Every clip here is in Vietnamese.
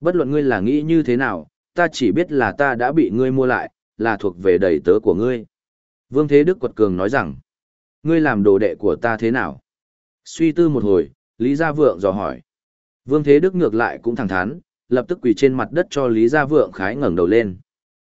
Bất luận ngươi là nghĩ như thế nào, ta chỉ biết là ta đã bị ngươi mua lại, là thuộc về đầy tớ của ngươi. Vương Thế Đức quật cường nói rằng, ngươi làm đồ đệ của ta thế nào? Suy tư một hồi, Lý Gia Vượng dò hỏi. Vương Thế Đức ngược lại cũng thẳng thắn, lập tức quỳ trên mặt đất cho Lý Gia Vượng khái ngẩng đầu lên.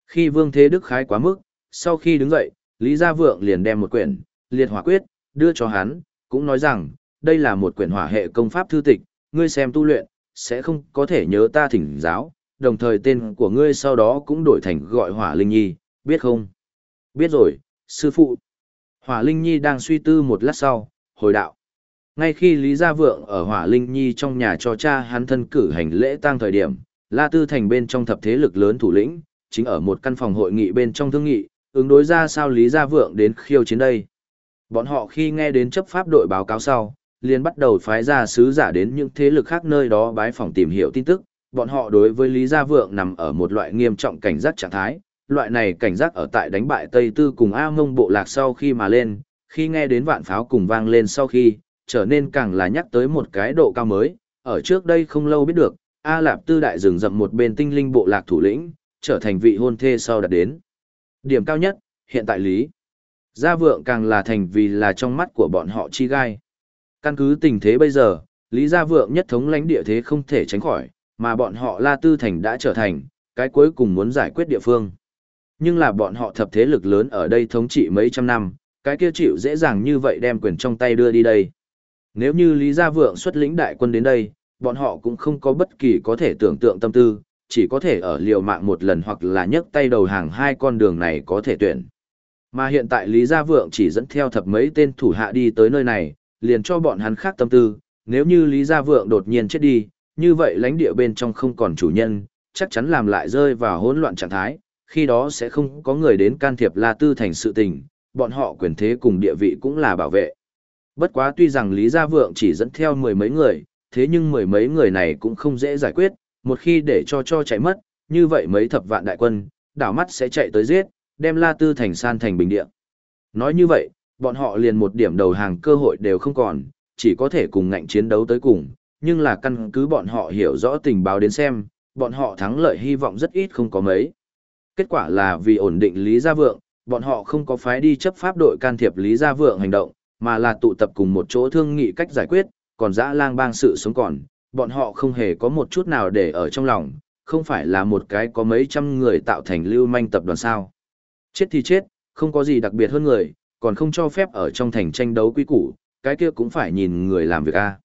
Khi Vương Thế Đức khái quá mức, sau khi đứng dậy, Lý Gia Vượng liền đem một quyển, liệt hỏa quyết, đưa cho hắn, cũng nói rằng, đây là một quyển hỏa hệ công pháp thư tịch, ngươi xem tu luyện, sẽ không có thể nhớ ta thỉnh giáo, đồng thời tên của ngươi sau đó cũng đổi thành gọi hỏa linh nhi, biết không? Biết rồi, sư phụ. Hỏa linh nhi đang suy tư một lát sau, hồi đạo. Ngay khi Lý Gia Vượng ở Hỏa Linh Nhi trong nhà cho cha hắn thân cử hành lễ tang thời điểm, La Tư Thành bên trong thập thế lực lớn thủ lĩnh, chính ở một căn phòng hội nghị bên trong thương nghị, ứng đối ra sao Lý Gia Vượng đến khiêu chiến đây. Bọn họ khi nghe đến chấp pháp đội báo cáo sau, liền bắt đầu phái ra sứ giả đến những thế lực khác nơi đó bái phòng tìm hiểu tin tức. Bọn họ đối với Lý Gia Vượng nằm ở một loại nghiêm trọng cảnh giác trạng thái, loại này cảnh giác ở tại đánh bại Tây Tư cùng A Mông bộ lạc sau khi mà lên, khi nghe đến vạn pháo cùng vang lên sau khi, trở nên càng là nhắc tới một cái độ cao mới, ở trước đây không lâu biết được, A Lạp Tư đại rừng rậm một bên tinh linh bộ lạc thủ lĩnh, trở thành vị hôn thê sau đạt đến. Điểm cao nhất, hiện tại Lý. Gia vượng càng là thành vì là trong mắt của bọn họ chi gai. Căn cứ tình thế bây giờ, Lý Gia vượng nhất thống lãnh địa thế không thể tránh khỏi, mà bọn họ La Tư Thành đã trở thành, cái cuối cùng muốn giải quyết địa phương. Nhưng là bọn họ thập thế lực lớn ở đây thống trị mấy trăm năm, cái kia chịu dễ dàng như vậy đem quyền trong tay đưa đi đây. Nếu như Lý Gia Vượng xuất lĩnh đại quân đến đây, bọn họ cũng không có bất kỳ có thể tưởng tượng tâm tư, chỉ có thể ở liều mạng một lần hoặc là nhấc tay đầu hàng hai con đường này có thể tuyển. Mà hiện tại Lý Gia Vượng chỉ dẫn theo thập mấy tên thủ hạ đi tới nơi này, liền cho bọn hắn khác tâm tư, nếu như Lý Gia Vượng đột nhiên chết đi, như vậy lãnh địa bên trong không còn chủ nhân, chắc chắn làm lại rơi vào hỗn loạn trạng thái, khi đó sẽ không có người đến can thiệp La Tư thành sự tình, bọn họ quyền thế cùng địa vị cũng là bảo vệ. Bất quá tuy rằng Lý Gia Vượng chỉ dẫn theo mười mấy người, thế nhưng mười mấy người này cũng không dễ giải quyết, một khi để cho cho chạy mất, như vậy mấy thập vạn đại quân, đảo mắt sẽ chạy tới giết, đem La Tư thành san thành bình địa. Nói như vậy, bọn họ liền một điểm đầu hàng cơ hội đều không còn, chỉ có thể cùng ngạnh chiến đấu tới cùng, nhưng là căn cứ bọn họ hiểu rõ tình báo đến xem, bọn họ thắng lợi hy vọng rất ít không có mấy. Kết quả là vì ổn định Lý Gia Vượng, bọn họ không có phái đi chấp pháp đội can thiệp Lý Gia Vượng hành động, mà là tụ tập cùng một chỗ thương nghị cách giải quyết, còn dã lang bang sự sống còn, bọn họ không hề có một chút nào để ở trong lòng, không phải là một cái có mấy trăm người tạo thành lưu manh tập đoàn sao. Chết thì chết, không có gì đặc biệt hơn người, còn không cho phép ở trong thành tranh đấu quý củ, cái kia cũng phải nhìn người làm việc a.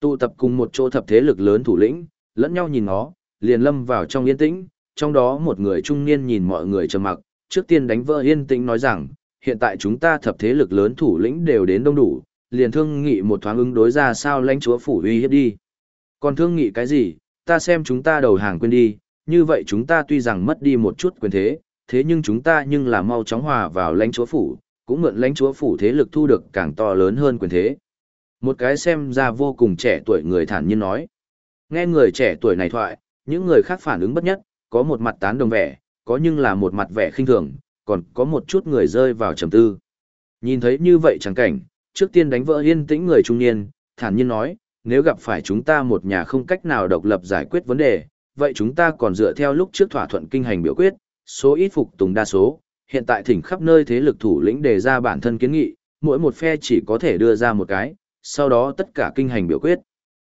Tụ tập cùng một chỗ thập thế lực lớn thủ lĩnh, lẫn nhau nhìn nó, liền lâm vào trong yên tĩnh, trong đó một người trung niên nhìn mọi người trầm mặc, trước tiên đánh vỡ yên tĩnh nói rằng, hiện tại chúng ta thập thế lực lớn thủ lĩnh đều đến đông đủ, liền thương nghị một thoáng ứng đối ra sao lãnh chúa phủ uy hiếp đi. Còn thương nghị cái gì, ta xem chúng ta đầu hàng quên đi, như vậy chúng ta tuy rằng mất đi một chút quyền thế, thế nhưng chúng ta nhưng là mau chóng hòa vào lãnh chúa phủ, cũng mượn lãnh chúa phủ thế lực thu được càng to lớn hơn quyền thế. Một cái xem ra vô cùng trẻ tuổi người thản nhiên nói. Nghe người trẻ tuổi này thoại, những người khác phản ứng bất nhất, có một mặt tán đồng vẻ, có nhưng là một mặt vẻ khinh thường, còn có một chút người rơi vào trầm tư. Nhìn thấy như vậy chẳng cảnh, trước tiên đánh vỡ yên tĩnh người trung niên, thản nhiên nói, nếu gặp phải chúng ta một nhà không cách nào độc lập giải quyết vấn đề, vậy chúng ta còn dựa theo lúc trước thỏa thuận kinh hành biểu quyết, số ít phục tùng đa số, hiện tại thỉnh khắp nơi thế lực thủ lĩnh đề ra bản thân kiến nghị, mỗi một phe chỉ có thể đưa ra một cái, sau đó tất cả kinh hành biểu quyết.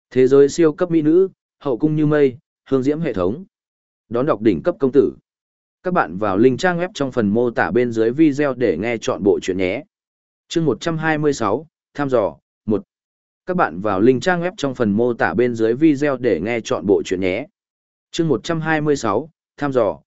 Thế giới siêu cấp mỹ nữ, hậu cung như mây, hương diễm hệ thống. Đón đọc đỉnh cấp công tử. Các bạn vào link trang web trong phần mô tả bên dưới video để nghe chọn bộ chuyện nhé. chương 126, tham dò, 1. Các bạn vào link trang web trong phần mô tả bên dưới video để nghe chọn bộ chuyện nhé. chương 126, tham dò,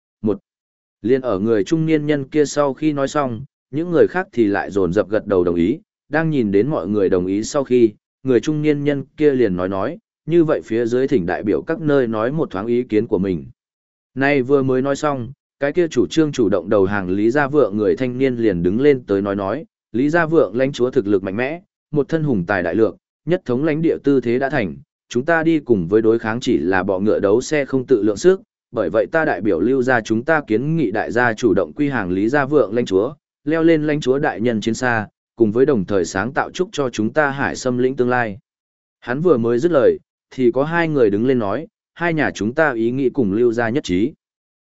Liên ở người trung niên nhân kia sau khi nói xong, những người khác thì lại dồn dập gật đầu đồng ý, đang nhìn đến mọi người đồng ý sau khi, người trung niên nhân kia liền nói nói, như vậy phía dưới thỉnh đại biểu các nơi nói một thoáng ý kiến của mình. Nay vừa mới nói xong, cái kia chủ trương chủ động đầu hàng Lý Gia Vượng người thanh niên liền đứng lên tới nói nói, Lý Gia Vượng lãnh chúa thực lực mạnh mẽ, một thân hùng tài đại lượng, nhất thống lãnh địa tư thế đã thành, chúng ta đi cùng với đối kháng chỉ là bỏ ngựa đấu xe không tự lượng sức, bởi vậy ta đại biểu lưu ra chúng ta kiến nghị đại gia chủ động quy hàng Lý Gia Vượng lãnh chúa, leo lên lãnh chúa đại nhân chiến xa, cùng với đồng thời sáng tạo chúc cho chúng ta hải xâm lĩnh tương lai. Hắn vừa mới dứt lời, thì có hai người đứng lên nói, hai nhà chúng ta ý nghĩ cùng lưu gia nhất trí.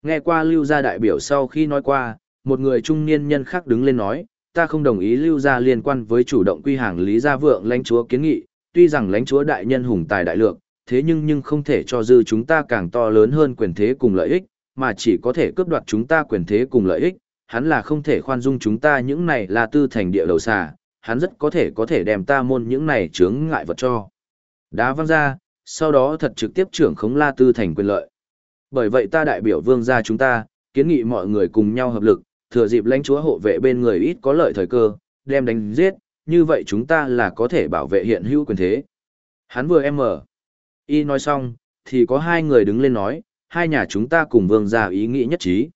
Nghe qua lưu gia đại biểu sau khi nói qua, một người trung niên nhân khác đứng lên nói, ta không đồng ý lưu gia liên quan với chủ động quy hàng lý gia vượng lãnh chúa kiến nghị, tuy rằng lãnh chúa đại nhân hùng tài đại lượng, thế nhưng nhưng không thể cho dư chúng ta càng to lớn hơn quyền thế cùng lợi ích, mà chỉ có thể cướp đoạt chúng ta quyền thế cùng lợi ích, hắn là không thể khoan dung chúng ta những này là tư thành địa đầu xà, hắn rất có thể có thể đem ta môn những này chướng ngại vật cho. Đá văng ra, sau đó thật trực tiếp trưởng khống la tư thành quyền lợi. Bởi vậy ta đại biểu vương gia chúng ta, kiến nghị mọi người cùng nhau hợp lực, thừa dịp lãnh chúa hộ vệ bên người ít có lợi thời cơ, đem đánh giết, như vậy chúng ta là có thể bảo vệ hiện hữu quyền thế. Hắn vừa em mở. Y nói xong, thì có hai người đứng lên nói, hai nhà chúng ta cùng vương gia ý nghĩ nhất trí.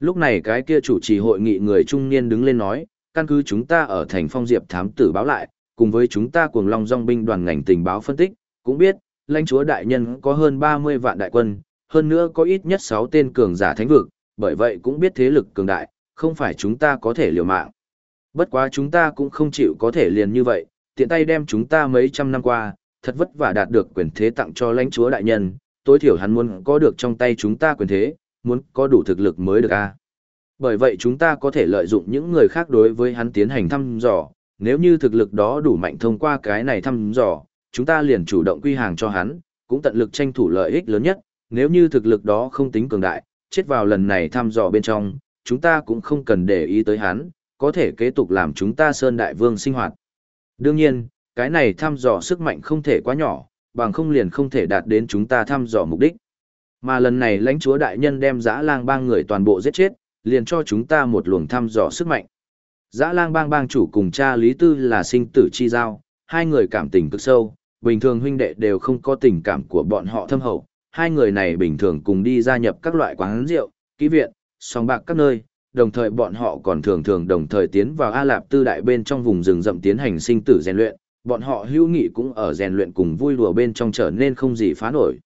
Lúc này cái kia chủ trì hội nghị người trung niên đứng lên nói, căn cứ chúng ta ở thành phong diệp thám tử báo lại, cùng với chúng ta cùng long dòng binh đoàn ngành tình báo phân tích, cũng biết, lãnh chúa đại nhân có hơn 30 vạn đại quân, hơn nữa có ít nhất 6 tên cường giả thánh vực, bởi vậy cũng biết thế lực cường đại, không phải chúng ta có thể liều mạng. Bất quá chúng ta cũng không chịu có thể liền như vậy, tiện tay đem chúng ta mấy trăm năm qua, thật vất vả đạt được quyền thế tặng cho lãnh chúa đại nhân, tối thiểu hắn muốn có được trong tay chúng ta quyền thế, muốn có đủ thực lực mới được a. Bởi vậy chúng ta có thể lợi dụng những người khác đối với hắn tiến hành thăm dò, nếu như thực lực đó đủ mạnh thông qua cái này thăm dò, chúng ta liền chủ động quy hàng cho hắn, cũng tận lực tranh thủ lợi ích lớn nhất, nếu như thực lực đó không tính cường đại, chết vào lần này thăm dò bên trong, chúng ta cũng không cần để ý tới hắn, có thể kế tục làm chúng ta Sơn Đại Vương sinh hoạt. Đương nhiên, cái này thăm dò sức mạnh không thể quá nhỏ, bằng không liền không thể đạt đến chúng ta thăm dò mục đích. Mà lần này lãnh chúa đại nhân đem dã lang bang người toàn bộ giết chết, liền cho chúng ta một luồng thăm dò sức mạnh. Dã lang bang bang chủ cùng cha Lý Tư là sinh tử chi giao, hai người cảm tình cực sâu, bình thường huynh đệ đều không có tình cảm của bọn họ thâm hậu, hai người này bình thường cùng đi gia nhập các loại quán rượu, ký viện, song bạc các nơi, đồng thời bọn họ còn thường thường đồng thời tiến vào A Lạp Tư Đại bên trong vùng rừng rậm tiến hành sinh tử rèn luyện, bọn họ hữu nghị cũng ở rèn luyện cùng vui đùa bên trong trở nên không gì phá nổi.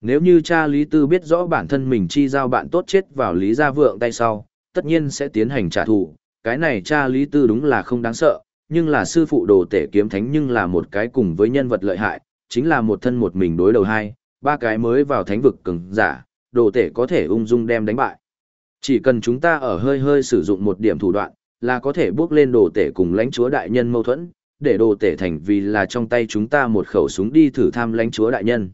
Nếu như cha Lý Tư biết rõ bản thân mình chi giao bạn tốt chết vào Lý Gia Vượng tay sau, tất nhiên sẽ tiến hành trả thù, cái này cha Lý Tư đúng là không đáng sợ, nhưng là sư phụ đồ tể kiếm thánh nhưng là một cái cùng với nhân vật lợi hại, chính là một thân một mình đối đầu hai, ba cái mới vào thánh vực cường giả, đồ tể có thể ung dung đem đánh bại. Chỉ cần chúng ta ở hơi hơi sử dụng một điểm thủ đoạn, là có thể bước lên đồ tể cùng lãnh chúa đại nhân mâu thuẫn, để đồ tể thành vì là trong tay chúng ta một khẩu súng đi thử tham lãnh chúa đại nhân.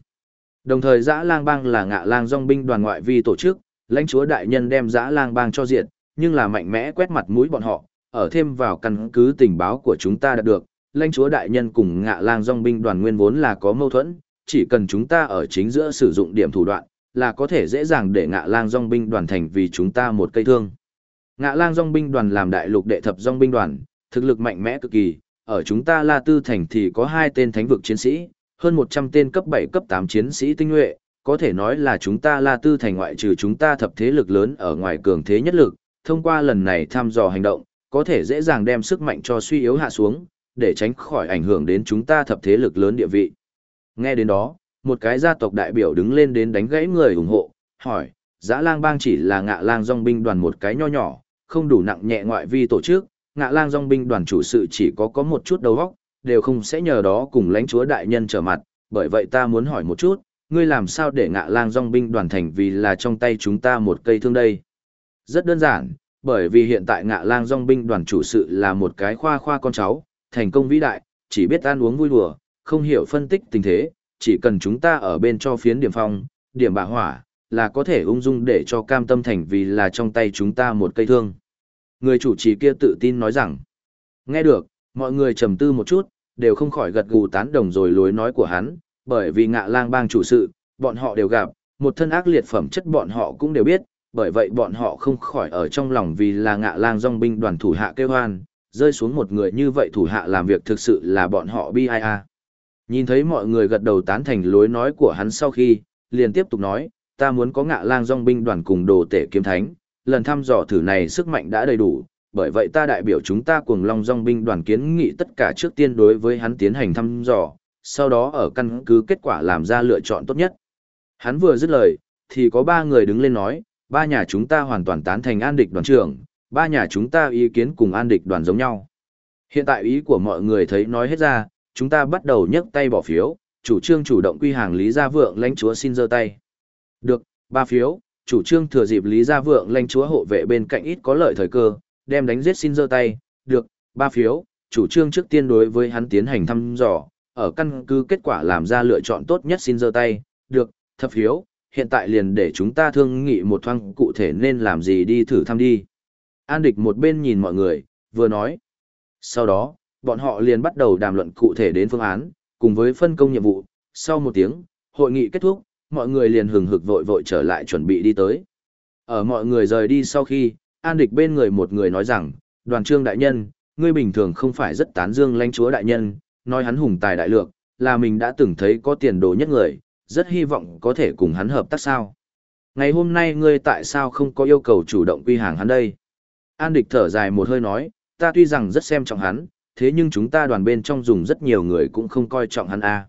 Đồng thời giã lang bang là ngạ lang dòng binh đoàn ngoại vi tổ chức, lãnh chúa đại nhân đem giã lang bang cho diện, nhưng là mạnh mẽ quét mặt mũi bọn họ, ở thêm vào căn cứ tình báo của chúng ta đạt được, lãnh chúa đại nhân cùng ngạ lang dòng binh đoàn nguyên vốn là có mâu thuẫn, chỉ cần chúng ta ở chính giữa sử dụng điểm thủ đoạn, là có thể dễ dàng để ngạ lang dòng binh đoàn thành vì chúng ta một cây thương. Ngạ lang dòng binh đoàn làm đại lục đệ thập dòng binh đoàn, thực lực mạnh mẽ cực kỳ, ở chúng ta La Tư Thành thì có hai tên thánh vực chiến sĩ, hơn 100 tên cấp 7 cấp 8 chiến sĩ tinh nhuệ, có thể nói là chúng ta La Tư Thành ngoại trừ chúng ta thập thế lực lớn ở ngoài cường thế nhất lực, thông qua lần này thăm dò hành động, có thể dễ dàng đem sức mạnh cho suy yếu hạ xuống, để tránh khỏi ảnh hưởng đến chúng ta thập thế lực lớn địa vị. Nghe đến đó, một cái gia tộc đại biểu đứng lên đến đánh gãy người ủng hộ, hỏi, giã lang bang chỉ là ngạ lang dòng binh đoàn một cái nho nhỏ, không đủ nặng nhẹ ngoại vi tổ chức, ngạ lang dòng binh đoàn chủ sự chỉ có có một chút đầu óc, đều không sẽ nhờ đó cùng lãnh chúa đại nhân trở mặt, bởi vậy ta muốn hỏi một chút, ngươi làm sao để ngạ lang dòng binh đoàn thành vì là trong tay chúng ta một cây thương đây? Rất đơn giản, bởi vì hiện tại ngạ lang dòng binh đoàn chủ sự là một cái khoa khoa con cháu, thành công vĩ đại, chỉ biết ăn uống vui đùa, không hiểu phân tích tình thế, chỉ cần chúng ta ở bên cho phiến điểm phong, điểm bạ hỏa, là có thể ung dung để cho cam tâm thành vì là trong tay chúng ta một cây thương. Người chủ trì kia tự tin nói rằng, nghe được, mọi người trầm tư một chút, đều không khỏi gật gù tán đồng rồi lối nói của hắn, bởi vì ngạ lang bang chủ sự, bọn họ đều gặp, một thân ác liệt phẩm chất bọn họ cũng đều biết, bởi vậy bọn họ không khỏi ở trong lòng vì là ngạ lang dòng binh đoàn thủ hạ kêu hoan, rơi xuống một người như vậy thủ hạ làm việc thực sự là bọn họ bi ai a. Nhìn thấy mọi người gật đầu tán thành lối nói của hắn sau khi, liền tiếp tục nói, ta muốn có ngạ lang dòng binh đoàn cùng đồ tể kiếm thánh, lần thăm dò thử này sức mạnh đã đầy đủ, bởi vậy ta đại biểu chúng ta cùng Long Dòng binh đoàn kiến nghị tất cả trước tiên đối với hắn tiến hành thăm dò, sau đó ở căn cứ kết quả làm ra lựa chọn tốt nhất. Hắn vừa dứt lời, thì có ba người đứng lên nói, ba nhà chúng ta hoàn toàn tán thành an địch đoàn trưởng, ba nhà chúng ta ý kiến cùng an địch đoàn giống nhau. Hiện tại ý của mọi người thấy nói hết ra, chúng ta bắt đầu nhấc tay bỏ phiếu, chủ trương chủ động quy hàng Lý Gia Vượng lãnh chúa xin giơ tay. Được, ba phiếu, chủ trương thừa dịp Lý Gia Vượng lãnh chúa hộ vệ bên cạnh ít có lợi thời cơ, đem đánh giết xin giơ tay. Được, ba phiếu, chủ trương trước tiên đối với hắn tiến hành thăm dò, ở căn cứ kết quả làm ra lựa chọn tốt nhất xin giơ tay. Được, thập phiếu, hiện tại liền để chúng ta thương nghị một thoáng cụ thể nên làm gì đi thử thăm đi. An địch một bên nhìn mọi người, vừa nói. Sau đó, bọn họ liền bắt đầu đàm luận cụ thể đến phương án, cùng với phân công nhiệm vụ. Sau một tiếng, hội nghị kết thúc, mọi người liền hừng hực vội vội trở lại chuẩn bị đi tới. Ở mọi người rời đi sau khi, an địch bên người một người nói rằng, đoàn trương đại nhân, ngươi bình thường không phải rất tán dương lãnh chúa đại nhân, nói hắn hùng tài đại lược, là mình đã từng thấy có tiền đồ nhất người, rất hy vọng có thể cùng hắn hợp tác sao. Ngày hôm nay ngươi tại sao không có yêu cầu chủ động quy hàng hắn đây? An địch thở dài một hơi nói, ta tuy rằng rất xem trọng hắn, thế nhưng chúng ta đoàn bên trong dùng rất nhiều người cũng không coi trọng hắn a.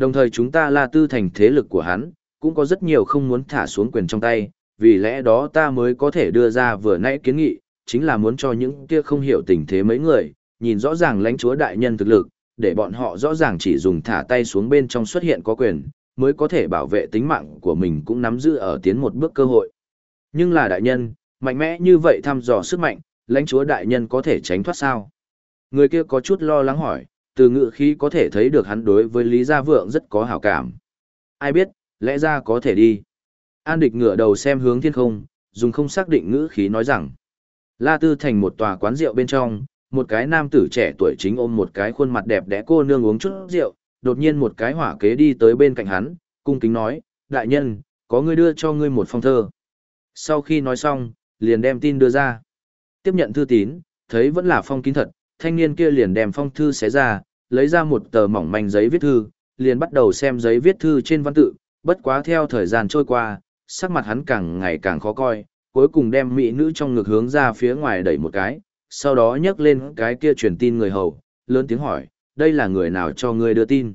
Đồng thời chúng ta là tư thành thế lực của hắn, cũng có rất nhiều không muốn thả xuống quyền trong tay, vì lẽ đó ta mới có thể đưa ra vừa nãy kiến nghị, chính là muốn cho những kia không hiểu tình thế mấy người, nhìn rõ ràng lãnh chúa đại nhân thực lực, để bọn họ rõ ràng chỉ dùng thả tay xuống bên trong xuất hiện có quyền, mới có thể bảo vệ tính mạng của mình cũng nắm giữ ở tiến một bước cơ hội. Nhưng là đại nhân, mạnh mẽ như vậy thăm dò sức mạnh, lãnh chúa đại nhân có thể tránh thoát sao? Người kia có chút lo lắng hỏi, từ ngữ khí có thể thấy được hắn đối với Lý Gia Vượng rất có hảo cảm. Ai biết, lẽ ra có thể đi. An địch ngửa đầu xem hướng thiên không, dùng không xác định ngữ khí nói rằng. La Tư thành một tòa quán rượu bên trong, một cái nam tử trẻ tuổi chính ôm một cái khuôn mặt đẹp đẽ cô nương uống chút rượu, đột nhiên một cái hỏa kế đi tới bên cạnh hắn, cung kính nói, đại nhân, có người đưa cho ngươi một phong thơ. Sau khi nói xong, liền đem tin đưa ra. Tiếp nhận thư tín, thấy vẫn là phong kín thật, thanh niên kia liền đem phong thư xé ra, lấy ra một tờ mỏng manh giấy viết thư, liền bắt đầu xem giấy viết thư trên văn tự, bất quá theo thời gian trôi qua, sắc mặt hắn càng ngày càng khó coi, cuối cùng đem mỹ nữ trong ngực hướng ra phía ngoài đẩy một cái, sau đó nhấc lên cái kia truyền tin người hầu, lớn tiếng hỏi, đây là người nào cho ngươi đưa tin?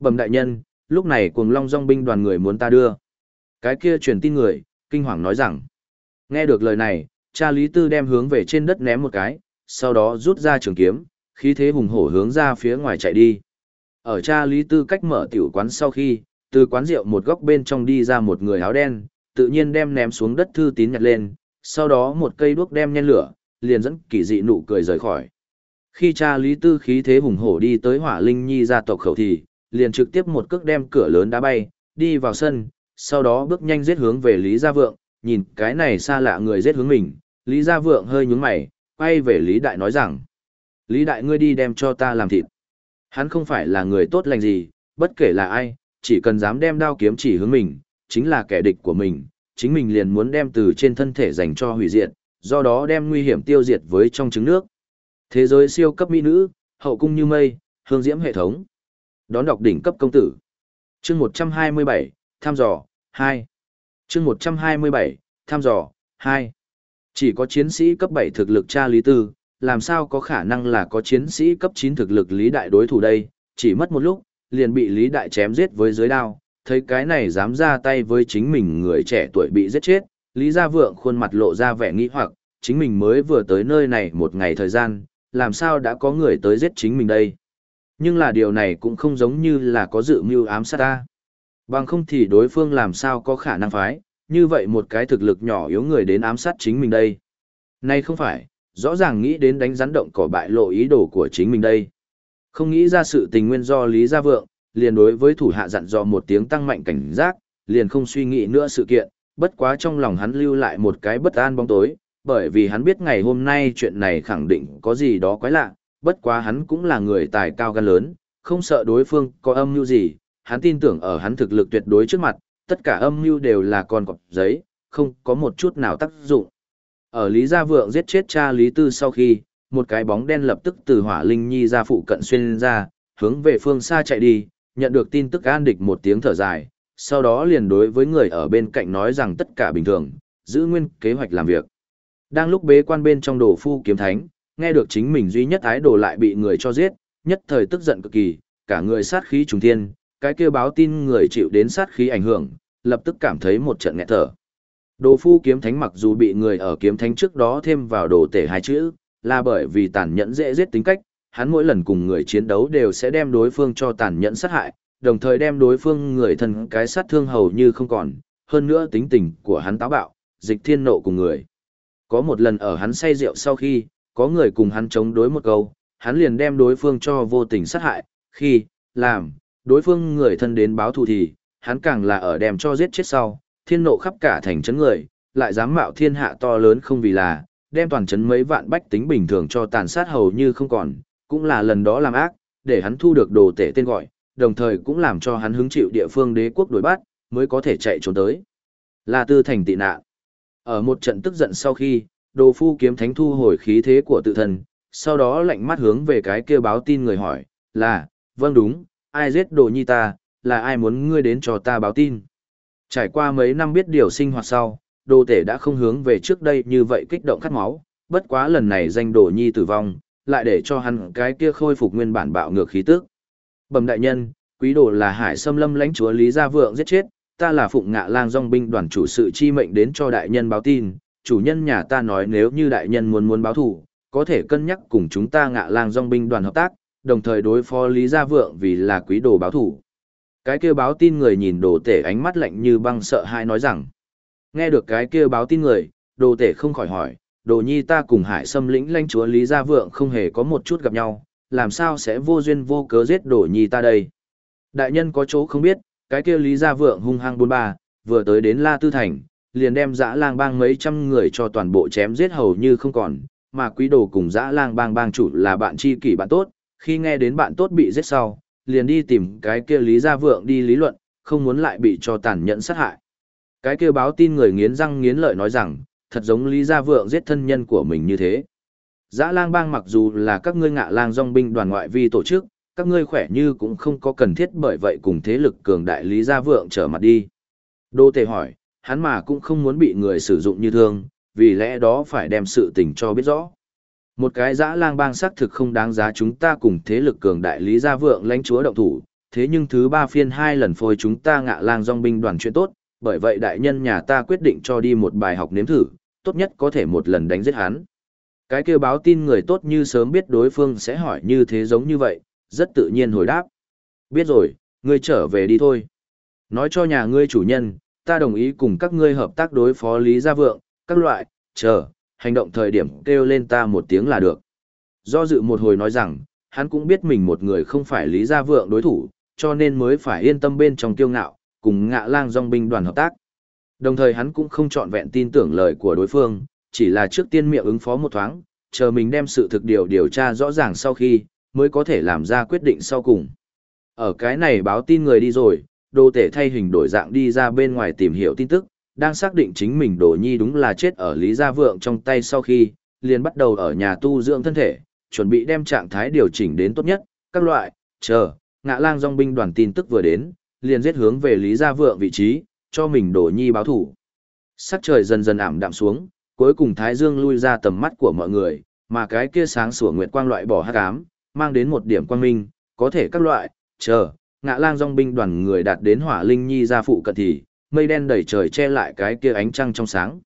Bẩm đại nhân, lúc này cuồng long dòng binh đoàn người muốn ta đưa. Cái kia truyền tin người, kinh hoàng nói rằng, nghe được lời này, cha Lý Tư đem hướng về trên đất ném một cái, sau đó rút ra trường kiếm, khí thế hùng hổ hướng ra phía ngoài chạy đi. Ở cha Lý Tư cách mở tiểu quán sau khi, từ quán rượu một góc bên trong đi ra một người áo đen, tự nhiên đem ném xuống đất thư tín nhặt lên, sau đó một cây đuốc đem nhen lửa, liền dẫn kỳ dị nụ cười rời khỏi. Khi cha Lý Tư khí thế hùng hổ đi tới hỏa linh nhi gia tộc khẩu thì, liền trực tiếp một cước đem cửa lớn đá bay, đi vào sân, sau đó bước nhanh giết hướng về Lý Gia Vượng, nhìn cái này xa lạ người giết hướng mình, Lý Gia Vượng hơi nhướng mày, quay về Lý Đại nói rằng, Lý Đại ngươi đi đem cho ta làm thịt. Hắn không phải là người tốt lành gì, bất kể là ai, chỉ cần dám đem đao kiếm chỉ hướng mình, chính là kẻ địch của mình, chính mình liền muốn đem từ trên thân thể dành cho hủy diệt, do đó đem nguy hiểm tiêu diệt với trong trứng nước. Thế giới siêu cấp mỹ nữ, hậu cung như mây, hương diễm hệ thống. Đón đọc đỉnh cấp công tử. Chương 127, thăm dò, 2. Chương 127, thăm dò, 2. Chỉ có chiến sĩ cấp 7 thực lực cha lý tư, làm sao có khả năng là có chiến sĩ cấp 9 thực lực lý đại đối thủ đây, chỉ mất một lúc, liền bị lý đại chém giết với dưới đao, thấy cái này dám ra tay với chính mình người trẻ tuổi bị giết chết, lý gia vượng khuôn mặt lộ ra vẻ nghi hoặc, chính mình mới vừa tới nơi này một ngày thời gian, làm sao đã có người tới giết chính mình đây. Nhưng là điều này cũng không giống như là có dự mưu ám sát ta. Bằng không thì đối phương làm sao có khả năng phái, như vậy một cái thực lực nhỏ yếu người đến ám sát chính mình đây. Nay không phải, rõ ràng nghĩ đến đánh rắn động cỏ bại lộ ý đồ của chính mình đây. Không nghĩ ra sự tình nguyên do Lý Gia Vượng, liền đối với thủ hạ dặn dò một tiếng tăng mạnh cảnh giác, liền không suy nghĩ nữa sự kiện, bất quá trong lòng hắn lưu lại một cái bất an bóng tối, bởi vì hắn biết ngày hôm nay chuyện này khẳng định có gì đó quái lạ, bất quá hắn cũng là người tài cao gan lớn, không sợ đối phương có âm mưu gì, hắn tin tưởng ở hắn thực lực tuyệt đối trước mặt, tất cả âm mưu đều là con cọp giấy, không có một chút nào tác dụng. Ở Lý Gia Vượng giết chết cha Lý Tư sau khi, một cái bóng đen lập tức từ hỏa linh nhi ra phụ cận xuyên ra, hướng về phương xa chạy đi, nhận được tin tức an địch một tiếng thở dài, sau đó liền đối với người ở bên cạnh nói rằng tất cả bình thường, giữ nguyên kế hoạch làm việc. Đang lúc bế quan bên trong đồ phu kiếm thánh, nghe được chính mình duy nhất ái đồ lại bị người cho giết, nhất thời tức giận cực kỳ, cả người sát khí trùng thiên, cái kia báo tin người chịu đến sát khí ảnh hưởng, lập tức cảm thấy một trận nghẹt thở. Đồ phu kiếm thánh mặc dù bị người ở kiếm thánh trước đó thêm vào đồ tể hai chữ, là bởi vì tàn nhẫn dễ giết tính cách, hắn mỗi lần cùng người chiến đấu đều sẽ đem đối phương cho tàn nhẫn sát hại, đồng thời đem đối phương người thân cái sát thương hầu như không còn, hơn nữa tính tình của hắn táo bạo, dịch thiên nộ cùng người. Có một lần ở hắn say rượu sau khi, có người cùng hắn chống đối một câu, hắn liền đem đối phương cho vô tình sát hại, khi, làm, đối phương người thân đến báo thù thì, hắn càng là ở đem cho giết chết sau, thiên nộ khắp cả thành trấn người, lại dám mạo thiên hạ to lớn không vì là, đem toàn trấn mấy vạn bách tính bình thường cho tàn sát hầu như không còn, cũng là lần đó làm ác, để hắn thu được đồ tể tên gọi, đồng thời cũng làm cho hắn hứng chịu địa phương đế quốc đối bắt, mới có thể chạy trốn tới. Là tư thành tị nạn. Ở một trận tức giận sau khi, đồ phu kiếm thánh thu hồi khí thế của tự thân, sau đó lạnh mắt hướng về cái kia báo tin người hỏi, là, vâng đúng, ai giết đồ nhi ta, là ai muốn ngươi đến cho ta báo tin. Trải qua mấy năm biết điều sinh hoạt sau, đồ tể đã không hướng về trước đây như vậy kích động khát máu, bất quá lần này danh đồ nhi tử vong, lại để cho hắn cái kia khôi phục nguyên bản bạo ngược khí tức. Bẩm đại nhân, quý đồ là hải xâm lâm lãnh chúa Lý Gia Vượng giết chết, ta là phụng ngạ lang dòng binh đoàn chủ sự chi mệnh đến cho đại nhân báo tin, chủ nhân nhà ta nói nếu như đại nhân muốn muốn báo thủ, có thể cân nhắc cùng chúng ta ngạ lang dòng binh đoàn hợp tác, đồng thời đối phó Lý Gia Vượng vì là quý đồ báo thủ. Cái kia báo tin người nhìn đồ tể ánh mắt lạnh như băng sợ hãi nói rằng, nghe được cái kia báo tin người, đồ tể không khỏi hỏi, đồ nhi ta cùng hải xâm lĩnh lãnh chúa Lý Gia Vượng không hề có một chút gặp nhau, làm sao sẽ vô duyên vô cớ giết đồ nhi ta đây. Đại nhân có chỗ không biết, cái kia Lý Gia Vượng hung hăng bốn ba, vừa tới đến La Tư Thành, liền đem dã lang bang mấy trăm người cho toàn bộ chém giết hầu như không còn, mà quý đồ cùng dã lang bang bang chủ là bạn tri kỷ bạn tốt, khi nghe đến bạn tốt bị giết sau, liền đi tìm cái kia Lý Gia Vượng đi lý luận, không muốn lại bị cho tàn nhẫn sát hại. Cái kia báo tin người nghiến răng nghiến lợi nói rằng, thật giống Lý Gia Vượng giết thân nhân của mình như thế. Dã lang bang mặc dù là các ngươi ngạ lang dòng binh đoàn ngoại vi tổ chức, các ngươi khỏe như cũng không có cần thiết bởi vậy cùng thế lực cường đại Lý Gia Vượng trở mặt đi. Đô Tề hỏi, hắn mà cũng không muốn bị người sử dụng như thương, vì lẽ đó phải đem sự tình cho biết rõ. Một cái dã lang bang xác thực không đáng giá chúng ta cùng thế lực cường đại Lý Gia Vượng lãnh chúa động thủ, thế nhưng thứ ba phiên hai lần phôi chúng ta ngạ lang dòng binh đoàn chuyện tốt, bởi vậy đại nhân nhà ta quyết định cho đi một bài học nếm thử, tốt nhất có thể một lần đánh giết hắn. Cái kêu báo tin người tốt như sớm biết đối phương sẽ hỏi như thế giống như vậy, rất tự nhiên hồi đáp. Biết rồi, ngươi trở về đi thôi. Nói cho nhà ngươi chủ nhân, ta đồng ý cùng các ngươi hợp tác đối phó Lý Gia Vượng, các loại, chờ, hành động thời điểm kêu lên ta một tiếng là được. Do dự một hồi nói rằng, hắn cũng biết mình một người không phải Lý Gia Vượng đối thủ, cho nên mới phải yên tâm bên trong kiêu ngạo, cùng ngạ lang dòng binh đoàn hợp tác. Đồng thời hắn cũng không chọn vẹn tin tưởng lời của đối phương, chỉ là trước tiên miệng ứng phó một thoáng, chờ mình đem sự thực điều điều tra rõ ràng sau khi, mới có thể làm ra quyết định sau cùng. Ở cái này báo tin người đi rồi, đồ tể thay hình đổi dạng đi ra bên ngoài tìm hiểu tin tức, đang xác định chính mình Đổ nhi đúng là chết ở Lý Gia Vượng trong tay sau khi, liền bắt đầu ở nhà tu dưỡng thân thể, chuẩn bị đem trạng thái điều chỉnh đến tốt nhất, các loại, chờ, ngạ lang dòng binh đoàn tin tức vừa đến, liền giết hướng về Lý Gia Vượng vị trí, cho mình Đổ nhi báo thủ. Sắc trời dần dần ảm đạm xuống, cuối cùng Thái Dương lui ra tầm mắt của mọi người, mà cái kia sáng sủa nguyệt quang loại bỏ hắc ám, mang đến một điểm quang minh, có thể các loại, chờ, ngạ lang dòng binh đoàn người đạt đến hỏa linh nhi gia phụ cận thì, mây đen đầy trời che lại cái kia ánh trăng trong sáng.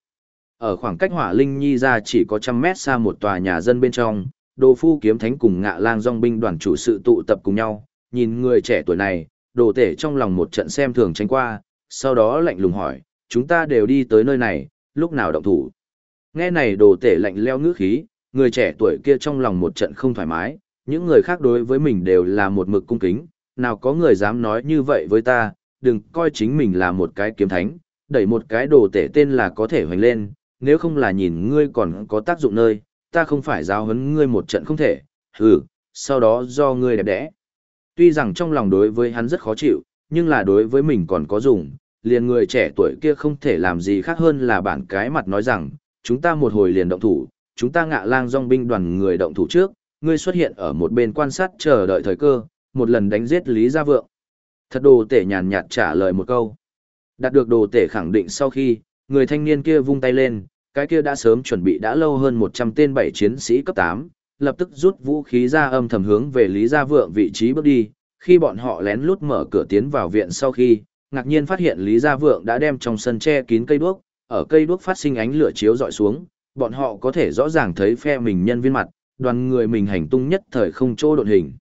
Ở khoảng cách hỏa linh nhi ra chỉ có trăm mét xa một tòa nhà dân bên trong, đồ phu kiếm thánh cùng ngạ lang dòng binh đoàn chủ sự tụ tập cùng nhau, nhìn người trẻ tuổi này, đồ tể trong lòng một trận xem thường tránh qua, sau đó lạnh lùng hỏi, chúng ta đều đi tới nơi này, lúc nào động thủ. Nghe này đồ tể lạnh leo ngữ khí, người trẻ tuổi kia trong lòng một trận không thoải mái, những người khác đối với mình đều là một mực cung kính, nào có người dám nói như vậy với ta, đừng coi chính mình là một cái kiếm thánh, đẩy một cái đồ tể tên là có thể hoành lên, nếu không là nhìn ngươi còn có tác dụng nơi, ta không phải giáo huấn ngươi một trận không thể, hừ, sau đó do ngươi đẹp đẽ. Tuy rằng trong lòng đối với hắn rất khó chịu, nhưng là đối với mình còn có dùng, liền người trẻ tuổi kia không thể làm gì khác hơn là bản cái mặt nói rằng, chúng ta một hồi liền động thủ, chúng ta ngạ lang dòng binh đoàn người động thủ trước, ngươi xuất hiện ở một bên quan sát chờ đợi thời cơ, một lần đánh giết Lý Gia Vượng. Thật đồ tể nhàn nhạt trả lời một câu. Đạt được đồ tể khẳng định sau khi, người thanh niên kia vung tay lên, cái kia đã sớm chuẩn bị đã lâu hơn 100 tên bảy chiến sĩ cấp 8, lập tức rút vũ khí ra âm thầm hướng về Lý Gia Vượng vị trí bước đi, khi bọn họ lén lút mở cửa tiến vào viện sau khi, ngạc nhiên phát hiện Lý Gia Vượng đã đem trong sân che kín cây đuốc, ở cây đuốc phát sinh ánh lửa chiếu dọi xuống, bọn họ có thể rõ ràng thấy phe mình nhân viên mặt, đoàn người mình hành tung nhất thời không chỗ độn hình.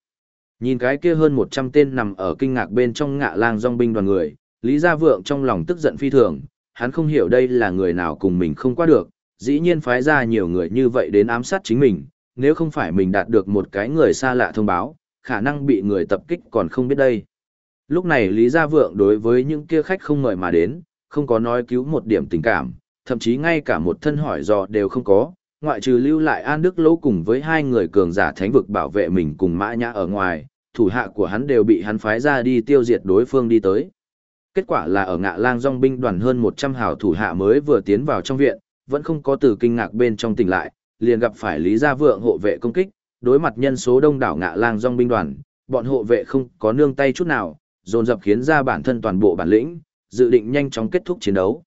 Nhìn cái kia hơn 100 tên nằm ở kinh ngạc bên trong ngạ lang dòng binh đoàn người, Lý Gia Vượng trong lòng tức giận phi thường, hắn không hiểu đây là người nào cùng mình không qua được, dĩ nhiên phái ra nhiều người như vậy đến ám sát chính mình, nếu không phải mình đạt được một cái người xa lạ thông báo, khả năng bị người tập kích còn không biết đây. Lúc này Lý Gia Vượng đối với những kia khách không mời mà đến, không có nói cứu một điểm tình cảm, thậm chí ngay cả một thân hỏi dò đều không có, ngoại trừ lưu lại An Đức Lỗ cùng với hai người cường giả thánh vực bảo vệ mình cùng mã nhã ở ngoài, thủ hạ của hắn đều bị hắn phái ra đi tiêu diệt đối phương đi tới. Kết quả là ở ngạ lang dòng binh đoàn hơn 100 hào thủ hạ mới vừa tiến vào trong viện, vẫn không có từ kinh ngạc bên trong tỉnh lại, liền gặp phải Lý Gia Vượng hộ vệ công kích, đối mặt nhân số đông đảo ngạ lang dòng binh đoàn, bọn hộ vệ không có nương tay chút nào, dồn dập khiến ra bản thân toàn bộ bản lĩnh, dự định nhanh chóng kết thúc chiến đấu.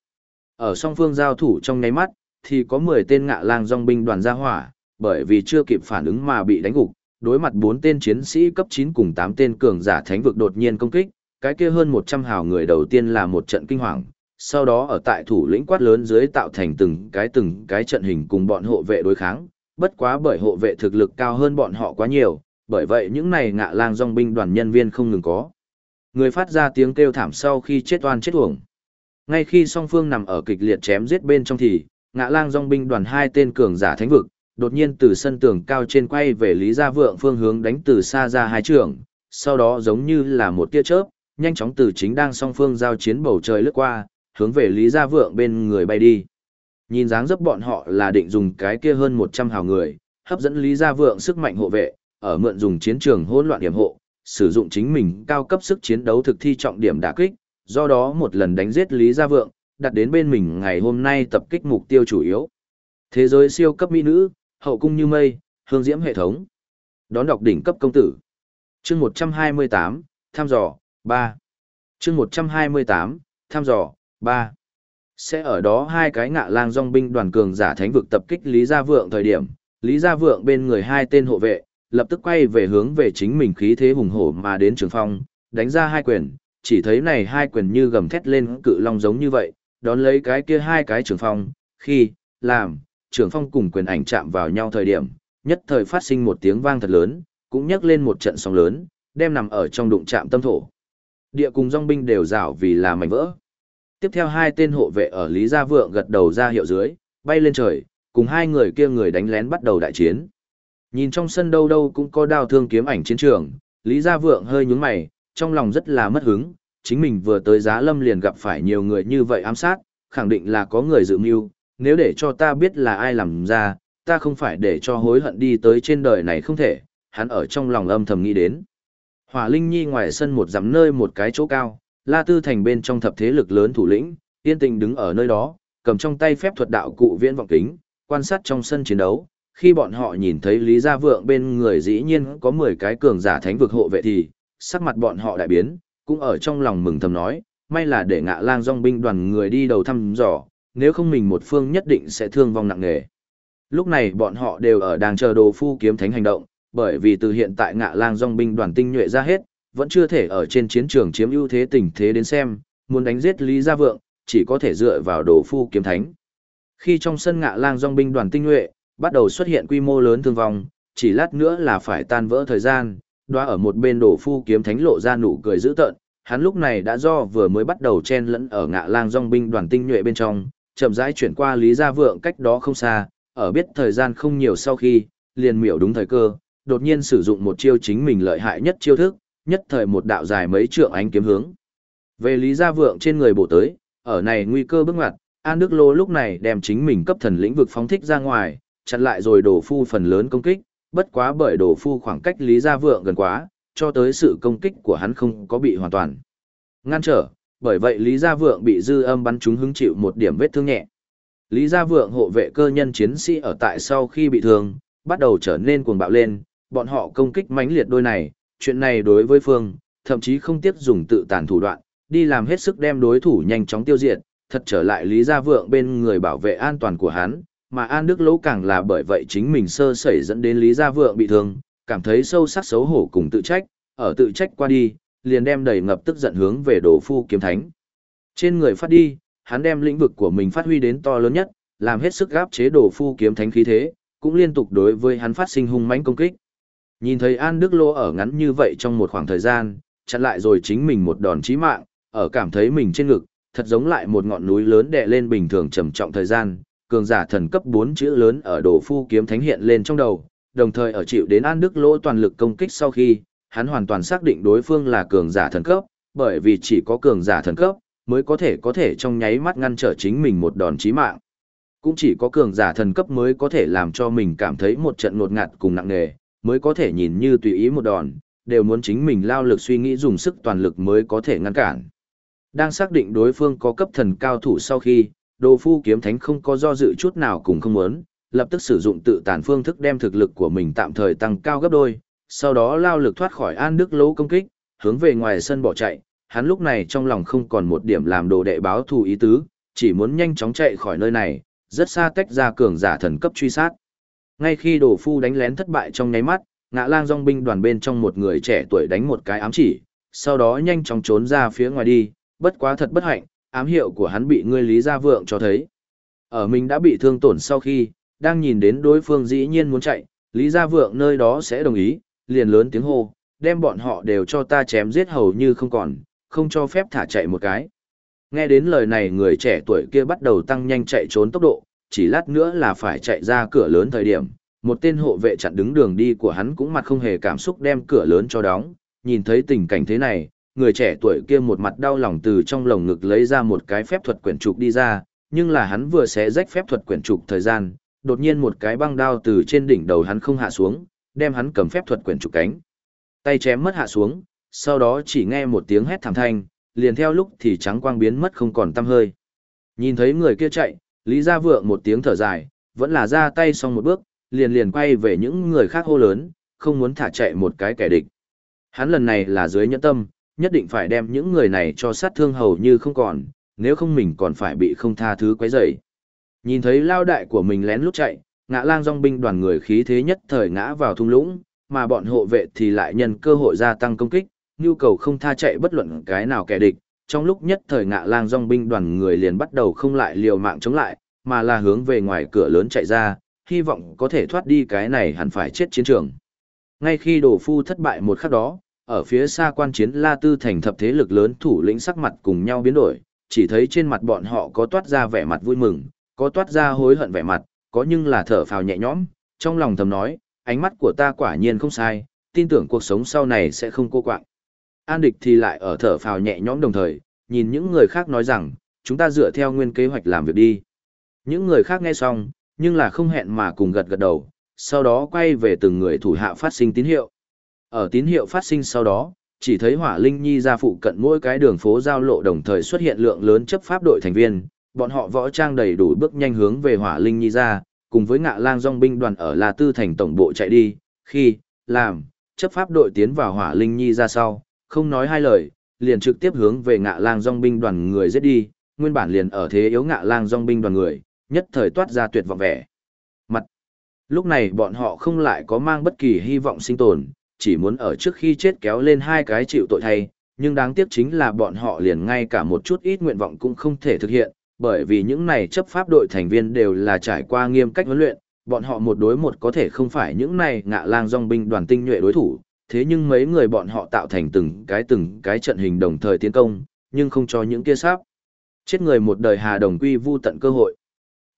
Ở song phương giao thủ trong nháy mắt, thì có 10 tên ngạ lang dòng binh đoàn ra hỏa, bởi vì chưa kịp phản ứng mà bị đánh gục, đối mặt bốn tên chiến sĩ cấp 9 cùng 8 tên cường giả thánh vực đột nhiên công kích, cái kia hơn 100 hào người đầu tiên là một trận kinh hoàng, sau đó ở tại thủ lĩnh quát lớn dưới tạo thành từng cái từng cái trận hình cùng bọn hộ vệ đối kháng, bất quá bởi hộ vệ thực lực cao hơn bọn họ quá nhiều, bởi vậy những này ngạ lang dòng binh đoàn nhân viên không ngừng có. Người phát ra tiếng kêu thảm sau khi chết oan chết uổng. Ngay khi song phương nằm ở kịch liệt chém giết bên trong thì, ngạ lang dòng binh đoàn hai tên cường giả thánh vực, đột nhiên từ sân tường cao trên quay về Lý Gia Vượng phương hướng đánh từ xa ra hai trường, sau đó giống như là một tia chớp, nhanh chóng từ chính đang song phương giao chiến bầu trời lướt qua, hướng về Lý Gia Vượng bên người bay đi. Nhìn dáng dấp bọn họ là định dùng cái kia hơn 100 hào người, hấp dẫn Lý Gia Vượng sức mạnh hộ vệ, ở mượn dùng chiến trường hỗn loạn điểm hộ, sử dụng chính mình cao cấp sức chiến đấu thực thi trọng điểm đả kích, do đó một lần đánh giết Lý Gia Vượng, đặt đến bên mình ngày hôm nay tập kích mục tiêu chủ yếu. Thế giới siêu cấp mỹ nữ, hậu cung như mây, hương diễm hệ thống. Đón đọc đỉnh cấp công tử. Chương 128, thăm dò, 3. Chương 128, thăm dò, 3. Sẽ ở đó hai cái ngạ lang dòng binh đoàn cường giả thánh vực tập kích Lý Gia Vượng thời điểm, Lý Gia Vượng bên người hai tên hộ vệ, lập tức quay về hướng về chính mình khí thế hùng hổ mà đến trường phong, đánh ra hai quyền, chỉ thấy này hai quyền như gầm thét lên cự long giống như vậy, đón lấy cái kia hai cái trường phong, khi, làm, trường phong cùng quyền ảnh chạm vào nhau thời điểm, nhất thời phát sinh một tiếng vang thật lớn, cũng nhấc lên một trận sóng lớn, đem nằm ở trong đụng chạm tâm thổ. Địa cùng dòng binh đều rảo vì là mảnh vỡ. Tiếp theo hai tên hộ vệ ở Lý Gia Vượng gật đầu ra hiệu dưới, bay lên trời, cùng hai người kia người đánh lén bắt đầu đại chiến. Nhìn trong sân đâu đâu cũng có đao thương kiếm ảnh chiến trường, Lý Gia Vượng hơi nhướng mày, trong lòng rất là mất hứng, chính mình vừa tới giá lâm liền gặp phải nhiều người như vậy ám sát, khẳng định là có người dự mưu, nếu để cho ta biết là ai làm ra, ta không phải để cho hối hận đi tới trên đời này không thể, hắn ở trong lòng âm thầm nghĩ đến. Hỏa Linh Nhi ngoài sân một dặm nơi một cái chỗ cao, La Tư Thành bên trong thập thế lực lớn thủ lĩnh, yên tình đứng ở nơi đó, cầm trong tay phép thuật đạo cụ viễn vọng kính, quan sát trong sân chiến đấu. Khi bọn họ nhìn thấy Lý Gia Vượng bên người dĩ nhiên có 10 cái cường giả thánh vực hộ vệ thì, sắc mặt bọn họ đại biến, cũng ở trong lòng mừng thầm nói, may là để ngạ lang dòng binh đoàn người đi đầu thăm dò, nếu không mình một phương nhất định sẽ thương vong nặng nề. Lúc này bọn họ đều ở đang chờ đồ phu kiếm thánh hành động, bởi vì từ hiện tại ngạ lang dòng binh đoàn tinh nhuệ ra hết, vẫn chưa thể ở trên chiến trường chiếm ưu thế tình thế đến xem, muốn đánh giết Lý Gia Vượng, chỉ có thể dựa vào đồ phu kiếm thánh. Khi trong sân ngạ lang dòng binh đoàn tinh nhuệ, bắt đầu xuất hiện quy mô lớn thương vong, chỉ lát nữa là phải tan vỡ thời gian, đoá ở một bên đồ phu kiếm thánh lộ ra nụ cười dữ tợn, hắn lúc này đã do vừa mới bắt đầu chen lẫn ở ngạ lang dòng binh đoàn tinh nhuệ bên trong, chậm rãi chuyển qua Lý Gia Vượng cách đó không xa, ở biết thời gian không nhiều sau khi, liền miểu đúng thời cơ, đột nhiên sử dụng một chiêu chính mình lợi hại nhất chiêu thức, nhất thời một đạo dài mấy trượng ánh kiếm hướng. Về Lý Gia Vượng trên người bổ tới, ở này nguy cơ bước ngoặt, An Đức Lô lúc này đem chính mình cấp thần lĩnh vực phóng thích ra ngoài, chặn lại rồi đổ phu phần lớn công kích, bất quá bởi đổ phu khoảng cách Lý Gia Vượng gần quá, cho tới sự công kích của hắn không có bị hoàn toàn ngăn trở, bởi vậy Lý Gia Vượng bị dư âm bắn trúng hứng chịu một điểm vết thương nhẹ. Lý Gia Vượng hộ vệ cơ nhân chiến sĩ ở tại sau khi bị thương, bắt đầu trở nên cuồng bạo lên, bọn họ công kích mãnh liệt đôi này, chuyện này đối với Phương, thậm chí không tiếc dùng tự tàn thủ đoạn, đi làm hết sức đem đối thủ nhanh chóng tiêu diệt, thật trở lại Lý Gia Vượng bên người bảo vệ an toàn của hắn, mà An Đức Lỗ càng là bởi vậy chính mình sơ sẩy dẫn đến Lý Gia Vượng bị thương, cảm thấy sâu sắc xấu hổ cùng tự trách, ở tự trách qua đi, liền đem đầy ngập tức giận hướng về đồ phu kiếm thánh. Trên người phát đi, hắn đem lĩnh vực của mình phát huy đến to lớn nhất, làm hết sức gáp chế đồ phu kiếm thánh khí thế, cũng liên tục đối với hắn phát sinh hung mãnh công kích. Nhìn thấy An Đức Lô ở ngắn như vậy trong một khoảng thời gian, chặn lại rồi chính mình một đòn chí mạng, ở cảm thấy mình trên ngực, thật giống lại một ngọn núi lớn đè lên bình thường trầm trọng thời gian, cường giả thần cấp 4 chữ lớn ở đồ phu kiếm thánh hiện lên trong đầu, đồng thời ở chịu đến An Đức Lô toàn lực công kích sau khi, hắn hoàn toàn xác định đối phương là cường giả thần cấp, bởi vì chỉ có cường giả thần cấp mới có thể có thể trong nháy mắt ngăn trở chính mình một đòn chí mạng. Cũng chỉ có cường giả thần cấp mới có thể làm cho mình cảm thấy một trận ngột ngạt cùng nặng nề, mới có thể nhìn như tùy ý một đòn, đều muốn chính mình lao lực suy nghĩ dùng sức toàn lực mới có thể ngăn cản. Đang xác định đối phương có cấp thần cao thủ sau khi, đồ phu kiếm thánh không có do dự chút nào cùng không muốn, lập tức sử dụng tự tàn phương thức đem thực lực của mình tạm thời tăng cao gấp đôi, sau đó lao lực thoát khỏi an đức lỗ công kích, hướng về ngoài sân bỏ chạy, hắn lúc này trong lòng không còn một điểm làm đồ đệ báo thù ý tứ, chỉ muốn nhanh chóng chạy khỏi nơi này, rất xa tách ra cường giả thần cấp truy sát. Ngay khi đồ phu đánh lén thất bại trong nháy mắt, ngã lang dòng binh đoàn bên trong một người trẻ tuổi đánh một cái ám chỉ, sau đó nhanh chóng trốn ra phía ngoài đi, bất quá thật bất hạnh, ám hiệu của hắn bị ngươi Lý Gia Vượng cho thấy. Ở mình đã bị thương tổn sau khi, đang nhìn đến đối phương dĩ nhiên muốn chạy, Lý Gia Vượng nơi đó sẽ đồng ý, liền lớn tiếng hô, đem bọn họ đều cho ta chém giết hầu như không còn, không cho phép thả chạy một cái. Nghe đến lời này người trẻ tuổi kia bắt đầu tăng nhanh chạy trốn tốc độ, chỉ lát nữa là phải chạy ra cửa lớn thời điểm, một tên hộ vệ chặn đứng đường đi của hắn cũng mặt không hề cảm xúc đem cửa lớn cho đóng, nhìn thấy tình cảnh thế này, người trẻ tuổi kia một mặt đau lòng từ trong lồng ngực lấy ra một cái phép thuật quyển trục đi ra, nhưng là hắn vừa xé rách phép thuật quyển trục thời gian, đột nhiên một cái băng đao từ trên đỉnh đầu hắn không hạ xuống, đem hắn cầm phép thuật quyển trục cánh. Tay chém mất hạ xuống, sau đó chỉ nghe một tiếng hét thảm thanh, liền theo lúc thì trắng quang biến mất không còn tăm hơi. Nhìn thấy người kia chạy, Lý Gia Vượng một tiếng thở dài, vẫn là ra tay xong một bước, liền liền quay về những người khác hô lớn, không muốn thả chạy một cái kẻ địch. Hắn lần này là dưới nhẫn tâm, nhất định phải đem những người này cho sát thương hầu như không còn, nếu không mình còn phải bị không tha thứ quấy rầy. Nhìn thấy lao đại của mình lén lút chạy, ngã lang dòng binh đoàn người khí thế nhất thời ngã vào thung lũng, mà bọn hộ vệ thì lại nhân cơ hội gia tăng công kích, nhu cầu không tha chạy bất luận cái nào kẻ địch. Trong lúc nhất thời ngạ lang dòng binh đoàn người liền bắt đầu không lại liều mạng chống lại, mà là hướng về ngoài cửa lớn chạy ra, hy vọng có thể thoát đi cái này hẳn phải chết chiến trường. Ngay khi đổ phu thất bại một khắc đó, ở phía xa quan chiến La Tư thành thập thế lực lớn thủ lĩnh sắc mặt cùng nhau biến đổi, chỉ thấy trên mặt bọn họ có toát ra vẻ mặt vui mừng, có toát ra hối hận vẻ mặt, có nhưng là thở phào nhẹ nhõm, trong lòng thầm nói, ánh mắt của ta quả nhiên không sai, tin tưởng cuộc sống sau này sẽ không cô quạng. An địch thì lại ở thở phào nhẹ nhõm đồng thời, nhìn những người khác nói rằng, chúng ta dựa theo nguyên kế hoạch làm việc đi. Những người khác nghe xong, nhưng là không hẹn mà cùng gật gật đầu, sau đó quay về từng người thủ hạ phát sinh tín hiệu. Ở tín hiệu phát sinh sau đó, chỉ thấy hỏa linh nhi ra phụ cận mỗi cái đường phố giao lộ đồng thời xuất hiện lượng lớn chấp pháp đội thành viên, bọn họ võ trang đầy đủ bước nhanh hướng về hỏa linh nhi ra, cùng với ngạ lang dòng binh đoàn ở La Tư thành tổng bộ chạy đi, khi, làm, chấp pháp đội tiến vào hỏa linh nhi ra sau, không nói hai lời, liền trực tiếp hướng về ngạ lang dòng binh đoàn người giết đi, nguyên bản liền ở thế yếu ngạ lang dòng binh đoàn người, nhất thời toát ra tuyệt vọng vẻ. Mặt. Lúc này bọn họ không lại có mang bất kỳ hy vọng sinh tồn, chỉ muốn ở trước khi chết kéo lên hai cái chịu tội thay, nhưng đáng tiếc chính là bọn họ liền ngay cả một chút ít nguyện vọng cũng không thể thực hiện, bởi vì những này chấp pháp đội thành viên đều là trải qua nghiêm cách huấn luyện, bọn họ một đối một có thể không phải những này ngạ lang dòng binh đoàn tinh nhuệ đối thủ, thế nhưng mấy người bọn họ tạo thành từng cái từng cái trận hình đồng thời tiến công, nhưng không cho những kia sáp. Chết người một đời hà đồng quy vu tận cơ hội.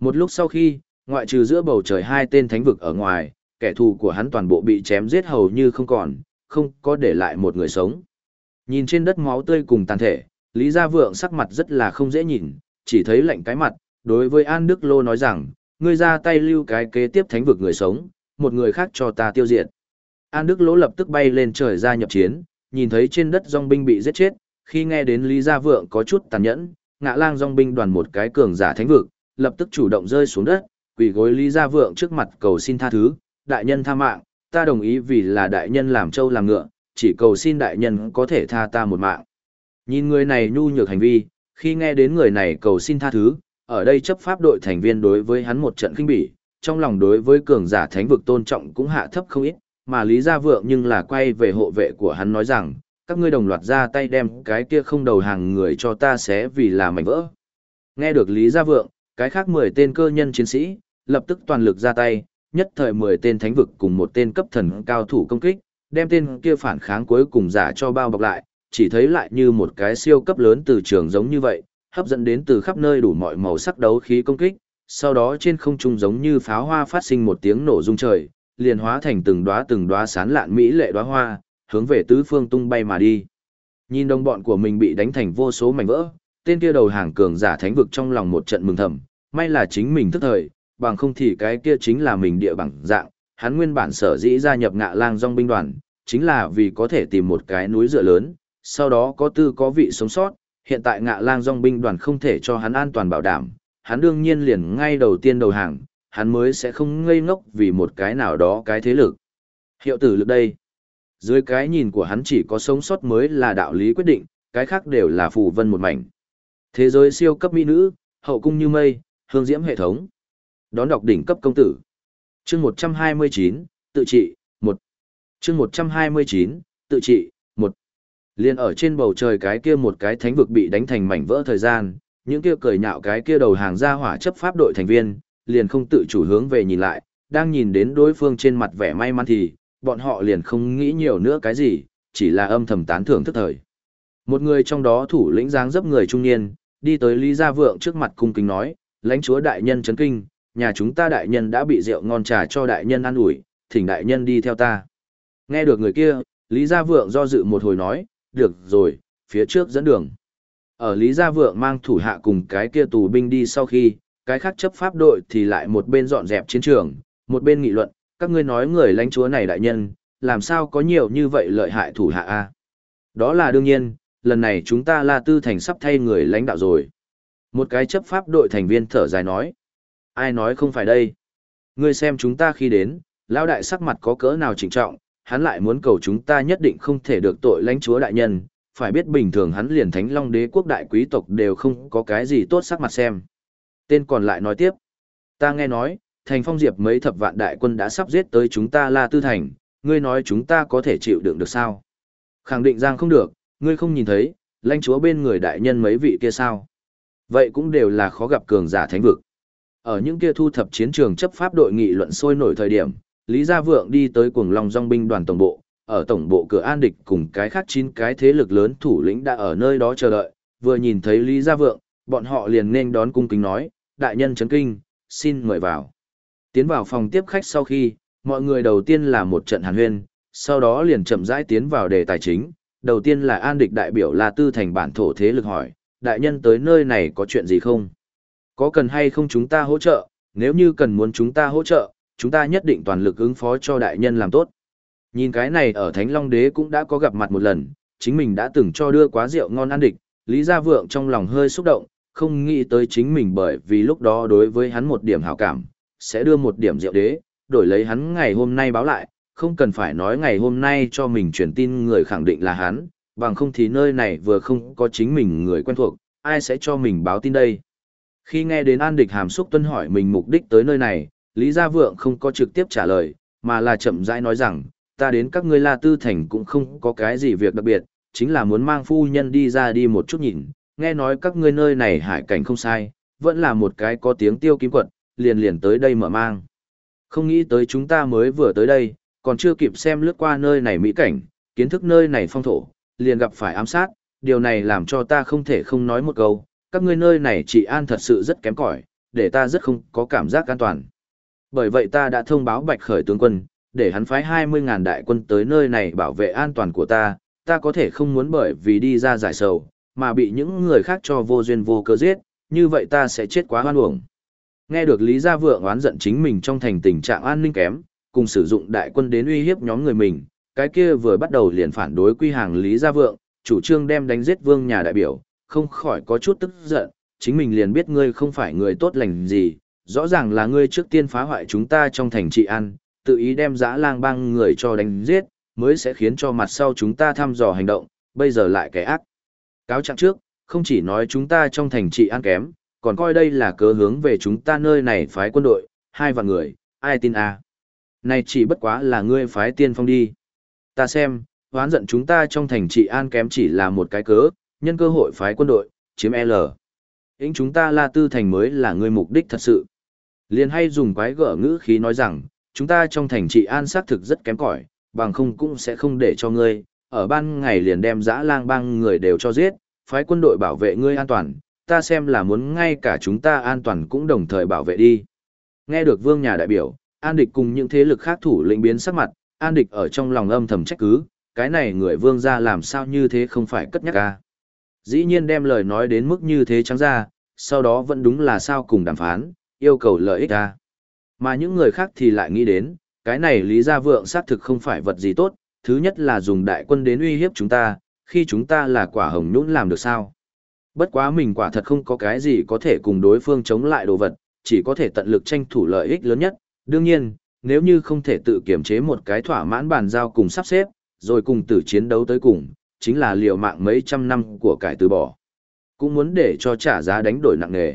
Một lúc sau khi, ngoại trừ giữa bầu trời hai tên thánh vực ở ngoài, kẻ thù của hắn toàn bộ bị chém giết hầu như không còn, không có để lại một người sống. Nhìn trên đất máu tươi cùng tàn thể, Lý Gia Vượng sắc mặt rất là không dễ nhìn, chỉ thấy lạnh cái mặt, đối với An Đức Lô nói rằng, ngươi ra tay lưu cái kế tiếp thánh vực người sống, một người khác cho ta tiêu diệt. An Đức Lỗ lập tức bay lên trời ra nhập chiến, nhìn thấy trên đất dòng binh bị giết chết, khi nghe đến Lý Gia Vượng có chút tàn nhẫn, ngạ lang dòng binh đoàn một cái cường giả thánh vực, lập tức chủ động rơi xuống đất, quỳ gối Lý Gia Vượng trước mặt cầu xin tha thứ, đại nhân tha mạng, ta đồng ý vì là đại nhân làm trâu làm ngựa, chỉ cầu xin đại nhân có thể tha ta một mạng. Nhìn người này nhu nhược hành vi, khi nghe đến người này cầu xin tha thứ, ở đây chấp pháp đội thành viên đối với hắn một trận kinh bỉ, trong lòng đối với cường giả thánh vực tôn trọng cũng hạ thấp không ít, mà Lý Gia Vượng nhưng là quay về hộ vệ của hắn nói rằng, các ngươi đồng loạt ra tay đem cái kia không đầu hàng người cho ta sẽ vì là mảnh vỡ. Nghe được Lý Gia Vượng, cái khác 10 tên cơ nhân chiến sĩ, lập tức toàn lực ra tay, nhất thời 10 tên thánh vực cùng một tên cấp thần cao thủ công kích, đem tên kia phản kháng cuối cùng giả cho bao bọc lại, chỉ thấy lại như một cái siêu cấp lớn từ trường giống như vậy, hấp dẫn đến từ khắp nơi đủ mọi màu sắc đấu khí công kích, sau đó trên không trung giống như pháo hoa phát sinh một tiếng nổ rung trời, liền hóa thành từng đóa từng đóa sán lạn mỹ lệ đóa hoa, hướng về tứ phương tung bay mà đi. Nhìn đồng bọn của mình bị đánh thành vô số mảnh vỡ, tên kia đầu hàng cường giả thánh vực trong lòng một trận mừng thầm, may là chính mình thức thời, bằng không thì cái kia chính là mình địa bằng dạng, hắn nguyên bản sở dĩ gia nhập ngạ lang dòng binh đoàn, chính là vì có thể tìm một cái núi dựa lớn, sau đó có tư có vị sống sót, hiện tại ngạ lang dòng binh đoàn không thể cho hắn an toàn bảo đảm, hắn đương nhiên liền ngay đầu tiên đầu hàng, hắn mới sẽ không ngây ngốc vì một cái nào đó cái thế lực. Hiệu tử lực đây. Dưới cái nhìn của hắn chỉ có sống sót mới là đạo lý quyết định, cái khác đều là phù vân một mảnh. Thế giới siêu cấp mỹ nữ, hậu cung như mây, hương diễm hệ thống. Đón đọc đỉnh cấp công tử. Chương 129, tự trị, 1. Chương 129, tự trị, 1. Liên ở trên bầu trời cái kia một cái thánh vực bị đánh thành mảnh vỡ thời gian, những kia cười nhạo cái kia đầu hàng ra hỏa chấp pháp đội thành viên, liền không tự chủ hướng về nhìn lại, đang nhìn đến đối phương trên mặt vẻ may mắn thì, bọn họ liền không nghĩ nhiều nữa cái gì, chỉ là âm thầm tán thưởng thức thời. Một người trong đó thủ lĩnh dáng dấp người trung niên, đi tới Lý Gia Vượng trước mặt cung kính nói, lãnh chúa đại nhân chấn kinh, nhà chúng ta đại nhân đã bị rượu ngon trà cho đại nhân ăn ủi, thỉnh đại nhân đi theo ta. Nghe được người kia, Lý Gia Vượng do dự một hồi nói, được rồi, phía trước dẫn đường. Ở Lý Gia Vượng mang thủ hạ cùng cái kia tù binh đi sau khi, cái khác chấp pháp đội thì lại một bên dọn dẹp chiến trường, một bên nghị luận, các ngươi nói người lãnh chúa này đại nhân, làm sao có nhiều như vậy lợi hại thủ hạ a? Đó là đương nhiên, lần này chúng ta La Tư Thành sắp thay người lãnh đạo rồi. Một cái chấp pháp đội thành viên thở dài nói. Ai nói không phải đây? Ngươi xem chúng ta khi đến, lão đại sắc mặt có cỡ nào chỉnh trọng, hắn lại muốn cầu chúng ta nhất định không thể được tội lãnh chúa đại nhân, phải biết bình thường hắn liền thánh long đế quốc đại quý tộc đều không có cái gì tốt sắc mặt xem. Tên còn lại nói tiếp. Ta nghe nói, thành phong diệp mấy thập vạn đại quân đã sắp giết tới chúng ta La Tư Thành, ngươi nói chúng ta có thể chịu đựng được sao? Khẳng định rằng không được, ngươi không nhìn thấy, lãnh chúa bên người đại nhân mấy vị kia sao? Vậy cũng đều là khó gặp cường giả thánh vực. Ở những kia thu thập chiến trường chấp pháp đội nghị luận sôi nổi thời điểm, Lý Gia Vượng đi tới cuồng long dòng binh đoàn tổng bộ, ở tổng bộ cửa an địch cùng cái khác chín cái thế lực lớn thủ lĩnh đã ở nơi đó chờ đợi, vừa nhìn thấy Lý Gia Vượng, bọn họ liền nên đón cung kính nói, đại nhân chấn kinh, xin mời vào. Tiến vào phòng tiếp khách sau khi, mọi người đầu tiên là một trận hàn huyên, sau đó liền chậm rãi tiến vào đề tài chính. Đầu tiên là an địch đại biểu là tư thành bản thổ thế lực hỏi, đại nhân tới nơi này có chuyện gì không? Có cần hay không chúng ta hỗ trợ, nếu như cần muốn chúng ta hỗ trợ, chúng ta nhất định toàn lực ứng phó cho đại nhân làm tốt. Nhìn cái này ở Thánh Long Đế cũng đã có gặp mặt một lần, chính mình đã từng cho đưa quá rượu ngon ăn địch, Lý Gia Vượng trong lòng hơi xúc động, không nghĩ tới chính mình bởi vì lúc đó đối với hắn một điểm hảo cảm, sẽ đưa một điểm rượu đế, đổi lấy hắn ngày hôm nay báo lại, không cần phải nói ngày hôm nay cho mình truyền tin người khẳng định là hắn, bằng không thì nơi này vừa không có chính mình người quen thuộc, ai sẽ cho mình báo tin đây. Khi nghe đến An Địch Hàm Xúc Tuân hỏi mình mục đích tới nơi này, Lý Gia Vượng không có trực tiếp trả lời, mà là chậm rãi nói rằng, ta đến các ngươi La Tư Thành cũng không có cái gì việc đặc biệt, chính là muốn mang phu nhân đi ra đi một chút nhìn, nghe nói các ngươi nơi này hải cảnh không sai, vẫn là một cái có tiếng tiêu kim quật, liền liền tới đây mở mang. Không nghĩ tới chúng ta mới vừa tới đây, còn chưa kịp xem lướt qua nơi này mỹ cảnh, kiến thức nơi này phong thổ, liền gặp phải ám sát, điều này làm cho ta không thể không nói một câu, các ngươi nơi này trị an thật sự rất kém cỏi, để ta rất không có cảm giác an toàn. Bởi vậy ta đã thông báo Bạch Khởi tướng quân, để hắn phái 20.000 đại quân tới nơi này bảo vệ an toàn của ta, ta có thể không muốn bởi vì đi ra giải sầu, mà bị những người khác cho vô duyên vô cớ giết, như vậy ta sẽ chết quá hoan uổng. Nghe được Lý Gia Vượng oán giận chính mình trong thành tình trạng an ninh kém, cùng sử dụng đại quân đến uy hiếp nhóm người mình, cái kia vừa bắt đầu liền phản đối quy hàng Lý Gia Vượng, chủ trương đem đánh giết vương nhà đại biểu, không khỏi có chút tức giận, chính mình liền biết ngươi không phải người tốt lành gì, rõ ràng là ngươi trước tiên phá hoại chúng ta trong thành trị an, tự ý đem dã lang băng người cho đánh giết, mới sẽ khiến cho mặt sau chúng ta thăm dò hành động, bây giờ lại kẻ ác. Cáo trạng trước, không chỉ nói chúng ta trong thành trị an kém, còn coi đây là cớ hướng về chúng ta nơi này phái quân đội, hai vạn người, ai tin à. Này chỉ bất quá là ngươi phái tiên phong đi. Ta xem, hoán giận chúng ta trong thành trị an kém chỉ là một cái cớ, nhân cơ hội phái quân đội, chiếm L. Ính chúng ta La Tư Thành mới là ngươi mục đích thật sự. Liền hay dùng quái gở ngữ khí nói rằng, chúng ta trong thành trị an xác thực rất kém cỏi, bằng không cũng sẽ không để cho ngươi, ở ban ngày liền đem dã lang băng người đều cho giết, phái quân đội bảo vệ ngươi an toàn, ta xem là muốn ngay cả chúng ta an toàn cũng đồng thời bảo vệ đi. Nghe được vương nhà đại biểu, An Địch cùng những thế lực khác thủ lĩnh biến sắc mặt, An Địch ở trong lòng âm thầm trách cứ, cái này người vương ra làm sao như thế không phải cất nhắc ca. Dĩ nhiên đem lời nói đến mức như thế trắng ra, sau đó vẫn đúng là sao cùng đàm phán, yêu cầu lợi ích ta, Mà những người khác thì lại nghĩ đến, cái này lý gia vượng xác thực không phải vật gì tốt, thứ nhất là dùng đại quân đến uy hiếp chúng ta, khi chúng ta là quả hồng nhũn làm được sao. Bất quá mình quả thật không có cái gì có thể cùng đối phương chống lại đồ vật, chỉ có thể tận lực tranh thủ lợi ích lớn nhất. Đương nhiên, nếu như không thể tự kiểm chế một cái thỏa mãn bàn giao cùng sắp xếp, rồi cùng tử chiến đấu tới cùng, chính là liều mạng mấy trăm năm của cải từ bỏ. Cũng muốn để cho trả giá đánh đổi nặng nề.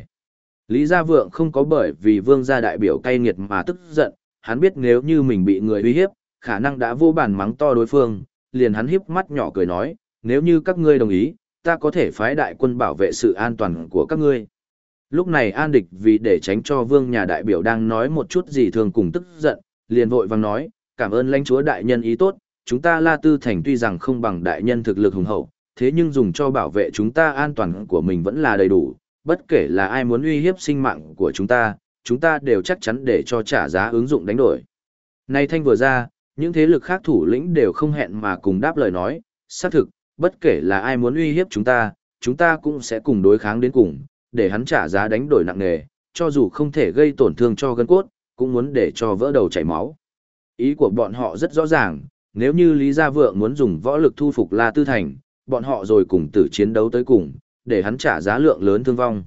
Lý Gia Vượng không có bởi vì vương gia đại biểu cay nghiệt mà tức giận, hắn biết nếu như mình bị người uy hiếp, khả năng đã vô bản mắng to đối phương, liền hắn hiếp mắt nhỏ cười nói, nếu như các ngươi đồng ý, ta có thể phái đại quân bảo vệ sự an toàn của các ngươi. Lúc này an địch vì để tránh cho vương nhà đại biểu đang nói một chút gì thường cùng tức giận, liền vội vàng nói, cảm ơn lãnh chúa đại nhân ý tốt, chúng ta La Tư Thành tuy rằng không bằng đại nhân thực lực hùng hậu, thế nhưng dùng cho bảo vệ chúng ta an toàn của mình vẫn là đầy đủ, bất kể là ai muốn uy hiếp sinh mạng của chúng ta, chúng ta đều chắc chắn để cho trả giá ứng dụng đánh đổi. Nay thanh vừa ra, những thế lực khác thủ lĩnh đều không hẹn mà cùng đáp lời nói, xác thực, bất kể là ai muốn uy hiếp chúng ta, chúng ta cũng sẽ cùng đối kháng đến cùng, để hắn trả giá đánh đổi nặng nề, cho dù không thể gây tổn thương cho gân cốt, cũng muốn để cho vỡ đầu chảy máu. Ý của bọn họ rất rõ ràng, nếu như Lý Gia Vượng muốn dùng võ lực thu phục La Tư Thành, bọn họ rồi cùng tử chiến đấu tới cùng, để hắn trả giá lượng lớn thương vong.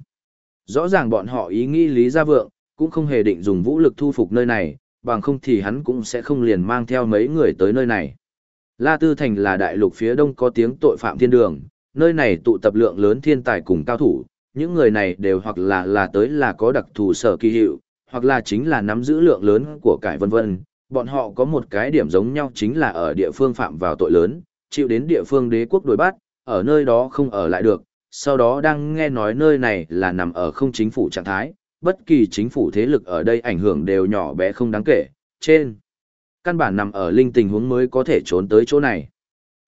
Rõ ràng bọn họ ý nghĩ Lý Gia Vượng, cũng không hề định dùng vũ lực thu phục nơi này, bằng không thì hắn cũng sẽ không liền mang theo mấy người tới nơi này. La Tư Thành là đại lục phía đông có tiếng tội phạm thiên đường, nơi này tụ tập lượng lớn thiên tài cùng cao thủ, những người này đều hoặc là là tới là có đặc thù sở kỳ hiệu, hoặc là chính là nắm giữ lượng lớn của cải vân vân. Bọn họ có một cái điểm giống nhau chính là ở địa phương phạm vào tội lớn, chịu đến địa phương đế quốc đối bắt, ở nơi đó không ở lại được, sau đó đang nghe nói nơi này là nằm ở không chính phủ trạng thái, bất kỳ chính phủ thế lực ở đây ảnh hưởng đều nhỏ bé không đáng kể, trên. Căn bản nằm ở linh tình huống mới có thể trốn tới chỗ này.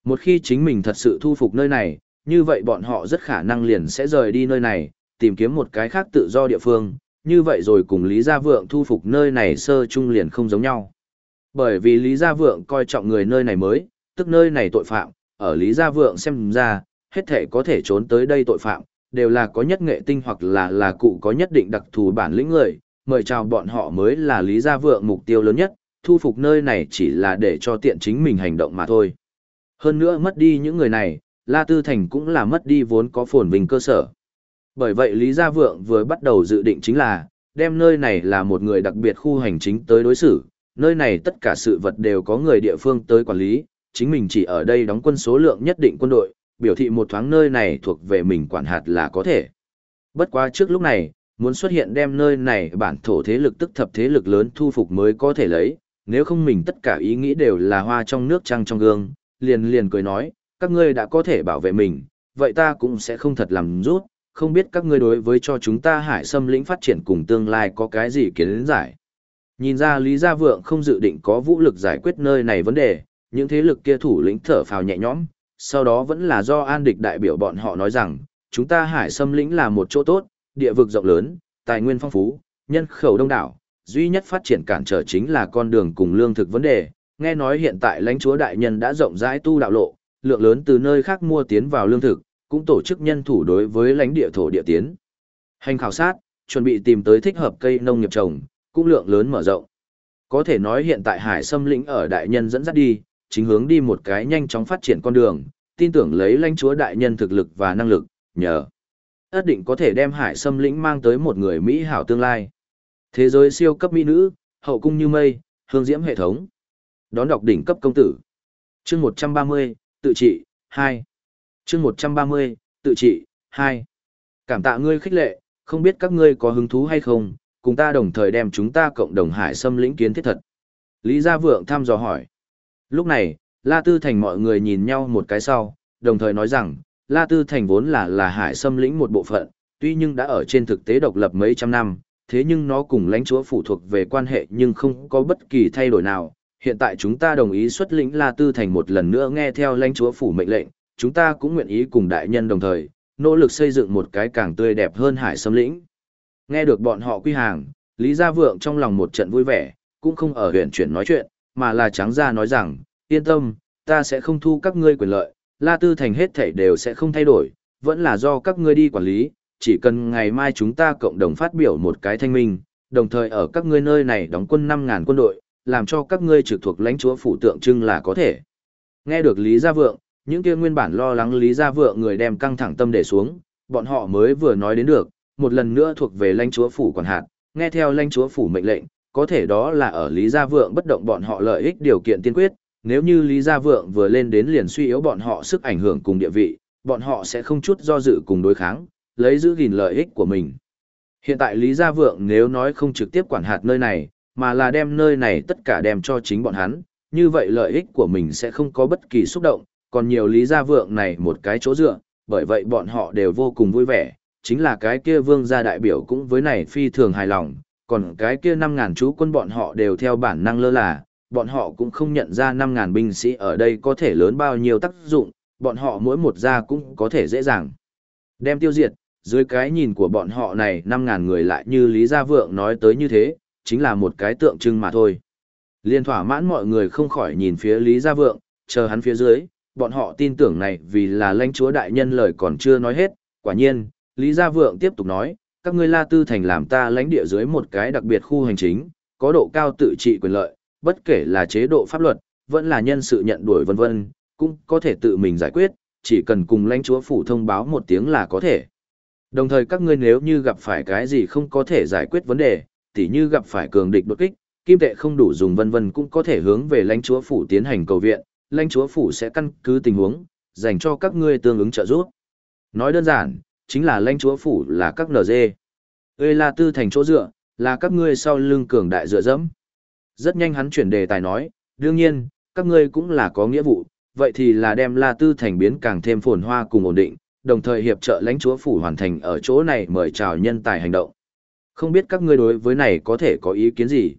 Một khi chính mình thật sự thu phục nơi này, như vậy bọn họ rất khả năng liền sẽ rời đi nơi này, tìm kiếm một cái khác tự do địa phương, như vậy rồi cùng Lý Gia Vượng thu phục nơi này sơ chung liền không giống nhau. Bởi vì Lý Gia Vượng coi trọng người nơi này mới, tức nơi này tội phạm, ở Lý Gia Vượng xem ra, hết thể có thể trốn tới đây tội phạm, đều là có nhất nghệ tinh hoặc là là cụ có nhất định đặc thù bản lĩnh người, mời chào bọn họ mới là Lý Gia Vượng mục tiêu lớn nhất, thu phục nơi này chỉ là để cho tiện chính mình hành động mà thôi. Hơn nữa mất đi những người này, La Tư Thành cũng là mất đi vốn có phồn vinh cơ sở. Bởi vậy Lý Gia Vượng vừa bắt đầu dự định chính là, đem nơi này là một người đặc biệt khu hành chính tới đối xử, nơi này tất cả sự vật đều có người địa phương tới quản lý, chính mình chỉ ở đây đóng quân số lượng nhất định quân đội, biểu thị một thoáng nơi này thuộc về mình quản hạt là có thể. Bất quá trước lúc này, muốn xuất hiện đem nơi này bản thổ thế lực tức thập thế lực lớn thu phục mới có thể lấy, nếu không mình tất cả ý nghĩ đều là hoa trong nước trăng trong gương, liền liền cười nói, các ngươi đã có thể bảo vệ mình, vậy ta cũng sẽ không thật làm rút, không biết các ngươi đối với cho chúng ta hải xâm lĩnh phát triển cùng tương lai có cái gì kiến giải. Nhìn ra Lý Gia Vượng không dự định có vũ lực giải quyết nơi này vấn đề, những thế lực kia thủ lĩnh thở phào nhẹ nhõm, sau đó vẫn là do an địch đại biểu bọn họ nói rằng, chúng ta hải xâm lĩnh là một chỗ tốt, địa vực rộng lớn, tài nguyên phong phú, nhân khẩu đông đảo, duy nhất phát triển cản trở chính là con đường cùng lương thực vấn đề. Nghe nói hiện tại lãnh chúa đại nhân đã rộng rãi tu đạo lộ, lượng lớn từ nơi khác mua tiến vào lương thực, cũng tổ chức nhân thủ đối với lãnh địa thổ địa tiến. Hành khảo sát, chuẩn bị tìm tới thích hợp cây nông nghiệp trồng, cũng lượng lớn mở rộng. Có thể nói hiện tại hải xâm lĩnh ở đại nhân dẫn dắt đi, chính hướng đi một cái nhanh chóng phát triển con đường, tin tưởng lấy lãnh chúa đại nhân thực lực và năng lực, nhờ. Ất định có thể đem hải xâm lĩnh mang tới một người Mỹ hảo tương lai. Thế giới siêu cấp mỹ nữ, hậu cung như mây, hương diễm hệ thống. Đón đọc đỉnh cấp công tử. chương 130, tự trị, 2. chương 130, tự trị, 2. Cảm tạ ngươi khích lệ, không biết các ngươi có hứng thú hay không, cùng ta đồng thời đem chúng ta cộng đồng hải xâm lĩnh kiến thiết thật. Lý Gia Vượng thăm dò hỏi. Lúc này, La Tư Thành mọi người nhìn nhau một cái sau, đồng thời nói rằng, La Tư Thành vốn là là hải xâm lĩnh một bộ phận, tuy nhưng đã ở trên thực tế độc lập mấy trăm năm, thế nhưng nó cùng lãnh chúa phụ thuộc về quan hệ nhưng không có bất kỳ thay đổi nào. Hiện tại chúng ta đồng ý xuất lĩnh La Tư Thành một lần nữa nghe theo lãnh chúa phủ mệnh lệnh, chúng ta cũng nguyện ý cùng đại nhân đồng thời, nỗ lực xây dựng một cái càng tươi đẹp hơn hải sâm lĩnh. Nghe được bọn họ quy hàng, Lý Gia Vượng trong lòng một trận vui vẻ, cũng không ở huyện chuyển nói chuyện, mà là trắng ra nói rằng, yên tâm, ta sẽ không thu các ngươi quyền lợi, La Tư Thành hết thảy đều sẽ không thay đổi, vẫn là do các ngươi đi quản lý, chỉ cần ngày mai chúng ta cộng đồng phát biểu một cái thanh minh, đồng thời ở các ngươi nơi này đóng quân 5.000 quân đội, làm cho các ngươi trực thuộc lãnh chúa phủ tượng trưng là có thể. Nghe được Lý Gia Vượng, những kia nguyên bản lo lắng Lý Gia Vượng người đem căng thẳng tâm để xuống, bọn họ mới vừa nói đến được, một lần nữa thuộc về lãnh chúa phủ quản hạt, nghe theo lãnh chúa phủ mệnh lệnh, có thể đó là ở Lý Gia Vượng bất động bọn họ lợi ích điều kiện tiên quyết, nếu như Lý Gia Vượng vừa lên đến liền suy yếu bọn họ sức ảnh hưởng cùng địa vị, bọn họ sẽ không chút do dự cùng đối kháng, lấy giữ gìn lợi ích của mình. Hiện tại Lý Gia Vượng nếu nói không trực tiếp quản hạt nơi này, mà là đem nơi này tất cả đem cho chính bọn hắn, như vậy lợi ích của mình sẽ không có bất kỳ xúc động, còn nhiều Lý Gia Vượng này một cái chỗ dựa, bởi vậy bọn họ đều vô cùng vui vẻ, chính là cái kia vương gia đại biểu cũng với này phi thường hài lòng, còn cái kia 5.000 chú quân bọn họ đều theo bản năng lơ là, bọn họ cũng không nhận ra 5.000 binh sĩ ở đây có thể lớn bao nhiêu tác dụng, bọn họ mỗi một gia cũng có thể dễ dàng đem tiêu diệt, dưới cái nhìn của bọn họ này 5.000 người lại như Lý Gia Vượng nói tới như thế, chính là một cái tượng trưng mà thôi. Liên thỏa mãn mọi người không khỏi nhìn phía Lý Gia Vượng, chờ hắn phía dưới, bọn họ tin tưởng này vì là lãnh chúa đại nhân lời còn chưa nói hết, quả nhiên, Lý Gia Vượng tiếp tục nói, các ngươi La Tư Thành làm ta lãnh địa dưới một cái đặc biệt khu hành chính, có độ cao tự trị quyền lợi, bất kể là chế độ pháp luật, vẫn là nhân sự nhận đuổi vân vân, cũng có thể tự mình giải quyết, chỉ cần cùng lãnh chúa phủ thông báo một tiếng là có thể. Đồng thời các ngươi nếu như gặp phải cái gì không có thể giải quyết vấn đề, tỉ như gặp phải cường địch đột kích, kim tệ không đủ dùng vân vân cũng có thể hướng về lãnh chúa phủ tiến hành cầu viện, lãnh chúa phủ sẽ căn cứ tình huống, dành cho các ngươi tương ứng trợ giúp. Nói đơn giản, chính là lãnh chúa phủ là các NG. Ê là tư thành chỗ dựa, là các ngươi sau lưng cường đại dựa dẫm. Rất nhanh hắn chuyển đề tài nói, đương nhiên, các ngươi cũng là có nghĩa vụ, vậy thì là đem La Tư thành biến càng thêm phồn hoa cùng ổn định, đồng thời hiệp trợ lãnh chúa phủ hoàn thành ở chỗ này mời chào nhân tài hành động. Không biết các ngươi đối với này có thể có ý kiến gì?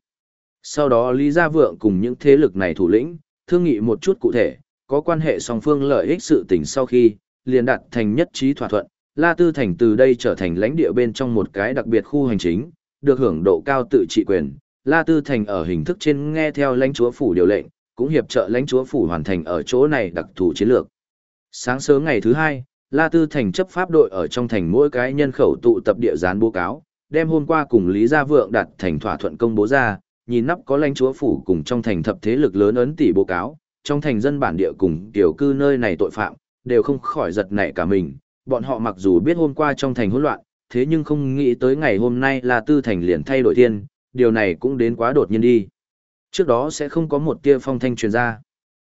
Sau đó Lý Gia Vượng cùng những thế lực này thủ lĩnh, thương nghị một chút cụ thể, có quan hệ song phương lợi ích sự tình sau khi, liền đạt thành nhất trí thỏa thuận, La Tư Thành từ đây trở thành lãnh địa bên trong một cái đặc biệt khu hành chính, được hưởng độ cao tự trị quyền. La Tư Thành ở hình thức trên nghe theo lãnh chúa phủ điều lệnh, cũng hiệp trợ lãnh chúa phủ hoàn thành ở chỗ này đặc thù chiến lược. Sáng sớm ngày thứ hai, La Tư Thành chấp pháp đội ở trong thành mỗi cái nhân khẩu tụ tập địa gián báo cáo, đem hôm qua cùng Lý Gia Vượng đặt thành thỏa thuận công bố ra, nhìn nắp có lãnh chúa phủ cùng trong thành thập thế lực lớn ấn tỷ báo cáo, trong thành dân bản địa cùng tiểu cư nơi này tội phạm, đều không khỏi giật nảy cả mình, bọn họ mặc dù biết hôm qua trong thành hỗn loạn, thế nhưng không nghĩ tới ngày hôm nay là Tư Thành liền thay đổi thiên, điều này cũng đến quá đột nhiên đi. Trước đó sẽ không có một tia phong thanh truyền ra.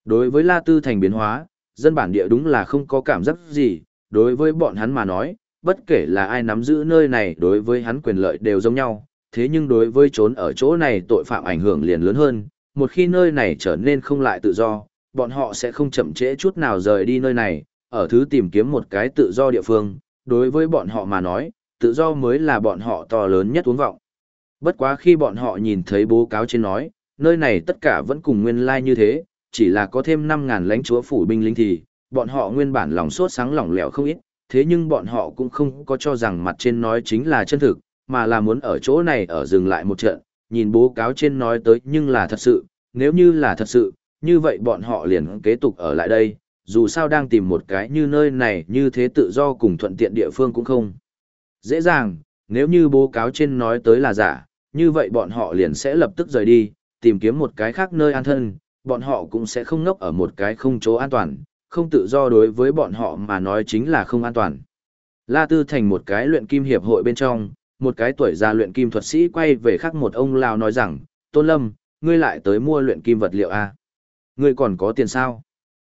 Đối với La Tư Thành biến hóa, dân bản địa đúng là không có cảm giác gì, đối với bọn hắn mà nói, bất kể là ai nắm giữ nơi này đối với hắn quyền lợi đều giống nhau, thế nhưng đối với trốn ở chỗ này tội phạm ảnh hưởng liền lớn hơn, một khi nơi này trở nên không lại tự do, bọn họ sẽ không chậm trễ chút nào rời đi nơi này, ở thứ tìm kiếm một cái tự do địa phương, đối với bọn họ mà nói, tự do mới là bọn họ to lớn nhất uống vọng. Bất quá khi bọn họ nhìn thấy bố cáo trên nói, nơi này tất cả vẫn cùng nguyên lai like như thế, chỉ là có thêm 5.000 lãnh chúa phủ binh lính thì, bọn họ nguyên bản lòng sốt sáng lỏng lẻo không ít, thế nhưng bọn họ cũng không có cho rằng mặt trên nói chính là chân thực, mà là muốn ở chỗ này ở dừng lại một trận, nhìn bố cáo trên nói tới nhưng là thật sự, nếu như là thật sự, như vậy bọn họ liền kế tục ở lại đây, dù sao đang tìm một cái như nơi này như thế tự do cùng thuận tiện địa phương cũng không. Dễ dàng, nếu như bố cáo trên nói tới là giả, như vậy bọn họ liền sẽ lập tức rời đi, tìm kiếm một cái khác nơi an thân, bọn họ cũng sẽ không ngốc ở một cái không chỗ an toàn, không tự do đối với bọn họ mà nói chính là không an toàn. La Tư thành một cái luyện kim hiệp hội bên trong, một cái tuổi già luyện kim thuật sĩ quay về khác một ông lão nói rằng, Tôn Lâm, ngươi lại tới mua luyện kim vật liệu à? Ngươi còn có tiền sao?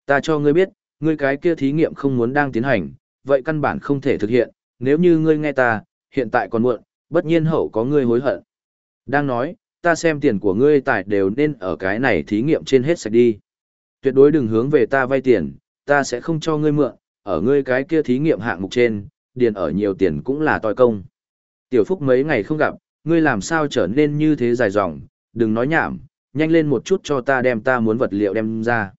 Ta cho ngươi biết, ngươi cái kia thí nghiệm không muốn đang tiến hành, vậy căn bản không thể thực hiện, nếu như ngươi nghe ta, hiện tại còn muộn, bất nhiên hậu có ngươi hối hận. Đang nói, ta xem tiền của ngươi tài đều nên ở cái này thí nghiệm trên hết sạch đi. Tuyệt đối đừng hướng về ta vay tiền, ta sẽ không cho ngươi mượn, ở ngươi cái kia thí nghiệm hạng mục trên, điền ở nhiều tiền cũng là toi công. Tiểu Phúc mấy ngày không gặp, ngươi làm sao trở nên như thế dài dòng, đừng nói nhảm, nhanh lên một chút cho ta đem ta muốn vật liệu đem ra.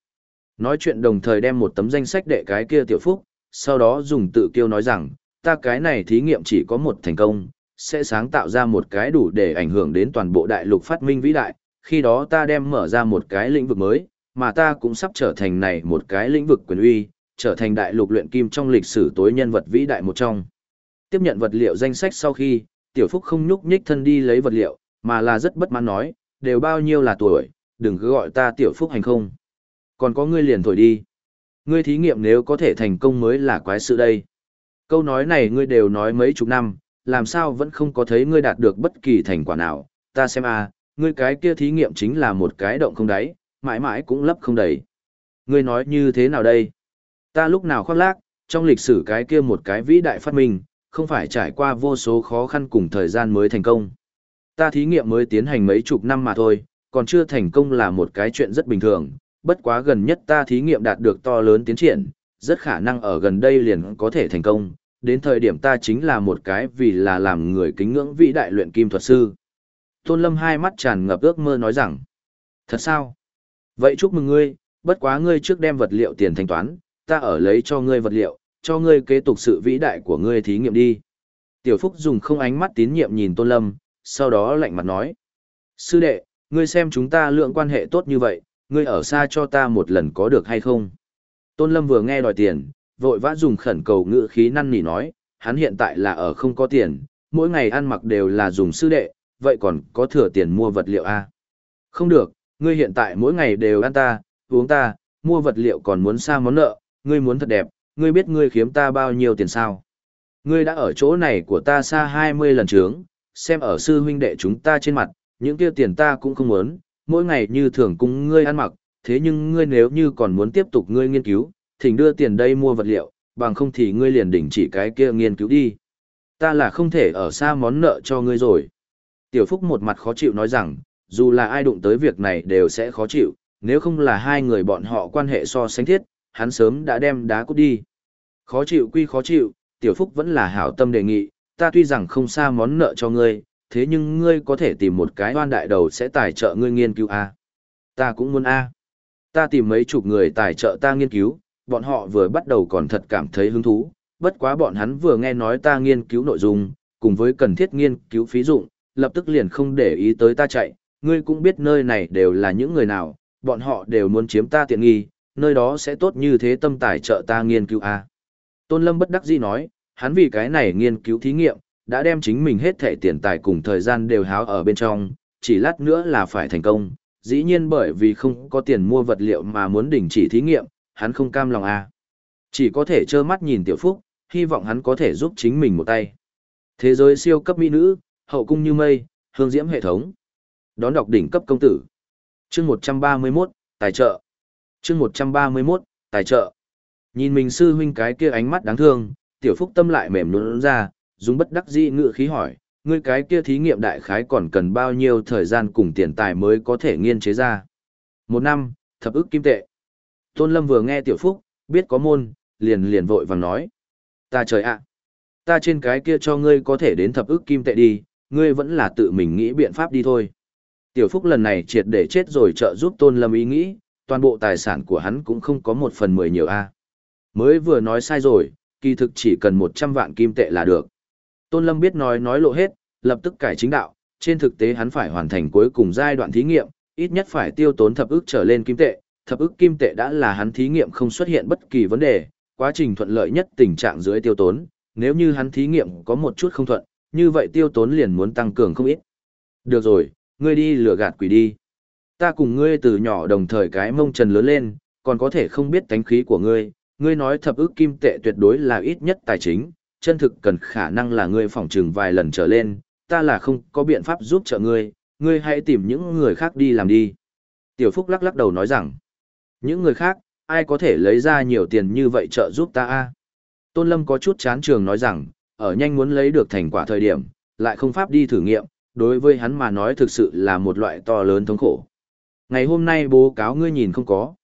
Nói chuyện đồng thời đem một tấm danh sách đệ cái kia tiểu phúc, sau đó dùng tự kiêu nói rằng, ta cái này thí nghiệm chỉ có một thành công, sẽ sáng tạo ra một cái đủ để ảnh hưởng đến toàn bộ đại lục phát minh vĩ đại, khi đó ta đem mở ra một cái lĩnh vực mới, mà ta cũng sắp trở thành này một cái lĩnh vực quyền uy, trở thành đại lục luyện kim trong lịch sử tối nhân vật vĩ đại một trong. Tiếp nhận vật liệu danh sách sau khi, Tiểu Phúc không nhúc nhích thân đi lấy vật liệu, mà là rất bất mãn nói, đều bao nhiêu là tuổi, đừng cứ gọi ta Tiểu Phúc hành không. Còn có ngươi liền thổi đi. Ngươi thí nghiệm nếu có thể thành công mới là quái sự đây. Câu nói này ngươi đều nói mấy chục năm, làm sao vẫn không có thấy ngươi đạt được bất kỳ thành quả nào, ta xem a, ngươi cái kia thí nghiệm chính là một cái động không đáy, mãi mãi cũng lấp không đầy. Ngươi nói như thế nào đây? Ta lúc nào khoác lác, trong lịch sử cái kia một cái vĩ đại phát minh, không phải trải qua vô số khó khăn cùng thời gian mới thành công. Ta thí nghiệm mới tiến hành mấy chục năm mà thôi, còn chưa thành công là một cái chuyện rất bình thường, bất quá gần nhất ta thí nghiệm đạt được to lớn tiến triển, rất khả năng ở gần đây liền có thể thành công, đến thời điểm ta chính là một cái vì là làm người kính ngưỡng vĩ đại luyện kim thuật sư. Tôn Lâm hai mắt tràn ngập ước mơ nói rằng, thật sao? Vậy chúc mừng ngươi, bất quá ngươi trước đem vật liệu tiền thanh toán, ta ở lấy cho ngươi vật liệu, cho ngươi kế tục sự vĩ đại của ngươi thí nghiệm đi. Tiểu Phúc dùng không ánh mắt tín nhiệm nhìn Tôn Lâm, sau đó lạnh mặt nói. Sư đệ, ngươi xem chúng ta lượng quan hệ tốt như vậy, ngươi ở xa cho ta một lần có được hay không? Tôn Lâm vừa nghe đòi tiền, vội vã dùng khẩn cầu ngữ khí năn nỉ nói, hắn hiện tại là ở không có tiền, mỗi ngày ăn mặc đều là dùng sư đệ, vậy còn có thừa tiền mua vật liệu a? À? Không được, ngươi hiện tại mỗi ngày đều ăn ta, uống ta, mua vật liệu còn muốn xa món nợ, ngươi muốn thật đẹp, ngươi biết ngươi khiếm ta bao nhiêu tiền sao? Ngươi đã ở chỗ này của ta xa 20 lần trướng, xem ở sư huynh đệ chúng ta trên mặt, những kia tiền ta cũng không muốn, mỗi ngày như thường cùng ngươi ăn mặc, thế nhưng ngươi nếu như còn muốn tiếp tục ngươi nghiên cứu, thỉnh đưa tiền đây mua vật liệu, bằng không thì ngươi liền đỉnh chỉ cái kia nghiên cứu đi. Ta là không thể ở xa món nợ cho ngươi rồi. Tiểu Phúc một mặt khó chịu nói rằng, dù là ai đụng tới việc này đều sẽ khó chịu, nếu không là hai người bọn họ quan hệ so sánh thiết, hắn sớm đã đem đá cút đi. Khó chịu quy khó chịu, Tiểu Phúc vẫn là hảo tâm đề nghị, ta tuy rằng không xa món nợ cho ngươi, thế nhưng ngươi có thể tìm một cái oan đại đầu sẽ tài trợ ngươi nghiên cứu A. Ta cũng muốn A. Ta tìm mấy chục người tài trợ ta nghiên cứu, bọn họ vừa bắt đầu còn thật cảm thấy hứng thú, bất quá bọn hắn vừa nghe nói ta nghiên cứu nội dung, cùng với cần thiết nghiên cứu phí dụng, lập tức liền không để ý tới ta chạy, ngươi cũng biết nơi này đều là những người nào, bọn họ đều muốn chiếm ta tiện nghi, nơi đó sẽ tốt như thế tâm tài trợ ta nghiên cứu a. Tôn Lâm bất đắc dĩ nói, hắn vì cái này nghiên cứu thí nghiệm, đã đem chính mình hết thể tiền tài cùng thời gian đều háo ở bên trong, chỉ lát nữa là phải thành công. Dĩ nhiên bởi vì không có tiền mua vật liệu mà muốn đình chỉ thí nghiệm, hắn không cam lòng à? Chỉ có thể trơ mắt nhìn Tiểu Phúc, hy vọng hắn có thể giúp chính mình một tay. Thế giới siêu cấp mỹ nữ, hậu cung như mây, hương diễm hệ thống. Đón đọc đỉnh cấp công tử. Chương 131, tài trợ. Chương 131, tài trợ. Nhìn mình sư huynh cái kia ánh mắt đáng thương, tiểu phúc tâm lại mềm nhũn ra, dùng bất đắc dĩ ngự khí hỏi, ngươi cái kia thí nghiệm đại khái còn cần bao nhiêu thời gian cùng tiền tài mới có thể nghiên chế ra. Một năm, thập ức kim tệ. Tôn Lâm vừa nghe tiểu phúc, biết có môn, liền liền vội vàng nói. Ta trời ạ! ta trên cái kia cho ngươi có thể đến thập ức kim tệ đi, ngươi vẫn là tự mình nghĩ biện pháp đi thôi. Tiểu Phúc lần này triệt để chết rồi trợ giúp Tôn Lâm ý nghĩ, toàn bộ tài sản của hắn cũng không có một phần mười nhiều a. Mới vừa nói sai rồi, kỳ thực chỉ cần một trăm vạn kim tệ là được. Tôn Lâm biết nói nói lộ hết, lập tức cải chính đạo, trên thực tế hắn phải hoàn thành cuối cùng giai đoạn thí nghiệm, ít nhất phải tiêu tốn thập ức trở lên kim tệ, thập ức kim tệ đã là hắn thí nghiệm không xuất hiện bất kỳ vấn đề, quá trình thuận lợi nhất tình trạng dưới tiêu tốn, nếu như hắn thí nghiệm có một chút không thuận, như vậy tiêu tốn liền muốn tăng cường không ít. Được rồi, ngươi đi lừa gạt quỷ đi. Ta cùng ngươi từ nhỏ đồng thời cái mông trần lớn lên, còn có thể không biết tánh khí của ngươi, ngươi nói thập ức kim tệ tuyệt đối là ít nhất tài chính, chân thực cần khả năng là ngươi phỏng trừng vài lần trở lên, ta là không có biện pháp giúp trợ ngươi, ngươi hãy tìm những người khác đi làm đi. Tiểu Phúc lắc lắc đầu nói rằng, những người khác, ai có thể lấy ra nhiều tiền như vậy trợ giúp ta a? Tôn Lâm có chút chán trường nói rằng, ở nhanh muốn lấy được thành quả thời điểm, lại không pháp đi thử nghiệm, đối với hắn mà nói thực sự là một loại to lớn thống khổ. Ngày hôm nay bố cáo ngươi nhìn không có.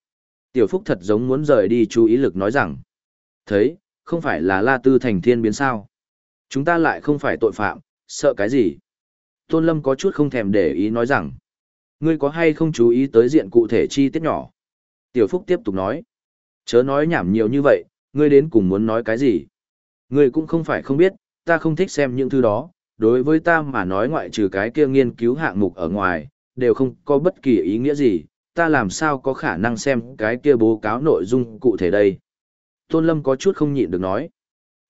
Tiểu Phúc thật giống muốn rời đi chú ý lực nói rằng, thấy, không phải là La Tư thành thiên biến sao. Chúng ta lại không phải tội phạm, sợ cái gì. Tôn Lâm có chút không thèm để ý nói rằng, ngươi có hay không chú ý tới diện cụ thể chi tiết nhỏ? Tiểu Phúc tiếp tục nói, chớ nói nhảm nhiều như vậy, ngươi đến cùng muốn nói cái gì? Ngươi cũng không phải không biết, ta không thích xem những thứ đó, đối với ta mà nói ngoại trừ cái kia nghiên cứu hạng mục ở ngoài, đều không có bất kỳ ý nghĩa gì, ta làm sao có khả năng xem cái kia bố cáo nội dung cụ thể đây. Tôn Lâm có chút không nhịn được nói.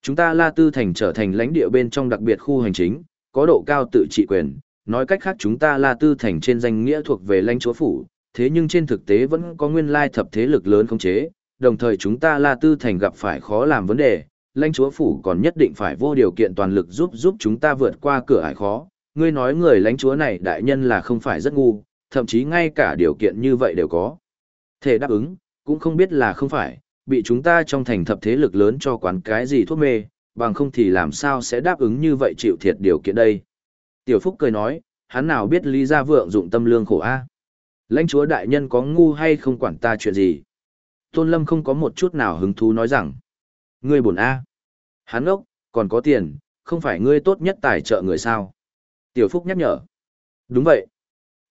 Chúng ta La Tư Thành trở thành lãnh địa bên trong đặc biệt khu hành chính, có độ cao tự trị quyền, nói cách khác chúng ta La Tư Thành trên danh nghĩa thuộc về lãnh chúa phủ, thế nhưng trên thực tế vẫn có nguyên lai thập thế lực lớn khống chế, đồng thời chúng ta La Tư Thành gặp phải khó làm vấn đề, lãnh chúa phủ còn nhất định phải vô điều kiện toàn lực giúp giúp chúng ta vượt qua cửa ải khó. Ngươi nói người lãnh chúa này đại nhân là không phải rất ngu, thậm chí ngay cả điều kiện như vậy đều có. Thể đáp ứng, cũng không biết là không phải, bị chúng ta trong thành thập thế lực lớn cho quán cái gì thuốc mê, bằng không thì làm sao sẽ đáp ứng như vậy chịu thiệt điều kiện đây. Tiểu Phúc cười nói, hắn nào biết Lý Gia Vượng dụng tâm lương khổ a Lãnh chúa đại nhân có ngu hay không quản ta chuyện gì. Tôn Lâm không có một chút nào hứng thú nói rằng, ngươi buồn a Hắn ốc, còn có tiền, không phải ngươi tốt nhất tài trợ người sao. Tiểu Phúc nhắc nhở. Đúng vậy.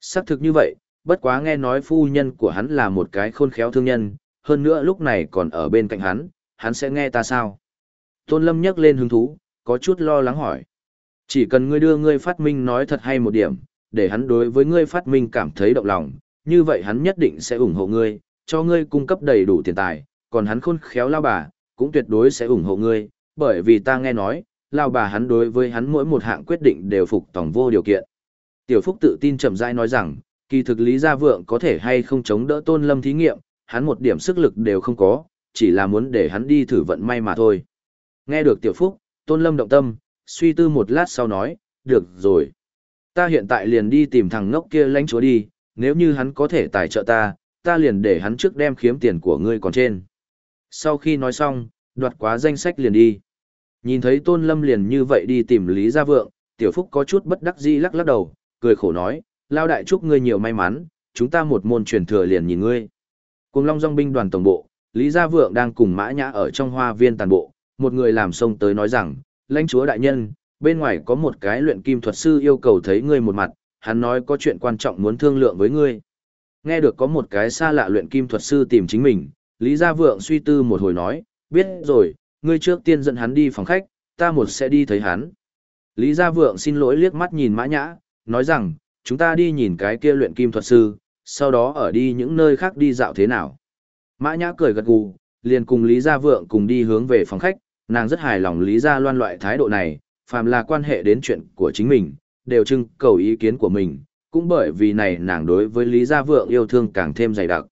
Xác thực như vậy, bất quá nghe nói phu nhân của hắn là một cái khôn khéo thương nhân, hơn nữa lúc này còn ở bên cạnh hắn, hắn sẽ nghe ta sao? Tôn Lâm nhắc lên hứng thú, có chút lo lắng hỏi. Chỉ cần ngươi đưa ngươi phát minh nói thật hay một điểm, để hắn đối với ngươi phát minh cảm thấy động lòng, như vậy hắn nhất định sẽ ủng hộ ngươi, cho ngươi cung cấp đầy đủ tiền tài, còn hắn khôn khéo lao bà, cũng tuyệt đối sẽ ủng hộ ngươi, bởi vì ta nghe nói, lao bà hắn đối với hắn mỗi một hạng quyết định đều phục tòng vô điều kiện. Tiểu Phúc tự tin chậm rãi nói rằng, kỳ thực Lý Gia Vượng có thể hay không chống đỡ Tôn Lâm thí nghiệm, hắn một điểm sức lực đều không có, chỉ là muốn để hắn đi thử vận may mà thôi. Nghe được Tiểu Phúc, Tôn Lâm động tâm, suy tư một lát sau nói, được rồi. Ta hiện tại liền đi tìm thằng ngốc kia lãnh chúa đi, nếu như hắn có thể tài trợ ta, ta liền để hắn trước đem khiếm tiền của ngươi còn trên. Sau khi nói xong, đoạt quá danh sách liền đi. Nhìn thấy Tôn Lâm liền như vậy đi tìm Lý Gia Vượng, Tiểu Phúc có chút bất đắc dĩ lắc lắc đầu, cười khổ nói, lao đại chúc ngươi nhiều may mắn, chúng ta một môn truyền thừa liền nhìn ngươi. Cùng Long Dòng binh đoàn tổng bộ, Lý Gia Vượng đang cùng Mã Nhã ở trong hoa viên tàn bộ, một người làm sông tới nói rằng, lãnh chúa đại nhân, bên ngoài có một cái luyện kim thuật sư yêu cầu thấy ngươi một mặt, hắn nói có chuyện quan trọng muốn thương lượng với ngươi. Nghe được có một cái xa lạ luyện kim thuật sư tìm chính mình, Lý Gia Vượng suy tư một hồi nói, biết rồi, ngươi trước tiên dẫn hắn đi phòng khách, ta một sẽ đi thấy hắn. Lý Gia Vượng xin lỗi liếc mắt nhìn Mã Nhã, nói rằng, chúng ta đi nhìn cái kia luyện kim thuật sư, sau đó ở đi những nơi khác đi dạo thế nào. Mã Nhã cười gật gù, liền cùng Lý Gia Vượng cùng đi hướng về phòng khách, nàng rất hài lòng Lý Gia Loan loại thái độ này, phàm là quan hệ đến chuyện của chính mình, đều trưng cầu ý kiến của mình, cũng bởi vì này nàng đối với Lý Gia Vượng yêu thương càng thêm dày đặc.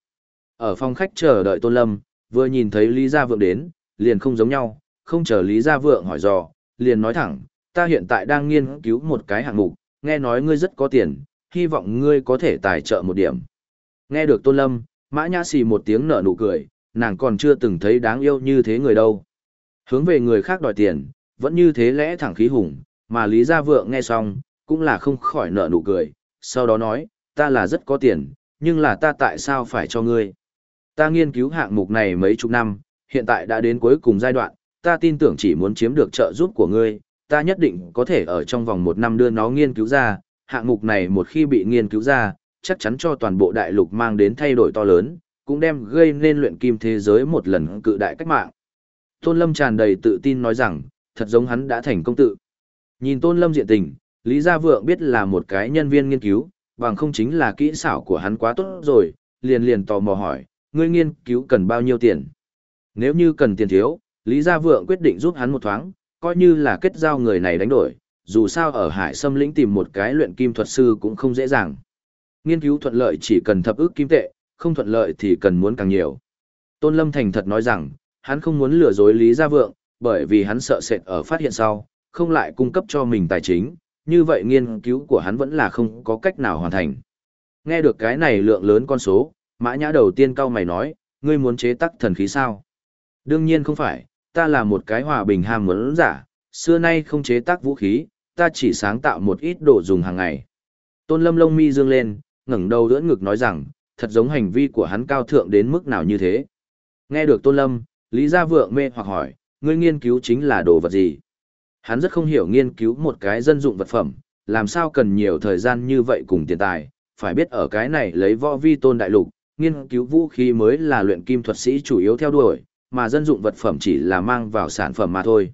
Ở phòng khách chờ đợi Tôn Lâm, vừa nhìn thấy Lý Gia Vượng đến, liền không giống nhau, không chờ Lý Gia Vượng hỏi dò, liền nói thẳng, ta hiện tại đang nghiên cứu một cái hạng mục, nghe nói ngươi rất có tiền, hy vọng ngươi có thể tài trợ một điểm. Nghe được Tôn Lâm, Mã Nhã xì một tiếng nở nụ cười, nàng còn chưa từng thấy đáng yêu như thế người đâu. Hướng về người khác đòi tiền, vẫn như thế lẽ thẳng khí hùng, mà Lý Gia Vượng nghe xong, cũng là không khỏi nở nụ cười, sau đó nói, ta là rất có tiền, nhưng là ta tại sao phải cho ngươi? Ta nghiên cứu hạng mục này mấy chục năm, hiện tại đã đến cuối cùng giai đoạn, ta tin tưởng chỉ muốn chiếm được trợ giúp của ngươi, ta nhất định có thể ở trong vòng một năm đưa nó nghiên cứu ra, hạng mục này một khi bị nghiên cứu ra, chắc chắn cho toàn bộ đại lục mang đến thay đổi to lớn, cũng đem gây nên luyện kim thế giới một lần cự đại cách mạng. Tôn Lâm tràn đầy tự tin nói rằng, thật giống hắn đã thành công tự. Nhìn Tôn Lâm diện tình, Lý Gia Vượng biết là một cái nhân viên nghiên cứu, bằng không chính là kỹ xảo của hắn quá tốt rồi, liền liền tò mò hỏi, ngươi nghiên cứu cần bao nhiêu tiền? Nếu như cần tiền thiếu, Lý Gia Vượng quyết định giúp hắn một thoáng, coi như là kết giao người này đánh đổi, dù sao ở Hải Sâm lĩnh tìm một cái luyện kim thuật sư cũng không dễ dàng. Nghiên cứu thuận lợi chỉ cần thập ước kim tệ, không thuận lợi thì cần muốn càng nhiều. Tôn Lâm thành thật nói rằng, hắn không muốn lừa dối Lý Gia Vượng, bởi vì hắn sợ sệt ở phát hiện sau, không lại cung cấp cho mình tài chính, như vậy nghiên cứu của hắn vẫn là không có cách nào hoàn thành. Nghe được cái này lượng lớn con số, mã nhã đầu tiên cao mày nói, ngươi muốn chế tác thần khí sao? Đương nhiên không phải, ta là một cái hòa bình ham muốn giả, xưa nay không chế tác vũ khí, ta chỉ sáng tạo một ít đồ dùng hàng ngày. Tôn lâm lông mi dương lên, ngẩng đầu đỡ ngực nói rằng, thật giống hành vi của hắn cao thượng đến mức nào như thế. Nghe được Tôn Lâm, Lý Gia Vượng mê hoặc hỏi, ngươi nghiên cứu chính là đồ vật gì? Hắn rất không hiểu nghiên cứu một cái dân dụng vật phẩm, làm sao cần nhiều thời gian như vậy cùng tiền tài, phải biết ở cái này lấy võ vi tôn đại lục, nghiên cứu vũ khí mới là luyện kim thuật sĩ chủ yếu theo đuổi, mà dân dụng vật phẩm chỉ là mang vào sản phẩm mà thôi.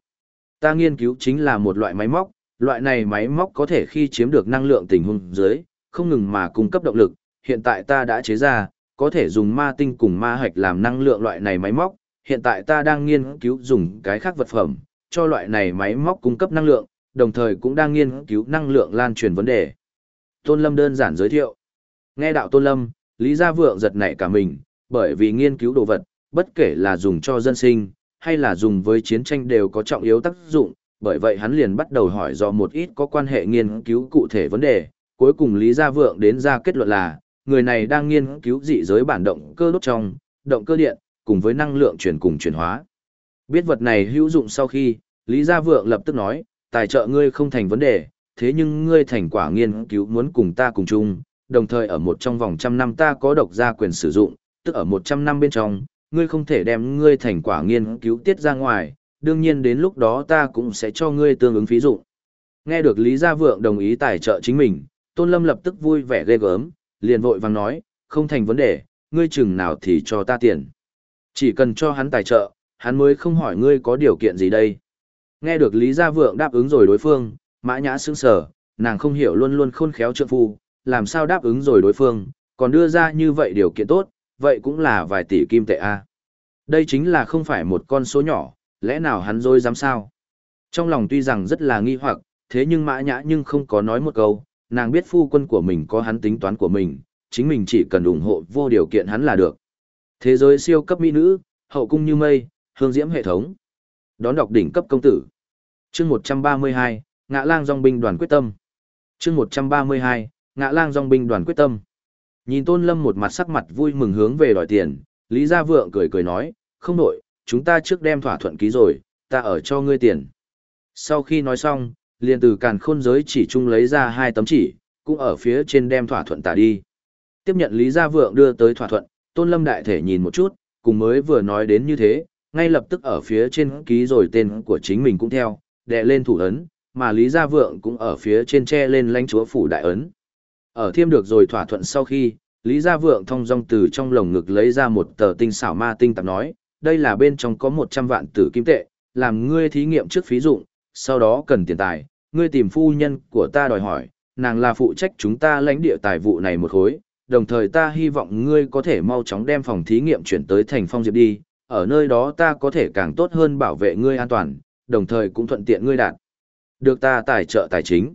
Ta nghiên cứu chính là một loại máy móc, loại này máy móc có thể khi chiếm được năng lượng tình huống dưới, không ngừng mà cung cấp động lực, hiện tại ta đã chế ra, có thể dùng ma tinh cùng ma hạch làm năng lượng loại này máy móc, hiện tại ta đang nghiên cứu dùng cái khác vật phẩm, cho loại này máy móc cung cấp năng lượng, đồng thời cũng đang nghiên cứu năng lượng lan truyền vấn đề. Tôn Lâm đơn giản giới thiệu. Nghe đạo Tôn Lâm, Lý Gia Vượng giật nảy cả mình, bởi vì nghiên cứu đồ vật, bất kể là dùng cho dân sinh, hay là dùng với chiến tranh đều có trọng yếu tác dụng, bởi vậy hắn liền bắt đầu hỏi do một ít có quan hệ nghiên cứu cụ thể vấn đề, cuối cùng Lý Gia Vượng đến ra kết luận là, người này đang nghiên cứu dị giới bản động cơ đốt trong, động cơ điện, cùng với năng lượng chuyển cùng chuyển hóa. Biết vật này hữu dụng sau khi, Lý Gia Vượng lập tức nói, tài trợ ngươi không thành vấn đề, thế nhưng ngươi thành quả nghiên cứu muốn cùng ta cùng chung, đồng thời ở một trong vòng trăm năm ta có độc gia quyền sử dụng, tức ở một trăm năm bên trong, ngươi không thể đem ngươi thành quả nghiên cứu tiết ra ngoài, đương nhiên đến lúc đó ta cũng sẽ cho ngươi tương ứng phí dụng. Nghe được Lý Gia Vượng đồng ý tài trợ chính mình, Tôn Lâm lập tức vui vẻ ghê gớm, liền vội vàng nói, không thành vấn đề, ngươi chừng nào thì cho ta tiền. Chỉ cần cho hắn tài trợ, hắn mới không hỏi ngươi có điều kiện gì đây. Nghe được Lý Gia Vượng đáp ứng rồi đối phương, mã nhã sững sờ, nàng không hiểu luôn luôn khôn khéo trượng phu, làm sao đáp ứng rồi đối phương, còn đưa ra như vậy điều kiện tốt, vậy cũng là vài tỷ kim tệ a. Đây chính là không phải một con số nhỏ, lẽ nào hắn dối dám sao? Trong lòng tuy rằng rất là nghi hoặc, thế nhưng mã nhã nhưng không có nói một câu, nàng biết phu quân của mình có hắn tính toán của mình, chính mình chỉ cần ủng hộ vô điều kiện hắn là được. Thế giới siêu cấp mỹ nữ, hậu cung như mây, hương diễm hệ thống. Đón đọc đỉnh cấp công tử. Chương 132, Ngạ Lang Dòng binh đoàn quyết tâm. Chương 132, Ngạ Lang Dòng binh đoàn quyết tâm. Nhìn Tôn Lâm một mặt sắc mặt vui mừng hướng về đòi tiền, Lý Gia Vượng cười cười nói, không đổi, chúng ta trước đem thỏa thuận ký rồi, ta ở cho ngươi tiền. Sau khi nói xong, liền từ càn khôn giới chỉ chung lấy ra hai tấm chỉ, cũng ở phía trên đem thỏa thuận tả đi. Tiếp nhận Lý Gia Vượng đưa tới thỏa thuận, Tôn Lâm đại thể nhìn một chút, cùng mới vừa nói đến như thế, ngay lập tức ở phía trên ký rồi tên của chính mình cũng theo, đè lên thủ ấn, mà Lý Gia Vượng cũng ở phía trên che lên lãnh chúa phủ đại ấn. Ở thiêm được rồi thỏa thuận sau khi, Lý Gia Vượng thông dong từ trong lồng ngực lấy ra một tờ tinh xảo ma tinh tạp nói, đây là bên trong có 100 vạn tử kim tệ, làm ngươi thí nghiệm trước phí dụng, sau đó cần tiền tài, ngươi tìm phu nhân của ta đòi hỏi, nàng là phụ trách chúng ta lãnh địa tài vụ này một khối, đồng thời ta hy vọng ngươi có thể mau chóng đem phòng thí nghiệm chuyển tới thành phong diệp đi, ở nơi đó ta có thể càng tốt hơn bảo vệ ngươi an toàn, đồng thời cũng thuận tiện ngươi đạt. Được ta tài trợ tài chính.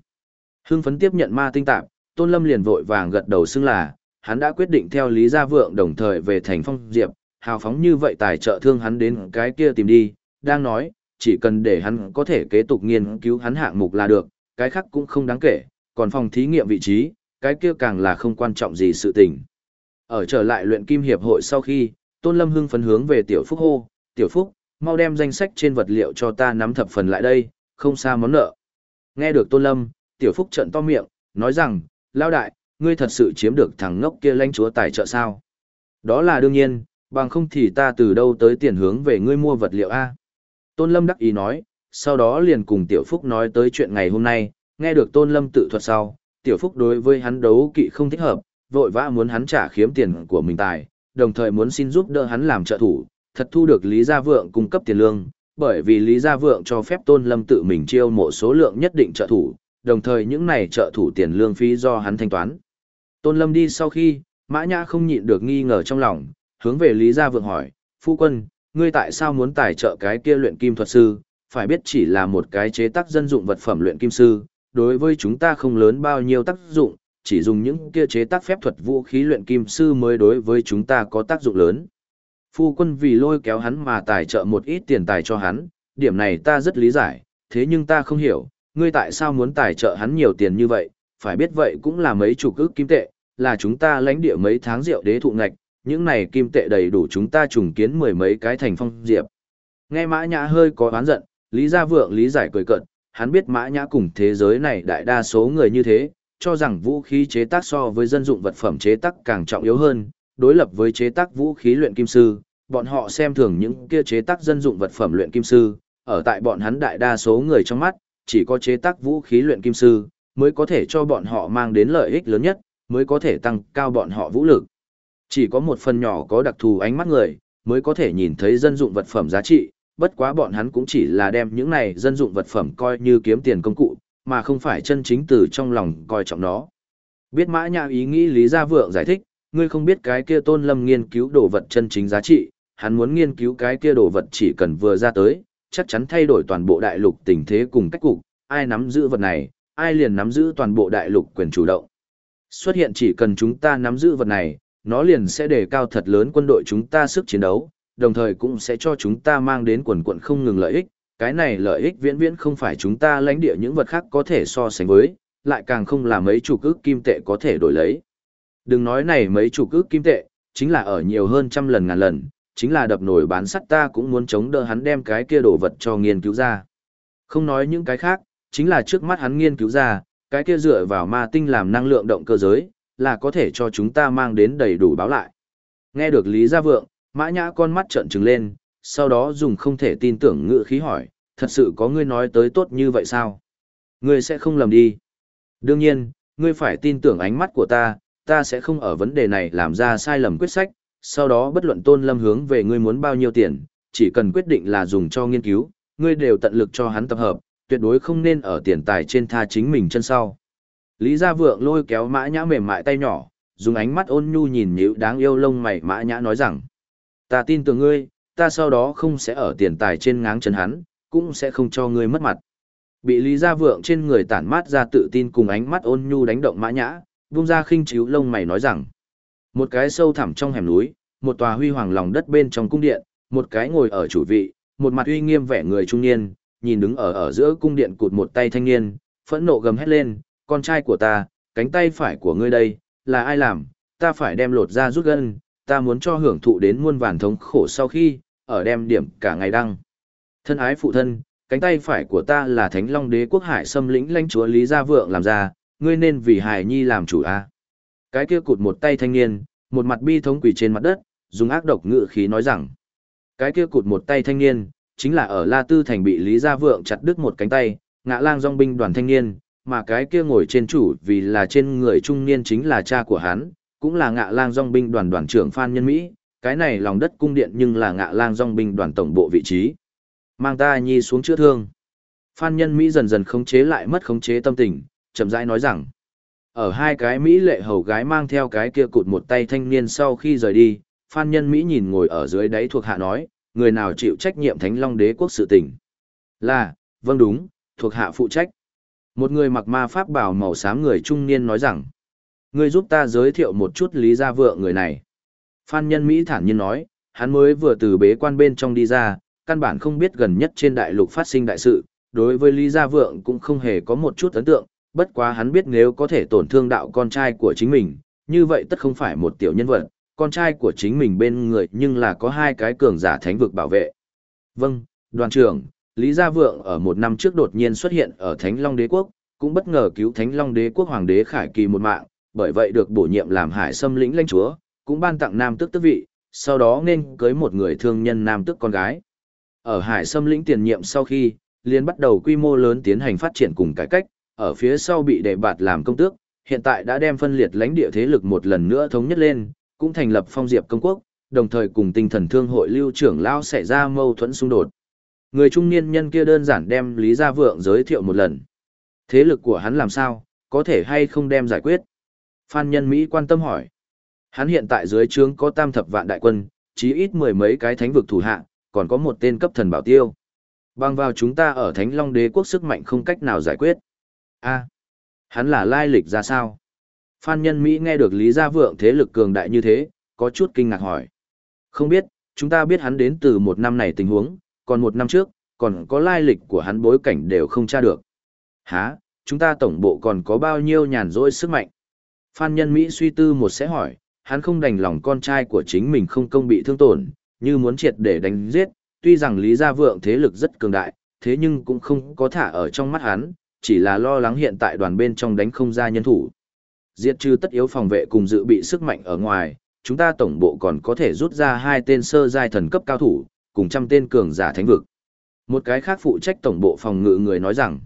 Hưng phấn tiếp nhận ma tinh tạp, Tôn Lâm liền vội vàng gật đầu xưng là, hắn đã quyết định theo Lý Gia Vượng đồng thời về thành phong diệp, hào phóng như vậy tài trợ thương hắn đến cái kia tìm đi, đang nói, chỉ cần để hắn có thể kế tục nghiên cứu hắn hạng mục là được, cái khác cũng không đáng kể, còn phòng thí nghiệm vị trí, cái kia càng là không quan trọng gì sự tình. Ở trở lại luyện kim hiệp hội sau khi, Tôn Lâm hưng phấn hướng về Tiểu Phúc hô, Tiểu Phúc, mau đem danh sách trên vật liệu cho ta nắm thập phần lại đây, không xa món nợ. Nghe được Tôn Lâm, Tiểu Phúc trận to miệng, nói rằng, lao đại, ngươi thật sự chiếm được thằng ngốc kia lãnh chúa tài trợ sao? Đó là đương nhiên, bằng không thì ta từ đâu tới tiền hướng về ngươi mua vật liệu A. Tôn Lâm đắc ý nói, sau đó liền cùng Tiểu Phúc nói tới chuyện ngày hôm nay, nghe được Tôn Lâm tự thuật sau, Tiểu Phúc đối với hắn đấu kỵ không thích hợp, vội vã muốn hắn trả khiếm tiền của mình tài, đồng thời muốn xin giúp đỡ hắn làm trợ thủ, thật thu được Lý Gia Vượng cung cấp tiền lương, bởi vì Lý Gia Vượng cho phép Tôn Lâm tự mình chiêu mộ số lượng nhất định trợ thủ, đồng thời những này trợ thủ tiền lương phí do hắn thanh toán. Tôn Lâm đi sau khi, Mã Nhã không nhịn được nghi ngờ trong lòng, hướng về Lý Gia Vượng hỏi, Phu quân, ngươi tại sao muốn tài trợ cái kia luyện kim thuật sư, phải biết chỉ là một cái chế tác dân dụng vật phẩm luyện kim sư, đối với chúng ta không lớn bao nhiêu tác dụng, chỉ dùng những kia chế tác phép thuật vũ khí luyện kim sư mới đối với chúng ta có tác dụng lớn. Phu quân vì lôi kéo hắn mà tài trợ một ít tiền tài cho hắn, điểm này ta rất lý giải, thế nhưng ta không hiểu, ngươi tại sao muốn tài trợ hắn nhiều tiền như vậy, phải biết vậy cũng là mấy chục ức kim tệ, là chúng ta lãnh địa mấy tháng rượu đế thụ ngạch, những này kim tệ đầy đủ chúng ta trùng kiến mười mấy cái thành phong diệp. Nghe Mã Nhã hơi có oán giận, Lý Gia Vượng lý giải cười cận, hắn biết Mã Nhã cùng thế giới này đại đa số người như thế, cho rằng vũ khí chế tác so với dân dụng vật phẩm chế tác càng trọng yếu hơn, đối lập với chế tác vũ khí luyện kim sư, bọn họ xem thường những kia chế tác dân dụng vật phẩm luyện kim sư, ở tại bọn hắn đại đa số người trong mắt, chỉ có chế tác vũ khí luyện kim sư mới có thể cho bọn họ mang đến lợi ích lớn nhất, mới có thể tăng cao bọn họ vũ lực. Chỉ có một phần nhỏ có đặc thù ánh mắt người, mới có thể nhìn thấy dân dụng vật phẩm giá trị, bất quá bọn hắn cũng chỉ là đem những này dân dụng vật phẩm coi như kiếm tiền công cụ, mà không phải chân chính từ trong lòng coi trọng nó. Biết mã nhã ý nghĩ Lý Gia Vượng giải thích, ngươi không biết cái kia tôn lâm nghiên cứu đồ vật chân chính giá trị, hắn muốn nghiên cứu cái kia đồ vật chỉ cần vừa ra tới, chắc chắn thay đổi toàn bộ đại lục tình thế cùng cách cục, ai nắm giữ vật này, ai liền nắm giữ toàn bộ đại lục quyền chủ động. Xuất hiện chỉ cần chúng ta nắm giữ vật này, nó liền sẽ đề cao thật lớn quân đội chúng ta sức chiến đấu, đồng thời cũng sẽ cho chúng ta mang đến quần quận không ngừng lợi ích. Cái này lợi ích viễn viễn không phải chúng ta lãnh địa những vật khác có thể so sánh với, lại càng không là mấy chủ cước kim tệ có thể đổi lấy. Đừng nói này mấy chủ cước kim tệ, chính là ở nhiều hơn trăm lần ngàn lần, chính là đập nổi bán sắt ta cũng muốn chống đỡ hắn đem cái kia đồ vật cho nghiên cứu ra. Không nói những cái khác, chính là trước mắt hắn nghiên cứu ra, cái kia dựa vào ma tinh làm năng lượng động cơ giới, là có thể cho chúng ta mang đến đầy đủ báo lại. Nghe được Lý Gia Vượng, Mã Nhã con mắt trợn trừng lên, sau đó dùng không thể tin tưởng ngữ khí hỏi, thật sự có ngươi nói tới tốt như vậy sao? Ngươi sẽ không lầm đi. Đương nhiên, ngươi phải tin tưởng ánh mắt của ta, ta sẽ không ở vấn đề này làm ra sai lầm quyết sách, sau đó bất luận tôn lâm hướng về ngươi muốn bao nhiêu tiền, chỉ cần quyết định là dùng cho nghiên cứu, ngươi đều tận lực cho hắn tập hợp, tuyệt đối không nên ở tiền tài trên tha chính mình chân sau. Lý Gia Vượng lôi kéo mã nhã mềm mại tay nhỏ, dùng ánh mắt ôn nhu nhìn nhíu đáng yêu lông mày mã nhã nói rằng, ta tin tưởng ngươi, ta sau đó không sẽ ở tiền tài trên ngáng chân hắn, cũng sẽ không cho ngươi mất mặt. Bị Lý Gia Vượng trên người tản mát ra tự tin cùng ánh mắt ôn nhu đánh động mã nhã, vung ra khinh chiếu lông mày nói rằng, một cái sâu thẳm trong hẻm núi, một tòa huy hoàng lòng đất bên trong cung điện, một cái ngồi ở chủ vị, một mặt uy nghiêm vẻ người trung niên, nhìn đứng ở ở giữa cung điện cụt một tay thanh niên, phẫn nộ gầm hét lên, con trai của ta, cánh tay phải của ngươi đây, là ai làm, ta phải đem lột ra rút gân, ta muốn cho hưởng thụ đến muôn vàn thống khổ sau khi, ở đem điểm cả ngày đăng. Thân ái phụ thân, cánh tay phải của ta là Thánh Long Đế quốc hải xâm lĩnh lãnh chúa Lý Gia Vượng làm ra, ngươi nên vì Hải Nhi làm chủ a. Cái kia cụt một tay thanh niên, một mặt bi thống quỷ trên mặt đất, dùng ác độc ngựa khí nói rằng, cái kia cụt một tay thanh niên, chính là ở La Tư thành bị Lý Gia Vượng chặt đứt một cánh tay, ngã lang dòng binh đoàn thanh niên, mà cái kia ngồi trên chủ vì là trên người trung niên chính là cha của hắn, cũng là ngạ lang dòng binh đoàn đoàn trưởng Phan Nhân Mỹ, cái này lòng đất cung điện nhưng là ngạ lang dòng binh đoàn tổng bộ vị trí. Mang ta nhi xuống chữa thương. Phan Nhân Mỹ dần dần khống chế lại mất khống chế tâm tình, chậm rãi nói rằng, ở hai cái Mỹ lệ hầu gái mang theo cái kia cụt một tay thanh niên sau khi rời đi, Phan Nhân Mỹ nhìn ngồi ở dưới đáy thuộc hạ nói, người nào chịu trách nhiệm Thánh Long Đế quốc sự tình. Là, vâng đúng, thuộc hạ phụ trách. Một người mặc ma pháp bảo màu xám người trung niên nói rằng, Ngươi giúp ta giới thiệu một chút Lý Gia Vượng người này. Phan Nhân Mỹ thản nhiên nói, hắn mới vừa từ bế quan bên trong đi ra, căn bản không biết gần nhất trên đại lục phát sinh đại sự, đối với Lý Gia Vượng cũng không hề có một chút ấn tượng, bất quá hắn biết nếu có thể tổn thương đạo con trai của chính mình, như vậy tất không phải một tiểu nhân vật, con trai của chính mình bên người nhưng là có hai cái cường giả thánh vực bảo vệ. Vâng, đoàn trưởng, Lý Gia Vượng ở một năm trước đột nhiên xuất hiện ở Thánh Long Đế Quốc, cũng bất ngờ cứu Thánh Long Đế Quốc Hoàng đế Khải Kỳ một mạng, bởi vậy được bổ nhiệm làm hải xâm lĩnh lãnh chúa, cũng ban tặng nam tước tước vị, sau đó nên cưới một người thương nhân nam tước con gái. Ở hải xâm lĩnh tiền nhiệm sau khi, liền bắt đầu quy mô lớn tiến hành phát triển cùng cải cách, ở phía sau bị đệ bạt làm công tước, hiện tại đã đem phân liệt lãnh địa thế lực một lần nữa thống nhất lên, cũng thành lập phong diệp công quốc, đồng thời cùng tinh thần thương hội lưu trưởng lao xảy ra mâu thuẫn xung đột. Người trung niên nhân kia đơn giản đem Lý Gia Vượng giới thiệu một lần. Thế lực của hắn làm sao, có thể hay không đem giải quyết. Phan Nhân Mỹ quan tâm hỏi. Hắn hiện tại dưới trướng có tam thập vạn đại quân, chí ít mười mấy cái thánh vực thủ hạ, còn có một tên cấp thần bảo tiêu. Bằng vào chúng ta ở Thánh Long Đế quốc sức mạnh không cách nào giải quyết. A, hắn là lai lịch ra sao? Phan Nhân Mỹ nghe được Lý Gia Vượng thế lực cường đại như thế, có chút kinh ngạc hỏi. Không biết, chúng ta biết hắn đến từ một năm này tình huống, còn một năm trước, còn có lai lịch của hắn bối cảnh đều không tra được. Hả, chúng ta tổng bộ còn có bao nhiêu nhàn rỗi sức mạnh? Phan Nhân Mỹ suy tư một sẽ hỏi, hắn không đành lòng con trai của chính mình không công bị thương tổn, như muốn triệt để đánh giết, tuy rằng Lý Gia Vượng thế lực rất cường đại, thế nhưng cũng không có thả ở trong mắt hắn, chỉ là lo lắng hiện tại đoàn bên trong đánh không ra nhân thủ. Diệt trừ tất yếu phòng vệ cùng dự bị sức mạnh ở ngoài, chúng ta tổng bộ còn có thể rút ra hai tên sơ giai thần cấp cao thủ, cùng trăm tên cường giả thánh vực. Một cái khác phụ trách tổng bộ phòng ngự người nói rằng,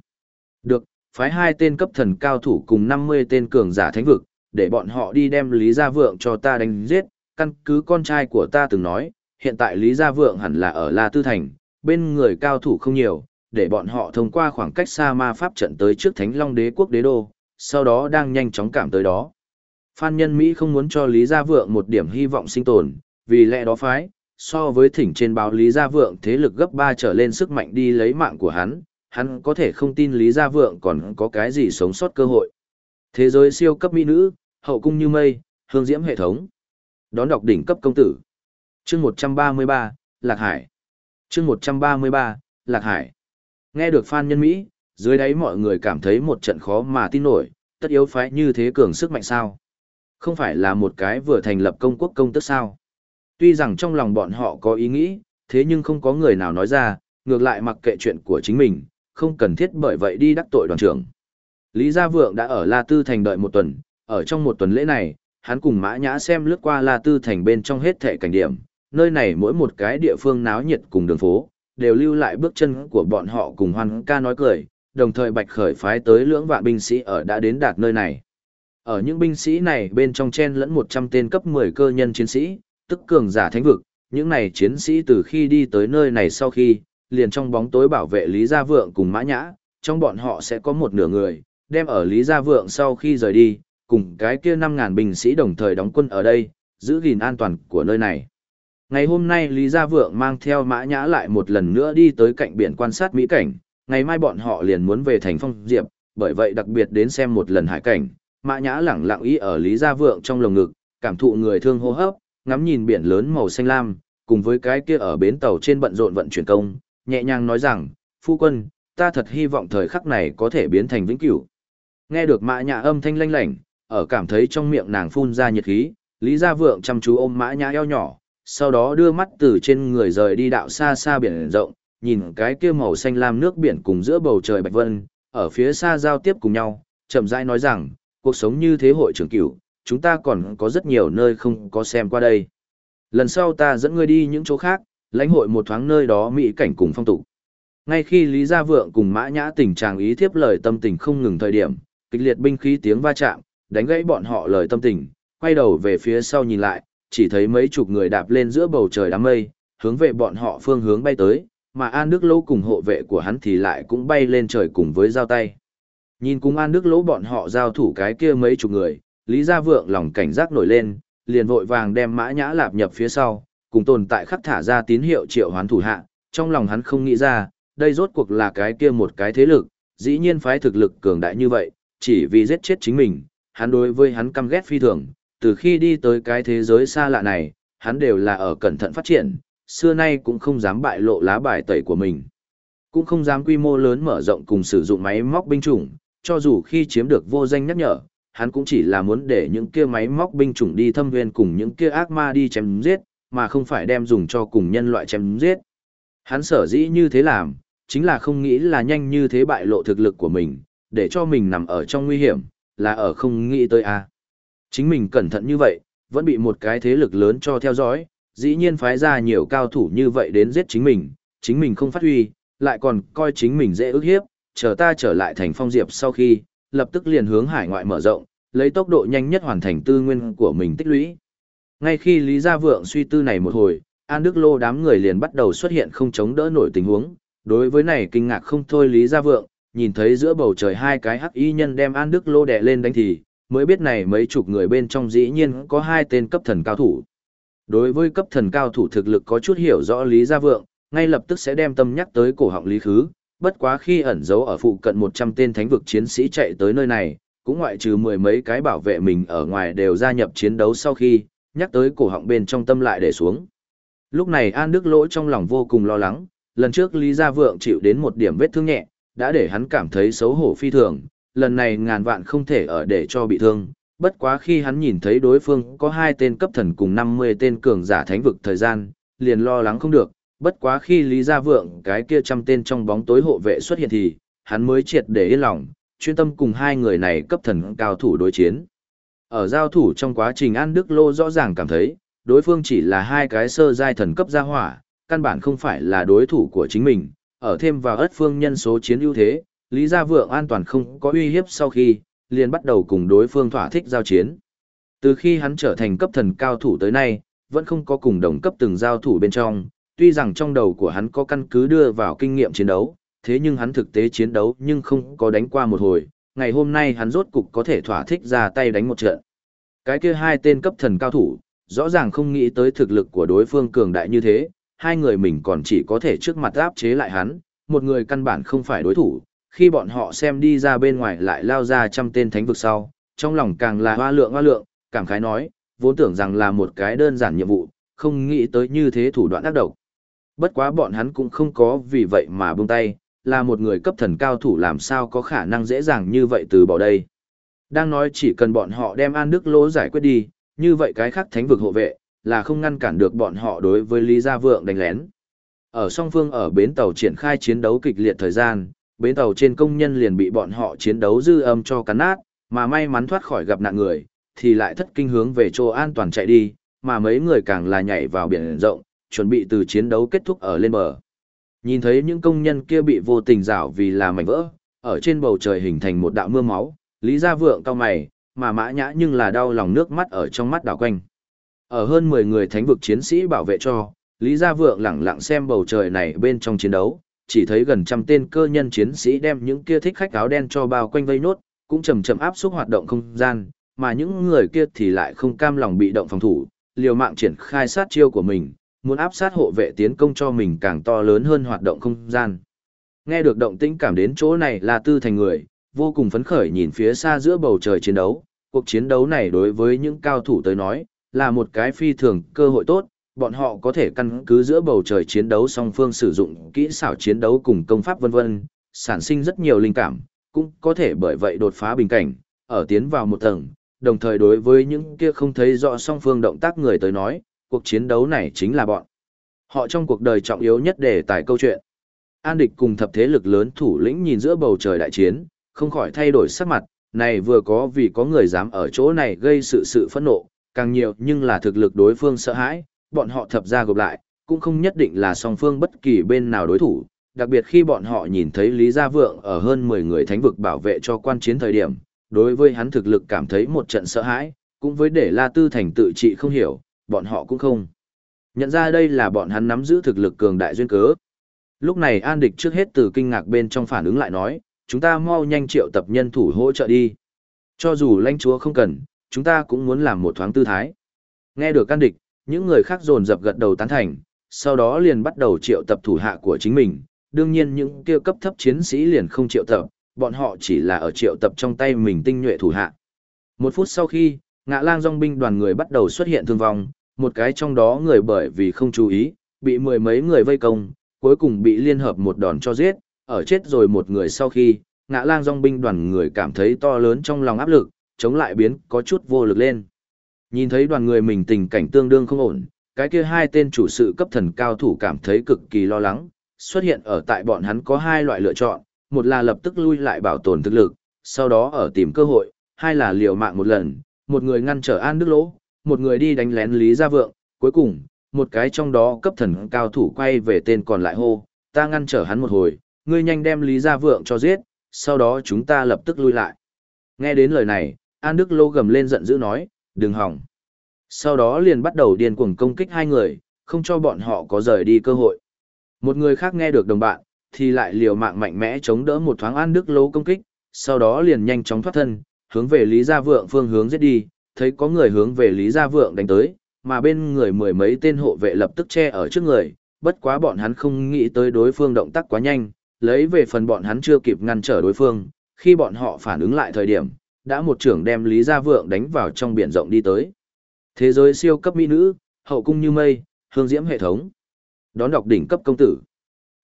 được, phái hai tên cấp thần cao thủ cùng 50 tên cường giả thánh vực, để bọn họ đi đem Lý Gia Vượng cho ta đánh giết, căn cứ con trai của ta từng nói, hiện tại Lý Gia Vượng hẳn là ở La Tư Thành, bên người cao thủ không nhiều, để bọn họ thông qua khoảng cách xa ma pháp trận tới trước Thánh Long Đế quốc đế đô, sau đó đang nhanh chóng cảm tới đó. Phan nhân Mỹ không muốn cho Lý Gia Vượng một điểm hy vọng sinh tồn, vì lẽ đó phái, so với thỉnh trên báo Lý Gia Vượng thế lực gấp 3 trở lên sức mạnh đi lấy mạng của hắn, hắn có thể không tin Lý Gia Vượng còn có cái gì sống sót cơ hội. Thế giới siêu cấp mỹ nữ, hậu cung như mây, hương diễm hệ thống. Đón đọc đỉnh cấp công tử. Chương 133, Lạc Hải. Chương 133, Lạc Hải. Nghe được Phan Nhân Mỹ, dưới đáy mọi người cảm thấy một trận khó mà tin nổi, tất yếu phái như thế cường sức mạnh sao? Không phải là một cái vừa thành lập công quốc công tức sao? Tuy rằng trong lòng bọn họ có ý nghĩ, thế nhưng không có người nào nói ra, ngược lại mặc kệ chuyện của chính mình, không cần thiết bởi vậy đi đắc tội đoàn trưởng. Lý Gia Vượng đã ở La Tư Thành đợi một tuần, ở trong một tuần lễ này, hắn cùng Mã Nhã xem lướt qua La Tư Thành bên trong hết thể cảnh điểm, nơi này mỗi một cái địa phương náo nhiệt cùng đường phố, đều lưu lại bước chân của bọn họ cùng hoan ca nói cười, đồng thời bạch khởi phái tới lưỡng vạn binh sĩ ở đã đến đạt nơi này. Ở những binh sĩ này bên trong chen lẫn 100 tên cấp 10 cơ nhân chiến sĩ, tức cường giả thánh vực, những này chiến sĩ từ khi đi tới nơi này sau khi, liền trong bóng tối bảo vệ Lý Gia Vượng cùng Mã Nhã, trong bọn họ sẽ có một nửa người, đem ở Lý Gia Vượng sau khi rời đi, cùng cái kia 5.000 binh sĩ đồng thời đóng quân ở đây, giữ gìn an toàn của nơi này. Ngày hôm nay Lý Gia Vượng mang theo Mã Nhã lại một lần nữa đi tới cạnh biển quan sát mỹ cảnh, ngày mai bọn họ liền muốn về thành phong diệp, bởi vậy đặc biệt đến xem một lần hải cảnh. Mã Nhã lẳng lặng ý ở Lý Gia Vượng trong lồng ngực, cảm thụ người thương hô hấp, ngắm nhìn biển lớn màu xanh lam, cùng với cái kia ở bến tàu trên bận rộn vận chuyển công, nhẹ nhàng nói rằng, phu quân, ta thật hy vọng thời khắc này có thể biến thành vĩnh cửu. Nghe được Mã Nhã âm thanh lanh lảnh, ở cảm thấy trong miệng nàng phun ra nhiệt khí, Lý Gia Vượng chăm chú ôm Mã Nhã eo nhỏ, sau đó đưa mắt từ trên người rời đi đạo xa xa biển rộng, nhìn cái kia màu xanh lam nước biển cùng giữa bầu trời bạch vân, ở phía xa giao tiếp cùng nhau, chậm rãi nói rằng, cuộc sống như thế hội trưởng cửu, chúng ta còn có rất nhiều nơi không có xem qua đây. Lần sau ta dẫn ngươi đi những chỗ khác, lãnh hội một thoáng nơi đó mỹ cảnh cùng phong tục. Ngay khi Lý Gia Vượng cùng Mã Nhã tình trạng ý thiếp lời tâm tình không ngừng thời điểm, kịch liệt binh khí tiếng va chạm, đánh gãy bọn họ lời tâm tình, quay đầu về phía sau nhìn lại, chỉ thấy mấy chục người đạp lên giữa bầu trời đám mây, hướng về bọn họ phương hướng bay tới, mà An Đức Lỗ cùng hộ vệ của hắn thì lại cũng bay lên trời cùng với giao tay. Nhìn cùng An Đức Lỗ bọn họ giao thủ cái kia mấy chục người, Lý Gia Vượng lòng cảnh giác nổi lên, liền vội vàng đem mã nhã lạp nhập phía sau, cùng tồn tại khắc thả ra tín hiệu triệu hoán thủ hạ, trong lòng hắn không nghĩ ra, đây rốt cuộc là cái kia một cái thế lực, dĩ nhiên phái thực lực cường đại như vậy, chỉ vì giết chết chính mình, hắn đối với hắn căm ghét phi thường, từ khi đi tới cái thế giới xa lạ này, hắn đều là ở cẩn thận phát triển, xưa nay cũng không dám bại lộ lá bài tẩy của mình. Cũng không dám quy mô lớn mở rộng cùng sử dụng máy móc binh chủng, cho dù khi chiếm được vô danh nhắc nhở, hắn cũng chỉ là muốn để những kia máy móc binh chủng đi thâm nguyên cùng những kia ác ma đi chém giết, mà không phải đem dùng cho cùng nhân loại chém giết. Hắn sở dĩ như thế làm, chính là không nghĩ là nhanh như thế bại lộ thực lực của mình, để cho mình nằm ở trong nguy hiểm, là ở không nghĩ tới a. Chính mình cẩn thận như vậy, vẫn bị một cái thế lực lớn cho theo dõi, dĩ nhiên phái ra nhiều cao thủ như vậy đến giết chính mình, chính mình không phát huy, lại còn coi chính mình dễ ức hiếp, chờ ta trở lại thành phong diệp sau khi, lập tức liền hướng hải ngoại mở rộng, lấy tốc độ nhanh nhất hoàn thành tư nguyên của mình tích lũy. Ngay khi Lý Gia Vượng suy tư này một hồi, An Đức Lô đám người liền bắt đầu xuất hiện không chống đỡ nổi tình huống, đối với này kinh ngạc không thôi Lý Gia Vượng, nhìn thấy giữa bầu trời hai cái hắc y nhân đem An Đức Lô đè lên đánh thì, mới biết này mấy chục người bên trong dĩ nhiên có hai tên cấp thần cao thủ. Đối với cấp thần cao thủ thực lực có chút hiểu rõ Lý Gia Vượng, ngay lập tức sẽ đem tâm nhắc tới cổ họng Lý Khứ, bất quá khi ẩn giấu ở phụ cận 100 tên thánh vực chiến sĩ chạy tới nơi này, cũng ngoại trừ mười mấy cái bảo vệ mình ở ngoài đều gia nhập chiến đấu sau khi, nhắc tới cổ họng bên trong tâm lại để xuống. Lúc này An Đức Lỗ trong lòng vô cùng lo lắng, lần trước Lý Gia Vượng chịu đến một điểm vết thương nhẹ, đã để hắn cảm thấy xấu hổ phi thường, lần này ngàn vạn không thể ở để cho bị thương. Bất quá khi hắn nhìn thấy đối phương có hai tên cấp thần cùng 50 tên cường giả thánh vực thời gian, liền lo lắng không được. Bất quá khi Lý Gia Vượng cái kia trăm tên trong bóng tối hộ vệ xuất hiện thì, hắn mới triệt để yên lòng, chuyên tâm cùng hai người này cấp thần cao thủ đối chiến. Ở giao thủ trong quá trình An Đức Lô rõ ràng cảm thấy, đối phương chỉ là hai cái sơ giai thần cấp gia hỏa, căn bản không phải là đối thủ của chính mình, ở thêm vào ất phương nhân số chiến ưu thế, Lý Gia Vượng an toàn không có uy hiếp sau khi, liền bắt đầu cùng đối phương thỏa thích giao chiến. Từ khi hắn trở thành cấp thần cao thủ tới nay, vẫn không có cùng đồng cấp từng giao thủ bên trong, tuy rằng trong đầu của hắn có căn cứ đưa vào kinh nghiệm chiến đấu, thế nhưng hắn thực tế chiến đấu nhưng không có đánh qua một hồi, ngày hôm nay hắn rốt cục có thể thỏa thích ra tay đánh một trận. Cái kia hai tên cấp thần cao thủ, rõ ràng không nghĩ tới thực lực của đối phương cường đại như thế, hai người mình còn chỉ có thể trước mặt áp chế lại hắn, một người căn bản không phải đối thủ, khi bọn họ xem đi ra bên ngoài lại lao ra trăm tên thánh vực sau, trong lòng càng là hoa lượng hoa lượng, cảm khái nói, vốn tưởng rằng là một cái đơn giản nhiệm vụ, không nghĩ tới như thế thủ đoạn ác độc. Bất quá bọn hắn cũng không có vì vậy mà buông tay, là một người cấp thần cao thủ làm sao có khả năng dễ dàng như vậy từ bỏ đây. Đang nói chỉ cần bọn họ đem An Đức Lỗ giải quyết đi, như vậy cái khác thánh vực hộ vệ, là không ngăn cản được bọn họ đối với Lý Gia Vượng đánh lén. Ở song phương ở bến tàu triển khai chiến đấu kịch liệt thời gian, bến tàu trên công nhân liền bị bọn họ chiến đấu dư âm cho cắn nát, mà may mắn thoát khỏi gặp nạn người, thì lại thất kinh hướng về chỗ an toàn chạy đi, mà mấy người càng là nhảy vào biển rộng, chuẩn bị từ chiến đấu kết thúc ở lên bờ. Nhìn thấy những công nhân kia bị vô tình rảo vì là mảnh vỡ, ở trên bầu trời hình thành một đạo mưa máu, Lý Gia Vượng cao mày, mà mã nhã nhưng là đau lòng nước mắt ở trong mắt đảo quanh. Ở hơn 10 người thánh vực chiến sĩ bảo vệ cho, Lý Gia Vượng lặng lặng xem bầu trời này bên trong chiến đấu, chỉ thấy gần trăm tên cơ nhân chiến sĩ đem những kia thích khách áo đen cho bao quanh vây nốt, cũng chậm chậm áp xúc hoạt động không gian, mà những người kia thì lại không cam lòng bị động phòng thủ, liều mạng triển khai sát chiêu của mình, muốn áp sát hộ vệ tiến công cho mình càng to lớn hơn hoạt động không gian. Nghe được động tĩnh cảm đến chỗ này là tư thành người, vô cùng phấn khởi nhìn phía xa giữa bầu trời chiến đấu, cuộc chiến đấu này đối với những cao thủ tới nói, là một cái phi thường cơ hội tốt, bọn họ có thể căn cứ giữa bầu trời chiến đấu song phương sử dụng kỹ xảo chiến đấu cùng công pháp vân vân, sản sinh rất nhiều linh cảm, cũng có thể bởi vậy đột phá bình cảnh, ở tiến vào một tầng, đồng thời đối với những kia không thấy rõ song phương động tác người tới nói, cuộc chiến đấu này chính là bọn. Họ trong cuộc đời trọng yếu nhất để tài câu chuyện. An địch cùng thập thế lực lớn thủ lĩnh nhìn giữa bầu trời đại chiến, không khỏi thay đổi sắc mặt, này vừa có vì có người dám ở chỗ này gây sự sự phẫn nộ, càng nhiều nhưng là thực lực đối phương sợ hãi, bọn họ thập ra gộp lại, cũng không nhất định là song phương bất kỳ bên nào đối thủ, đặc biệt khi bọn họ nhìn thấy Lý Gia Vượng ở hơn 10 người thánh vực bảo vệ cho quan chiến thời điểm, đối với hắn thực lực cảm thấy một trận sợ hãi, cũng với để La Tư Thành tự trị không hiểu, bọn họ cũng không. Nhận ra đây là bọn hắn nắm giữ thực lực cường đại duyên cớ. Lúc này An Địch trước hết từ kinh ngạc bên trong phản ứng lại nói, chúng ta mau nhanh triệu tập nhân thủ hỗ trợ đi. Cho dù lãnh chúa không cần, chúng ta cũng muốn làm một thoáng tư thái. Nghe được An Địch, những người khác dồn dập gật đầu tán thành, sau đó liền bắt đầu triệu tập thủ hạ của chính mình. Đương nhiên những kia cấp thấp chiến sĩ liền không triệu tập, bọn họ chỉ là ở triệu tập trong tay mình tinh nhuệ thủ hạ. Một phút sau khi, ngã lang dòng binh đoàn người bắt đầu xuất hiện thương vong, một cái trong đó người bởi vì không chú ý, bị mười mấy người vây công, cuối cùng bị liên hợp một đòn cho giết, ở chết rồi một người sau khi, ngã lang dòng binh đoàn người cảm thấy to lớn trong lòng áp lực, chống lại biến có chút vô lực lên. Nhìn thấy đoàn người mình tình cảnh tương đương không ổn, cái kia hai tên chủ sự cấp thần cao thủ cảm thấy cực kỳ lo lắng, xuất hiện ở tại bọn hắn có hai loại lựa chọn, một là lập tức lui lại bảo tồn thực lực, sau đó ở tìm cơ hội, hai là liều mạng một lần, một người ngăn trở An Đức Lỗ, một người đi đánh lén Lý Gia Vượng, cuối cùng, một cái trong đó cấp thần cao thủ quay về tên còn lại hô, ta ngăn trở hắn một hồi, ngươi nhanh đem Lý Gia Vượng cho giết, sau đó chúng ta lập tức lui lại. Nghe đến lời này, An Đức Lô gầm lên giận dữ nói, đừng hỏng. Sau đó liền bắt đầu điên cuồng công kích hai người, không cho bọn họ có rời đi cơ hội. Một người khác nghe được đồng bạn, thì lại liều mạng mạnh mẽ chống đỡ một thoáng An Đức Lô công kích, sau đó liền nhanh chóng thoát thân, hướng về Lý Gia Vượng phương hướng giết đi, thấy có người hướng về Lý Gia Vượng đánh tới, mà bên người mười mấy tên hộ vệ lập tức che ở trước người, bất quá bọn hắn không nghĩ tới đối phương động tác quá nhanh, lấy về phần bọn hắn chưa kịp ngăn trở đối phương, khi bọn họ phản ứng lại thời điểm, đã một trưởng đem Lý Gia Vượng đánh vào trong biển rộng đi tới. Thế giới siêu cấp mỹ nữ, hậu cung như mây, hương diễm hệ thống. Đón đọc đỉnh cấp công tử.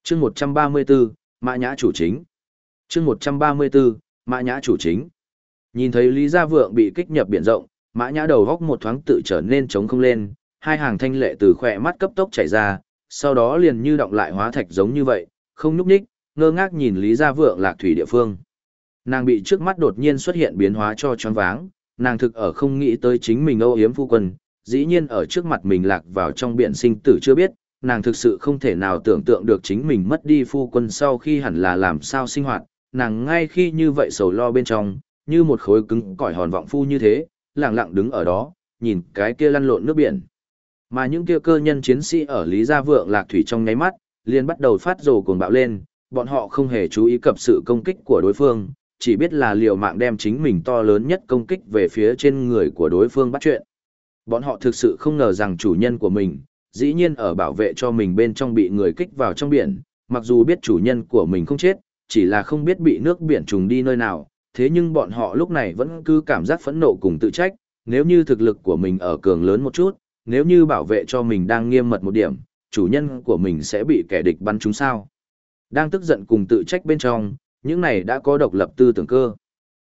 Chương 134, Mã Nhã chủ chính. Chương 134, Mã Nhã chủ chính. Nhìn thấy Lý Gia Vượng bị kích nhập biển rộng, Mã Nhã đầu góc một thoáng tự trở nên trống không lên, hai hàng thanh lệ từ khỏe mắt cấp tốc chảy ra, sau đó liền như động lại hóa thạch giống như vậy, không nhúc nhích, ngơ ngác nhìn Lý Gia Vượng lạc thủy địa phương. Nàng bị trước mắt đột nhiên xuất hiện biến hóa cho choáng váng, nàng thực ở không nghĩ tới chính mình âu yếm phu quân, dĩ nhiên ở trước mặt mình lạc vào trong biển sinh tử chưa biết, nàng thực sự không thể nào tưởng tượng được chính mình mất đi phu quân sau khi hẳn là làm sao sinh hoạt, nàng ngay khi như vậy sầu lo bên trong, như một khối cứng cỏi hòn vọng phu như thế, lặng lặng đứng ở đó, nhìn cái kia lăn lộn nước biển. Mà những kia cơ nhân chiến sĩ ở Lý Gia Vượng Lạc Thủy trong nháy mắt, liền bắt đầu phát rồ cuồng bạo lên, bọn họ không hề chú ý cập sự công kích của đối phương, chỉ biết là liều mạng đem chính mình to lớn nhất công kích về phía trên người của đối phương bắt chuyện. Bọn họ thực sự không ngờ rằng chủ nhân của mình, dĩ nhiên ở bảo vệ cho mình bên trong bị người kích vào trong biển, mặc dù biết chủ nhân của mình không chết, chỉ là không biết bị nước biển trùng đi nơi nào, thế nhưng bọn họ lúc này vẫn cứ cảm giác phẫn nộ cùng tự trách, nếu như thực lực của mình ở cường lớn một chút, nếu như bảo vệ cho mình đang nghiêm mật một điểm, chủ nhân của mình sẽ bị kẻ địch bắn trúng sao. Đang tức giận cùng tự trách bên trong, những này đã có độc lập tư tưởng cơ.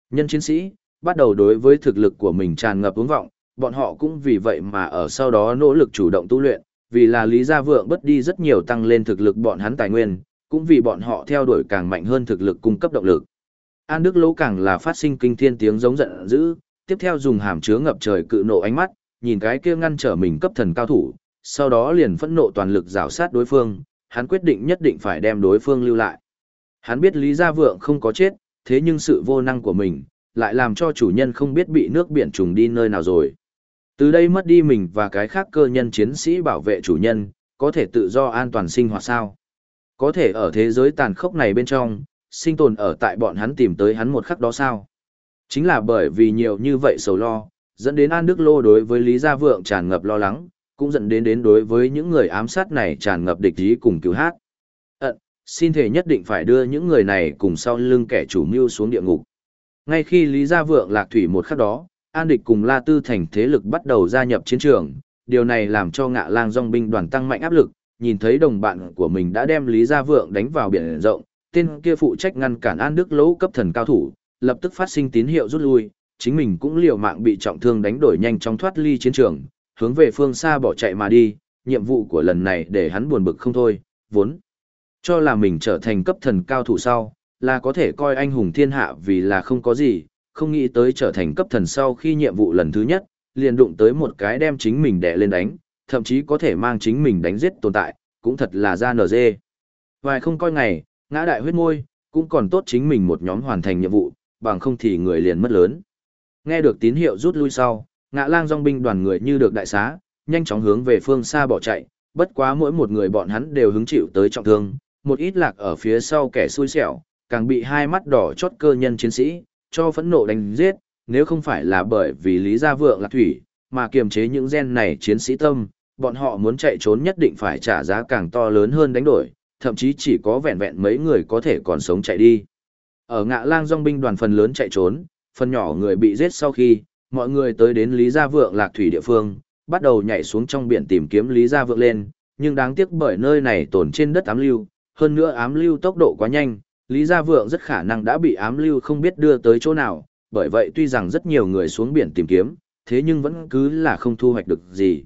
Nhân chiến sĩ, bắt đầu đối với thực lực của mình tràn ngập hướng vọng, bọn họ cũng vì vậy mà ở sau đó nỗ lực chủ động tu luyện, vì là Lý Gia Vượng bất đi rất nhiều tăng lên thực lực bọn hắn tài nguyên, cũng vì bọn họ theo đuổi càng mạnh hơn thực lực cung cấp động lực. An Đức Lỗ càng là phát sinh kinh thiên tiếng giống giận dữ, tiếp theo dùng hàm chứa ngập trời cự nộ ánh mắt, nhìn cái kia ngăn trở mình cấp thần cao thủ, sau đó liền phẫn nộ toàn lực rào sát đối phương, hắn quyết định nhất định phải đem đối phương lưu lại. Hắn biết Lý Gia Vượng không có chết, thế nhưng sự vô năng của mình, lại làm cho chủ nhân không biết bị nước biển trùng đi nơi nào rồi. Từ đây mất đi mình và cái khác cơ nhân chiến sĩ bảo vệ chủ nhân, có thể tự do an toàn sinh hoạt sao. Có thể ở thế giới tàn khốc này bên trong, sinh tồn ở tại bọn hắn tìm tới hắn một khắc đó sao. Chính là bởi vì nhiều như vậy sầu lo, dẫn đến An Đức Lô đối với Lý Gia Vượng tràn ngập lo lắng, cũng dẫn đến đến đối với những người ám sát này tràn ngập địch ý cùng cứu hát. Ận, xin thể nhất định phải đưa những người này cùng sau lưng kẻ chủ mưu xuống địa ngục. Ngay khi Lý Gia Vượng lạc thủy một khắc đó, An Địch cùng La Tư thành thế lực bắt đầu gia nhập chiến trường, điều này làm cho ngạ lang dòng binh đoàn tăng mạnh áp lực, nhìn thấy đồng bạn của mình đã đem Lý Gia Vượng đánh vào biển rộng, tên kia phụ trách ngăn cản An Đức lỗ cấp thần cao thủ, lập tức phát sinh tín hiệu rút lui, chính mình cũng liều mạng bị trọng thương đánh đổi nhanh chóng thoát ly chiến trường, hướng về phương xa bỏ chạy mà đi, nhiệm vụ của lần này để hắn buồn bực không thôi, vốn cho là mình trở thành cấp thần cao thủ sau, là có thể coi anh hùng thiên hạ vì là không có gì, không nghĩ tới trở thành cấp thần sau khi nhiệm vụ lần thứ nhất, liền đụng tới một cái đem chính mình đè lên đánh, thậm chí có thể mang chính mình đánh giết tồn tại, cũng thật là ra nở dê. Vài không coi ngày, ngã đại huyết môi, cũng còn tốt chính mình một nhóm hoàn thành nhiệm vụ, bằng không thì người liền mất lớn. Nghe được tín hiệu rút lui sau, ngã lang dòng binh đoàn người như được đại xá, nhanh chóng hướng về phương xa bỏ chạy, bất quá mỗi một người bọn hắn đều hứng chịu tới trọng thương, một ít lạc ở phía sau kẻ xui xẻo, càng bị hai mắt đỏ chót cơ nhân chiến sĩ, cho phẫn nộ đánh giết, nếu không phải là bởi vì lý gia vượng lạc thủy, mà kiềm chế những gen này chiến sĩ tâm, bọn họ muốn chạy trốn nhất định phải trả giá càng to lớn hơn đánh đổi, thậm chí chỉ có vẹn vẹn mấy người có thể còn sống chạy đi. Ở ngạ lang dòng binh đoàn phần lớn chạy trốn, phần nhỏ người bị giết sau khi, mọi người tới đến Lý Gia Vượng lạc thủy địa phương, bắt đầu nhảy xuống trong biển tìm kiếm Lý Gia Vượng lên, nhưng đáng tiếc bởi nơi này tồn trên đất ám lưu, hơn nữa ám lưu tốc độ quá nhanh, Lý Gia Vượng rất khả năng đã bị ám lưu không biết đưa tới chỗ nào, bởi vậy tuy rằng rất nhiều người xuống biển tìm kiếm, thế nhưng vẫn cứ là không thu hoạch được gì.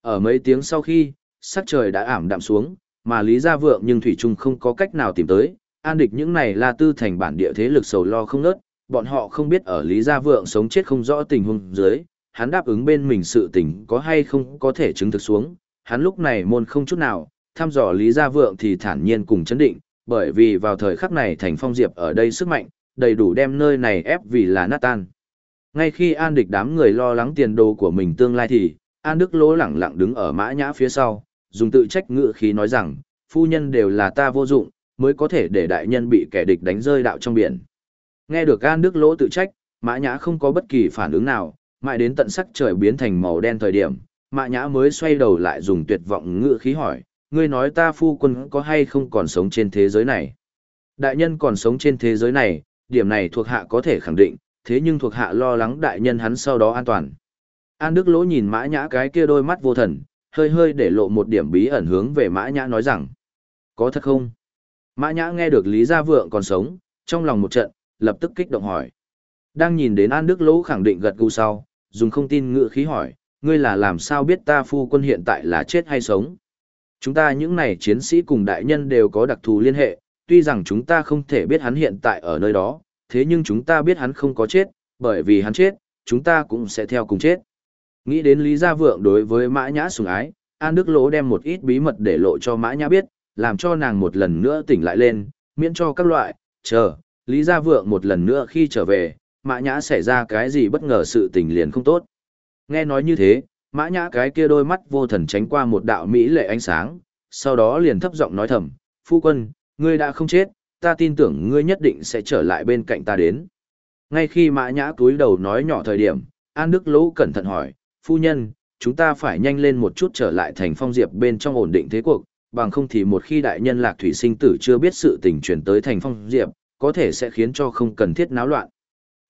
Ở mấy tiếng sau khi, sắc trời đã ảm đạm xuống, mà Lý Gia Vượng nhưng Thủy Trung không có cách nào tìm tới, an địch những này là tư thành bản địa thế lực sầu lo không nớt, bọn họ không biết ở Lý Gia Vượng sống chết không rõ tình huống dưới, hắn đáp ứng bên mình sự tình có hay không có thể chứng thực xuống, hắn lúc này môn không chút nào, thăm dò Lý Gia Vượng thì thản nhiên cùng chấn định, bởi vì vào thời khắc này thành phong diệp ở đây sức mạnh, đầy đủ đem nơi này ép vì là nát tan. Ngay khi an địch đám người lo lắng tiền đồ của mình tương lai thì, an đức lỗ lẳng lặng đứng ở mã nhã phía sau, dùng tự trách ngự khí nói rằng, phu nhân đều là ta vô dụng, mới có thể để đại nhân bị kẻ địch đánh rơi đạo trong biển. Nghe được an đức lỗ tự trách, mã nhã không có bất kỳ phản ứng nào, mãi đến tận sắc trời biến thành màu đen thời điểm, mã nhã mới xoay đầu lại dùng tuyệt vọng ngự khí hỏi, ngươi nói ta phu quân có hay không còn sống trên thế giới này. Đại nhân còn sống trên thế giới này, điểm này thuộc hạ có thể khẳng định, thế nhưng thuộc hạ lo lắng đại nhân hắn sau đó an toàn. An Đức Lỗ nhìn mã nhã cái kia đôi mắt vô thần, hơi hơi để lộ một điểm bí ẩn hướng về mã nhã nói rằng, có thật không? Mã nhã nghe được Lý Gia Vượng còn sống, trong lòng một trận, lập tức kích động hỏi. Đang nhìn đến An Đức Lỗ khẳng định gật gù sau, dùng không tin ngựa khí hỏi, ngươi là làm sao biết ta phu quân hiện tại là chết hay sống? Chúng ta những này chiến sĩ cùng đại nhân đều có đặc thù liên hệ, tuy rằng chúng ta không thể biết hắn hiện tại ở nơi đó, thế nhưng chúng ta biết hắn không có chết, bởi vì hắn chết, chúng ta cũng sẽ theo cùng chết. Nghĩ đến Lý Gia Vượng đối với Mã Nhã sủng ái, An Đức Lỗ đem một ít bí mật để lộ cho Mã Nhã biết, làm cho nàng một lần nữa tỉnh lại lên, miễn cho các loại, chờ, Lý Gia Vượng một lần nữa khi trở về, Mã Nhã xảy ra cái gì bất ngờ sự tình liền không tốt. Nghe nói như thế, Mã Nhã cái kia đôi mắt vô thần tránh qua một đạo mỹ lệ ánh sáng, sau đó liền thấp giọng nói thầm, phu quân, ngươi đã không chết, ta tin tưởng ngươi nhất định sẽ trở lại bên cạnh ta đến. Ngay khi Mã Nhã túi đầu nói nhỏ thời điểm, An Đức Lỗ cẩn thận hỏi, phu nhân, chúng ta phải nhanh lên một chút trở lại thành phong diệp bên trong ổn định thế cuộc, bằng không thì một khi đại nhân lạc thủy sinh tử chưa biết sự tình chuyển tới thành phong diệp, có thể sẽ khiến cho không cần thiết náo loạn.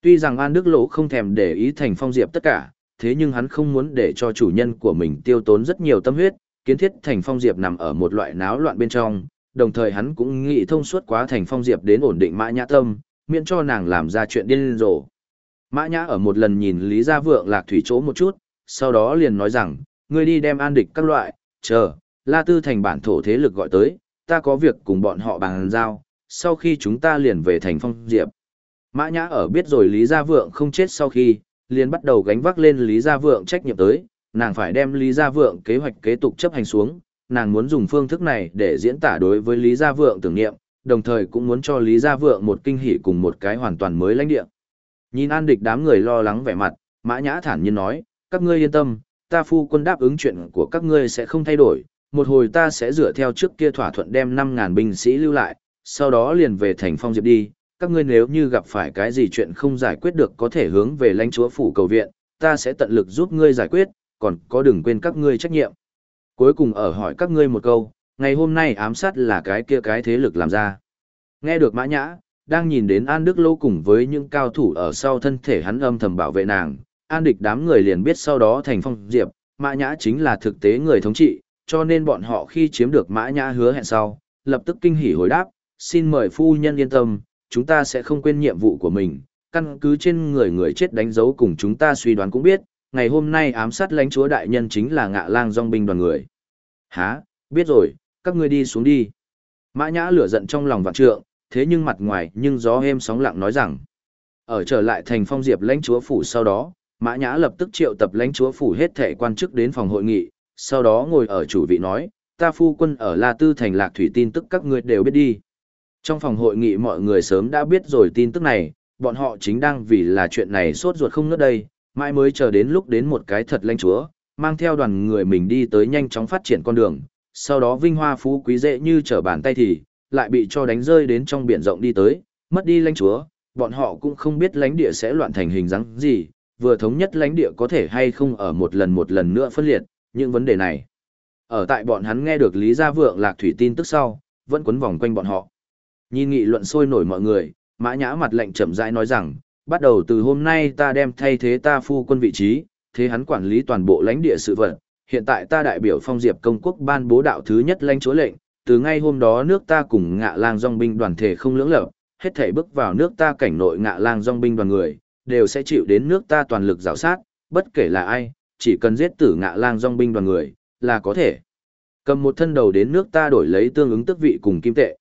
Tuy rằng An Đức Lỗ không thèm để ý thành phong diệp tất cả, thế nhưng hắn không muốn để cho chủ nhân của mình tiêu tốn rất nhiều tâm huyết, kiến thiết thành phong diệp nằm ở một loại náo loạn bên trong, đồng thời hắn cũng nghĩ thông suốt quá thành phong diệp đến ổn định mã nhã tâm, miễn cho nàng làm ra chuyện điên rồ. Mã nhã ở một lần nhìn Lý Gia Vượng lạc thủy chỗ một chút, sau đó liền nói rằng, ngươi đi đem an địch các loại, chờ, La Tư thành bản thổ thế lực gọi tới, ta có việc cùng bọn họ bàn giao, sau khi chúng ta liền về thành phong diệp. Mã Nhã ở biết rồi Lý Gia Vượng không chết sau khi, liền bắt đầu gánh vác lên Lý Gia Vượng trách nhiệm tới, nàng phải đem Lý Gia Vượng kế hoạch kế tục chấp hành xuống, nàng muốn dùng phương thức này để diễn tả đối với Lý Gia Vượng tưởng niệm, đồng thời cũng muốn cho Lý Gia Vượng một kinh hỉ cùng một cái hoàn toàn mới lãnh địa. Nhìn An Địch đám người lo lắng vẻ mặt, Mã Nhã thản nhiên nói, các ngươi yên tâm, ta phu quân đáp ứng chuyện của các ngươi sẽ không thay đổi, một hồi ta sẽ dựa theo trước kia thỏa thuận đem 5.000 binh sĩ lưu lại, sau đó liền về thành phong diệp đi, các ngươi nếu như gặp phải cái gì chuyện không giải quyết được có thể hướng về lãnh chúa phủ cầu viện, ta sẽ tận lực giúp ngươi giải quyết, còn có đừng quên các ngươi trách nhiệm. Cuối cùng ở hỏi các ngươi một câu, ngày hôm nay ám sát là cái kia cái thế lực làm ra. Nghe được mã nhã, đang nhìn đến An Đức Lô cùng với những cao thủ ở sau thân thể hắn âm thầm bảo vệ nàng, An địch đám người liền biết sau đó thành phong diệp, mã nhã chính là thực tế người thống trị, cho nên bọn họ khi chiếm được mã nhã hứa hẹn sau, lập tức kinh hỉ hồi đáp, xin mời phu nhân yên tâm, chúng ta sẽ không quên nhiệm vụ của mình, căn cứ trên người người chết đánh dấu cùng chúng ta suy đoán cũng biết, ngày hôm nay ám sát lãnh chúa đại nhân chính là ngạ lang dòng binh đoàn người. Hả, biết rồi, các ngươi đi xuống đi. Mã nhã lửa giận trong lòng vạn trượng, thế nhưng mặt ngoài nhưng gió êm sóng lặng nói rằng, ở trở lại thành phong diệp lãnh chúa phủ sau đó, Mã Nhã lập tức triệu tập lãnh chúa phủ hết thệ quan chức đến phòng hội nghị, sau đó ngồi ở chủ vị nói, ta phu quân ở La Tư thành Lạc Thủy tin tức các ngươi đều biết đi. Trong phòng hội nghị mọi người sớm đã biết rồi tin tức này, bọn họ chính đang vì là chuyện này sốt ruột không ngớt đây, mãi mới chờ đến lúc đến một cái thật lãnh chúa, mang theo đoàn người mình đi tới nhanh chóng phát triển con đường, sau đó vinh hoa phú quý dễ như trở bàn tay thì, lại bị cho đánh rơi đến trong biển rộng đi tới, mất đi lãnh chúa, bọn họ cũng không biết lãnh địa sẽ loạn thành hình dáng gì, vừa thống nhất lãnh địa có thể hay không ở một lần một lần nữa phân liệt, những vấn đề này. Ở tại bọn hắn nghe được Lý Gia Vượng lạc thủy tin tức sau, vẫn quấn vòng quanh bọn họ. Nhìn nghị luận sôi nổi mọi người, mã nhã mặt lạnh chậm rãi nói rằng, bắt đầu từ hôm nay ta đem thay thế ta phu quân vị trí, thế hắn quản lý toàn bộ lãnh địa sự vật. Hiện tại ta đại biểu phong diệp công quốc ban bố đạo thứ nhất lãnh chúa lệnh, từ ngay hôm đó nước ta cùng ngạ lang dòng binh đoàn thể không lưỡng lập, hết thể bước vào nước ta cảnh nội ngạ lang dòng binh đoàn người, đều sẽ chịu đến nước ta toàn lực rào sát, bất kể là ai, chỉ cần giết tử ngạ lang dòng binh đoàn người, là có thể. Cầm một thân đầu đến nước ta đổi lấy tương ứng tức vị cùng kim tệ.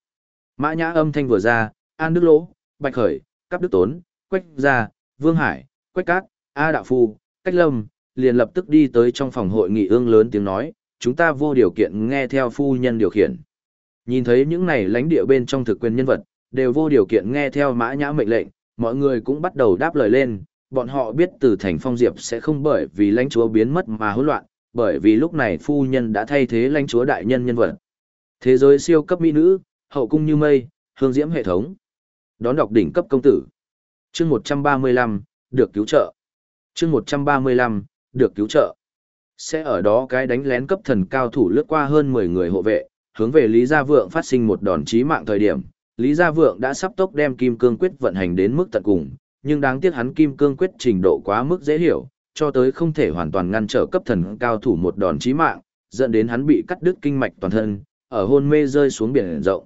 Mã nhã âm thanh vừa ra, An Đức Lỗ, Bạch Khởi, Cáp Đức Tốn, Quách Gia, Vương Hải, Quách Cát, A Đạo Phu, Cách Lâm, liền lập tức đi tới trong phòng hội nghị ương lớn tiếng nói, chúng ta vô điều kiện nghe theo phu nhân điều khiển. Nhìn thấy những này lãnh địa bên trong thực quyền nhân vật, đều vô điều kiện nghe theo mã nhã mệnh lệnh, mọi người cũng bắt đầu đáp lời lên, bọn họ biết từ thành phong diệp sẽ không bởi vì lãnh chúa biến mất mà hỗn loạn, bởi vì lúc này phu nhân đã thay thế lãnh chúa đại nhân nhân vật. Thế giới siêu cấp mỹ nữ, hậu cung như mây, hương diễm hệ thống. Đón đọc đỉnh cấp công tử. Chương 135, được cứu trợ. Chương 135, được cứu trợ. Sẽ ở đó cái đánh lén cấp thần cao thủ lướt qua hơn 10 người hộ vệ, hướng về Lý Gia Vượng phát sinh một đòn chí mạng thời điểm, Lý Gia Vượng đã sắp tốc đem Kim Cương Quyết vận hành đến mức tận cùng, nhưng đáng tiếc hắn Kim Cương Quyết trình độ quá mức dễ hiểu, cho tới không thể hoàn toàn ngăn trở cấp thần cao thủ một đòn chí mạng, dẫn đến hắn bị cắt đứt kinh mạch toàn thân, ở hôn mê rơi xuống biển rộng.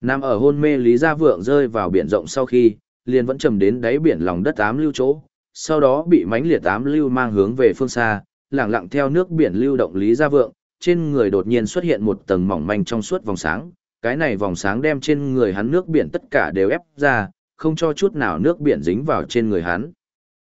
Nam ở hôn mê Lý Gia Vượng rơi vào biển rộng sau khi, liền vẫn trầm đến đáy biển lòng đất ám lưu chỗ, sau đó bị mãnh liệt ám lưu mang hướng về phương xa, lặng lặng theo nước biển lưu động Lý Gia Vượng, trên người đột nhiên xuất hiện một tầng mỏng manh trong suốt vòng sáng, cái này vòng sáng đem trên người hắn nước biển tất cả đều ép ra, không cho chút nào nước biển dính vào trên người hắn.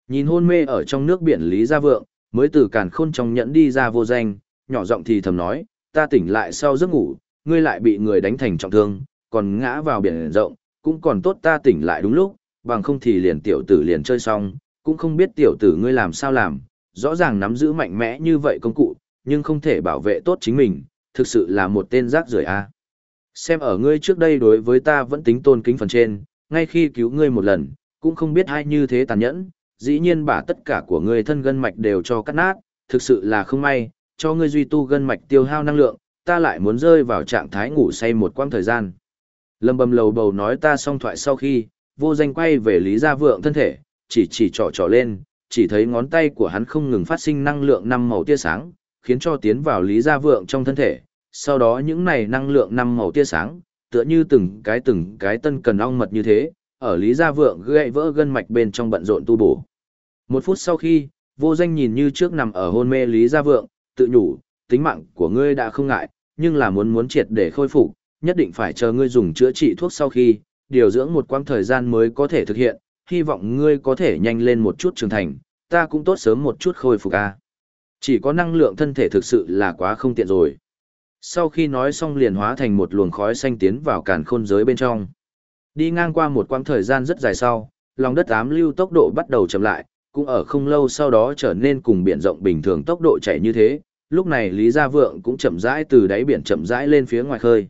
Nhìn hôn mê ở trong nước biển Lý Gia Vượng, mới từ càn khôn trong nhẫn đi ra vô danh, nhỏ giọng thì thầm nói, ta tỉnh lại sau giấc ngủ, ngươi lại bị người đánh thành trọng thương, còn ngã vào biển rộng, cũng còn tốt ta tỉnh lại đúng lúc, bằng không thì liền tiểu tử liền chơi xong, cũng không biết tiểu tử ngươi làm sao làm, rõ ràng nắm giữ mạnh mẽ như vậy công cụ, nhưng không thể bảo vệ tốt chính mình, thực sự là một tên rác rưởi a. Xem ở ngươi trước đây đối với ta vẫn tính tôn kính phần trên, ngay khi cứu ngươi một lần, cũng không biết ai như thế tàn nhẫn, dĩ nhiên bả tất cả của ngươi thân gân mạch đều cho cắt nát, thực sự là không may, cho ngươi duy tu gân mạch tiêu hao năng lượng, ta lại muốn rơi vào trạng thái ngủ say một quãng thời gian. Lâm bầm lầu bầu nói ta xong thoại sau khi, vô danh quay về Lý Gia Vượng thân thể, chỉ chỉ trỏ trỏ lên, chỉ thấy ngón tay của hắn không ngừng phát sinh năng lượng năm màu tia sáng, khiến cho tiến vào Lý Gia Vượng trong thân thể. Sau đó những này năng lượng năm màu tia sáng, tựa như từng cái từng cái tân cần ong mật như thế, ở Lý Gia Vượng gãy vỡ gân mạch bên trong bận rộn tu bổ. Một phút sau khi, vô danh nhìn như trước nằm ở hôn mê Lý Gia Vượng, tự nhủ, tính mạng của ngươi đã không ngại, nhưng là muốn muốn triệt để khôi phục, nhất định phải chờ ngươi dùng chữa trị thuốc sau khi, điều dưỡng một quãng thời gian mới có thể thực hiện, hy vọng ngươi có thể nhanh lên một chút trưởng thành, ta cũng tốt sớm một chút khôi phục a. Chỉ có năng lượng thân thể thực sự là quá không tiện rồi. Sau khi nói xong liền hóa thành một luồng khói xanh tiến vào càn khôn giới bên trong. Đi ngang qua một quãng thời gian rất dài sau, lòng đất ám lưu tốc độ bắt đầu chậm lại, cũng ở không lâu sau đó trở nên cùng biển rộng bình thường tốc độ chạy như thế. Lúc này Lý Gia Vượng cũng chậm rãi từ đáy biển chậm rãi lên phía ngoài khơi.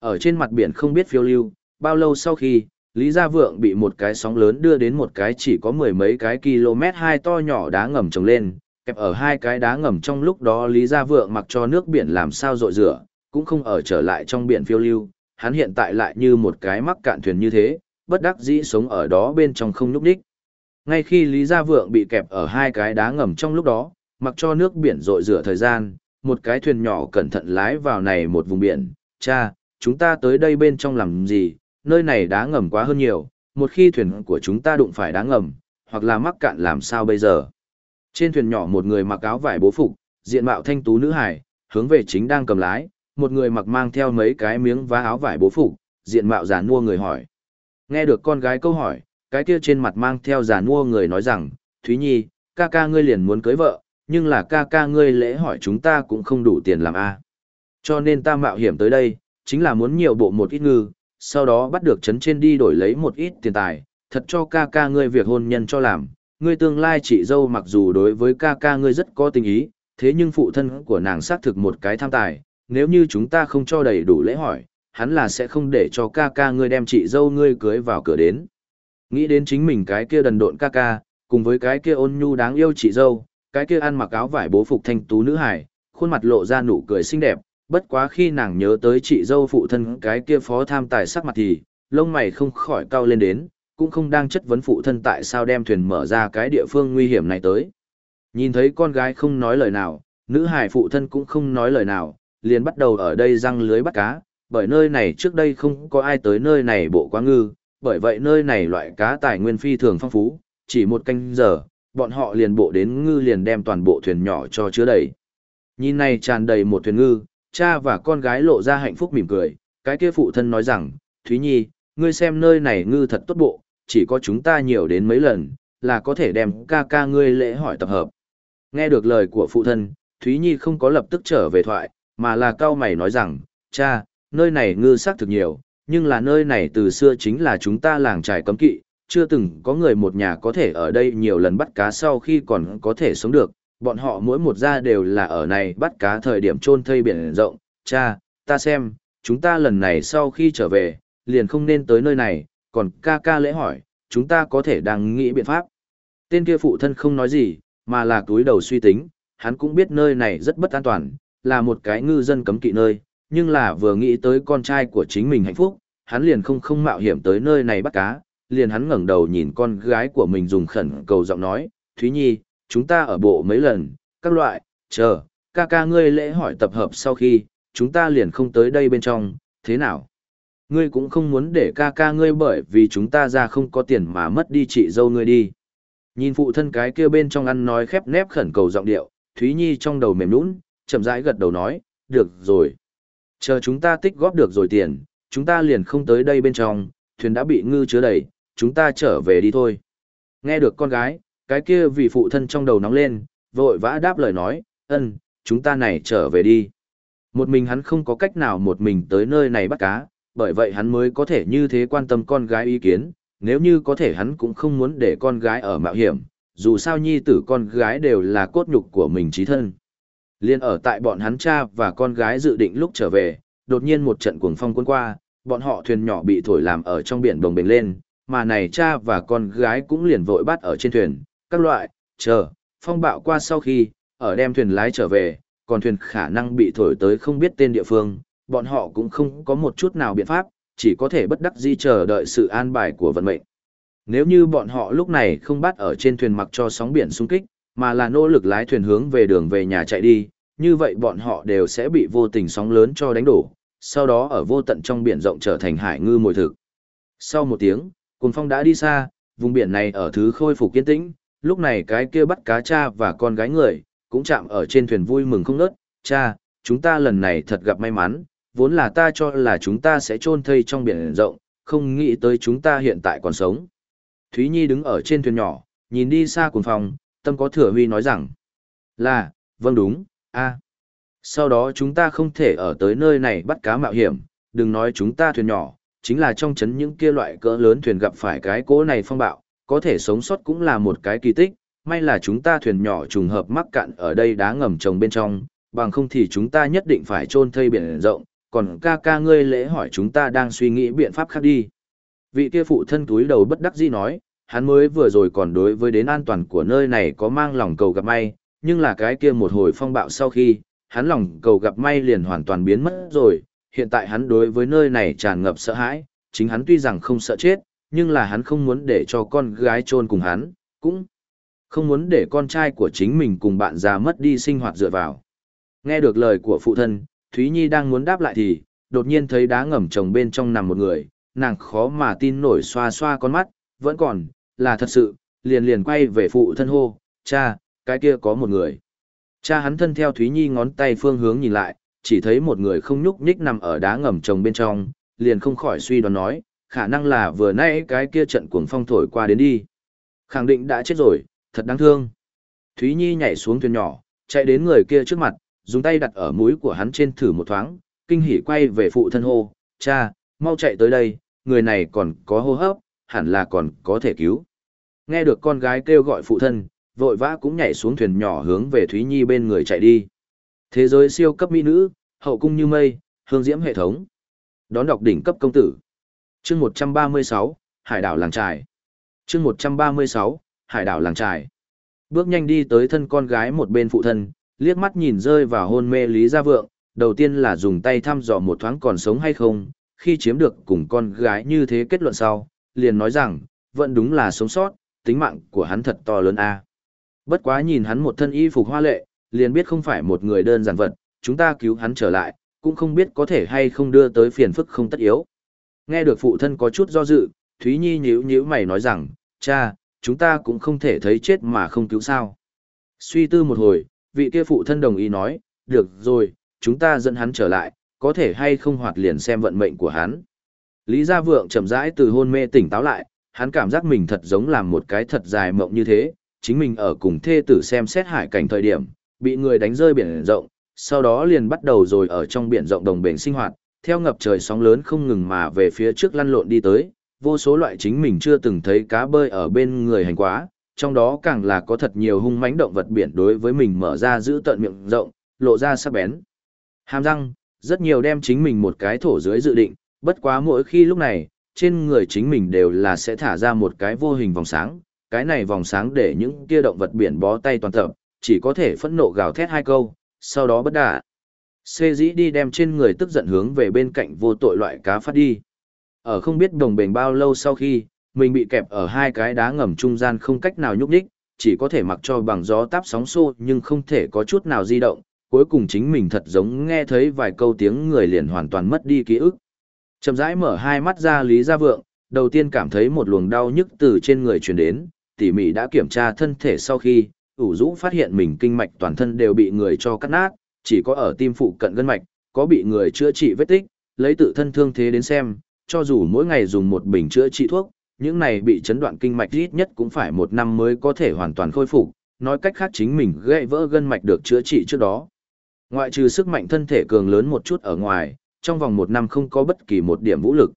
Ở trên mặt biển không biết phiêu lưu, bao lâu sau khi, Lý Gia Vượng bị một cái sóng lớn đưa đến một cái chỉ có mười mấy cái km hai to nhỏ đá ngầm trồng lên, kẹp ở hai cái đá ngầm trong lúc đó Lý Gia Vượng mặc cho nước biển làm sao rội rửa, cũng không ở trở lại trong biển phiêu lưu, hắn hiện tại lại như một cái mắc cạn thuyền như thế, bất đắc dĩ sống ở đó bên trong không nhúc đích. Ngay khi Lý Gia Vượng bị kẹp ở hai cái đá ngầm trong lúc đó, mặc cho nước biển rội rửa thời gian, một cái thuyền nhỏ cẩn thận lái vào này một vùng biển, cha, chúng ta tới đây bên trong làm gì, nơi này đá ngầm quá hơn nhiều, một khi thuyền của chúng ta đụng phải đá ngầm, hoặc là mắc cạn làm sao bây giờ. Trên thuyền nhỏ một người mặc áo vải bố phục, diện mạo thanh tú nữ hải, hướng về chính đang cầm lái, một người mặc mang theo mấy cái miếng vá áo vải bố phục, diện mạo giả mua người hỏi. Nghe được con gái câu hỏi, cái kia trên mặt mang theo giả mua người nói rằng, Thúy Nhi, ca ca ngươi liền muốn cưới vợ, nhưng là ca ca ngươi lễ hỏi chúng ta cũng không đủ tiền làm a. Cho nên ta mạo hiểm tới đây, chính là muốn nhiều bộ một ít ngư, sau đó bắt được chấn trên đi đổi lấy một ít tiền tài, thật cho ca ca ngươi việc hôn nhân cho làm. Ngươi tương lai chị dâu mặc dù đối với ca ca ngươi rất có tình ý, thế nhưng phụ thân của nàng xác thực một cái tham tài, nếu như chúng ta không cho đầy đủ lễ hỏi, hắn là sẽ không để cho ca ca ngươi đem chị dâu ngươi cưới vào cửa đến. Nghĩ đến chính mình cái kia đần độn ca ca, cùng với cái kia ôn nhu đáng yêu chị dâu, cái kia ăn mặc áo vải bố phục thanh tú nữ hải, khuôn mặt lộ ra nụ cười xinh đẹp, bất quá khi nàng nhớ tới chị dâu phụ thân cái kia phó tham tài sắc mặt thì, lông mày không khỏi cau lên đến, cũng không đang chất vấn phụ thân tại sao đem thuyền mở ra cái địa phương nguy hiểm này tới. Nhìn thấy con gái không nói lời nào, nữ hải phụ thân cũng không nói lời nào, liền bắt đầu ở đây răng lưới bắt cá, bởi nơi này trước đây không có ai tới nơi này bộ quá ngư, bởi vậy nơi này loại cá tài nguyên phi thường phong phú, chỉ một canh giờ, bọn họ liền bộ đến ngư liền đem toàn bộ thuyền nhỏ cho chứa đầy. Nhìn này tràn đầy một thuyền ngư, cha và con gái lộ ra hạnh phúc mỉm cười, cái kia phụ thân nói rằng, Thúy Nhi, ngươi xem nơi này ngư thật tốt bộ, chỉ có chúng ta nhiều đến mấy lần, là có thể đem ca ca ngươi lễ hỏi tập hợp. Nghe được lời của phụ thân, Thúy Nhi không có lập tức trở về thoại, mà là cao mày nói rằng, cha, nơi này ngư sắc thực nhiều, nhưng là nơi này từ xưa chính là chúng ta làng trải cấm kỵ, chưa từng có người một nhà có thể ở đây nhiều lần bắt cá sau khi còn có thể sống được, bọn họ mỗi một gia đều là ở này bắt cá thời điểm trôn thây biển rộng, cha, ta xem, chúng ta lần này sau khi trở về, liền không nên tới nơi này, còn ca ca lễ hỏi, chúng ta có thể đang nghĩ biện pháp. Tên kia phụ thân không nói gì, mà là túi đầu suy tính, hắn cũng biết nơi này rất bất an toàn, là một cái ngư dân cấm kỵ nơi, nhưng là vừa nghĩ tới con trai của chính mình hạnh phúc, hắn liền không không mạo hiểm tới nơi này bắt cá, liền hắn ngẩng đầu nhìn con gái của mình dùng khẩn cầu giọng nói, Thúy Nhi, chúng ta ở bộ mấy lần, các loại, chờ, ca ca ngươi lễ hỏi tập hợp sau khi, chúng ta liền không tới đây bên trong, thế nào? Ngươi cũng không muốn để ca ca ngươi bởi vì chúng ta ra không có tiền mà mất đi chị dâu ngươi đi. Nhìn phụ thân cái kia bên trong ăn nói khép nép khẩn cầu giọng điệu, Thúy Nhi trong đầu mềm nũng, chậm rãi gật đầu nói, được rồi. Chờ chúng ta tích góp được rồi tiền, chúng ta liền không tới đây bên trong, thuyền đã bị ngư chứa đầy, chúng ta trở về đi thôi. Nghe được con gái, cái kia vì phụ thân trong đầu nóng lên, vội vã đáp lời nói, ân, chúng ta này trở về đi. Một mình hắn không có cách nào một mình tới nơi này bắt cá, bởi vậy hắn mới có thể như thế quan tâm con gái ý kiến, nếu như có thể hắn cũng không muốn để con gái ở mạo hiểm, dù sao nhi tử con gái đều là cốt nhục của mình trí thân. Liên ở tại bọn hắn cha và con gái dự định lúc trở về, đột nhiên một trận cuồng phong cuốn qua, bọn họ thuyền nhỏ bị thổi làm ở trong biển đồng bình lên, mà này cha và con gái cũng liền vội bắt ở trên thuyền, các loại, chờ, phong bạo qua sau khi, ở đem thuyền lái trở về, còn thuyền khả năng bị thổi tới không biết tên địa phương, bọn họ cũng không có một chút nào biện pháp, chỉ có thể bất đắc di chờ đợi sự an bài của vận mệnh. Nếu như bọn họ lúc này không bắt ở trên thuyền mặc cho sóng biển xung kích, mà là nỗ lực lái thuyền hướng về đường về nhà chạy đi, như vậy bọn họ đều sẽ bị vô tình sóng lớn cho đánh đổ, sau đó ở vô tận trong biển rộng trở thành hải ngư mồi thực. Sau một tiếng, cùng phong đã đi xa, vùng biển này ở thứ khôi phục kiên tĩnh, lúc này cái kia bắt cá cha và con gái người, cũng chạm ở trên thuyền vui mừng không nớt, cha, chúng ta lần này thật gặp may mắn, vốn là ta cho là chúng ta sẽ chôn thây trong biển rộng, không nghĩ tới chúng ta hiện tại còn sống. Thúy Nhi đứng ở trên thuyền nhỏ, nhìn đi xa cùng phòng, tâm có thừa huy nói rằng, là, vâng đúng, a Sau đó chúng ta không thể ở tới nơi này bắt cá mạo hiểm, đừng nói chúng ta thuyền nhỏ, chính là trong chấn những kia loại cỡ lớn thuyền gặp phải cái cỗ này phong bạo, có thể sống sót cũng là một cái kỳ tích, may là chúng ta thuyền nhỏ trùng hợp mắc cạn ở đây đá ngầm trồng bên trong, bằng không thì chúng ta nhất định phải chôn thây biển rộng, còn ca ca ngươi lễ hỏi chúng ta đang suy nghĩ biện pháp khác đi. Vị kia phụ thân túi đầu bất đắc dĩ nói, hắn mới vừa rồi còn đối với đến an toàn của nơi này có mang lòng cầu gặp may, nhưng là cái kia một hồi phong bạo sau khi, hắn lòng cầu gặp may liền hoàn toàn biến mất rồi, hiện tại hắn đối với nơi này tràn ngập sợ hãi, chính hắn tuy rằng không sợ chết, nhưng là hắn không muốn để cho con gái chôn cùng hắn, cũng không muốn để con trai của chính mình cùng bạn già mất đi sinh hoạt dựa vào. Nghe được lời của phụ thân, Thúy Nhi đang muốn đáp lại thì, đột nhiên thấy đá ngầm trồng bên trong nằm một người, nàng khó mà tin nổi xoa xoa con mắt, vẫn còn, là thật sự, liền liền quay về phụ thân hô, cha, cái kia có một người. Cha hắn thân theo Thúy Nhi ngón tay phương hướng nhìn lại, chỉ thấy một người không nhúc nhích nằm ở đá ngầm trồng bên trong, liền không khỏi suy đoán nói, khả năng là vừa nãy cái kia trận cuồng phong thổi qua đến đi. Khẳng định đã chết rồi, thật đáng thương. Thúy Nhi nhảy xuống thuyền nhỏ, chạy đến người kia trước mặt, dùng tay đặt ở mũi của hắn trên thử một thoáng, kinh hỉ quay về phụ thân hô, cha, mau chạy tới đây, người này còn có hô hấp, hẳn là còn có thể cứu. Nghe được con gái kêu gọi phụ thân, vội vã cũng nhảy xuống thuyền nhỏ hướng về Thúy Nhi bên người chạy đi. Thế giới siêu cấp mỹ nữ, hậu cung như mây, hương diễm hệ thống. Đón đọc đỉnh cấp công tử. Chương 136, Hải đảo làng trài. Chương 136, Hải đảo làng trài. Bước nhanh đi tới thân con gái một bên phụ thân, liếc mắt nhìn rơi vào hôn mê Lý Gia Vượng, đầu tiên là dùng tay thăm dò một thoáng còn sống hay không, khi chiếm được cùng con gái như thế kết luận sau, liền nói rằng, vẫn đúng là sống sót, tính mạng của hắn thật to lớn a. Bất quá nhìn hắn một thân y phục hoa lệ, liền biết không phải một người đơn giản vật, chúng ta cứu hắn trở lại, cũng không biết có thể hay không đưa tới phiền phức không tất yếu. Nghe được phụ thân có chút do dự, Thúy Nhi nhíu nhíu mày nói rằng, cha, chúng ta cũng không thể thấy chết mà không cứu sao. Suy tư một hồi, vị kia phụ thân đồng ý nói, được rồi, chúng ta dẫn hắn trở lại, có thể hay không hoạt liền xem vận mệnh của hắn. Lý Gia Vượng chậm rãi từ hôn mê tỉnh táo lại, hắn cảm giác mình thật giống làm một cái thật dài mộng như thế, chính mình ở cùng thê tử xem xét hải cảnh thời điểm, bị người đánh rơi biển rộng, sau đó liền bắt đầu rồi ở trong biển rộng đồng bền sinh hoạt, theo ngập trời sóng lớn không ngừng mà về phía trước lăn lộn đi tới, vô số loại chính mình chưa từng thấy cá bơi ở bên người hành quá, trong đó càng là có thật nhiều hung mãnh động vật biển đối với mình mở ra giữ tận miệng rộng, lộ ra sắc bén. Hàm răng, rất nhiều đem chính mình một cái thổ dưới dự định, bất quá mỗi khi lúc này, trên người chính mình đều là sẽ thả ra một cái vô hình vòng sáng, cái này vòng sáng để những kia động vật biển bó tay toàn tập, chỉ có thể phẫn nộ gào thét hai câu, sau đó bất đả. Xê dĩ đi đem trên người tức giận hướng về bên cạnh vô tội loại cá phát đi. Ở không biết đồng bền bao lâu sau khi, mình bị kẹp ở hai cái đá ngầm trung gian không cách nào nhúc nhích, chỉ có thể mặc cho bằng gió táp sóng xô nhưng không thể có chút nào di động, cuối cùng chính mình thật giống nghe thấy vài câu tiếng người liền hoàn toàn mất đi ký ức. Chậm rãi mở hai mắt ra Lý Gia Vượng, đầu tiên cảm thấy một luồng đau nhức từ trên người truyền đến, tỉ mỉ đã kiểm tra thân thể sau khi, ủ rũ phát hiện mình kinh mạch toàn thân đều bị người cho cắt nát, chỉ có ở tim phụ cận gân mạch, có bị người chữa trị vết tích, lấy tự thân thương thế đến xem, cho dù mỗi ngày dùng một bình chữa trị thuốc, những này bị chấn đoạn kinh mạch ít nhất cũng phải một năm mới có thể hoàn toàn khôi phục, nói cách khác chính mình gãy vỡ gân mạch được chữa trị trước đó. Ngoại trừ sức mạnh thân thể cường lớn một chút ở ngoài, trong vòng một năm không có bất kỳ một điểm vũ lực.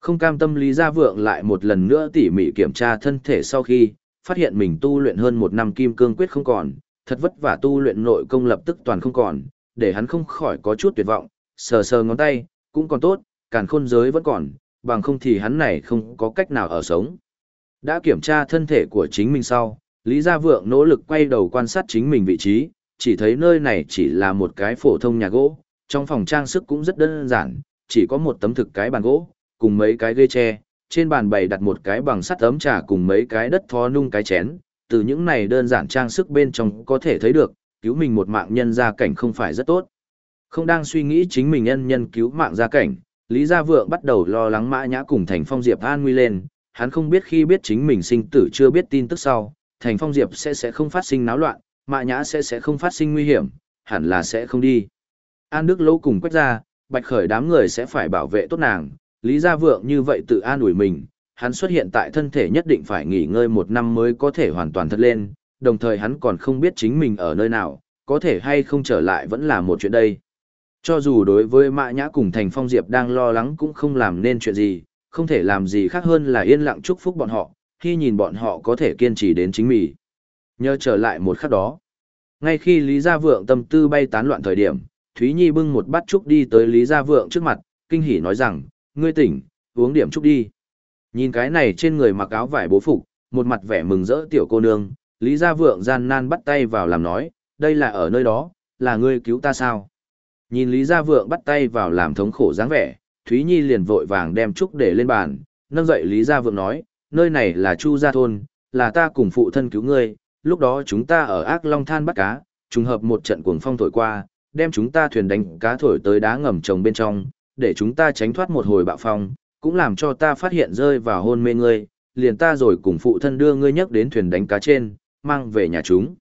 Không cam tâm Lý Gia Vượng lại một lần nữa tỉ mỉ kiểm tra thân thể sau khi, phát hiện mình tu luyện hơn một năm kim cương quyết không còn, thật vất vả tu luyện nội công lập tức toàn không còn, để hắn không khỏi có chút tuyệt vọng, sờ sờ ngón tay, cũng còn tốt, càn khôn giới vẫn còn, bằng không thì hắn này không có cách nào ở sống. Đã kiểm tra thân thể của chính mình sau, Lý Gia Vượng nỗ lực quay đầu quan sát chính mình vị trí, chỉ thấy nơi này chỉ là một cái phổ thông nhà gỗ, trong phòng trang sức cũng rất đơn giản, chỉ có một tấm thực cái bàn gỗ, cùng mấy cái ghế tre, trên bàn bày đặt một cái bằng sắt ấm trà cùng mấy cái đất thó nung cái chén, từ những này đơn giản trang sức bên trong có thể thấy được, cứu mình một mạng nhân gia cảnh không phải rất tốt. Không đang suy nghĩ chính mình nhân nhân cứu mạng gia cảnh, Lý Gia Vượng bắt đầu lo lắng Mã Nhã cùng Thành Phong Diệp an nguy lên, hắn không biết khi biết chính mình sinh tử chưa biết tin tức sau, Thành Phong Diệp sẽ sẽ không phát sinh náo loạn, Mã Nhã sẽ sẽ không phát sinh nguy hiểm, hẳn là sẽ không đi. An Đức Lâu cùng quách ra, Bạch Khởi đám người sẽ phải bảo vệ tốt nàng, Lý Gia Vượng như vậy tự an ủi mình, hắn xuất hiện tại thân thể nhất định phải nghỉ ngơi một năm mới có thể hoàn toàn thật lên, đồng thời hắn còn không biết chính mình ở nơi nào, có thể hay không trở lại vẫn là một chuyện đây. Cho dù đối với Mã Nhã cùng Thành Phong Diệp đang lo lắng cũng không làm nên chuyện gì, không thể làm gì khác hơn là yên lặng chúc phúc bọn họ, khi nhìn bọn họ có thể kiên trì đến chính mình. Nhờ trở lại một khắc đó. Ngay khi Lý Gia Vượng tâm tư bay tán loạn thời điểm, Thúy Nhi bưng một bát trúc đi tới Lý Gia Vượng trước mặt, kinh hỉ nói rằng, ngươi tỉnh, uống điểm trúc đi. Nhìn cái này trên người mặc áo vải bố phục, một mặt vẻ mừng rỡ tiểu cô nương, Lý Gia Vượng gian nan bắt tay vào làm nói, đây là ở nơi đó, là ngươi cứu ta sao? Nhìn Lý Gia Vượng bắt tay vào làm thống khổ dáng vẻ, Thúy Nhi liền vội vàng đem trúc để lên bàn, nâng dậy Lý Gia Vượng nói, nơi này là Chu Gia Thôn, là ta cùng phụ thân cứu ngươi, lúc đó chúng ta ở ác long than bắt cá, trùng hợp một trận cuồng phong thổi qua, đem chúng ta thuyền đánh cá thổi tới đá ngầm trồng bên trong, để chúng ta tránh thoát một hồi bạo phong, cũng làm cho ta phát hiện rơi vào hôn mê ngươi, liền ta rồi cùng phụ thân đưa ngươi nhấc đến thuyền đánh cá trên, mang về nhà chúng.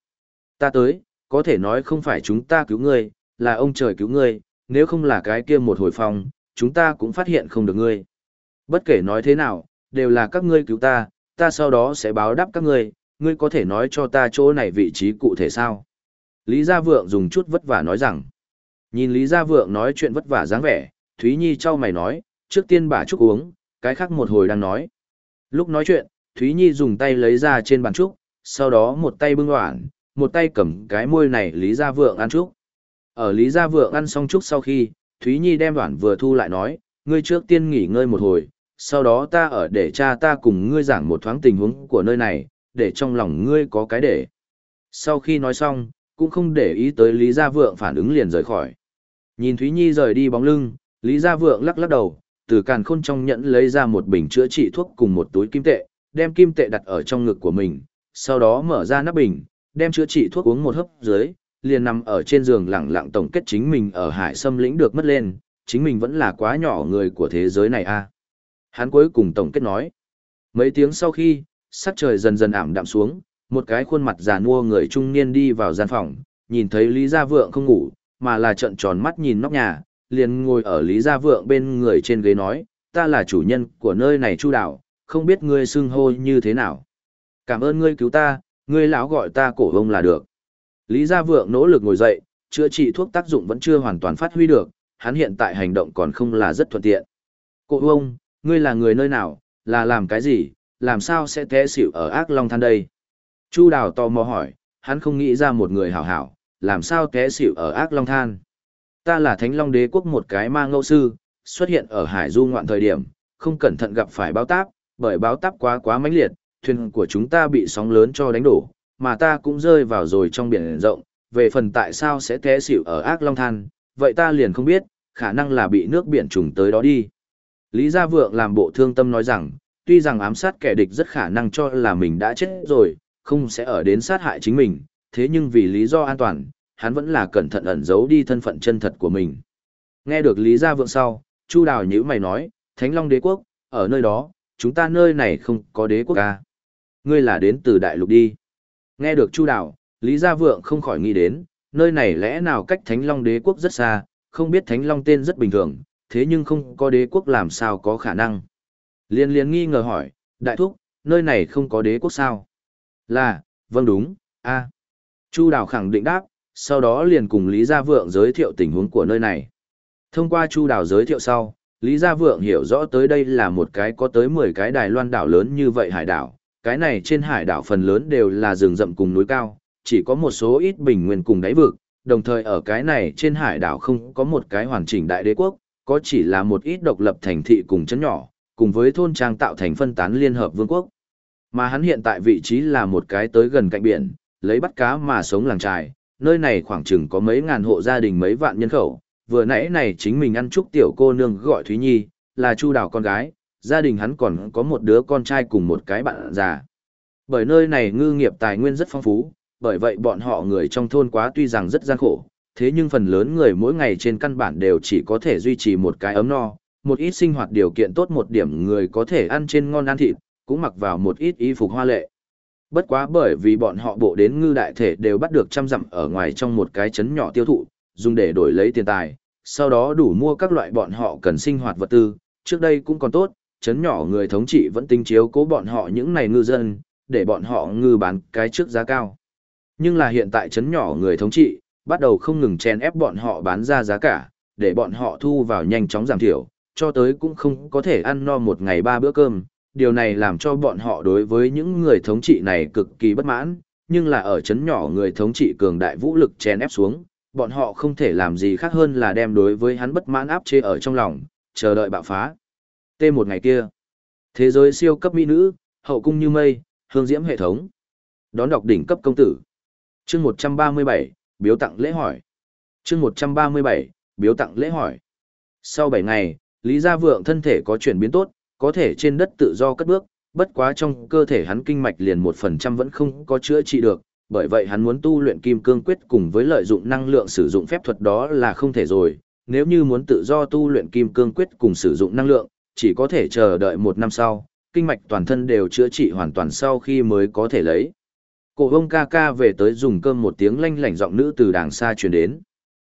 Ta tới, có thể nói không phải chúng ta cứu ngươi, là ông trời cứu ngươi, nếu không là cái kia một hồi phong, chúng ta cũng phát hiện không được ngươi. Bất kể nói thế nào, đều là các ngươi cứu ta, ta sau đó sẽ báo đáp các ngươi, ngươi có thể nói cho ta chỗ này vị trí cụ thể sao? Lý Gia Vượng dùng chút vất vả nói rằng, nhìn Lý Gia Vượng nói chuyện vất vả dáng vẻ, Thúy Nhi trao mày nói, trước tiên bà chúc uống, cái khác một hồi đang nói. Lúc nói chuyện, Thúy Nhi dùng tay lấy ra trên bàn trúc, sau đó một tay bưng hoảng, một tay cầm cái môi này Lý Gia Vượng ăn trúc. Ở Lý Gia Vượng ăn xong chút sau khi, Thúy Nhi đem đoạn vừa thu lại nói, ngươi trước tiên nghỉ ngơi một hồi, sau đó ta ở để cha ta cùng ngươi giảng một thoáng tình huống của nơi này, để trong lòng ngươi có cái để. Sau khi nói xong, cũng không để ý tới Lý Gia Vượng phản ứng liền rời khỏi. Nhìn Thúy Nhi rời đi bóng lưng, Lý Gia Vượng lắc lắc đầu, từ càn khôn trong nhẫn lấy ra một bình chữa trị thuốc cùng một túi kim tệ, đem kim tệ đặt ở trong ngực của mình, sau đó mở ra nắp bình, đem chữa trị thuốc uống một hớp dưới, liền nằm ở trên giường lẳng lặng tổng kết chính mình ở hải sâm lĩnh được mất lên, chính mình vẫn là quá nhỏ người của thế giới này a. Hắn cuối cùng tổng kết nói. Mấy tiếng sau khi, sắc trời dần dần ảm đạm xuống, một cái khuôn mặt già nua người trung niên đi vào gian phòng, nhìn thấy Lý Gia Vượng không ngủ, mà là trợn tròn mắt nhìn nóc nhà, liền ngồi ở Lý Gia Vượng bên người trên ghế nói, ta là chủ nhân của nơi này Chu Đảo, không biết ngươi xưng hô như thế nào. Cảm ơn ngươi cứu ta, ngươi lão gọi ta cổ ông là được. Lý Gia Vượng nỗ lực ngồi dậy, chữa trị thuốc tác dụng vẫn chưa hoàn toàn phát huy được, hắn hiện tại hành động còn không là rất thuận tiện. Cô ông, ngươi là người nơi nào, là làm cái gì, làm sao sẽ té xỉu ở ác long than đây? Chu Đào tò mò hỏi, hắn không nghĩ ra một người hảo hảo, làm sao té xỉu ở ác long than. Ta là Thánh Long Đế quốc một cái ma ngẫu sư, xuất hiện ở hải du ngoạn thời điểm, không cẩn thận gặp phải báo táp, bởi báo táp quá quá mãnh liệt, thuyền của chúng ta bị sóng lớn cho đánh đổ, mà ta cũng rơi vào rồi trong biển rộng, về phần tại sao sẽ té xỉu ở ác long than, vậy ta liền không biết, khả năng là bị nước biển trùng tới đó đi. Lý Gia Vượng làm bộ thương tâm nói rằng, tuy rằng ám sát kẻ địch rất khả năng cho là mình đã chết rồi, không sẽ ở đến sát hại chính mình, thế nhưng vì lý do an toàn, hắn vẫn là cẩn thận ẩn giấu đi thân phận chân thật của mình. Nghe được Lý Gia Vượng sau, Chu Đào nhữ mày nói, Thánh Long đế quốc, ở nơi đó, chúng ta nơi này không có đế quốc ca. Ngươi là đến từ đại lục đi. Nghe được Chu Đào, Lý Gia Vượng không khỏi nghĩ đến, nơi này lẽ nào cách Thánh Long đế quốc rất xa, không biết Thánh Long tên rất bình thường, thế nhưng không có đế quốc làm sao có khả năng. Liên liên nghi ngờ hỏi, đại thúc, nơi này không có đế quốc sao? Là, vâng đúng, a. Chu Đào khẳng định đáp, sau đó liền cùng Lý Gia Vượng giới thiệu tình huống của nơi này. Thông qua Chu Đào giới thiệu sau, Lý Gia Vượng hiểu rõ tới đây là một cái có tới 10 cái đài loan đảo lớn như vậy hải đảo. Cái này trên hải đảo phần lớn đều là rừng rậm cùng núi cao, chỉ có một số ít bình nguyên cùng đáy vực, đồng thời ở cái này trên hải đảo không có một cái hoàn chỉnh đại đế quốc, có chỉ là một ít độc lập thành thị cùng chấn nhỏ, cùng với thôn trang tạo thành phân tán liên hợp vương quốc. Mà hắn hiện tại vị trí là một cái tới gần cạnh biển, lấy bắt cá mà sống làng trài, nơi này khoảng chừng có mấy ngàn hộ gia đình mấy vạn nhân khẩu, vừa nãy này chính mình ăn chúc tiểu cô nương gọi Thúy Nhi, là Chu Đào con gái, gia đình hắn còn có một đứa con trai cùng một cái bạn già. Bởi nơi này ngư nghiệp tài nguyên rất phong phú, bởi vậy bọn họ người trong thôn quá tuy rằng rất gian khổ, thế nhưng phần lớn người mỗi ngày trên căn bản đều chỉ có thể duy trì một cái ấm no, một ít sinh hoạt điều kiện tốt một điểm người có thể ăn trên ngon ăn thịt, cũng mặc vào một ít y phục hoa lệ. Bất quá bởi vì bọn họ bộ đến ngư đại thể đều bắt được trăm dặm ở ngoài trong một cái chấn nhỏ tiêu thụ, dùng để đổi lấy tiền tài, sau đó đủ mua các loại bọn họ cần sinh hoạt vật tư, trước đây cũng còn tốt, chấn nhỏ người thống trị vẫn tinh chiếu cố bọn họ những này ngư dân, để bọn họ ngư bán cái trước giá cao. Nhưng là hiện tại chấn nhỏ người thống trị, bắt đầu không ngừng chen ép bọn họ bán ra giá cả, để bọn họ thu vào nhanh chóng giảm thiểu, cho tới cũng không có thể ăn no một ngày ba bữa cơm. Điều này làm cho bọn họ đối với những người thống trị này cực kỳ bất mãn, nhưng là ở chấn nhỏ người thống trị cường đại vũ lực chen ép xuống, bọn họ không thể làm gì khác hơn là đem đối với hắn bất mãn áp chế ở trong lòng, chờ đợi bạo phá. T một ngày kia, thế giới siêu cấp mỹ nữ, hậu cung như mây, hương diễm hệ thống. Đón đọc đỉnh cấp công tử. Chương 137, biếu tặng lễ hỏi. Chương 137, biếu tặng lễ hỏi. Sau 7 ngày, Lý Gia Vượng thân thể có chuyển biến tốt, có thể trên đất tự do cất bước, bất quá trong cơ thể hắn kinh mạch liền 1% vẫn không có chữa trị được, bởi vậy hắn muốn tu luyện kim cương quyết cùng với lợi dụng năng lượng sử dụng phép thuật đó là không thể rồi, nếu như muốn tự do tu luyện kim cương quyết cùng sử dụng năng lượng, chỉ có thể chờ đợi một năm sau, kinh mạch toàn thân đều chữa trị hoàn toàn sau khi mới có thể lấy. Cổ ông ca ca về tới dùng cơm một tiếng lanh lảnh giọng nữ từ đàng xa truyền đến.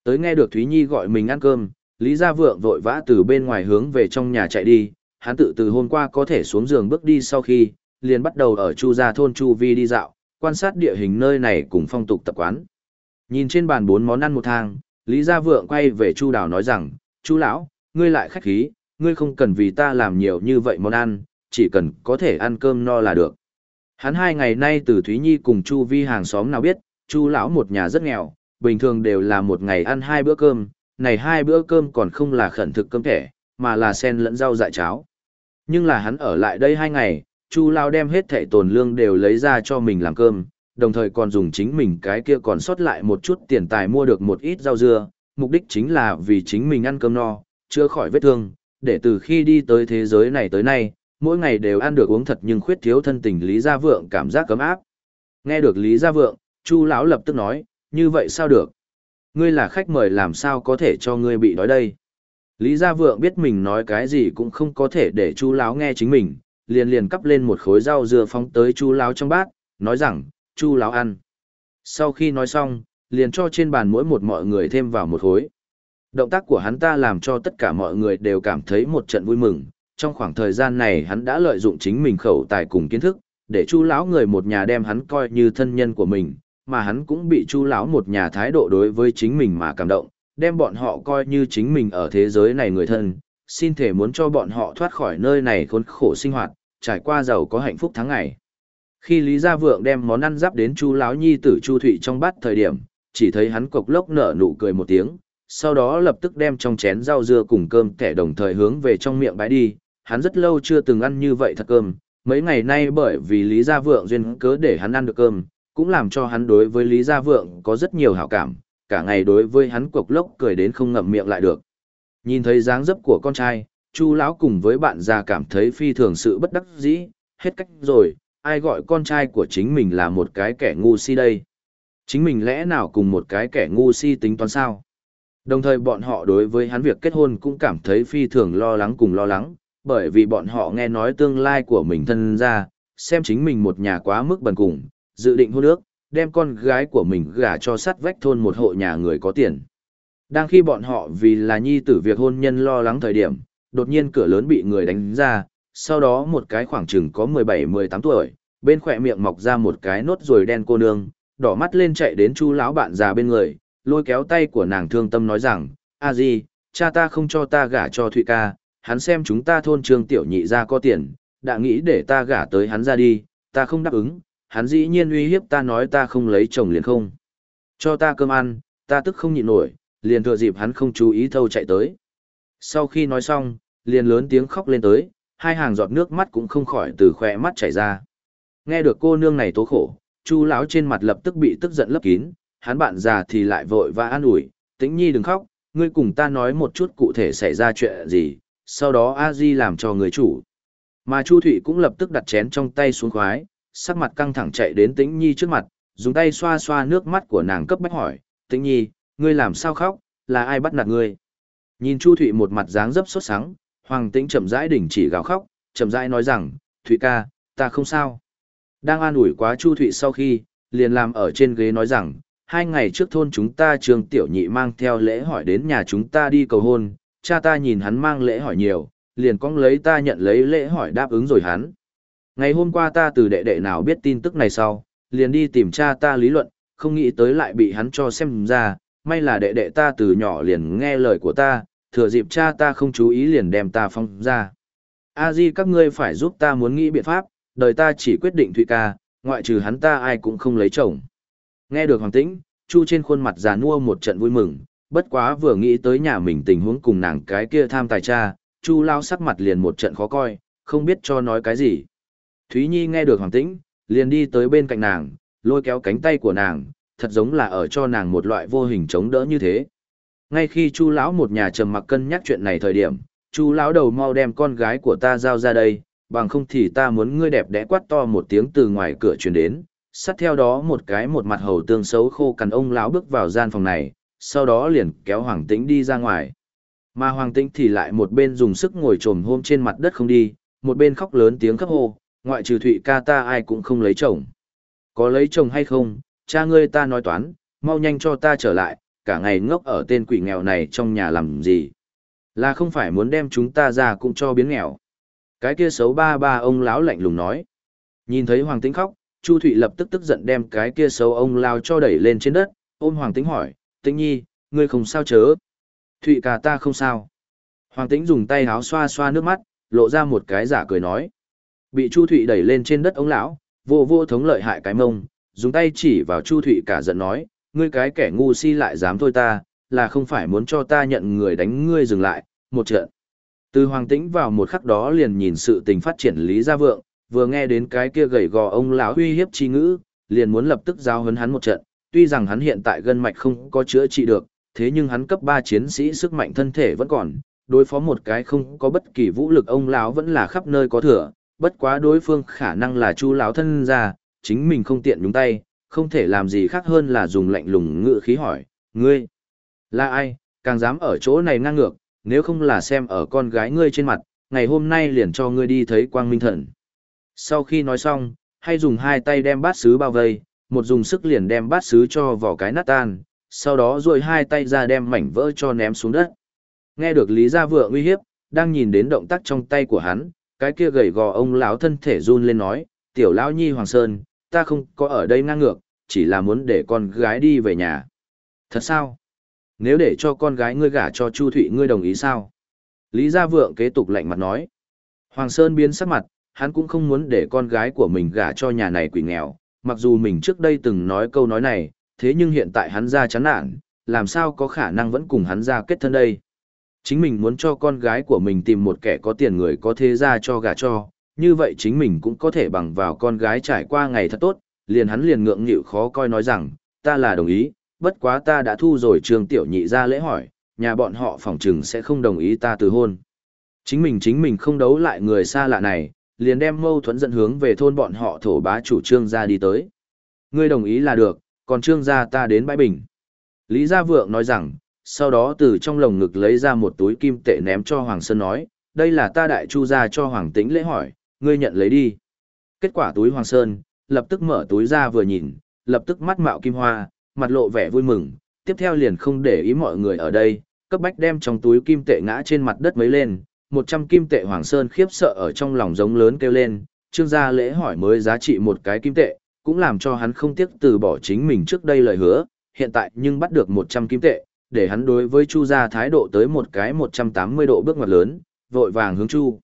Tới nghe được Thúy Nhi gọi mình ăn cơm, Lý Gia Vượng vội vã từ bên ngoài hướng về trong nhà chạy đi, hắn tự từ hôm qua có thể xuống giường bước đi sau khi, liền bắt đầu ở Chu Gia thôn Chu Vi đi dạo, quan sát địa hình nơi này cùng phong tục tập quán. Nhìn trên bàn bốn món ăn một thang, Lý Gia Vượng quay về Chu Đào nói rằng, Chu lão, ngươi lại khách khí, ngươi không cần vì ta làm nhiều như vậy món ăn, chỉ cần có thể ăn cơm no là được. Hắn hai ngày nay từ Thúy Nhi cùng Chu Vi hàng xóm nào biết, Chu lão một nhà rất nghèo, bình thường đều là một ngày ăn hai bữa cơm, này hai bữa cơm còn không là khẩn thực cơm thẻ, mà là sen lẫn rau dại cháo. Nhưng là hắn ở lại đây hai ngày, Chu lão đem hết thẻ tồn lương đều lấy ra cho mình làm cơm, đồng thời còn dùng chính mình cái kia còn sót lại một chút tiền tài mua được một ít rau dưa, mục đích chính là vì chính mình ăn cơm no, chưa khỏi vết thương, để từ khi đi tới thế giới này tới nay, mỗi ngày đều ăn được uống thật nhưng khuyết thiếu thân tình Lý Gia Vượng cảm giác cấm áp. Nghe được Lý Gia Vượng, Chu lão lập tức nói, như vậy sao được? Ngươi là khách mời làm sao có thể cho ngươi bị đói đây? Lý Gia Vượng biết mình nói cái gì cũng không có thể để Chu lão nghe chính mình, liền liền cắp lên một khối rau dưa phóng tới Chu lão trong bát, nói rằng, Chu lão ăn. Sau khi nói xong, liền cho trên bàn mỗi một mọi người thêm vào một khối. Động tác của hắn ta làm cho tất cả mọi người đều cảm thấy một trận vui mừng, trong khoảng thời gian này hắn đã lợi dụng chính mình khẩu tài cùng kiến thức, để chu lão người một nhà đem hắn coi như thân nhân của mình, mà hắn cũng bị chu lão một nhà thái độ đối với chính mình mà cảm động, đem bọn họ coi như chính mình ở thế giới này người thân, xin thể muốn cho bọn họ thoát khỏi nơi này khốn khổ sinh hoạt, trải qua giàu có hạnh phúc tháng ngày. Khi Lý Gia Vượng đem món ăn giáp đến chu lão nhi tử chu thụy trong bát thời điểm, chỉ thấy hắn cộc lốc nở nụ cười một tiếng, sau đó lập tức đem trong chén rau dưa cùng cơm thẻ đồng thời hướng về trong miệng bãi đi, hắn rất lâu chưa từng ăn như vậy thật cơm, mấy ngày nay bởi vì Lý Gia Vượng duyên cớ để hắn ăn được cơm, cũng làm cho hắn đối với Lý Gia Vượng có rất nhiều hảo cảm, cả ngày đối với hắn cục lốc cười đến không ngậm miệng lại được. Nhìn thấy dáng dấp của con trai, Chu lão cùng với bạn già cảm thấy phi thường sự bất đắc dĩ, hết cách rồi, ai gọi con trai của chính mình là một cái kẻ ngu si đây. Chính mình lẽ nào cùng một cái kẻ ngu si tính toán sao? Đồng thời bọn họ đối với hắn việc kết hôn cũng cảm thấy phi thường lo lắng cùng lo lắng, bởi vì bọn họ nghe nói tương lai của mình thân ra, xem chính mình một nhà quá mức bần cùng, dự định hôn ước, đem con gái của mình gả cho sắt vách thôn một hộ nhà người có tiền. Đang khi bọn họ vì là nhi tử việc hôn nhân lo lắng thời điểm, đột nhiên cửa lớn bị người đánh ra, sau đó một cái khoảng chừng có 17-18 tuổi, bên khỏe miệng mọc ra một cái nốt ruồi đen cô nương, đỏ mắt lên chạy đến chu lão bạn già bên người, lôi kéo tay của nàng thương tâm nói rằng, a di, cha ta không cho ta gả cho Thụy ca, hắn xem chúng ta thôn trương tiểu nhị ra có tiền, đã nghĩ để ta gả tới hắn ra đi, ta không đáp ứng, hắn dĩ nhiên uy hiếp ta nói ta không lấy chồng liền không. Cho ta cơm ăn, ta tức không nhịn nổi, liền thừa dịp hắn không chú ý thâu chạy tới. Sau khi nói xong, liền lớn tiếng khóc lên tới, hai hàng giọt nước mắt cũng không khỏi từ khỏe mắt chảy ra. Nghe được cô nương này tố khổ, Chu lão trên mặt lập tức bị tức giận lấp kín, hắn bạn già thì lại vội và an ủi, "Tĩnh Nhi đừng khóc, ngươi cùng ta nói một chút cụ thể xảy ra chuyện gì, sau đó A Di làm cho người chủ." Mà Chu Thụy cũng lập tức đặt chén trong tay xuống khoái, sắc mặt căng thẳng chạy đến Tĩnh Nhi trước mặt, dùng tay xoa xoa nước mắt của nàng cấp bách hỏi, "Tĩnh Nhi, ngươi làm sao khóc, là ai bắt nạt ngươi?" Nhìn Chu Thụy một mặt dáng dấp sốt sắng, Hoàng Tĩnh chậm rãi đình chỉ gào khóc, chậm rãi nói rằng, "Thụy ca, ta không sao." Đang an ủi quá Chu Thụy sau khi, liền làm ở trên ghế nói rằng, hai ngày trước thôn chúng ta trường tiểu nhị mang theo lễ hỏi đến nhà chúng ta đi cầu hôn, cha ta nhìn hắn mang lễ hỏi nhiều, liền cong lấy ta nhận lấy lễ hỏi đáp ứng rồi hắn. Ngày hôm qua ta từ đệ đệ nào biết tin tức này sau, liền đi tìm cha ta lý luận, không nghĩ tới lại bị hắn cho xem ra, may là đệ đệ ta từ nhỏ liền nghe lời của ta, thừa dịp cha ta không chú ý liền đem ta phong ra. A Di các ngươi phải giúp ta muốn nghĩ biện pháp, đời ta chỉ quyết định Thụy ca, ngoại trừ hắn ta ai cũng không lấy chồng. Nghe được Hoàng Tĩnh, Chu trên khuôn mặt già nua một trận vui mừng, bất quá vừa nghĩ tới nhà mình tình huống cùng nàng cái kia tham tài cha, Chu lao sắc mặt liền một trận khó coi, không biết cho nói cái gì. Thúy Nhi nghe được Hoàng Tĩnh, liền đi tới bên cạnh nàng, lôi kéo cánh tay của nàng, thật giống là ở cho nàng một loại vô hình chống đỡ như thế. Ngay khi Chu lão một nhà trầm mặc cân nhắc chuyện này thời điểm, Chu lão đầu mau đem con gái của ta giao ra đây, bằng không thì ta muốn ngươi đẹp đẽ quát to một tiếng từ ngoài cửa truyền đến, sát theo đó một cái một mặt hầu tương xấu khô cằn ông lão bước vào gian phòng này, sau đó liền kéo Hoàng Tĩnh đi ra ngoài. Mà Hoàng Tĩnh thì lại một bên dùng sức ngồi trồm hôm trên mặt đất không đi, một bên khóc lớn tiếng khắp hô, ngoại trừ Thụy ca ta ai cũng không lấy chồng. Có lấy chồng hay không, cha ngươi ta nói toán, mau nhanh cho ta trở lại, cả ngày ngốc ở tên quỷ nghèo này trong nhà làm gì. Là không phải muốn đem chúng ta ra cũng cho biến nghèo. Cái kia xấu ba ba ông lão lạnh lùng nói. Nhìn thấy Hoàng Tĩnh khóc, Chu Thụy lập tức tức giận đem cái kia xấu ông lao cho đẩy lên trên đất, ôm Hoàng Tĩnh hỏi, Tĩnh Nhi, ngươi không sao chớ. Thụy cả ta không sao. Hoàng Tĩnh dùng tay háo xoa xoa nước mắt, lộ ra một cái giả cười nói. Bị Chu Thụy đẩy lên trên đất ông lão, vô vô thống lợi hại cái mông, dùng tay chỉ vào Chu Thụy cả giận nói, ngươi cái kẻ ngu si lại dám thôi ta, là không phải muốn cho ta nhận người đánh ngươi dừng lại, một trận. Từ Hoàng Tĩnh vào một khắc đó liền nhìn sự tình phát triển Lý Gia Vượng, vừa nghe đến cái kia gầy gò ông lão uy hiếp chi ngữ, liền muốn lập tức giao hấn hắn một trận, tuy rằng hắn hiện tại gân mạch không có chữa trị được, thế nhưng hắn cấp 3 chiến sĩ sức mạnh thân thể vẫn còn, đối phó một cái không có bất kỳ vũ lực ông lão vẫn là khắp nơi có thừa, bất quá đối phương khả năng là Chu lão thân ra, chính mình không tiện nhúng tay, không thể làm gì khác hơn là dùng lạnh lùng ngữ khí hỏi, ngươi là ai, càng dám ở chỗ này ngang ngược, nếu không là xem ở con gái ngươi trên mặt, ngày hôm nay liền cho ngươi đi thấy quang minh thần. Sau khi nói xong, hay dùng hai tay đem bát sứ bao vây, một dùng sức liền đem bát sứ cho vào cái nát tan, sau đó rồi hai tay ra đem mảnh vỡ cho ném xuống đất. Nghe được Lý Gia Vượng uy hiếp, đang nhìn đến động tác trong tay của hắn, cái kia gầy gò ông lão thân thể run lên nói, tiểu lão nhi Hoàng Sơn, ta không có ở đây ngang ngược, chỉ là muốn để con gái đi về nhà. Thật sao? Nếu để cho con gái ngươi gả cho Chu Thụy ngươi đồng ý sao? Lý Gia Vượng kế tục lạnh mặt nói. Hoàng Sơn biến sắc mặt, hắn cũng không muốn để con gái của mình gả cho nhà này quỷ nghèo, mặc dù mình trước đây từng nói câu nói này, thế nhưng hiện tại hắn ra chán nản, làm sao có khả năng vẫn cùng hắn ra kết thân đây. Chính mình muốn cho con gái của mình tìm một kẻ có tiền người có thế ra cho gả cho, như vậy chính mình cũng có thể bằng vào con gái trải qua ngày thật tốt, liền hắn liền ngượng nghịu khó coi nói rằng, ta là đồng ý, bất quá ta đã thu rồi trường tiểu nhị ra lễ hỏi, nhà bọn họ phỏng chừng sẽ không đồng ý ta từ hôn. Chính mình chính mình không đấu lại người xa lạ này, liền đem mâu thuẫn dẫn hướng về thôn bọn họ thổ bá chủ trương gia đi tới. Ngươi đồng ý là được, còn trương gia ta đến bãi bình. Lý Gia Vượng nói rằng, sau đó từ trong lồng ngực lấy ra một túi kim tệ ném cho Hoàng Sơn nói, đây là ta đại chu gia cho Hoàng Tĩnh lễ hỏi, ngươi nhận lấy đi. Kết quả túi Hoàng Sơn, lập tức mở túi ra vừa nhìn, lập tức mắt mạo kim hoa, mặt lộ vẻ vui mừng, tiếp theo liền không để ý mọi người ở đây, cấp bách đem trong túi kim tệ ngã trên mặt đất mấy lên, 100 kim tệ Hoàng Sơn khiếp sợ ở trong lòng giống lớn kêu lên, trương gia lễ hỏi mới giá trị một cái kim tệ, cũng làm cho hắn không tiếc từ bỏ chính mình trước đây lời hứa, hiện tại nhưng bắt được 100 kim tệ, để hắn đối với Chu gia thái độ tới một cái 180 độ bước ngoặt lớn, vội vàng hướng Chu.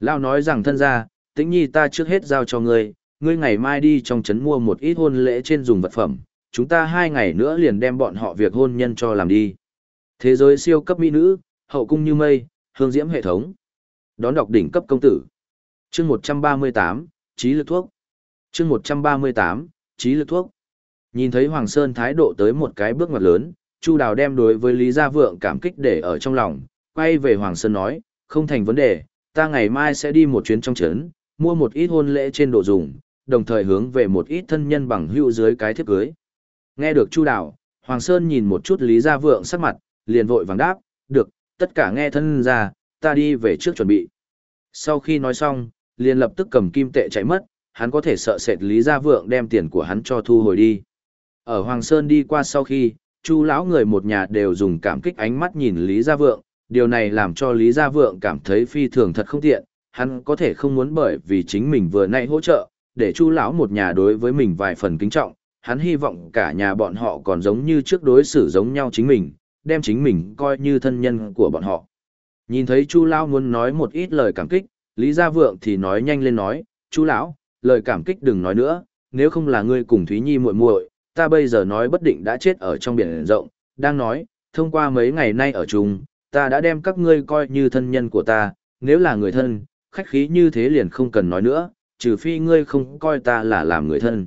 Lao nói rằng thân gia, tĩnh nhi ta trước hết giao cho ngươi, ngươi ngày mai đi trong trấn mua một ít hôn lễ trên dùng vật phẩm, chúng ta hai ngày nữa liền đem bọn họ việc hôn nhân cho làm đi. Thế giới siêu cấp mỹ nữ, hậu cung như mây, hương diễm hệ thống. Đón đọc đỉnh cấp công tử. Chương 138, trí lực thuốc. Chương 138, trí lực thuốc. Nhìn thấy Hoàng Sơn thái độ tới một cái bước ngoặt lớn, Chu Đào đem đối với Lý Gia Vượng cảm kích để ở trong lòng, quay về Hoàng Sơn nói, không thành vấn đề, ta ngày mai sẽ đi một chuyến trong trấn, mua một ít hôn lễ trên đồ dùng, đồng thời hướng về một ít thân nhân bằng hữu dưới cái thiếp cưới. Nghe được Chu Đào, Hoàng Sơn nhìn một chút Lý Gia Vượng sắc mặt, liền vội vàng đáp, được, tất cả nghe thân ra, ta đi về trước chuẩn bị. Sau khi nói xong, liền lập tức cầm kim tệ chạy mất, hắn có thể sợ sệt Lý Gia Vượng đem tiền của hắn cho thu hồi đi. Ở Hoàng Sơn đi qua sau khi, Chu lão người một nhà đều dùng cảm kích ánh mắt nhìn Lý Gia Vượng, điều này làm cho Lý Gia Vượng cảm thấy phi thường thật không tiện, hắn có thể không muốn bởi vì chính mình vừa nãy hỗ trợ, để Chu lão một nhà đối với mình vài phần kính trọng, hắn hy vọng cả nhà bọn họ còn giống như trước đối xử giống nhau chính mình, đem chính mình coi như thân nhân của bọn họ. Nhìn thấy Chu lão muốn nói một ít lời cảm kích, Lý Gia Vượng thì nói nhanh lên nói, "Chu lão, lời cảm kích đừng nói nữa, nếu không là ngươi cùng Thúy Nhi muội muội, ta bây giờ nói bất định đã chết ở trong biển rộng." Đang nói, thông qua mấy ngày nay ở chung, ta đã đem các ngươi coi như thân nhân của ta, nếu là người thân, khách khí như thế liền không cần nói nữa, trừ phi ngươi không coi ta là làm người thân.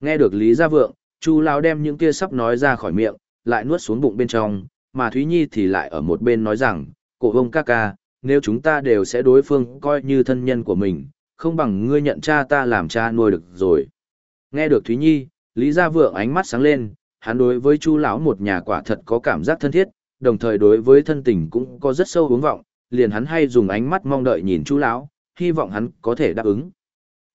Nghe được Lý Gia Vượng, Chu lão đem những kia sắp nói ra khỏi miệng, lại nuốt xuống bụng bên trong, mà Thúy Nhi thì lại ở một bên nói rằng, cổ hông ca ca, nếu chúng ta đều sẽ đối phương coi như thân nhân của mình, không bằng ngươi nhận cha ta làm cha nuôi được rồi. Nghe được Thúy Nhi, Lý Gia Vượng ánh mắt sáng lên, hắn đối với Chu lão một nhà quả thật có cảm giác thân thiết, đồng thời đối với thân tình cũng có rất sâu hướng vọng, liền hắn hay dùng ánh mắt mong đợi nhìn Chu lão, hy vọng hắn có thể đáp ứng.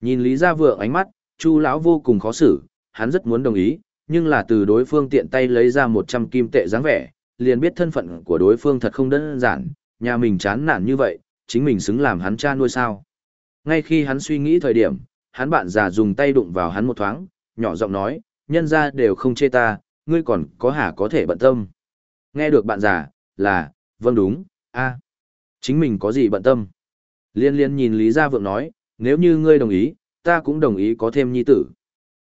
Nhìn Lý Gia Vượng ánh mắt, Chu lão vô cùng khó xử, hắn rất muốn đồng ý, nhưng là từ đối phương tiện tay lấy ra 100 kim tệ dáng vẻ, liền biết thân phận của đối phương thật không đơn giản, nhà mình chán nản như vậy, chính mình xứng làm hắn cha nuôi sao. Ngay khi hắn suy nghĩ thời điểm, hắn bạn già dùng tay đụng vào hắn một thoáng, nhỏ giọng nói, nhân ra đều không chê ta, ngươi còn có hả có thể bận tâm. Nghe được bạn già, là, vâng đúng, a chính mình có gì bận tâm. Liên liên nhìn Lý Gia Vượng nói, nếu như ngươi đồng ý, ta cũng đồng ý có thêm nhi tử.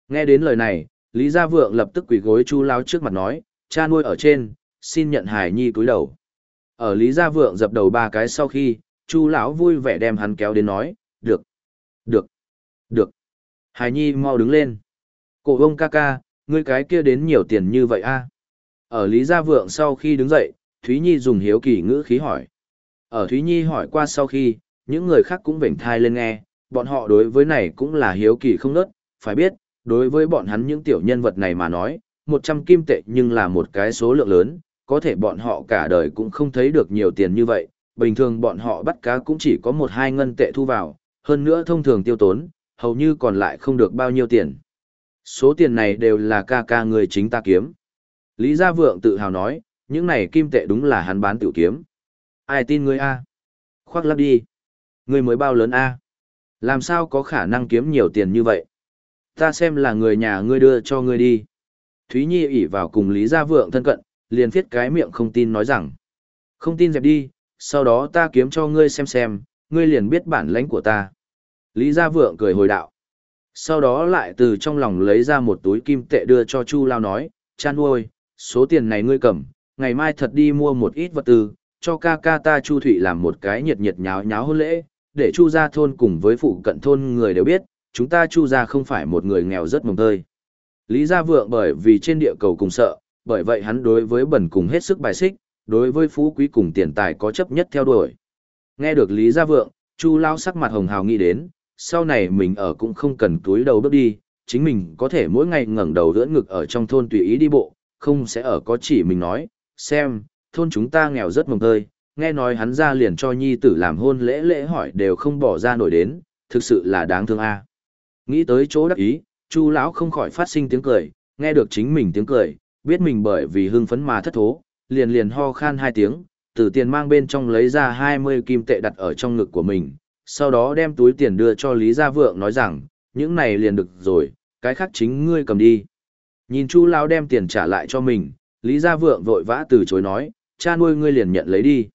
Nghe đến lời này, Lý Gia Vượng lập tức quỳ gối chu lao trước mặt nói, cha nuôi ở trên, xin nhận Hải nhi cúi đầu. Ở Lý Gia Vượng dập đầu ba cái sau khi, chu lão vui vẻ đem hắn kéo đến nói, được, được, được. Hải nhi mau đứng lên. Cổ ông ca ca, ngươi cái kia đến nhiều tiền như vậy a? Ở Lý Gia Vượng sau khi đứng dậy, Thúy Nhi dùng hiếu kỳ ngữ khí hỏi. Ở Thúy Nhi hỏi qua sau khi, những người khác cũng vểnh thai lên nghe, bọn họ đối với này cũng là hiếu kỳ không nớt, phải biết, đối với bọn hắn những tiểu nhân vật này mà nói, 100 kim tệ nhưng là một cái số lượng lớn, có thể bọn họ cả đời cũng không thấy được nhiều tiền như vậy, bình thường bọn họ bắt cá cũng chỉ có một hai ngân tệ thu vào, hơn nữa thông thường tiêu tốn, hầu như còn lại không được bao nhiêu tiền. Số tiền này đều là ca ca người chính ta kiếm. Lý Gia Vượng tự hào nói, những này kim tệ đúng là hắn bán tiểu kiếm. Ai tin ngươi a? Khoác lắp đi. Ngươi mới bao lớn a? Làm sao có khả năng kiếm nhiều tiền như vậy? Ta xem là người nhà ngươi đưa cho ngươi đi. Thúy Nhi ỉ vào cùng Lý Gia Vượng thân cận, liền viết cái miệng không tin nói rằng. Không tin dẹp đi, sau đó ta kiếm cho ngươi xem xem, ngươi liền biết bản lãnh của ta. Lý Gia Vượng cười hồi đạo. Sau đó lại từ trong lòng lấy ra một túi kim tệ đưa cho Chu Lao nói, chan nuôi, số tiền này ngươi cầm, ngày mai thật đi mua một ít vật tư, cho ca ca ta Chu Thụy làm một cái nhiệt nhiệt nháo nháo hôn lễ, để Chu gia thôn cùng với phụ cận thôn người đều biết, chúng ta Chu gia không phải một người nghèo rất mồng tơi. Lý Gia Vượng bởi vì trên địa cầu cùng sợ, bởi vậy hắn đối với bẩn cùng hết sức bài xích, đối với phú quý cùng tiền tài có chấp nhất theo đuổi. Nghe được Lý Gia Vượng, Chu Lao sắc mặt hồng hào nghĩ đến, sau này mình ở cũng không cần túi đầu bước đi, chính mình có thể mỗi ngày ngẩng đầu đỡ ngực ở trong thôn tùy ý đi bộ, không sẽ ở có chỉ mình nói, xem, thôn chúng ta nghèo rất mồng tơi, nghe nói hắn ra liền cho nhi tử làm hôn lễ lễ hỏi đều không bỏ ra nổi đến, thực sự là đáng thương a. Nghĩ tới chỗ đắc ý, Chu lão không khỏi phát sinh tiếng cười, nghe được chính mình tiếng cười, biết mình bởi vì hưng phấn mà thất thố, liền liền ho khan hai tiếng, từ tiền mang bên trong lấy ra 20 kim tệ đặt ở trong ngực của mình, sau đó đem túi tiền đưa cho Lý Gia Vượng nói rằng, những này liền được rồi, cái khác chính ngươi cầm đi. Nhìn Chu lão đem tiền trả lại cho mình, Lý Gia Vượng vội vã từ chối nói, cha nuôi ngươi liền nhận lấy đi.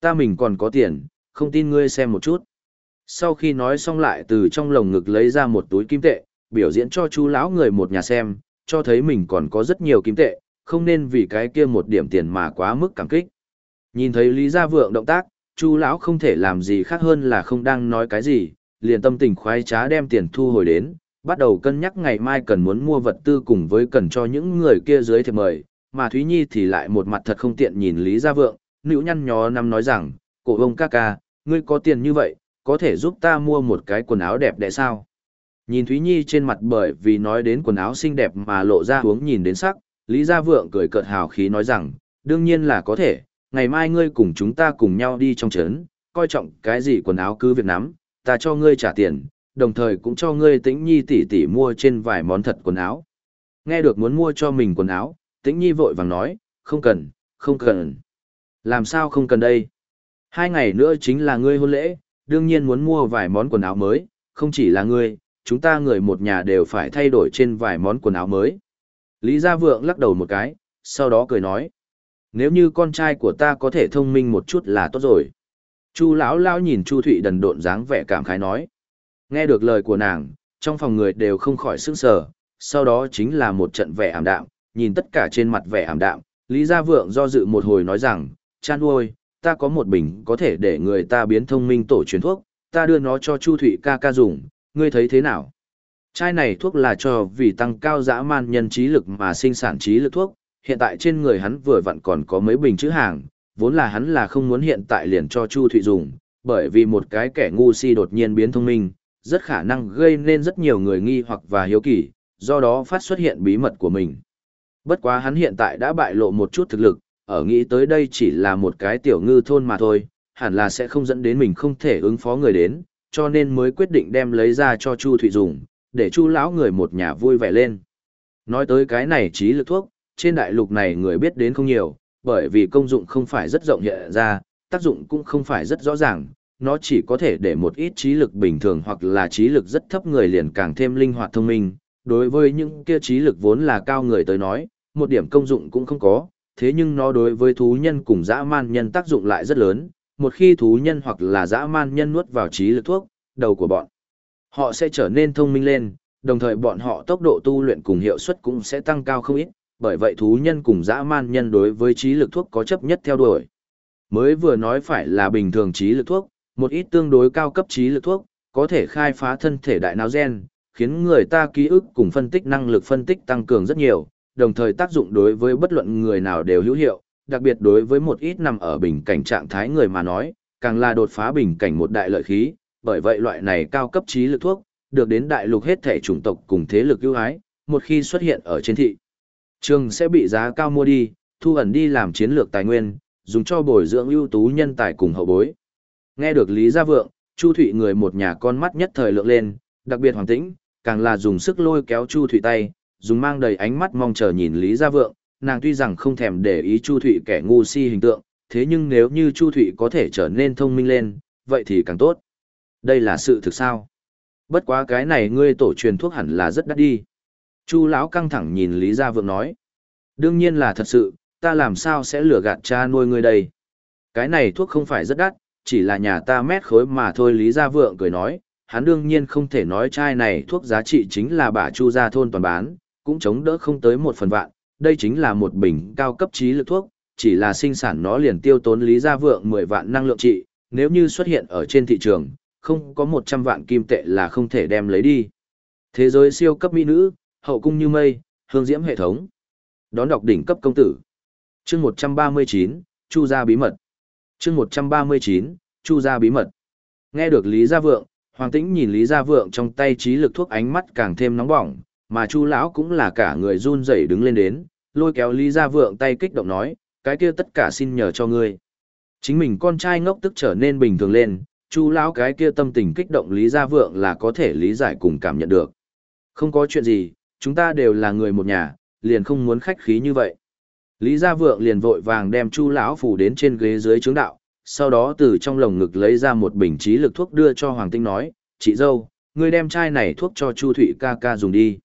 Ta mình còn có tiền, không tin ngươi xem một chút. Sau khi nói xong lại từ trong lồng ngực lấy ra một túi kim tệ, biểu diễn cho chú lão người một nhà xem, cho thấy mình còn có rất nhiều kim tệ, không nên vì cái kia một điểm tiền mà quá mức cảm kích. Nhìn thấy Lý Gia Vượng động tác, chú lão không thể làm gì khác hơn là không đang nói cái gì, liền tâm tình khoái trá đem tiền thu hồi đến, bắt đầu cân nhắc ngày mai cần muốn mua vật tư cùng với cần cho những người kia dưới thiệp mời, mà Thúy Nhi thì lại một mặt thật không tiện nhìn Lý Gia Vượng, nữ nhăn nhó năm nói rằng, cổ ông ca ca, ngươi có tiền như vậy, có thể giúp ta mua một cái quần áo đẹp đẽ sao? Nhìn Thúy Nhi trên mặt bởi vì nói đến quần áo xinh đẹp mà lộ ra hướng nhìn đến sắc, Lý Gia Vượng cười cợt hào khí nói rằng, đương nhiên là có thể, ngày mai ngươi cùng chúng ta cùng nhau đi trong trấn, coi trọng cái gì quần áo cứ việc nắm, ta cho ngươi trả tiền, đồng thời cũng cho ngươi tĩnh nhi tỷ tỷ mua trên vài món thật quần áo. Nghe được muốn mua cho mình quần áo, tĩnh nhi vội vàng nói, không cần, không cần. Làm sao không cần đây? Hai ngày nữa chính là ngươi hôn lễ, đương nhiên muốn mua vài món quần áo mới, không chỉ là ngươi, chúng ta người một nhà đều phải thay đổi trên vài món quần áo mới. Lý Gia Vượng lắc đầu một cái, sau đó cười nói. Nếu như con trai của ta có thể thông minh một chút là tốt rồi. Chu lão lão nhìn Chu Thụy đần độn dáng vẻ cảm khái nói. Nghe được lời của nàng, trong phòng người đều không khỏi sững sờ, sau đó chính là một trận vẻ ảm đạm, nhìn tất cả trên mặt vẻ ảm đạm, Lý Gia Vượng do dự một hồi nói rằng, chan uôi, ta có một bình có thể để người ta biến thông minh tổ truyền thuốc, ta đưa nó cho Chu Thụy ca ca dùng, ngươi thấy thế nào? Chai này thuốc là cho vì tăng cao dã man nhân trí lực mà sinh sản trí lực thuốc, hiện tại trên người hắn vừa vặn còn có mấy bình chữ hàng, vốn là hắn là không muốn hiện tại liền cho Chu Thụy dùng, bởi vì một cái kẻ ngu si đột nhiên biến thông minh, rất khả năng gây nên rất nhiều người nghi hoặc và hiếu kỳ, do đó phát xuất hiện bí mật của mình. Bất quá hắn hiện tại đã bại lộ một chút thực lực, ở nghĩ tới đây chỉ là một cái tiểu ngư thôn mà thôi, hẳn là sẽ không dẫn đến mình không thể ứng phó người đến, cho nên mới quyết định đem lấy ra cho Chu Thụy dùng, để Chu lão người một nhà vui vẻ lên. Nói tới cái này trí lực thuốc, trên đại lục này người biết đến không nhiều, bởi vì công dụng không phải rất rộng hiện ra, tác dụng cũng không phải rất rõ ràng, nó chỉ có thể để một ít trí lực bình thường hoặc là trí lực rất thấp người liền càng thêm linh hoạt thông minh. Đối với những kia trí lực vốn là cao người tới nói, một điểm công dụng cũng không có, thế nhưng nó đối với thú nhân cùng dã man nhân tác dụng lại rất lớn. Một khi thú nhân hoặc là dã man nhân nuốt vào trí lực thuốc, đầu của bọn họ sẽ trở nên thông minh lên, đồng thời bọn họ tốc độ tu luyện cùng hiệu suất cũng sẽ tăng cao không ít, bởi vậy thú nhân cùng dã man nhân đối với trí lực thuốc có chấp nhất theo đuổi. Mới vừa nói phải là bình thường trí lực thuốc, một ít tương đối cao cấp trí lực thuốc, có thể khai phá thân thể đại não gen, khiến người ta ký ức cùng phân tích năng lực phân tích tăng cường rất nhiều, đồng thời tác dụng đối với bất luận người nào đều hữu hiệu, đặc biệt đối với một ít nằm ở bình cảnh trạng thái người mà nói, càng là đột phá bình cảnh một đại lợi khí, bởi vậy loại này cao cấp trí lực thuốc, được đến đại lục hết thể chủng tộc cùng thế lực ưu ái, một khi xuất hiện ở trên thị trường sẽ bị giá cao mua đi, thu ẩn đi làm chiến lược tài nguyên, dùng cho bồi dưỡng ưu tú nhân tài cùng hậu bối. Nghe được Lý Gia Vượng, Chu Thụy người một nhà con mắt nhất thời lượng lên, đặc biệt Hoàng Tĩnh, càng là dùng sức lôi kéo Chu Thụy tay, dùng mang đầy ánh mắt mong chờ nhìn Lý Gia Vượng, nàng tuy rằng không thèm để ý Chu Thụy kẻ ngu si hình tượng, thế nhưng nếu như Chu Thụy có thể trở nên thông minh lên, vậy thì càng tốt. Đây là sự thực sao? Bất quá cái này ngươi tổ truyền thuốc hẳn là rất đắt đi. Chu lão căng thẳng nhìn Lý Gia Vượng nói. Đương nhiên là thật sự, ta làm sao sẽ lừa gạt cha nuôi ngươi đây? Cái này thuốc không phải rất đắt, chỉ là nhà ta mét khối mà thôi Lý Gia Vượng cười nói, hắn đương nhiên không thể nói chai này thuốc giá trị chính là bà Chu gia thôn toàn bán, cũng chống đỡ không tới một phần vạn, đây chính là một bình cao cấp trí lực thuốc, chỉ là sinh sản nó liền tiêu tốn Lý Gia Vượng 10 vạn năng lượng trị, nếu như xuất hiện ở trên thị trường, không có 100 vạn kim tệ là không thể đem lấy đi. Thế giới siêu cấp mỹ nữ, hậu cung như mây, hương diễm hệ thống. Đón đọc đỉnh cấp công tử. Chương 139, Chu gia bí mật. Chương 139, Chu gia bí mật. Nghe được Lý Gia Vượng, Hoàng Tĩnh nhìn Lý Gia Vượng trong tay trí lực thuốc ánh mắt càng thêm nóng bỏng, mà Chu lão cũng là cả người run rẩy đứng lên đến, lôi kéo Lý Gia Vượng tay kích động nói, cái kia tất cả xin nhờ cho ngươi. Chính mình con trai ngốc tức trở nên bình thường lên, Chu lão cái kia tâm tình kích động Lý Gia Vượng là có thể lý giải cùng cảm nhận được. Không có chuyện gì, chúng ta đều là người một nhà, liền không muốn khách khí như vậy. Lý Gia Vượng liền vội vàng đem Chu lão phủ đến trên ghế dưới trướng đạo, sau đó từ trong lồng ngực lấy ra một bình trí lực thuốc đưa cho Hoàng Tinh nói, chị dâu, ngươi đem chai này thuốc cho Chu Thụy ca ca dùng đi.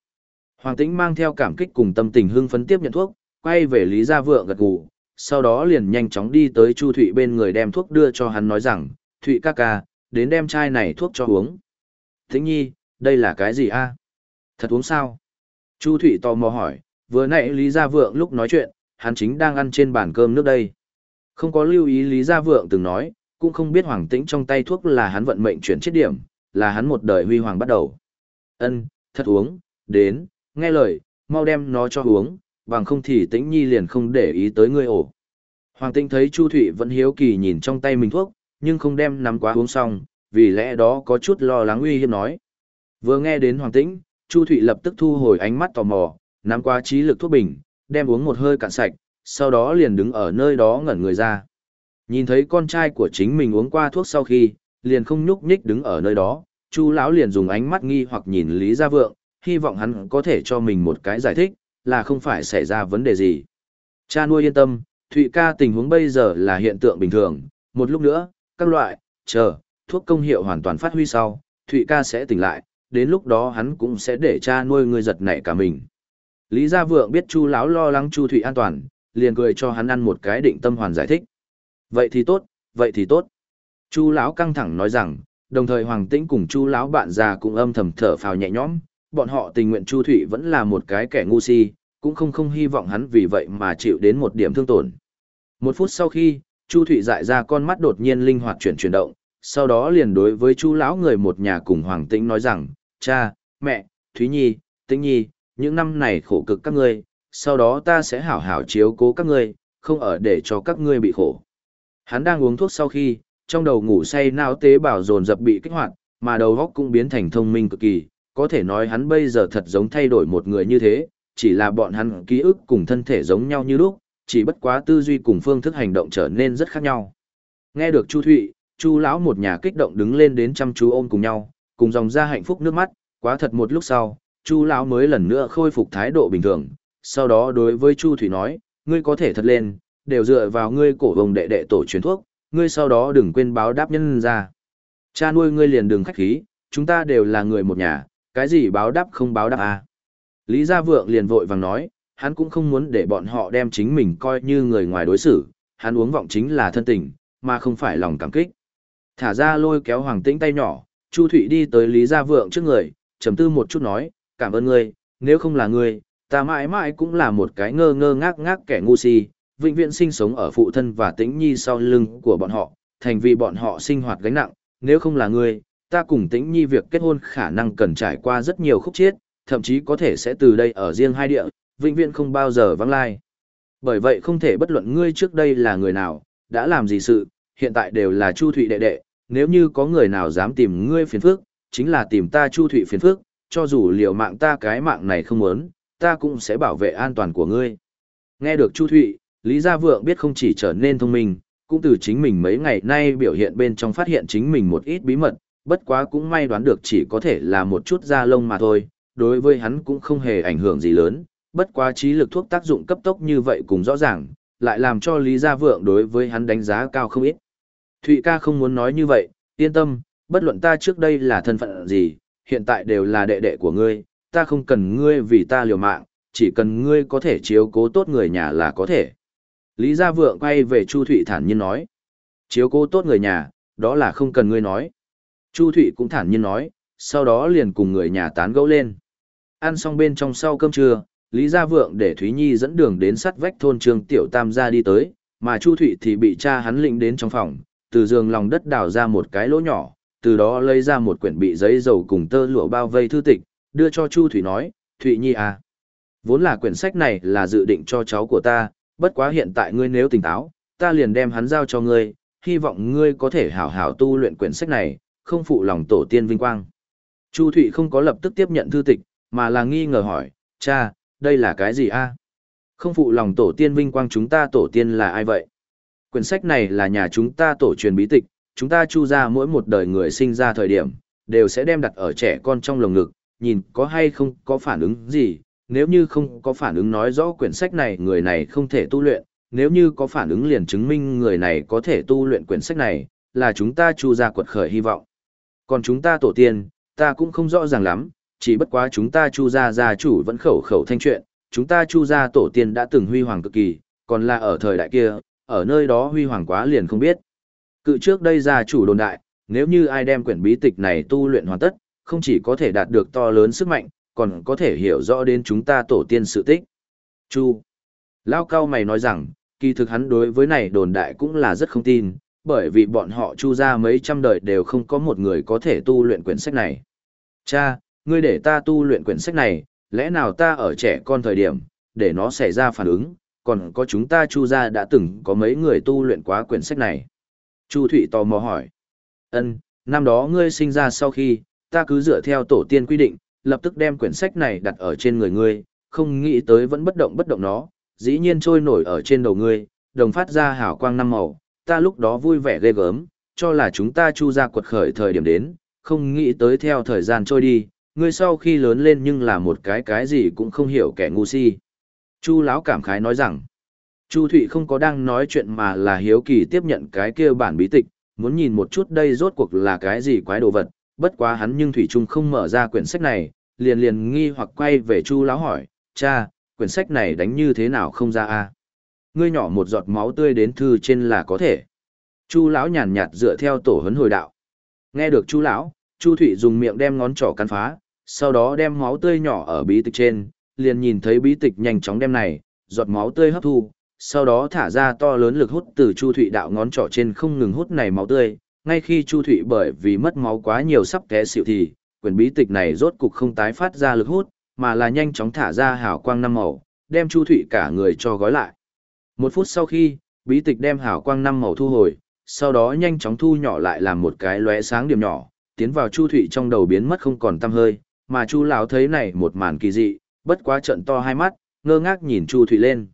Hoàng Tĩnh mang theo cảm kích cùng tâm tình hưng phấn tiếp nhận thuốc, quay về Lý Gia Vượng gật gù, sau đó liền nhanh chóng đi tới Chu Thụy bên người đem thuốc đưa cho hắn nói rằng, Thụy ca ca, đến đem chai này thuốc cho uống. Tĩnh nhi, đây là cái gì a? Thật uống sao? Chu Thụy tò mò hỏi, vừa nãy Lý Gia Vượng lúc nói chuyện, hắn chính đang ăn trên bàn cơm nước đây. Không có lưu ý Lý Gia Vượng từng nói, cũng không biết Hoàng Tĩnh trong tay thuốc là hắn vận mệnh chuyển chết điểm, là hắn một đời huy hoàng bắt đầu. Ân, thật uống, đến, nghe lời, mau đem nó cho uống, bằng không thì Tĩnh Nhi liền không để ý tới ngươi ổ. Hoàng Tĩnh thấy Chu Thụy vẫn hiếu kỳ nhìn trong tay mình thuốc, nhưng không đem nắm quá uống xong, vì lẽ đó có chút lo lắng uy hiếp nói. Vừa nghe đến Hoàng Tĩnh, Chu Thụy lập tức thu hồi ánh mắt tò mò, nắm quá trí lực thuốc bình, đem uống một hơi cạn sạch, sau đó liền đứng ở nơi đó ngẩn người ra. Nhìn thấy con trai của chính mình uống qua thuốc sau khi, liền không nhúc nhích đứng ở nơi đó, Chu lão liền dùng ánh mắt nghi hoặc nhìn Lý Gia Vượng, hy vọng hắn có thể cho mình một cái giải thích, là không phải xảy ra vấn đề gì. Cha nuôi yên tâm, Thụy ca tình huống bây giờ là hiện tượng bình thường, một lúc nữa, các loại, chờ, thuốc công hiệu hoàn toàn phát huy sau, Thụy ca sẽ tỉnh lại, đến lúc đó hắn cũng sẽ để cha nuôi người giật nảy cả mình. Lý Gia Vượng biết Chu lão lo lắng Chu Thụy an toàn, liền cười cho hắn ăn một cái định tâm hoàn giải thích. Vậy thì tốt, vậy thì tốt. Chu lão căng thẳng nói rằng, đồng thời Hoàng Tĩnh cùng Chu lão bạn già cũng âm thầm thở phào nhẹ nhõm, bọn họ tình nguyện Chu Thụy vẫn là một cái kẻ ngu si, cũng không không hy vọng hắn vì vậy mà chịu đến một điểm thương tổn. Một phút sau khi, Chu Thụy dại ra con mắt đột nhiên linh hoạt chuyển chuyển động, sau đó liền đối với Chu lão người một nhà cùng Hoàng Tĩnh nói rằng, cha, mẹ, Thúy Nhi, Tĩnh Nhi, những năm này khổ cực các ngươi, sau đó ta sẽ hảo hảo chiếu cố các ngươi, không ở để cho các ngươi bị khổ. Hắn đang uống thuốc sau khi, trong đầu ngủ say não tế bào dồn dập bị kích hoạt, mà đầu óc cũng biến thành thông minh cực kỳ, có thể nói hắn bây giờ thật giống thay đổi một người như thế, chỉ là bọn hắn ký ức cùng thân thể giống nhau như lúc, chỉ bất quá tư duy cùng phương thức hành động trở nên rất khác nhau. Nghe được Chu Thụy, Chu lão một nhà kích động đứng lên đến chăm chú ôm cùng nhau, cùng dòng ra hạnh phúc nước mắt, quá thật một lúc sau, Chu lão mới lần nữa khôi phục thái độ bình thường, sau đó đối với Chu Thủy nói, ngươi có thể thật lên, đều dựa vào ngươi cổ vùng đệ đệ tổ truyền thuốc, ngươi sau đó đừng quên báo đáp nhân ra. Cha nuôi ngươi liền đừng khách khí, chúng ta đều là người một nhà, cái gì báo đáp không báo đáp à. Lý Gia Vượng liền vội vàng nói, hắn cũng không muốn để bọn họ đem chính mình coi như người ngoài đối xử, hắn uống vọng chính là thân tình, mà không phải lòng cảm kích. Thả ra lôi kéo Hoàng Tĩnh tay nhỏ, Chu Thụy đi tới Lý Gia Vượng trước người, trầm tư một chút nói, cảm ơn ngươi, nếu không là ngươi, ta mãi mãi cũng là một cái ngơ ngơ ngác ngác kẻ ngu si, vĩnh viễn sinh sống ở phụ thân và tĩnh nhi sau lưng của bọn họ, thành vì bọn họ sinh hoạt gánh nặng, nếu không là ngươi, ta cùng tĩnh nhi việc kết hôn khả năng cần trải qua rất nhiều khúc chiết, thậm chí có thể sẽ từ đây ở riêng hai địa, vĩnh viễn không bao giờ vắng lai. Bởi vậy không thể bất luận ngươi trước đây là người nào, đã làm gì sự, hiện tại đều là Chu Thụy đệ đệ, nếu như có người nào dám tìm ngươi phiền phức, chính là tìm ta Chu Thụy phiền phức, cho dù liều mạng ta cái mạng này không muốn, ta cũng sẽ bảo vệ an toàn của ngươi. Nghe được Chu Thụy, Lý Gia Vượng biết không chỉ trở nên thông minh, cũng từ chính mình mấy ngày nay biểu hiện bên trong phát hiện chính mình một ít bí mật, bất quá cũng may đoán được chỉ có thể là một chút da lông mà thôi, đối với hắn cũng không hề ảnh hưởng gì lớn, bất quá trí lực thuốc tác dụng cấp tốc như vậy cũng rõ ràng, lại làm cho Lý Gia Vượng đối với hắn đánh giá cao không ít. Thụy ca không muốn nói như vậy, yên tâm, bất luận ta trước đây là thân phận gì, hiện tại đều là đệ đệ của ngươi, ta không cần ngươi vì ta liều mạng, chỉ cần ngươi có thể chiếu cố tốt người nhà là có thể. Lý Gia Vượng quay về Chu Thụy thản nhiên nói. Chiếu cố tốt người nhà, đó là không cần ngươi nói. Chu Thụy cũng thản nhiên nói, sau đó liền cùng người nhà tán gẫu lên. Ăn xong bên trong sau cơm trưa, Lý Gia Vượng để Thúy Nhi dẫn đường đến sắt vách thôn Trương Tiểu Tam gia đi tới, mà Chu Thụy thì bị cha hắn lĩnh đến trong phòng, từ giường lòng đất đào ra một cái lỗ nhỏ, từ đó lấy ra một quyển bị giấy dầu cùng tơ lụa bao vây thư tịch, đưa cho Chu Thụy nói, Thụy Nhi à. Vốn là quyển sách này là dự định cho cháu của ta, bất quá hiện tại ngươi nếu tỉnh táo, ta liền đem hắn giao cho ngươi, hy vọng ngươi có thể hảo hảo tu luyện quyển sách này, không phụ lòng tổ tiên vinh quang. Chu Thụy không có lập tức tiếp nhận thư tịch, mà là nghi ngờ hỏi, cha, đây là cái gì a? Không phụ lòng tổ tiên vinh quang chúng ta tổ tiên là ai vậy? Quyển sách này là nhà chúng ta tổ truyền bí tịch, chúng ta chu ra mỗi một đời người sinh ra thời điểm, đều sẽ đem đặt ở trẻ con trong lồng ngực, nhìn có hay không có phản ứng gì, nếu như không có phản ứng nói rõ quyển sách này người này không thể tu luyện, nếu như có phản ứng liền chứng minh người này có thể tu luyện quyển sách này, là chúng ta chu ra quật khởi hy vọng. Còn chúng ta tổ tiên, ta cũng không rõ ràng lắm, chỉ bất quá chúng ta chu gia gia chủ vẫn khẩu khẩu thanh chuyện, chúng ta chu gia tổ tiên đã từng huy hoàng cực kỳ, còn là ở thời đại kia, ở nơi đó huy hoàng quá liền không biết. Cự trước đây gia chủ đồn đại, nếu như ai đem quyển bí tịch này tu luyện hoàn tất, không chỉ có thể đạt được to lớn sức mạnh, còn có thể hiểu rõ đến chúng ta tổ tiên sự tích. Chu. Lao cao mày nói rằng, kỳ thực hắn đối với này đồn đại cũng là rất không tin, bởi vì bọn họ chu ra mấy trăm đời đều không có một người có thể tu luyện quyển sách này. Cha, ngươi để ta tu luyện quyển sách này, lẽ nào ta ở trẻ con thời điểm, để nó xảy ra phản ứng, còn có chúng ta chu ra đã từng có mấy người tu luyện quá quyển sách này. Chu Thụy tò mò hỏi. Ân, năm đó ngươi sinh ra sau khi, ta cứ dựa theo tổ tiên quy định, lập tức đem quyển sách này đặt ở trên người ngươi, không nghĩ tới vẫn bất động bất động nó, dĩ nhiên trôi nổi ở trên đầu ngươi, đồng phát ra hào quang năm màu, ta lúc đó vui vẻ ghê gớm, cho là chúng ta chu ra quật khởi thời điểm đến, không nghĩ tới theo thời gian trôi đi, ngươi sau khi lớn lên nhưng là một cái cái gì cũng không hiểu kẻ ngu si. Chu lão cảm khái nói rằng, Chu Thụy không có đang nói chuyện mà là hiếu kỳ tiếp nhận cái kia bản bí tịch, muốn nhìn một chút đây rốt cuộc là cái gì quái đồ vật, bất quá hắn nhưng Thủy Trung không mở ra quyển sách này, liền liền nghi hoặc quay về Chu lão hỏi, cha, quyển sách này đánh như thế nào không ra a Ngươi nhỏ một giọt máu tươi đến thư trên là có thể. Chu lão nhàn nhạt dựa theo tổ hấn hồi đạo. Nghe được Chu lão, Chu Thụy dùng miệng đem ngón trỏ cắn phá, sau đó đem máu tươi nhỏ ở bí tịch trên, liền nhìn thấy bí tịch nhanh chóng đem này, giọt máu tươi hấp thu, sau đó thả ra to lớn lực hút từ Chu Thụy đạo ngón trỏ trên không ngừng hút này máu tươi, ngay khi Chu Thụy bởi vì mất máu quá nhiều sắp té xịu thì, quyển bí tịch này rốt cục không tái phát ra lực hút, mà là nhanh chóng thả ra hào quang năm màu, đem Chu Thụy cả người cho gói lại. Một phút sau khi, bí tịch đem hào quang năm màu thu hồi, sau đó nhanh chóng thu nhỏ lại làm một cái lóe sáng điểm nhỏ, tiến vào Chu Thụy trong đầu biến mất không còn tăm hơi, mà Chu lão thấy này một màn kỳ dị, bất quá trận to hai mắt, ngơ ngác nhìn Chu Thụy lên.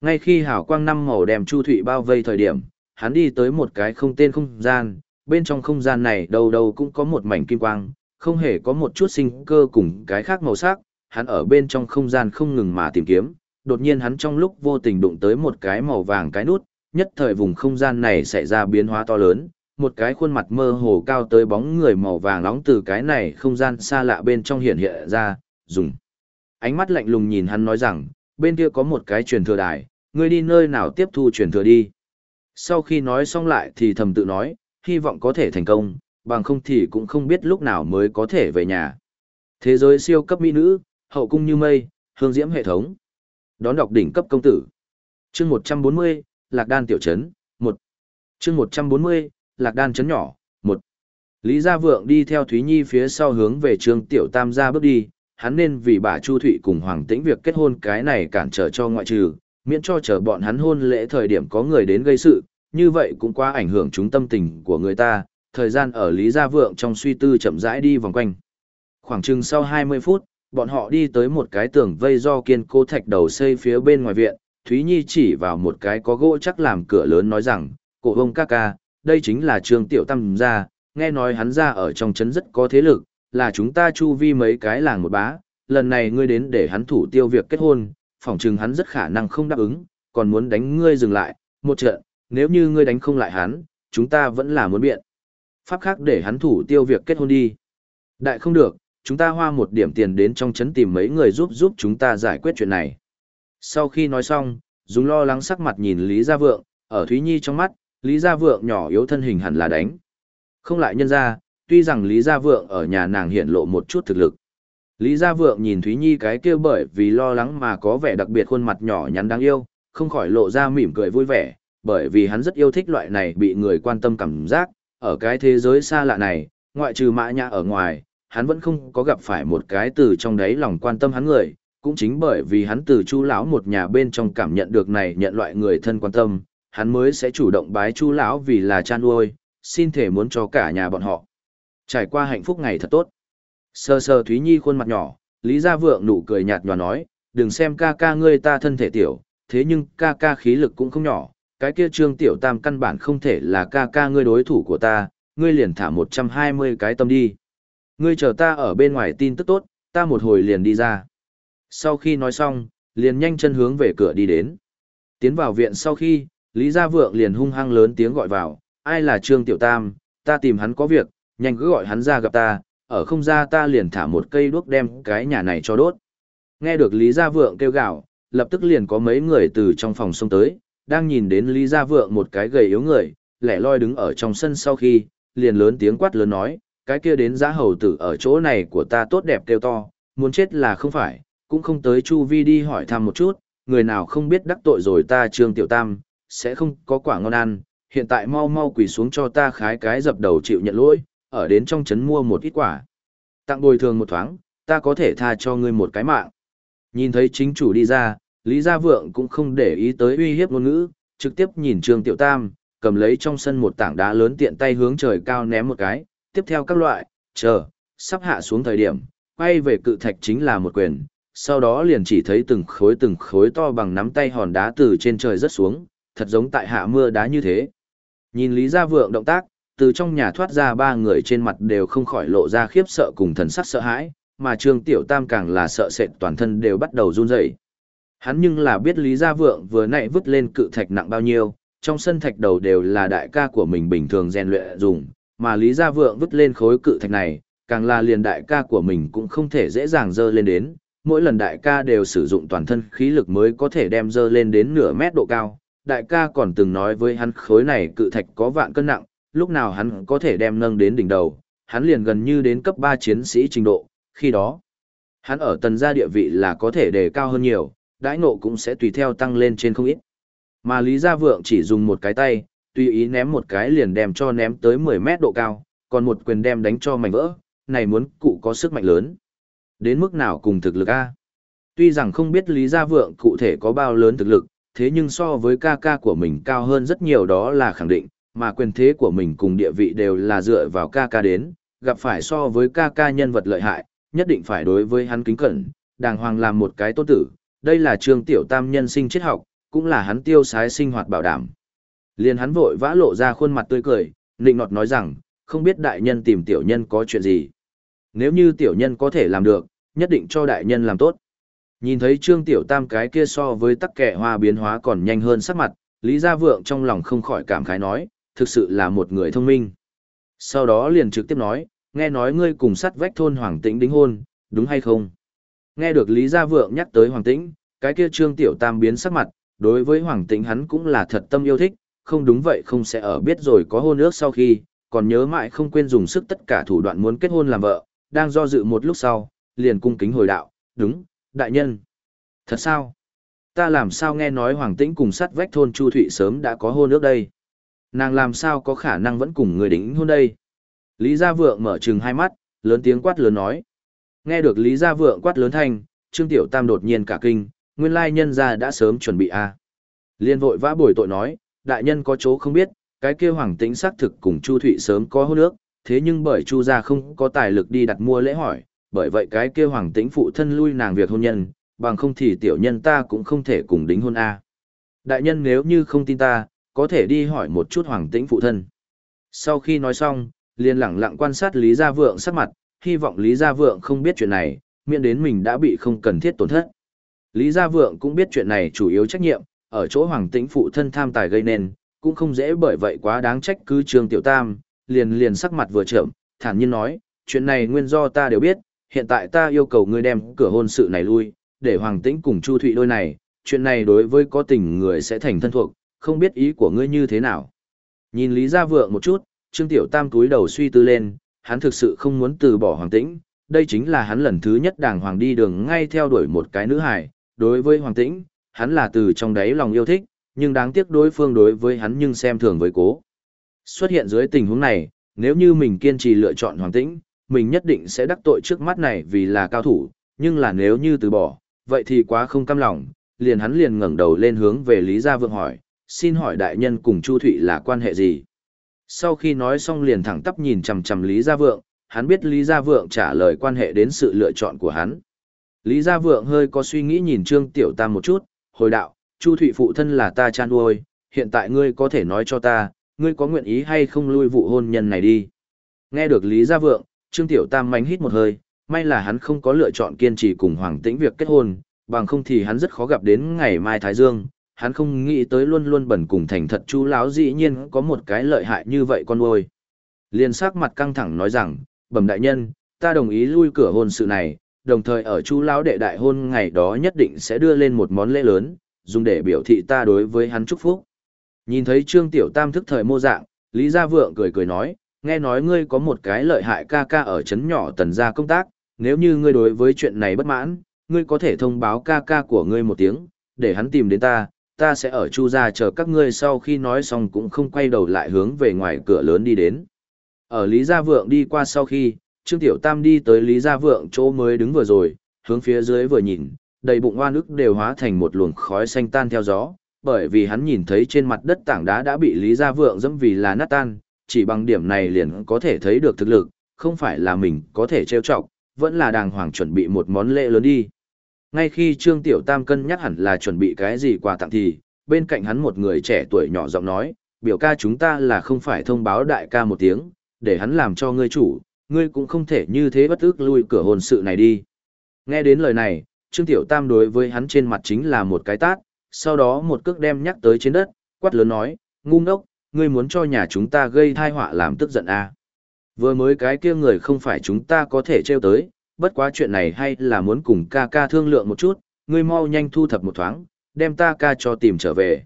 Ngay khi hào quang năm màu đem Chu Thụy bao vây thời điểm, hắn đi tới một cái không tên không gian, bên trong không gian này đầu đầu cũng có một mảnh kim quang, không hề có một chút sinh cơ cùng cái khác màu sắc, hắn ở bên trong không gian không ngừng mà tìm kiếm, đột nhiên hắn trong lúc vô tình đụng tới một cái màu vàng cái nút, nhất thời vùng không gian này xảy ra biến hóa to lớn, một cái khuôn mặt mơ hồ cao tới bóng người màu vàng nóng từ cái này không gian xa lạ bên trong hiện hiện ra, dùng ánh mắt lạnh lùng nhìn hắn nói rằng, bên kia có một cái truyền thừa đài, ngươi đi nơi nào tiếp thu truyền thừa đi. Sau khi nói xong lại thì thầm tự nói, hy vọng có thể thành công, bằng không thì cũng không biết lúc nào mới có thể về nhà. Thế giới siêu cấp mỹ nữ, hậu cung như mây, hương diễm hệ thống. Đón đọc đỉnh cấp công tử. Chương 140, Lạc Đan tiểu trấn, 1. Chương 140, Lạc Đan trấn nhỏ, 1. Lý Gia Vượng đi theo Thúy Nhi phía sau hướng về Trương Tiểu Tam gia bước đi, hắn nên vì bà Chu Thụy cùng Hoàng Tĩnh việc kết hôn cái này cản trở cho ngoại trừ, miễn cho chờ bọn hắn hôn lễ thời điểm có người đến gây sự, như vậy cũng quá ảnh hưởng chúng tâm tình của người ta, thời gian ở Lý Gia Vượng trong suy tư chậm rãi đi vòng quanh. Khoảng chừng sau 20 phút, bọn họ đi tới một cái tường vây do kiên cố thạch đầu xây phía bên ngoài viện, Thúy Nhi chỉ vào một cái có gỗ chắc làm cửa lớn nói rằng, cổ ông ca ca, đây chính là Trương Tiểu Tam gia, nghe nói hắn ra ở trong trấn rất có thế lực, là chúng ta chu vi mấy cái làng một bá, lần này ngươi đến để hắn thủ tiêu việc kết hôn, phỏng chừng hắn rất khả năng không đáp ứng, còn muốn đánh ngươi dừng lại, một trận, nếu như ngươi đánh không lại hắn, chúng ta vẫn là muốn biện. Pháp khác để hắn thủ tiêu việc kết hôn đi. Đại không được, chúng ta hoa một điểm tiền đến trong trấn tìm mấy người giúp giúp chúng ta giải quyết chuyện này. Sau khi nói xong, dùng lo lắng sắc mặt nhìn Lý Gia Vượng, ở Thúy Nhi trong mắt, Lý Gia Vượng nhỏ yếu thân hình hẳn là đánh. Không lại nhân ra, tuy rằng Lý Gia Vượng ở nhà nàng hiện lộ một chút thực lực. Lý Gia Vượng nhìn Thúy Nhi cái kia bởi vì lo lắng mà có vẻ đặc biệt khuôn mặt nhỏ nhắn đáng yêu, không khỏi lộ ra mỉm cười vui vẻ, bởi vì hắn rất yêu thích loại này bị người quan tâm cảm giác, ở cái thế giới xa lạ này, ngoại trừ mã nhã ở ngoài, hắn vẫn không có gặp phải một cái từ trong đấy lòng quan tâm hắn người, cũng chính bởi vì hắn từ chu lão một nhà bên trong cảm nhận được này nhận loại người thân quan tâm, hắn mới sẽ chủ động bái chu lão vì là cha nuôi, xin thể muốn cho cả nhà bọn họ. Trải qua hạnh phúc ngày thật tốt. Sơ sơ Thúy Nhi khuôn mặt nhỏ, Lý Gia Vượng nụ cười nhạt nhòa nói, đừng xem ca ca ngươi ta thân thể tiểu, thế nhưng ca ca khí lực cũng không nhỏ, cái kia trương tiểu tam căn bản không thể là ca ca ngươi đối thủ của ta, ngươi liền thả 120 cái tâm đi. Ngươi chờ ta ở bên ngoài tin tức tốt, ta một hồi liền đi ra. Sau khi nói xong, liền nhanh chân hướng về cửa đi đến. Tiến vào viện sau khi, Lý Gia Vượng liền hung hăng lớn tiếng gọi vào, ai là Trương Tiểu Tam, ta tìm hắn có việc, nhanh cứ gọi hắn ra gặp ta, ở không ra ta liền thả một cây đuốc đem cái nhà này cho đốt. Nghe được Lý Gia Vượng kêu gào, lập tức liền có mấy người từ trong phòng xông tới, đang nhìn đến Lý Gia Vượng một cái gầy yếu người, lẻ loi đứng ở trong sân sau khi, liền lớn tiếng quát lớn nói, cái kia đến giá hầu tử ở chỗ này của ta tốt đẹp kêu to, muốn chết là không phải, cũng không tới Chu Vi đi hỏi thăm một chút, người nào không biết đắc tội rồi ta Trương Tiểu Tam, sẽ không có quả ngon ăn, hiện tại mau mau quỳ xuống cho ta khái cái dập đầu chịu nhận lỗi, ở đến trong trấn mua một ít quả. Tặng bồi thường một thoáng, ta có thể tha cho ngươi một cái mạng. Nhìn thấy chính chủ đi ra, Lý Gia Vượng cũng không để ý tới uy hiếp ngôn ngữ, trực tiếp nhìn Trương Tiểu Tam, cầm lấy trong sân một tảng đá lớn tiện tay hướng trời cao ném một cái, tiếp theo các loại, chờ, sắp hạ xuống thời điểm, quay về cự thạch chính là một quyền, sau đó liền chỉ thấy từng khối từng khối to bằng nắm tay hòn đá từ trên trời rớt xuống, thật giống tại hạ mưa đá như thế. Nhìn Lý Gia Vượng động tác, từ trong nhà thoát ra ba người trên mặt đều không khỏi lộ ra khiếp sợ cùng thần sắc sợ hãi, mà Trương Tiểu Tam càng là sợ sệt toàn thân đều bắt đầu run rẩy. Hắn nhưng là biết Lý Gia Vượng vừa nãy vứt lên cự thạch nặng bao nhiêu, trong sân thạch đầu đều là đại ca của mình bình thường rèn luyện dùng, mà Lý Gia Vượng vứt lên khối cự thạch này, càng là liền đại ca của mình cũng không thể dễ dàng dơ lên đến, mỗi lần đại ca đều sử dụng toàn thân khí lực mới có thể đem dơ lên đến nửa mét độ cao. Đại ca còn từng nói với hắn khối này cự thạch có vạn cân nặng, lúc nào hắn có thể đem nâng đến đỉnh đầu, hắn liền gần như đến cấp 3 chiến sĩ trình độ, khi đó, hắn ở tần gia địa vị là có thể đề cao hơn nhiều, đãi ngộ cũng sẽ tùy theo tăng lên trên không ít. Mà Lý Gia Vượng chỉ dùng một cái tay, tùy ý ném một cái liền đem cho ném tới 10 mét độ cao, còn một quyền đem đánh cho mảnh vỡ, này muốn cụ có sức mạnh lớn. Đến mức nào cùng thực lực A? Tuy rằng không biết Lý Gia Vượng cụ thể có bao lớn thực lực, thế nhưng so với ca ca của mình cao hơn rất nhiều đó là khẳng định, mà quyền thế của mình cùng địa vị đều là dựa vào ca ca đến, gặp phải so với ca ca nhân vật lợi hại, nhất định phải đối với hắn kính cẩn, đàng hoàng làm một cái tốt tử, đây là trường tiểu tam nhân sinh triết học, cũng là hắn tiêu sái sinh hoạt bảo đảm. Liền hắn vội vã lộ ra khuôn mặt tươi cười, nịnh nọt nói rằng, không biết đại nhân tìm tiểu nhân có chuyện gì. Nếu như tiểu nhân có thể làm được, nhất định cho đại nhân làm tốt. Nhìn thấy trương tiểu tam cái kia so với tắc kẻ hoa biến hóa còn nhanh hơn sắc mặt, Lý Gia Vượng trong lòng không khỏi cảm khái nói, thực sự là một người thông minh. Sau đó liền trực tiếp nói, nghe nói ngươi cùng sắt vách thôn Hoàng Tĩnh đính hôn, đúng hay không? Nghe được Lý Gia Vượng nhắc tới Hoàng Tĩnh, cái kia Trương Tiểu Tam biến sắc mặt, đối với Hoàng Tĩnh hắn cũng là thật tâm yêu thích, không đúng vậy không sẽ ở biết rồi có hôn ước sau khi, còn nhớ mãi không quên dùng sức tất cả thủ đoạn muốn kết hôn làm vợ, đang do dự một lúc sau, liền cung kính hồi đạo, đúng, đại nhân. Thật sao? Ta làm sao nghe nói Hoàng Tĩnh cùng sắt vách thôn Chu Thụy sớm đã có hôn ước đây? Nàng làm sao có khả năng vẫn cùng người đính hôn đây? Lý Gia Vượng mở trừng hai mắt, lớn tiếng quát lớn nói. Nghe được Lý Gia Vượng quát lớn thanh, Trương Tiểu Tam đột nhiên cả kinh, nguyên lai nhân gia đã sớm chuẩn bị a. À. Liên vội vã bồi tội nói, đại nhân có chỗ không biết, cái kia Hoàng Tĩnh xác thực cùng Chu Thụy sớm có hôn ước, thế nhưng bởi Chu gia không có tài lực đi đặt mua lễ hỏi, bởi vậy cái kia Hoàng Tĩnh phụ thân lui nàng việc hôn nhân, bằng không thì tiểu nhân ta cũng không thể cùng đính hôn a. Đại nhân nếu như không tin ta, có thể đi hỏi một chút Hoàng Tĩnh phụ thân. Sau khi nói xong, liền lẳng lặng quan sát Lý Gia Vượng sắc mặt, hy vọng Lý Gia Vượng không biết chuyện này, miễn đến mình đã bị không cần thiết tổn thất. Lý Gia Vượng cũng biết chuyện này chủ yếu trách nhiệm, ở chỗ Hoàng Tĩnh phụ thân tham tài gây nên, cũng không dễ bởi vậy quá đáng trách cứ Trương Tiểu Tam, liền liền sắc mặt vừa trợm, thản nhiên nói, chuyện này nguyên do ta đều biết, hiện tại ta yêu cầu ngươi đem cửa hôn sự này lui, để Hoàng Tĩnh cùng Chu Thụy đôi này, chuyện này đối với có tình người sẽ thành thân thuộc, không biết ý của ngươi như thế nào. Nhìn Lý Gia Vượng một chút, Trương Tiểu Tam túi đầu suy tư lên, hắn thực sự không muốn từ bỏ Hoàng Tĩnh, đây chính là hắn lần thứ nhất đàng hoàng đi đường ngay theo đuổi một cái nữ hài, đối với Hoàng Tĩnh, hắn là từ trong đáy lòng yêu thích, nhưng đáng tiếc đối phương đối với hắn nhưng xem thường với cố. Xuất hiện dưới tình huống này, nếu như mình kiên trì lựa chọn Hoàng Tĩnh, mình nhất định sẽ đắc tội trước mắt này vì là cao thủ, nhưng là nếu như từ bỏ, vậy thì quá không cam lòng, liền hắn liền ngẩng đầu lên hướng về Lý Gia Vượng hỏi, xin hỏi đại nhân cùng Chu Thụy là quan hệ gì? Sau khi nói xong liền thẳng tắp nhìn chằm chằm Lý Gia Vượng, hắn biết Lý Gia Vượng trả lời quan hệ đến sự lựa chọn của hắn. Lý Gia Vượng hơi có suy nghĩ nhìn Trương Tiểu Tam một chút, hồi đạo, Chu Thụy phụ thân là ta chan nuôi, hiện tại ngươi có thể nói cho ta, ngươi có nguyện ý hay không lui vụ hôn nhân này đi. Nghe được Lý Gia Vượng, Trương Tiểu Tam mánh hít một hơi, may là hắn không có lựa chọn kiên trì cùng Hoàng Tĩnh việc kết hôn, bằng không thì hắn rất khó gặp đến ngày mai Thái Dương, hắn không nghĩ tới luôn luôn bẩn cùng thành thật chú láo dĩ nhiên có một cái lợi hại như vậy con nuôi. Liên sắc mặt căng thẳng nói rằng, bẩm đại nhân, ta đồng ý lui cửa hôn sự này, đồng thời ở chu lão đệ đại hôn ngày đó nhất định sẽ đưa lên một món lễ lớn, dùng để biểu thị ta đối với hắn chúc phúc. Nhìn thấy Trương Tiểu Tam thức thời mô dạng, Lý Gia Vượng cười cười nói, nghe nói ngươi có một cái lợi hại ca ca ở chấn nhỏ tần gia công tác, nếu như ngươi đối với chuyện này bất mãn, ngươi có thể thông báo ca ca của ngươi một tiếng, để hắn tìm đến ta, ta sẽ ở chu gia chờ các ngươi sau khi nói xong cũng không quay đầu lại hướng về ngoài cửa lớn đi đến. Ở Lý Gia Vượng đi qua sau khi, Trương Tiểu Tam đi tới Lý Gia Vượng chỗ mới đứng vừa rồi, hướng phía dưới vừa nhìn, đầy bụng oan ức đều hóa thành một luồng khói xanh tan theo gió, bởi vì hắn nhìn thấy trên mặt đất tảng đá đã bị Lý Gia Vượng dẫm vì là nát tan, chỉ bằng điểm này liền có thể thấy được thực lực, không phải là mình có thể trêu chọc, vẫn là đàng hoàng chuẩn bị một món lễ lớn đi. Ngay khi Trương Tiểu Tam cân nhắc hẳn là chuẩn bị cái gì quà tặng thì, bên cạnh hắn một người trẻ tuổi nhỏ giọng nói, biểu ca chúng ta là không phải thông báo đại ca một tiếng, để hắn làm cho ngươi chủ, ngươi cũng không thể như thế bất ước lui cửa hồn sự này đi. Nghe đến lời này, Trương Tiểu Tam đối với hắn trên mặt chính là một cái tát, sau đó một cước đem nhắc tới trên đất, quát lớn nói, ngu ngốc, ngươi muốn cho nhà chúng ta gây thai họa làm tức giận à. Vừa mới cái kia người không phải chúng ta có thể trêu tới, bất quá chuyện này hay là muốn cùng ca ca thương lượng một chút, ngươi mau nhanh thu thập một thoáng, đem ta ca cho tìm trở về.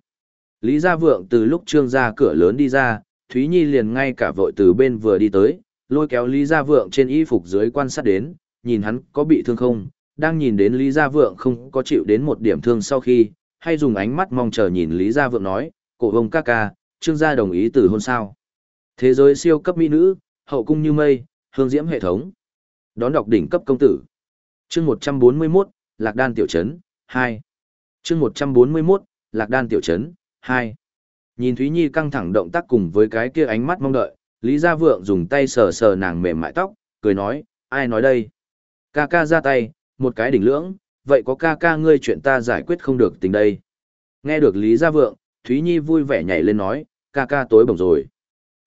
Lý Gia Vượng từ lúc trương ra cửa lớn đi ra, Thúy Nhi liền ngay cả vội từ bên vừa đi tới, lôi kéo Lý Gia Vượng trên y phục dưới quan sát đến, nhìn hắn có bị thương không, đang nhìn đến Lý Gia Vượng không có chịu đến một điểm thương sau khi, hay dùng ánh mắt mong chờ nhìn Lý Gia Vượng nói, cổ vông ca ca, trương gia đồng ý từ hôn sao. Thế giới siêu cấp mỹ nữ, hậu cung như mây, hương diễm hệ thống. Đón đọc đỉnh cấp công tử. Chương 141, Lạc Đan tiểu trấn 2. Chương 141, Lạc Đan tiểu trấn 2. Nhìn Thúy Nhi căng thẳng động tác cùng với cái kia ánh mắt mong đợi, Lý Gia Vượng dùng tay sờ sờ nàng mềm mại tóc, cười nói, ai nói đây? Ca ca ra tay, một cái đỉnh lưỡng, vậy có ca ca ngươi chuyện ta giải quyết không được tình đây. Nghe được Lý Gia Vượng, Thúy Nhi vui vẻ nhảy lên nói, ca ca tối bổng rồi.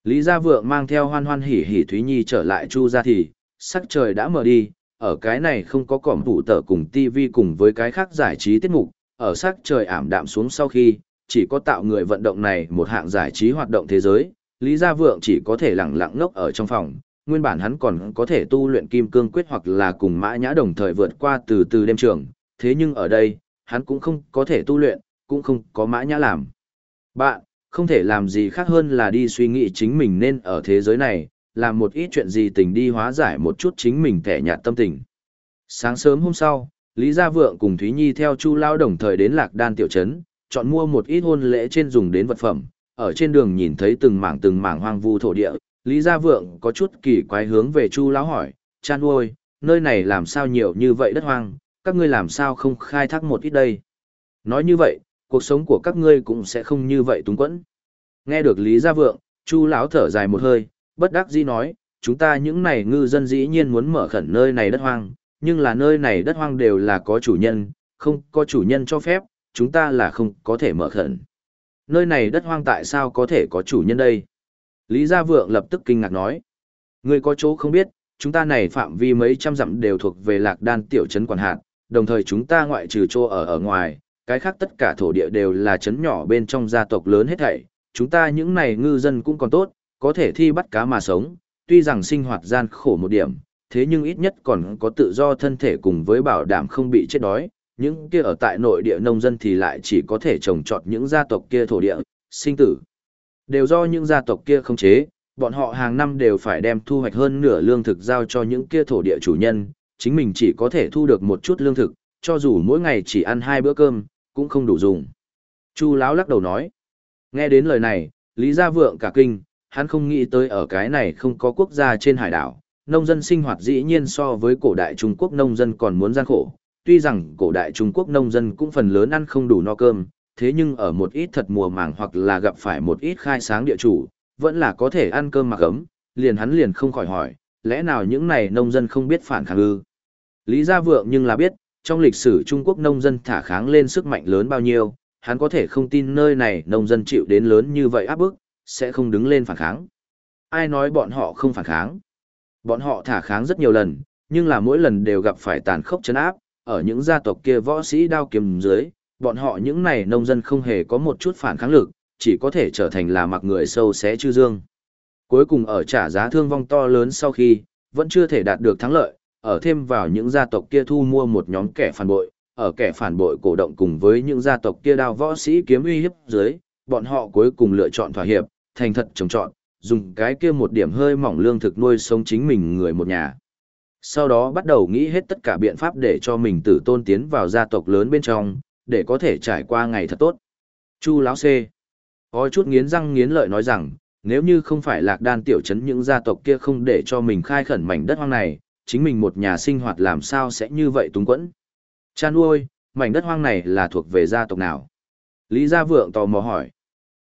Lý Gia Vượng mang theo hoan hoan hỉ hỉ Thúy Nhi trở lại Chu gia thì, sắc trời đã mở đi, ở cái này không có cỏm thủ tờ cùng TV cùng với cái khác giải trí tiết mục, ở sắc trời ảm đạm xuống sau khi, chỉ có tạo người vận động này một hạng giải trí hoạt động thế giới, Lý Gia Vượng chỉ có thể lặng lặng ngốc ở trong phòng, nguyên bản hắn còn có thể tu luyện kim cương quyết hoặc là cùng mã nhã đồng thời vượt qua từ từ đêm trường, thế nhưng ở đây, hắn cũng không có thể tu luyện, cũng không có mã nhã làm. Bạn, không thể làm gì khác hơn là đi suy nghĩ chính mình nên ở thế giới này, làm một ít chuyện gì tình đi hóa giải một chút chính mình kẻ nhạt tâm tình. Sáng sớm hôm sau, Lý Gia Vượng cùng Thúy Nhi theo Chu Lao đồng thời đến Lạc Đan tiểu trấn, chọn mua một ít hôn lễ trên dùng đến vật phẩm, ở trên đường nhìn thấy từng mảng từng mảng hoang vu thổ địa, Lý Gia Vượng có chút kỳ quái hướng về Chu lão hỏi, "Chan ơi, nơi này làm sao nhiều như vậy đất hoang, các ngươi làm sao không khai thác một ít đây?" Nói như vậy, cuộc sống của các ngươi cũng sẽ không như vậy túng quẫn. Nghe được Lý Gia Vượng, Chu lão thở dài một hơi, bất đắc dĩ nói, chúng ta những này ngư dân dĩ nhiên muốn mở khẩn nơi này đất hoang, nhưng là nơi này đất hoang đều là có chủ nhân, không có chủ nhân cho phép, chúng ta là không có thể mở khẩn. Nơi này đất hoang tại sao có thể có chủ nhân đây? Lý Gia Vượng lập tức kinh ngạc nói. Người có chỗ không biết, chúng ta này phạm vi mấy trăm dặm đều thuộc về lạc đan tiểu trấn quản hạt, đồng thời chúng ta ngoại trừ chỗ ở ở ngoài, cái khác tất cả thổ địa đều là trấn nhỏ bên trong gia tộc lớn hết thảy. Chúng ta những này ngư dân cũng còn tốt, có thể thi bắt cá mà sống, tuy rằng sinh hoạt gian khổ một điểm, thế nhưng ít nhất còn có tự do thân thể cùng với bảo đảm không bị chết đói. Những kia ở tại nội địa nông dân thì lại chỉ có thể trồng trọt những gia tộc kia thổ địa, sinh tử. Đều do những gia tộc kia không chế, bọn họ hàng năm đều phải đem thu hoạch hơn nửa lương thực giao cho những kia thổ địa chủ nhân, chính mình chỉ có thể thu được một chút lương thực, cho dù mỗi ngày chỉ ăn hai bữa cơm, cũng không đủ dùng. Chu Lão lắc đầu nói. Nghe đến lời này, Lý Gia Vượng cả kinh, hắn không nghĩ tới ở cái này không có quốc gia trên hải đảo, nông dân sinh hoạt dĩ nhiên so với cổ đại Trung Quốc nông dân còn muốn gian khổ. Tuy rằng cổ đại Trung Quốc nông dân cũng phần lớn ăn không đủ no cơm, thế nhưng ở một ít thật mùa màng hoặc là gặp phải một ít khai sáng địa chủ, vẫn là có thể ăn cơm mặc ấm, liền hắn liền không khỏi hỏi, lẽ nào những này nông dân không biết phản kháng ư? Lý Gia Vượng nhưng là biết, trong lịch sử Trung Quốc nông dân thả kháng lên sức mạnh lớn bao nhiêu, hắn có thể không tin nơi này nông dân chịu đến lớn như vậy áp bức, sẽ không đứng lên phản kháng. Ai nói bọn họ không phản kháng? Bọn họ thả kháng rất nhiều lần, nhưng là mỗi lần đều gặp phải tàn khốc chấn áp, ở những gia tộc kia võ sĩ đao kiếm dưới, bọn họ những này nông dân không hề có một chút phản kháng lực, chỉ có thể trở thành là mặc người sâu xé chư dương. Cuối cùng ở trả giá thương vong to lớn sau khi, vẫn chưa thể đạt được thắng lợi, ở thêm vào những gia tộc kia thu mua một nhóm kẻ phản bội, ở kẻ phản bội cổ động cùng với những gia tộc kia đao võ sĩ kiếm uy hiếp dưới, bọn họ cuối cùng lựa chọn thỏa hiệp, thành thật trồng chọn dùng cái kia một điểm hơi mỏng lương thực nuôi sống chính mình người một nhà. Sau đó bắt đầu nghĩ hết tất cả biện pháp để cho mình tử tôn tiến vào gia tộc lớn bên trong, để có thể trải qua ngày thật tốt. Chu lão C. Có chút nghiến răng nghiến lợi nói rằng, nếu như không phải lạc đan tiểu trấn những gia tộc kia không để cho mình khai khẩn mảnh đất hoang này, chính mình một nhà sinh hoạt làm sao sẽ như vậy túng quẫn. Chan nuôi, mảnh đất hoang này là thuộc về gia tộc nào? Lý Gia Vượng tò mò hỏi.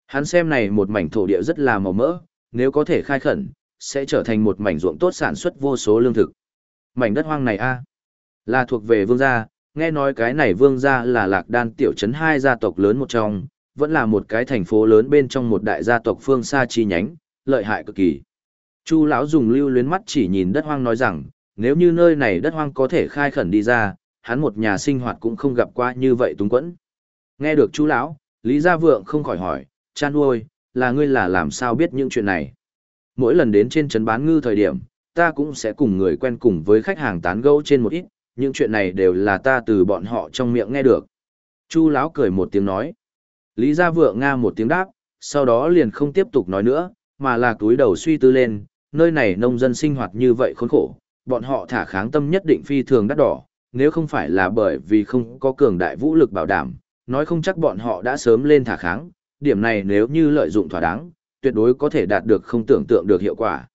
Hắn xem này một mảnh thổ địa rất là màu mỡ, nếu có thể khai khẩn, sẽ trở thành một mảnh ruộng tốt sản xuất vô số lương thực. Mảnh đất hoang này a là thuộc về vương gia, nghe nói cái này vương gia là lạc đan tiểu trấn hai gia tộc lớn một trong, vẫn là một cái thành phố lớn bên trong một đại gia tộc phương xa chi nhánh, lợi hại cực kỳ. Chu lão dùng lưu luyến mắt chỉ nhìn đất hoang nói rằng, nếu như nơi này đất hoang có thể khai khẩn đi ra, hắn một nhà sinh hoạt cũng không gặp qua như vậy túng quẫn. Nghe được chu lão, Lý Gia Vượng không khỏi hỏi, chan nuôi, là ngươi là làm sao biết những chuyện này? Mỗi lần đến trên trấn bán ngư thời điểm, ta cũng sẽ cùng người quen cùng với khách hàng tán gẫu trên một ít, những chuyện này đều là ta từ bọn họ trong miệng nghe được. Chu lão cười một tiếng nói. Lý Gia Vượng nga một tiếng đáp, sau đó liền không tiếp tục nói nữa, mà là túi đầu suy tư lên, nơi này nông dân sinh hoạt như vậy khốn khổ, bọn họ thả kháng tâm nhất định phi thường đắt đỏ, nếu không phải là bởi vì không có cường đại vũ lực bảo đảm, nói không chắc bọn họ đã sớm lên thả kháng, điểm này nếu như lợi dụng thỏa đáng, tuyệt đối có thể đạt được không tưởng tượng được hiệu quả.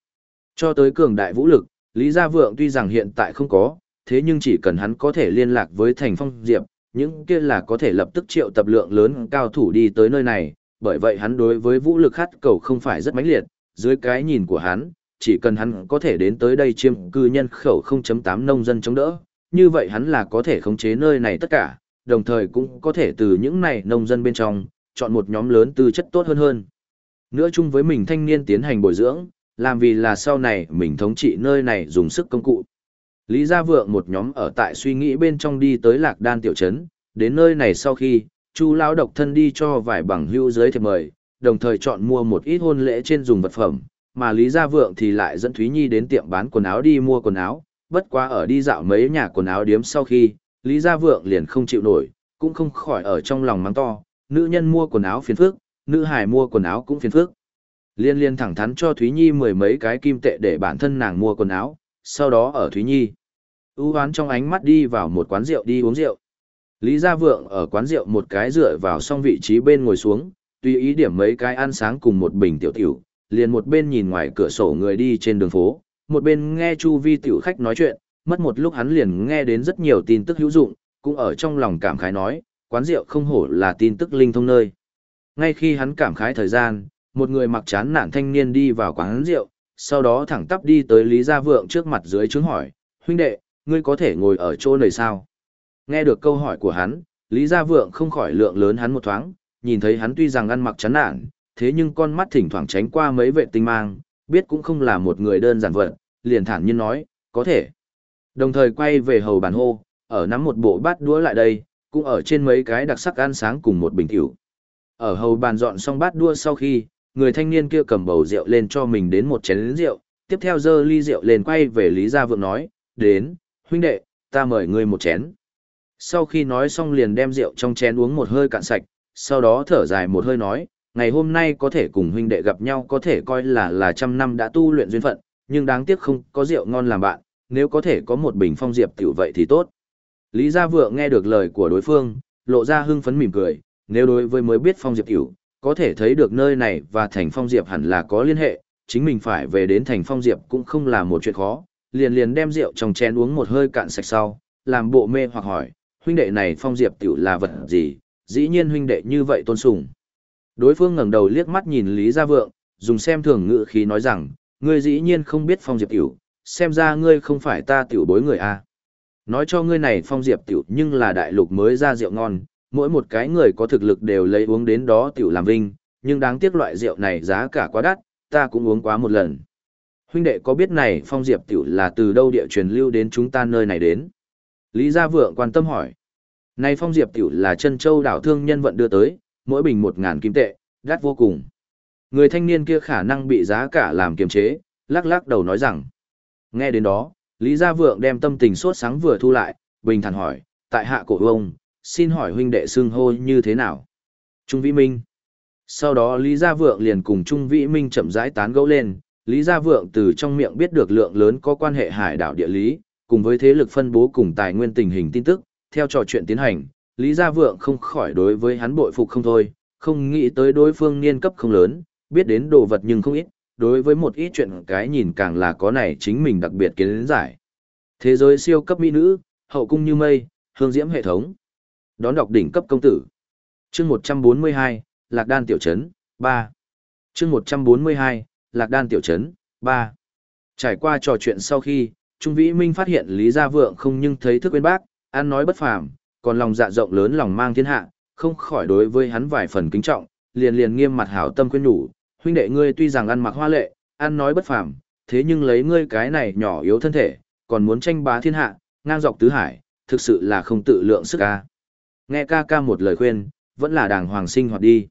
Cho tới cường đại vũ lực, Lý Gia Vượng tuy rằng hiện tại không có, thế nhưng chỉ cần hắn có thể liên lạc với Thành Phong Diệp, những kia là có thể lập tức triệu tập lượng lớn cao thủ đi tới nơi này, bởi vậy hắn đối với vũ lực khát cầu không phải rất mãnh liệt, dưới cái nhìn của hắn, chỉ cần hắn có thể đến tới đây chiêm cư nhân khẩu 0.8 nông dân chống đỡ, như vậy hắn là có thể khống chế nơi này tất cả, đồng thời cũng có thể từ những này nông dân bên trong, chọn một nhóm lớn tư chất tốt hơn hơn. Nữa chung với mình thanh niên tiến hành bồi dưỡng, làm vì là sau này mình thống trị nơi này dùng sức công cụ. Lý Gia Vượng một nhóm ở tại suy nghĩ bên trong đi tới Lạc Đan tiểu trấn, đến nơi này sau khi, Chu lão độc thân đi cho vài bằng hữu giới thiệp mời, đồng thời chọn mua một ít hôn lễ trên dùng vật phẩm, mà Lý Gia Vượng thì lại dẫn Thúy Nhi đến tiệm bán quần áo đi mua quần áo, bất quá ở đi dạo mấy nhà quần áo điếm sau khi, Lý Gia Vượng liền không chịu nổi, cũng không khỏi ở trong lòng mắng to, nữ nhân mua quần áo phiền phức, nữ hài mua quần áo cũng phiền phức. Liên liên thẳng thắn cho Thúy Nhi mười mấy cái kim tệ để bản thân nàng mua quần áo, sau đó ở Thúy Nhi. ưu hoán trong ánh mắt đi vào một quán rượu đi uống rượu. Lý Gia Vượng ở quán rượu một cái dựa vào xong vị trí bên ngồi xuống, tùy ý điểm mấy cái ăn sáng cùng một bình tiểu tiểu, liền một bên nhìn ngoài cửa sổ người đi trên đường phố, một bên nghe chu vi tiểu khách nói chuyện, mất một lúc hắn liền nghe đến rất nhiều tin tức hữu dụng, cũng ở trong lòng cảm khái nói, quán rượu không hổ là tin tức linh thông nơi. Ngay khi hắn cảm khái thời gian, một người mặc chán nản thanh niên đi vào quán rượu, sau đó thẳng tắp đi tới Lý Gia Vượng trước mặt dưới chứng hỏi, huynh đệ, ngươi có thể ngồi ở chỗ này sao? Nghe được câu hỏi của hắn, Lý Gia Vượng không khỏi lượng lớn hắn một thoáng, nhìn thấy hắn tuy rằng ăn mặc chán nản, thế nhưng con mắt thỉnh thoảng tránh qua mấy vệ tinh mang, biết cũng không là một người đơn giản vật, liền thản nhiên nói, có thể. Đồng thời quay về hầu bàn hô, ở nắm một bộ bát đũa lại đây, cũng ở trên mấy cái đặc sắc ăn sáng cùng một bình tiểu. Ở hầu bàn dọn xong bát đua sau khi, người thanh niên kia cầm bầu rượu lên cho mình đến một chén rượu, tiếp theo dơ ly rượu lên quay về Lý Gia Vượng nói, đến, huynh đệ, ta mời ngươi một chén. Sau khi nói xong liền đem rượu trong chén uống một hơi cạn sạch, sau đó thở dài một hơi nói, ngày hôm nay có thể cùng huynh đệ gặp nhau có thể coi là là trăm năm đã tu luyện duyên phận, nhưng đáng tiếc không có rượu ngon làm bạn, nếu có thể có một bình phong diệp tiểu vậy thì tốt. Lý Gia Vượng nghe được lời của đối phương, lộ ra hưng phấn mỉm cười, nếu đối với mới biết phong diệp tiểu, có thể thấy được nơi này và thành phong diệp hẳn là có liên hệ, chính mình phải về đến thành phong diệp cũng không là một chuyện khó, liền liền đem rượu trong chén uống một hơi cạn sạch sau, làm bộ mê hoặc hỏi, huynh đệ này phong diệp tiểu là vật gì, dĩ nhiên huynh đệ như vậy tôn sùng. Đối phương ngẩng đầu liếc mắt nhìn Lý Gia Vượng, dùng xem thường ngữ khí nói rằng, ngươi dĩ nhiên không biết phong diệp tiểu, xem ra ngươi không phải ta tiểu bối người a. Nói cho ngươi này phong diệp tiểu nhưng là đại lục mới ra rượu ngon, mỗi một cái người có thực lực đều lấy uống đến đó tiểu làm vinh, nhưng đáng tiếc loại rượu này giá cả quá đắt, ta cũng uống quá một lần. Huynh đệ có biết này phong diệp tiểu là từ đâu địa truyền lưu đến chúng ta nơi này đến? Lý Gia Vượng quan tâm hỏi. Này phong diệp tiểu là chân châu đảo thương nhân vận đưa tới, mỗi bình một ngàn kim tệ, đắt vô cùng. Người thanh niên kia khả năng bị giá cả làm kiềm chế, lắc lắc đầu nói rằng. Nghe đến đó, Lý Gia Vượng đem tâm tình sốt sáng vừa thu lại, bình thản hỏi, tại hạ cổ ông, xin hỏi huynh đệ xưng hô như thế nào? Trung Vĩ Minh. Sau đó Lý Gia Vượng liền cùng Trung Vĩ Minh chậm rãi tán gẫu lên, Lý Gia Vượng từ trong miệng biết được lượng lớn có quan hệ hải đảo địa lý, cùng với thế lực phân bố cùng tài nguyên tình hình tin tức, theo trò chuyện tiến hành, Lý Gia Vượng không khỏi đối với hắn bội phục không thôi, không nghĩ tới đối phương niên cấp không lớn, biết đến đồ vật nhưng không ít, đối với một ít chuyện cái nhìn càng là có này chính mình đặc biệt kiến giải. Thế giới siêu cấp mỹ nữ, hậu cung như mây, hương diễm hệ thống. Đón đọc đỉnh cấp công tử. Chương 142, Lạc Đan tiểu trấn, 3. Chương 142, Lạc Đan tiểu trấn, 3. Trải qua trò chuyện sau khi, Trung Vĩ Minh phát hiện Lý Gia Vượng không nhưng thấy thức quên bác, ăn nói bất phàm, còn lòng dạ rộng lớn lòng mang thiên hạ, không khỏi đối với hắn vài phần kính trọng, liền liền nghiêm mặt hảo tâm khuyên nhủ, huynh đệ ngươi tuy rằng ăn mặc hoa lệ, ăn nói bất phàm, thế nhưng lấy ngươi cái này nhỏ yếu thân thể, còn muốn tranh bá thiên hạ, ngang dọc tứ hải, thực sự là không tự lượng sức a. Nghe ca ca một lời khuyên, vẫn là đàng hoàng sinh hoạt đi.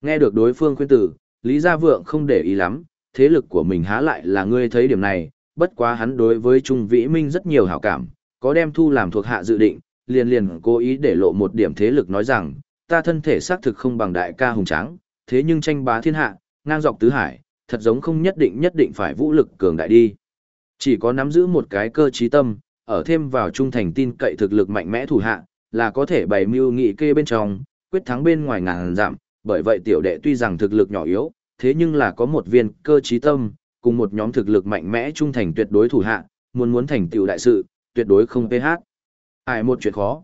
Nghe được đối phương khuyên tử, Lý Gia Vượng không để ý lắm, thế lực của mình há lại là ngươi thấy điểm này, bất quá hắn đối với Trung Vĩ Minh rất nhiều hảo cảm, có đem thu làm thuộc hạ dự định, liền liền cố ý để lộ một điểm thế lực nói rằng, ta thân thể xác thực không bằng đại ca hùng tráng, thế nhưng tranh bá thiên hạ, ngang dọc tứ hải, thật giống không nhất định nhất định phải vũ lực cường đại đi. Chỉ có nắm giữ một cái cơ trí tâm, ở thêm vào trung thành tin cậy thực lực mạnh mẽ thủ hạ, là có thể bày mưu nghị kê bên trong, quyết thắng bên ngoài ngàn giảm, bởi vậy tiểu đệ tuy rằng thực lực nhỏ yếu, thế nhưng là có một viên cơ trí tâm, cùng một nhóm thực lực mạnh mẽ trung thành tuyệt đối thủ hạ, muốn muốn thành tiểu đại sự, tuyệt đối không PH. Ai một chuyện khó.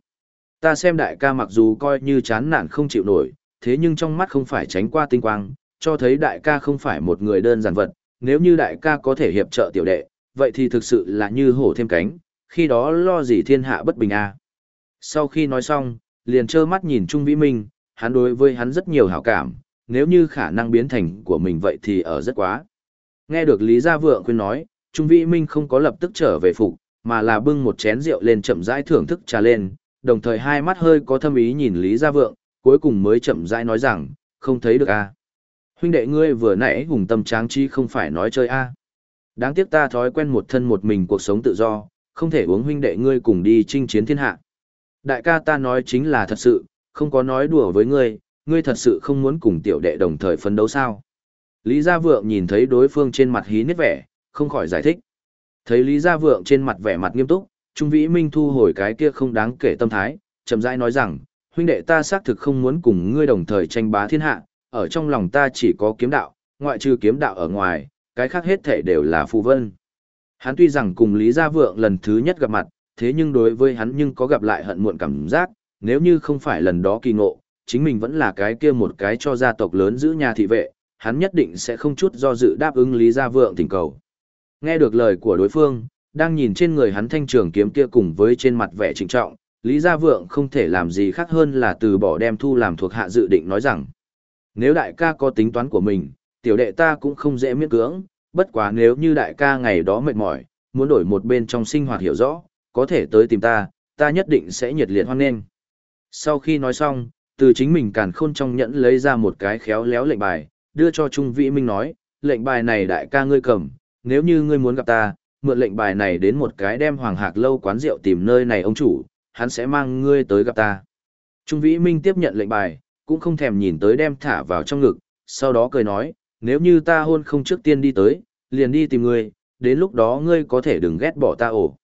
Ta xem đại ca mặc dù coi như chán nản không chịu nổi, thế nhưng trong mắt không phải tránh qua tinh quang, cho thấy đại ca không phải một người đơn giản vật, nếu như đại ca có thể hiệp trợ tiểu đệ, vậy thì thực sự là như hổ thêm cánh, khi đó lo gì thiên hạ bất bình a. Sau khi nói xong, liền trơ mắt nhìn Trung Vĩ Minh, hắn đối với hắn rất nhiều hảo cảm, nếu như khả năng biến thành của mình vậy thì ở rất quá. Nghe được Lý Gia Vượng khuyên nói, Trung Vĩ Minh không có lập tức trở về phục, mà là bưng một chén rượu lên chậm rãi thưởng thức trà lên, đồng thời hai mắt hơi có thâm ý nhìn Lý Gia Vượng, cuối cùng mới chậm rãi nói rằng, không thấy được a. Huynh đệ ngươi vừa nãy hùng tâm tráng chi không phải nói chơi a. Đáng tiếc ta thói quen một thân một mình cuộc sống tự do, không thể uống huynh đệ ngươi cùng đi chinh chiến thiên hạ. Đại ca ta nói chính là thật sự, không có nói đùa với ngươi, ngươi thật sự không muốn cùng tiểu đệ đồng thời phấn đấu sao. Lý Gia Vượng nhìn thấy đối phương trên mặt hí nét vẻ, không khỏi giải thích. Thấy Lý Gia Vượng trên mặt vẻ mặt nghiêm túc, Trung Vĩ Minh thu hồi cái kia không đáng kể tâm thái, chậm rãi nói rằng, huynh đệ ta xác thực không muốn cùng ngươi đồng thời tranh bá thiên hạ, ở trong lòng ta chỉ có kiếm đạo, ngoại trừ kiếm đạo ở ngoài, cái khác hết thể đều là phù vân. Hắn tuy rằng cùng Lý Gia Vượng lần thứ nhất gặp mặt, thế nhưng đối với hắn nhưng có gặp lại hận muộn cảm giác, nếu như không phải lần đó kỳ ngộ, chính mình vẫn là cái kia một cái cho gia tộc lớn giữ nhà thị vệ, hắn nhất định sẽ không chút do dự đáp ứng Lý Gia Vượng tình cầu. Nghe được lời của đối phương, đang nhìn trên người hắn thanh trường kiếm kia cùng với trên mặt vẻ trịnh trọng, Lý Gia Vượng không thể làm gì khác hơn là từ bỏ đem thu làm thuộc hạ dự định nói rằng. Nếu đại ca có tính toán của mình, tiểu đệ ta cũng không dễ miễn cưỡng, bất quá nếu như đại ca ngày đó mệt mỏi, muốn đổi một bên trong sinh hoạt hiểu rõ, có thể tới tìm ta, ta nhất định sẽ nhiệt liệt hoan nghênh. Sau khi nói xong, từ chính mình càn khôn trong nhẫn lấy ra một cái khéo léo lệnh bài, đưa cho Trung Vĩ Minh nói, lệnh bài này đại ca ngươi cầm, nếu như ngươi muốn gặp ta, mượn lệnh bài này đến một cái đem hoàng hạc lâu quán rượu tìm nơi này ông chủ, hắn sẽ mang ngươi tới gặp ta. Trung Vĩ Minh tiếp nhận lệnh bài, cũng không thèm nhìn tới đem thả vào trong ngực, sau đó cười nói, nếu như ta hôn không trước tiên đi tới, liền đi tìm ngươi, đến lúc đó ngươi có thể đừng ghét bỏ ta ổ.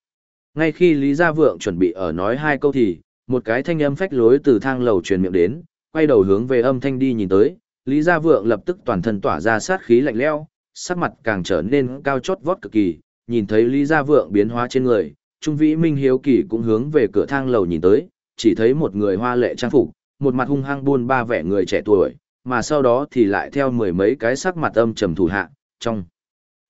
Ngay khi Lý Gia Vượng chuẩn bị ở nói hai câu thì, một cái thanh âm phách lối từ thang lầu truyền miệng đến, quay đầu hướng về âm thanh đi nhìn tới, Lý Gia Vượng lập tức toàn thân tỏa ra sát khí lạnh lẽo, sắc mặt càng trở nên cao chót vót cực kỳ, nhìn thấy Lý Gia Vượng biến hóa trên người, Trung Vĩ Minh hiếu kỳ cũng hướng về cửa thang lầu nhìn tới, chỉ thấy một người hoa lệ trang phục, một mặt hung hăng buôn ba vẻ người trẻ tuổi, mà sau đó thì lại theo mười mấy cái sắc mặt âm trầm thủ hạ, trong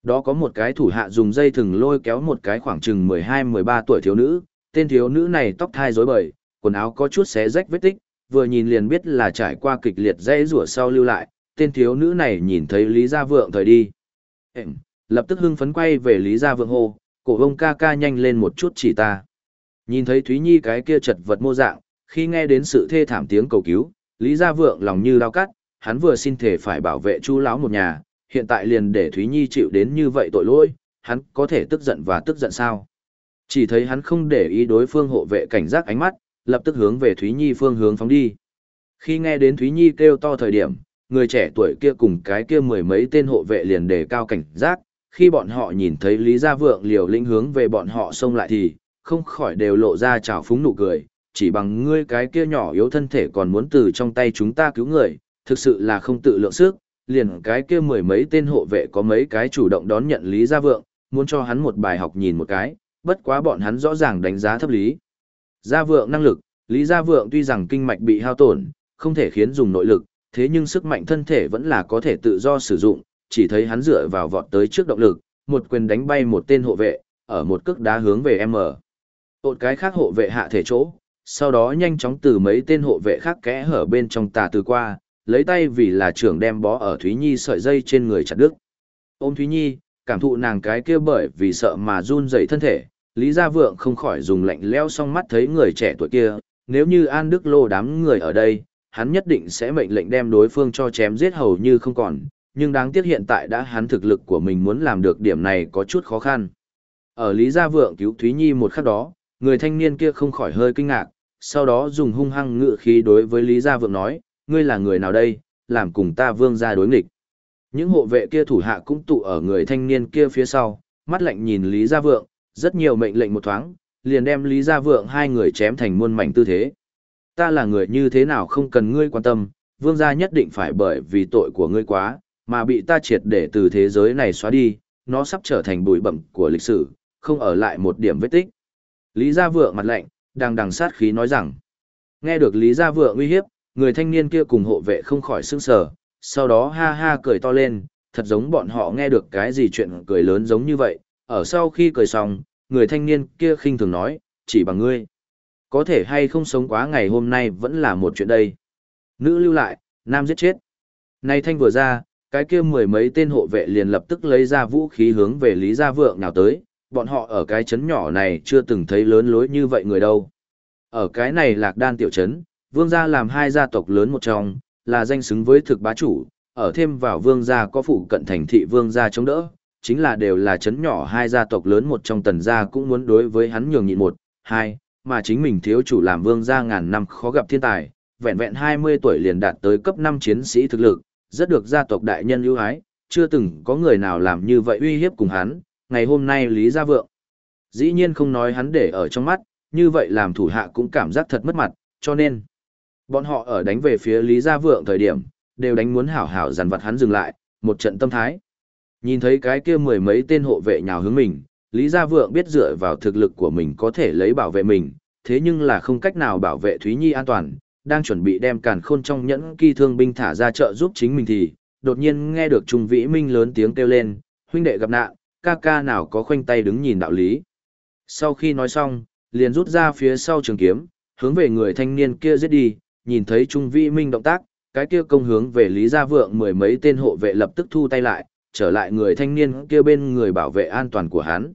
đó có một cái thủ hạ dùng dây thừng lôi kéo một cái khoảng chừng 12-13 tuổi thiếu nữ, tên thiếu nữ này tóc thai rối bời, quần áo có chút xé rách vết tích, vừa nhìn liền biết là trải qua kịch liệt dây rủa sau lưu lại, tên thiếu nữ này nhìn thấy Lý Gia Vượng thời đi. Em, lập tức hưng phấn quay về Lý Gia Vượng hô, cổ ông ca ca nhanh lên một chút chỉ ta. Nhìn thấy Thúy Nhi cái kia chật vật mô dạng, khi nghe đến sự thê thảm tiếng cầu cứu, Lý Gia Vượng lòng như đau cắt, hắn vừa xin thể phải bảo vệ chú lão một nhà, hiện tại liền để Thúy Nhi chịu đến như vậy tội lỗi, hắn có thể tức giận và tức giận sao? Chỉ thấy hắn không để ý đối phương hộ vệ cảnh giác ánh mắt, lập tức hướng về Thúy Nhi phương hướng phóng đi. Khi nghe đến Thúy Nhi kêu to thời điểm, người trẻ tuổi kia cùng cái kia mười mấy tên hộ vệ liền đề cao cảnh giác, khi bọn họ nhìn thấy Lý Gia Vượng liều lĩnh hướng về bọn họ xông lại thì, không khỏi đều lộ ra trào phúng nụ cười, chỉ bằng ngươi cái kia nhỏ yếu thân thể còn muốn từ trong tay chúng ta cứu người, thực sự là không tự lượng sức, liền cái kia mười mấy tên hộ vệ có mấy cái chủ động đón nhận Lý Gia Vượng, muốn cho hắn một bài học nhìn một cái, bất quá bọn hắn rõ ràng đánh giá thấp Lý. Gia Vượng năng lực, Lý Gia Vượng tuy rằng kinh mạch bị hao tổn, không thể khiến dùng nội lực, thế nhưng sức mạnh thân thể vẫn là có thể tự do sử dụng, chỉ thấy hắn dựa vào vọt tới trước động lực, một quyền đánh bay một tên hộ vệ, ở một cước đá hướng về M. Tột cái khác hộ vệ hạ thể chỗ, sau đó nhanh chóng từ mấy tên hộ vệ khác kẽ hở bên trong tà từ qua, lấy tay vì là trưởng đem bó ở Thúy Nhi sợi dây trên người chặt đứt. Ôm Thúy Nhi, cảm thụ nàng cái kia bởi vì sợ mà run rẩy thân thể, Lý Gia Vượng không khỏi dùng lạnh lẽo song mắt thấy người trẻ tuổi kia, nếu như An Đức Lô đám người ở đây, hắn nhất định sẽ mệnh lệnh đem đối phương cho chém giết hầu như không còn, nhưng đáng tiếc hiện tại đã hắn thực lực của mình muốn làm được điểm này có chút khó khăn. Ở Lý Gia Vượng cứu Thúy Nhi một khắc đó, người thanh niên kia không khỏi hơi kinh ngạc, sau đó dùng hung hăng ngự khí đối với Lý Gia Vượng nói, ngươi là người nào đây, làm cùng ta vương gia đối nghịch. Những hộ vệ kia thủ hạ cũng tụ ở người thanh niên kia phía sau, mắt lạnh nhìn Lý Gia Vượng, rất nhiều mệnh lệnh một thoáng, liền đem Lý Gia Vượng hai người chém thành muôn mảnh tư thế. Ta là người như thế nào không cần ngươi quan tâm, vương gia nhất định phải bởi vì tội của ngươi quá, mà bị ta triệt để từ thế giới này xóa đi, nó sắp trở thành bụi bẩm của lịch sử, không ở lại một điểm vết tích. Lý Gia Vượng mặt lạnh, đang đằng sát khí nói rằng, nghe được Lý Gia Vượng uy hiếp, người thanh niên kia cùng hộ vệ không khỏi sững sờ, sau đó ha ha cười to lên, thật giống bọn họ nghe được cái gì chuyện cười lớn giống như vậy, ở sau khi cười xong, người thanh niên kia khinh thường nói, chỉ bằng ngươi. Có thể hay không sống quá ngày hôm nay vẫn là một chuyện đây. Nữ lưu lại, nam giết chết. Nay thanh vừa ra, cái kia mười mấy tên hộ vệ liền lập tức lấy ra vũ khí hướng về Lý Gia Vượng nào tới, bọn họ ở cái chấn nhỏ này chưa từng thấy lớn lối như vậy người đâu. Ở cái này lạc đan tiểu trấn, vương gia làm hai gia tộc lớn một trong, là danh xứng với thực bá chủ, ở thêm vào vương gia có phụ cận thành thị vương gia chống đỡ, chính là đều là chấn nhỏ hai gia tộc lớn một trong tần gia cũng muốn đối với hắn nhường nhịn một, hai, mà chính mình thiếu chủ làm vương gia ngàn năm khó gặp thiên tài, vẹn vẹn 20 tuổi liền đạt tới cấp 5 chiến sĩ thực lực, rất được gia tộc đại nhân ưu ái, chưa từng có người nào làm như vậy uy hiếp cùng hắn, ngày hôm nay Lý Gia Vượng. Dĩ nhiên không nói hắn để ở trong mắt, như vậy làm thủ hạ cũng cảm giác thật mất mặt, cho nên, bọn họ ở đánh về phía Lý Gia Vượng thời điểm, đều đánh muốn hảo hảo dằn vặt hắn dừng lại, một trận tâm thái. Nhìn thấy cái kia mười mấy tên hộ vệ nhào hướng mình, Lý Gia Vượng biết dựa vào thực lực của mình có thể lấy bảo vệ mình, thế nhưng là không cách nào bảo vệ Thúy Nhi an toàn, đang chuẩn bị đem càn khôn trong nhẫn kỳ thương binh thả ra trợ giúp chính mình thì, đột nhiên nghe được Trung Vĩ Minh lớn tiếng kêu lên, huynh đệ gặp nạn, ca ca nào có khoanh tay đứng nhìn đạo lý. Sau khi nói xong, liền rút ra phía sau trường kiếm, hướng về người thanh niên kia giết đi, nhìn thấy Trung Vĩ Minh động tác, cái kia công hướng về Lý Gia Vượng mười mấy tên hộ vệ lập tức thu tay lại, trở lại người thanh niên kia bên người bảo vệ an toàn của hắn.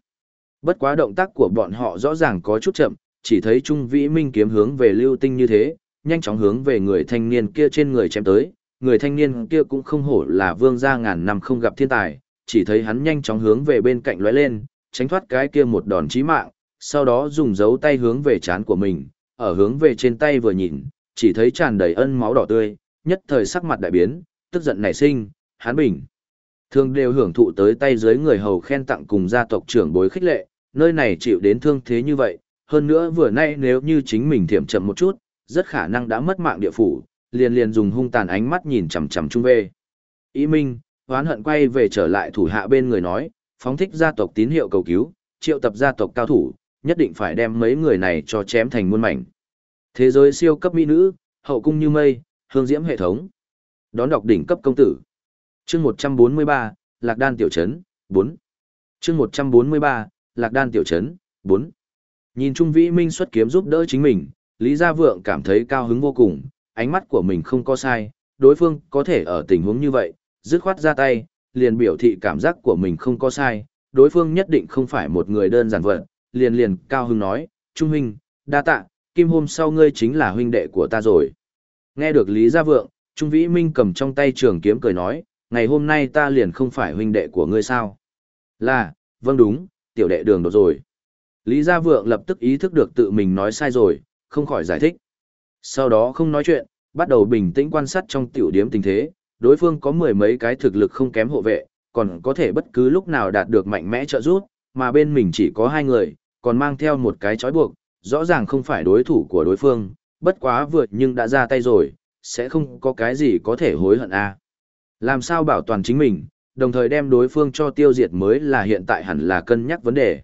Bất quá động tác của bọn họ rõ ràng có chút chậm, chỉ thấy Trung Vĩ Minh kiếm hướng về lưu tinh như thế, nhanh chóng hướng về người thanh niên kia trên người chém tới. Người thanh niên kia cũng không hổ là vương gia ngàn năm không gặp thiên tài, chỉ thấy hắn nhanh chóng hướng về bên cạnh lóe lên, tránh thoát cái kia một đòn chí mạng, sau đó dùng dấu tay hướng về chán của mình, ở hướng về trên tay vừa nhìn, chỉ thấy tràn đầy ân máu đỏ tươi, nhất thời sắc mặt đại biến, tức giận nảy sinh, hắn bình. Thường đều hưởng thụ tới tay dưới người hầu khen tặng cùng gia tộc trưởng bối khích lệ, nơi này chịu đến thương thế như vậy, hơn nữa vừa nay nếu như chính mình thiểm chậm một chút, rất khả năng đã mất mạng địa phủ, liền liền dùng hung tàn ánh mắt nhìn chằm chằm Trung về. Ý Minh, hoán hận quay về trở lại thủ hạ bên người nói, phóng thích gia tộc tín hiệu cầu cứu, triệu tập gia tộc cao thủ, nhất định phải đem mấy người này cho chém thành muôn mảnh. Thế giới siêu cấp mỹ nữ, hậu cung như mây, hương diễm hệ thống. Đón đọc đỉnh cấp công tử. Chương 143, Lạc Đan tiểu trấn, 4. Chương 143, Lạc Đan tiểu trấn, 4. Nhìn Trung Vĩ Minh xuất kiếm giúp đỡ chính mình, Lý Gia Vượng cảm thấy cao hứng vô cùng, ánh mắt của mình không có sai, đối phương có thể ở tình huống như vậy, dứt khoát ra tay, liền biểu thị cảm giác của mình không có sai, đối phương nhất định không phải một người đơn giản vật, liền liền cao hứng nói, Trung huynh, đa tạ, kim hôm sau ngươi chính là huynh đệ của ta rồi. Nghe được Lý Gia Vượng, Trung Vĩ Minh cầm trong tay trường kiếm cười nói, ngày hôm nay ta liền không phải huynh đệ của ngươi sao? Là, vâng đúng, tiểu đệ đường đột rồi. Lý Gia Vượng lập tức ý thức được tự mình nói sai rồi, không khỏi giải thích. Sau đó không nói chuyện, bắt đầu bình tĩnh quan sát trong tiểu điếm tình thế, đối phương có mười mấy cái thực lực không kém hộ vệ, còn có thể bất cứ lúc nào đạt được mạnh mẽ trợ giúp, mà bên mình chỉ có hai người, còn mang theo một cái trói buộc, rõ ràng không phải đối thủ của đối phương, bất quá vượt nhưng đã ra tay rồi, sẽ không có cái gì có thể hối hận a. À. Làm sao bảo toàn chính mình, đồng thời đem đối phương cho tiêu diệt mới là hiện tại hẳn là cân nhắc vấn đề.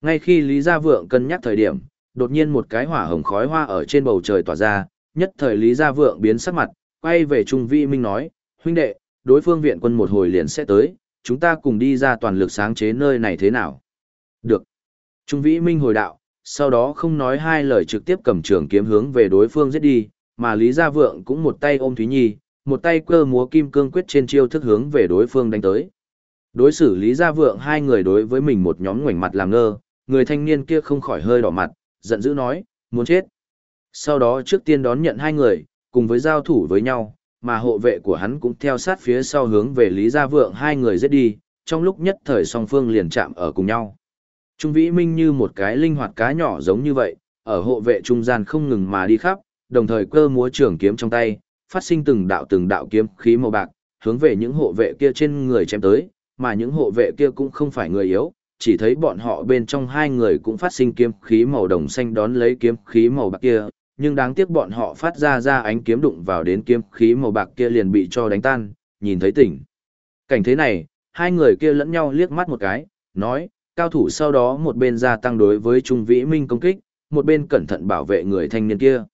Ngay khi Lý Gia Vượng cân nhắc thời điểm, đột nhiên một cái hỏa hồng khói hoa ở trên bầu trời tỏa ra, nhất thời Lý Gia Vượng biến sắc mặt, quay về Trung Vi Minh nói, huynh đệ, đối phương viện quân một hồi liền sẽ tới, chúng ta cùng đi ra toàn lực sáng chế nơi này thế nào? Được. Trung Vĩ Minh hồi đạo, sau đó không nói hai lời trực tiếp cầm trường kiếm hướng về đối phương giết đi, mà Lý Gia Vượng cũng một tay ôm Thúy Nhi, một tay cơ múa kim cương quyết trên chiêu thức hướng về đối phương đánh tới. Đối xử Lý Gia Vượng hai người đối với mình một nhóm ngoảnh mặt làm ngơ, người thanh niên kia không khỏi hơi đỏ mặt, giận dữ nói, muốn chết. Sau đó trước tiên đón nhận hai người, cùng với giao thủ với nhau, mà hộ vệ của hắn cũng theo sát phía sau hướng về Lý Gia Vượng hai người giết đi, trong lúc nhất thời song phương liền chạm ở cùng nhau. Trung Vĩ Minh như một cái linh hoạt cá nhỏ giống như vậy, ở hộ vệ trung gian không ngừng mà đi khắp, đồng thời cơ múa trường kiếm trong tay, phát sinh từng đạo từng đạo kiếm khí màu bạc, hướng về những hộ vệ kia trên người chém tới, mà những hộ vệ kia cũng không phải người yếu, chỉ thấy bọn họ bên trong hai người cũng phát sinh kiếm khí màu đồng xanh đón lấy kiếm khí màu bạc kia, nhưng đáng tiếc bọn họ phát ra ra ánh kiếm đụng vào đến kiếm khí màu bạc kia liền bị cho đánh tan, nhìn thấy tỉnh. Cảnh thế này, hai người kia lẫn nhau liếc mắt một cái, nói, cao thủ sau đó một bên gia tăng đối với Trung Vĩ Minh công kích, một bên cẩn thận bảo vệ người thanh niên kia.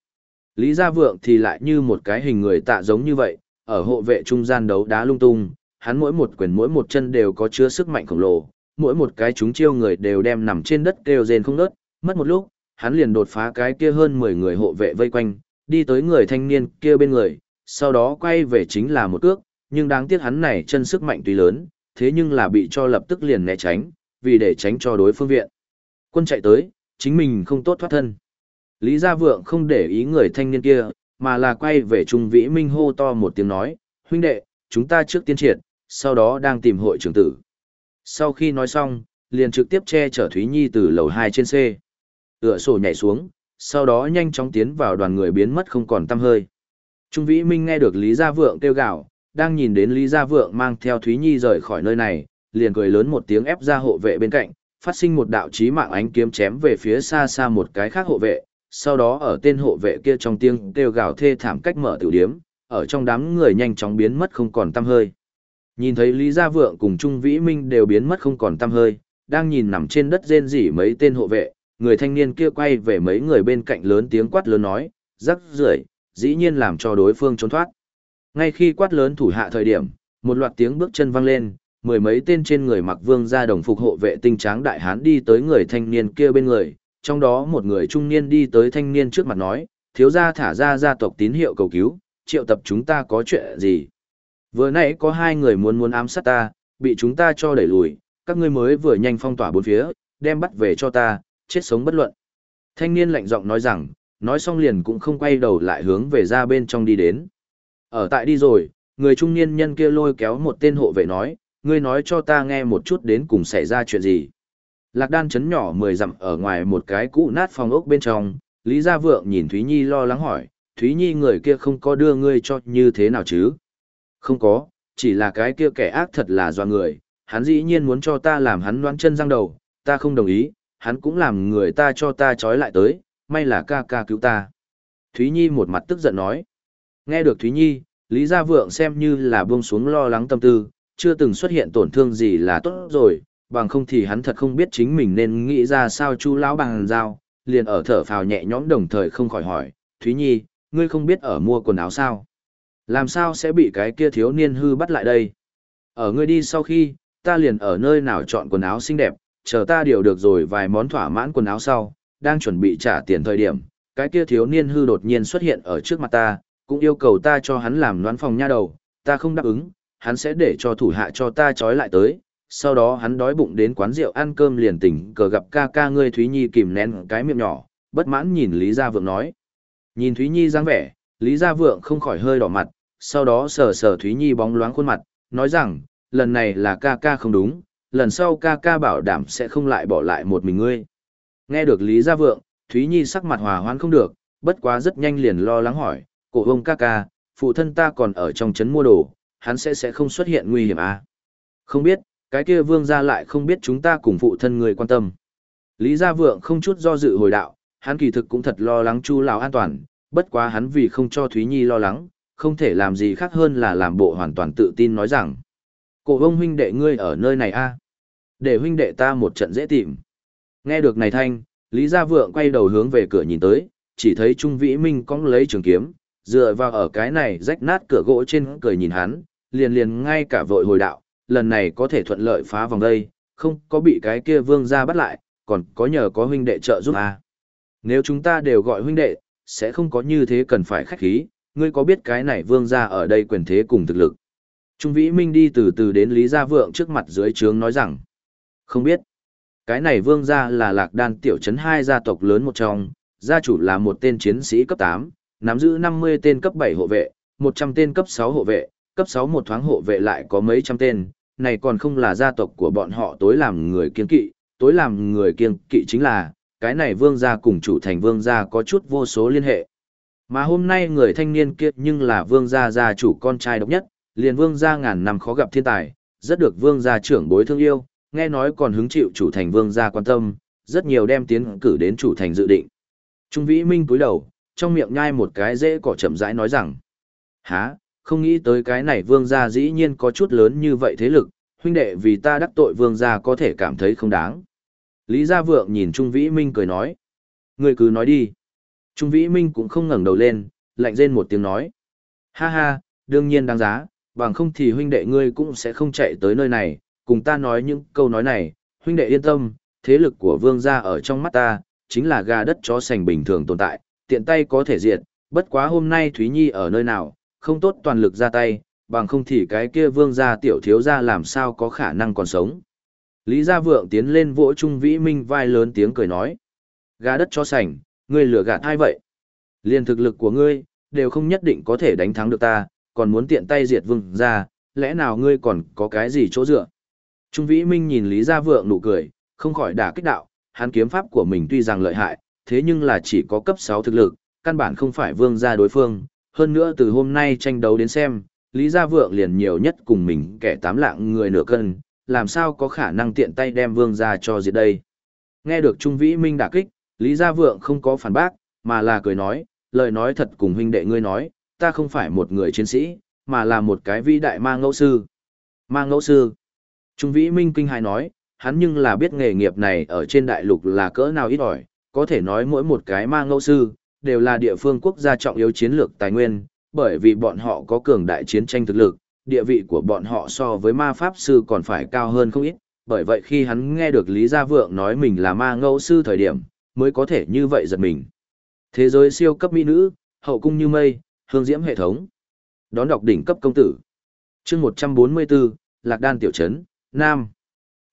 Lý Gia Vượng thì lại như một cái hình người tạ giống như vậy, ở hộ vệ trung gian đấu đá lung tung, hắn mỗi một quyền mỗi một chân đều có chứa sức mạnh khổng lồ, mỗi một cái chúng chiêu người đều đem nằm trên đất kêu rên không ngớt, mất một lúc, hắn liền đột phá cái kia hơn 10 người hộ vệ vây quanh, đi tới người thanh niên kia bên người, sau đó quay về chính là một cước, nhưng đáng tiếc hắn này chân sức mạnh tuy lớn, thế nhưng là bị cho lập tức liền né tránh, vì để tránh cho đối phương viện. Quân chạy tới, chính mình không tốt thoát thân. Lý Gia Vượng không để ý người thanh niên kia, mà là quay về Trung Vĩ Minh hô to một tiếng nói, huynh đệ, chúng ta trước tiên triệt, sau đó đang tìm hội trưởng tử. Sau khi nói xong, liền trực tiếp che chở Thúy Nhi từ lầu 2 trên C. Tựa sổ nhảy xuống, sau đó nhanh chóng tiến vào đoàn người biến mất không còn tăm hơi. Trung Vĩ Minh nghe được Lý Gia Vượng kêu gào, đang nhìn đến Lý Gia Vượng mang theo Thúy Nhi rời khỏi nơi này, liền cười lớn một tiếng ép ra hộ vệ bên cạnh, phát sinh một đạo chí mạng ánh kiếm chém về phía xa xa một cái khác hộ vệ, sau đó ở tên hộ vệ kia trong tiếng kêu gào thê thảm cách mở tiểu điếm, ở trong đám người nhanh chóng biến mất không còn tăm hơi. Nhìn thấy Lý Gia Vượng cùng Trung Vĩ Minh đều biến mất không còn tăm hơi, đang nhìn nằm trên đất rên rỉ mấy tên hộ vệ, người thanh niên kia quay về mấy người bên cạnh lớn tiếng quát lớn nói, rắc rưởi, dĩ nhiên làm cho đối phương trốn thoát. Ngay khi quát lớn thủ hạ thời điểm, một loạt tiếng bước chân vang lên, mười mấy tên trên người mặc vương gia đồng phục hộ vệ tinh tráng đại hán đi tới người thanh niên kia bên người, trong đó một người trung niên đi tới thanh niên trước mặt nói, thiếu gia thả ra gia tộc tín hiệu cầu cứu, triệu tập chúng ta có chuyện gì. Vừa nãy có hai người muốn muốn ám sát ta, bị chúng ta cho đẩy lùi, các ngươi mới vừa nhanh phong tỏa bốn phía, đem bắt về cho ta, chết sống bất luận. Thanh niên lạnh giọng nói rằng, nói xong liền cũng không quay đầu lại hướng về ra bên trong đi đến. Ở tại đi rồi, người trung niên nhân kia lôi kéo một tên hộ vệ nói, ngươi nói cho ta nghe một chút đến cùng xảy ra chuyện gì. Lạc đan chấn nhỏ mười dặm ở ngoài một cái cũ nát phòng ốc bên trong, Lý Gia Vượng nhìn Thúy Nhi lo lắng hỏi, Thúy Nhi người kia không có đưa ngươi cho như thế nào chứ? Không có, chỉ là cái kia kẻ ác thật là do người, hắn dĩ nhiên muốn cho ta làm hắn đoán chân răng đầu, ta không đồng ý, hắn cũng làm người ta cho ta trói lại tới, may là ca ca cứu ta. Thúy Nhi một mặt tức giận nói. Nghe được Thúy Nhi, Lý Gia Vượng xem như là buông xuống lo lắng tâm tư, chưa từng xuất hiện tổn thương gì là tốt rồi, bằng không thì hắn thật không biết chính mình nên nghĩ ra sao chu lão bằng giao, liền ở thở phào nhẹ nhõm đồng thời không khỏi hỏi, Thúy Nhi, ngươi không biết ở mua quần áo sao? Làm sao sẽ bị cái kia thiếu niên hư bắt lại đây? Ở ngươi đi sau khi, ta liền ở nơi nào chọn quần áo xinh đẹp, chờ ta điều được rồi vài món thỏa mãn quần áo sau, đang chuẩn bị trả tiền thời điểm, cái kia thiếu niên hư đột nhiên xuất hiện ở trước mặt ta, cũng yêu cầu ta cho hắn làm đoán phòng nha đầu, ta không đáp ứng, hắn sẽ để cho thủ hạ cho ta trói lại tới, sau đó hắn đói bụng đến quán rượu ăn cơm liền tỉnh cờ gặp ca ca ngươi Thúy Nhi kìm nén cái miệng nhỏ, bất mãn nhìn Lý Gia Vượng nói. Nhìn Thúy Nhi dáng vẻ, Lý Gia Vượng không khỏi hơi đỏ mặt, sau đó sờ sờ Thúy Nhi bóng loáng khuôn mặt, nói rằng, lần này là ca ca không đúng, lần sau ca ca bảo đảm sẽ không lại bỏ lại một mình ngươi. Nghe được Lý Gia Vượng, Thúy Nhi sắc mặt hòa hoãn không được, bất quá rất nhanh liền lo lắng hỏi, cổ ông ca ca, phụ thân ta còn ở trong trấn mua đồ, hắn sẽ sẽ không xuất hiện nguy hiểm à? Không biết, cái kia vương gia lại không biết chúng ta cùng phụ thân người quan tâm. Lý Gia Vượng không chút do dự hồi đạo, hắn kỳ thực cũng thật lo lắng Chu lão an toàn, bất quá hắn vì không cho Thúy Nhi lo lắng, không thể làm gì khác hơn là làm bộ hoàn toàn tự tin nói rằng: "Cổ ông huynh đệ ngươi ở nơi này a? À? Để huynh đệ ta một trận dễ tìm." Nghe được này thanh, Lý Gia Vượng quay đầu hướng về cửa nhìn tới, chỉ thấy Trung Vĩ Minh cong lấy trường kiếm, dựa vào ở cái này rách nát cửa gỗ trên cười nhìn hắn, liền liền ngay cả vội hồi đạo, lần này có thể thuận lợi phá vòng đây, không có bị cái kia vương ra bắt lại, còn có nhờ có huynh đệ trợ giúp à. Nếu chúng ta đều gọi huynh đệ, sẽ không có như thế cần phải khách khí, ngươi có biết cái này vương ra ở đây quyền thế cùng thực lực. Trung Vĩ Minh đi từ từ đến Lý Gia Vượng trước mặt dưới trướng nói rằng, không biết. Cái này vương gia là lạc đan tiểu trấn hai gia tộc lớn một trong, gia chủ là một tên chiến sĩ cấp 8, nắm giữ 50 tên cấp 7 hộ vệ, 100 tên cấp 6 hộ vệ, cấp 6 một thoáng hộ vệ lại có mấy trăm tên, này còn không là gia tộc của bọn họ tối làm người kiên kỵ, tối làm người kiên kỵ chính là, cái này vương gia cùng chủ thành vương gia có chút vô số liên hệ. Mà hôm nay người thanh niên kia nhưng là vương gia gia chủ con trai độc nhất, liền vương gia ngàn năm khó gặp thiên tài, rất được vương gia trưởng bối thương yêu, nghe nói còn hứng chịu chủ thành vương gia quan tâm, rất nhiều đem tiến cử đến chủ thành dự định. Trung Vĩ Minh cúi đầu, trong miệng nhai một cái dễ cỏ chậm rãi nói rằng, há, không nghĩ tới cái này vương gia dĩ nhiên có chút lớn như vậy thế lực, huynh đệ vì ta đắc tội vương gia có thể cảm thấy không đáng. Lý Gia Vượng nhìn Trung Vĩ Minh cười nói, người cứ nói đi. Trung Vĩ Minh cũng không ngẩng đầu lên, lạnh rên một tiếng nói, ha ha, đương nhiên đáng giá, bằng không thì huynh đệ ngươi cũng sẽ không chạy tới nơi này, cùng ta nói những câu nói này, huynh đệ yên tâm, thế lực của vương gia ở trong mắt ta, chính là gà đất chó sành bình thường tồn tại, tiện tay có thể diệt, bất quá hôm nay Thúy Nhi ở nơi nào, không tốt toàn lực ra tay, bằng không thì cái kia vương gia tiểu thiếu gia làm sao có khả năng còn sống. Lý Gia Vượng tiến lên vỗ Trung Vĩ Minh vai lớn tiếng cười nói. Gà đất cho sành, ngươi lừa gạt ai vậy? Liên thực lực của ngươi, đều không nhất định có thể đánh thắng được ta, còn muốn tiện tay diệt vương gia, lẽ nào ngươi còn có cái gì chỗ dựa? Trung Vĩ Minh nhìn Lý Gia Vượng nụ cười, không khỏi đả kích đạo, hắn kiếm pháp của mình tuy rằng lợi hại, thế nhưng là chỉ có cấp 6 thực lực, căn bản không phải vương gia đối phương, hơn nữa từ hôm nay tranh đấu đến xem, Lý Gia Vượng liền nhiều nhất cùng mình kẻ tám lạng người nửa cân, làm sao có khả năng tiện tay đem vương gia cho diệt đây. Nghe được Trung Vĩ Minh đả kích, Lý Gia Vượng không có phản bác, mà là cười nói, lời nói thật cùng huynh đệ ngươi nói, ta không phải một người chiến sĩ, mà là một cái vĩ đại ma ngẫu sư. Ma ngẫu sư. Trung Vĩ Minh kinh hài nói, hắn nhưng là biết nghề nghiệp này ở trên đại lục là cỡ nào ít ỏi, có thể nói mỗi một cái ma ngẫu sư, đều là địa phương quốc gia trọng yếu chiến lược tài nguyên, bởi vì bọn họ có cường đại chiến tranh thực lực, địa vị của bọn họ so với ma pháp sư còn phải cao hơn không ít, bởi vậy khi hắn nghe được Lý Gia Vượng nói mình là ma ngẫu sư thời điểm, mới có thể như vậy giật mình. Thế giới siêu cấp mỹ nữ, hậu cung như mây, hương diễm hệ thống. Đón đọc đỉnh cấp công tử. chương 144, Lạc Đan Tiểu Trấn. Nam.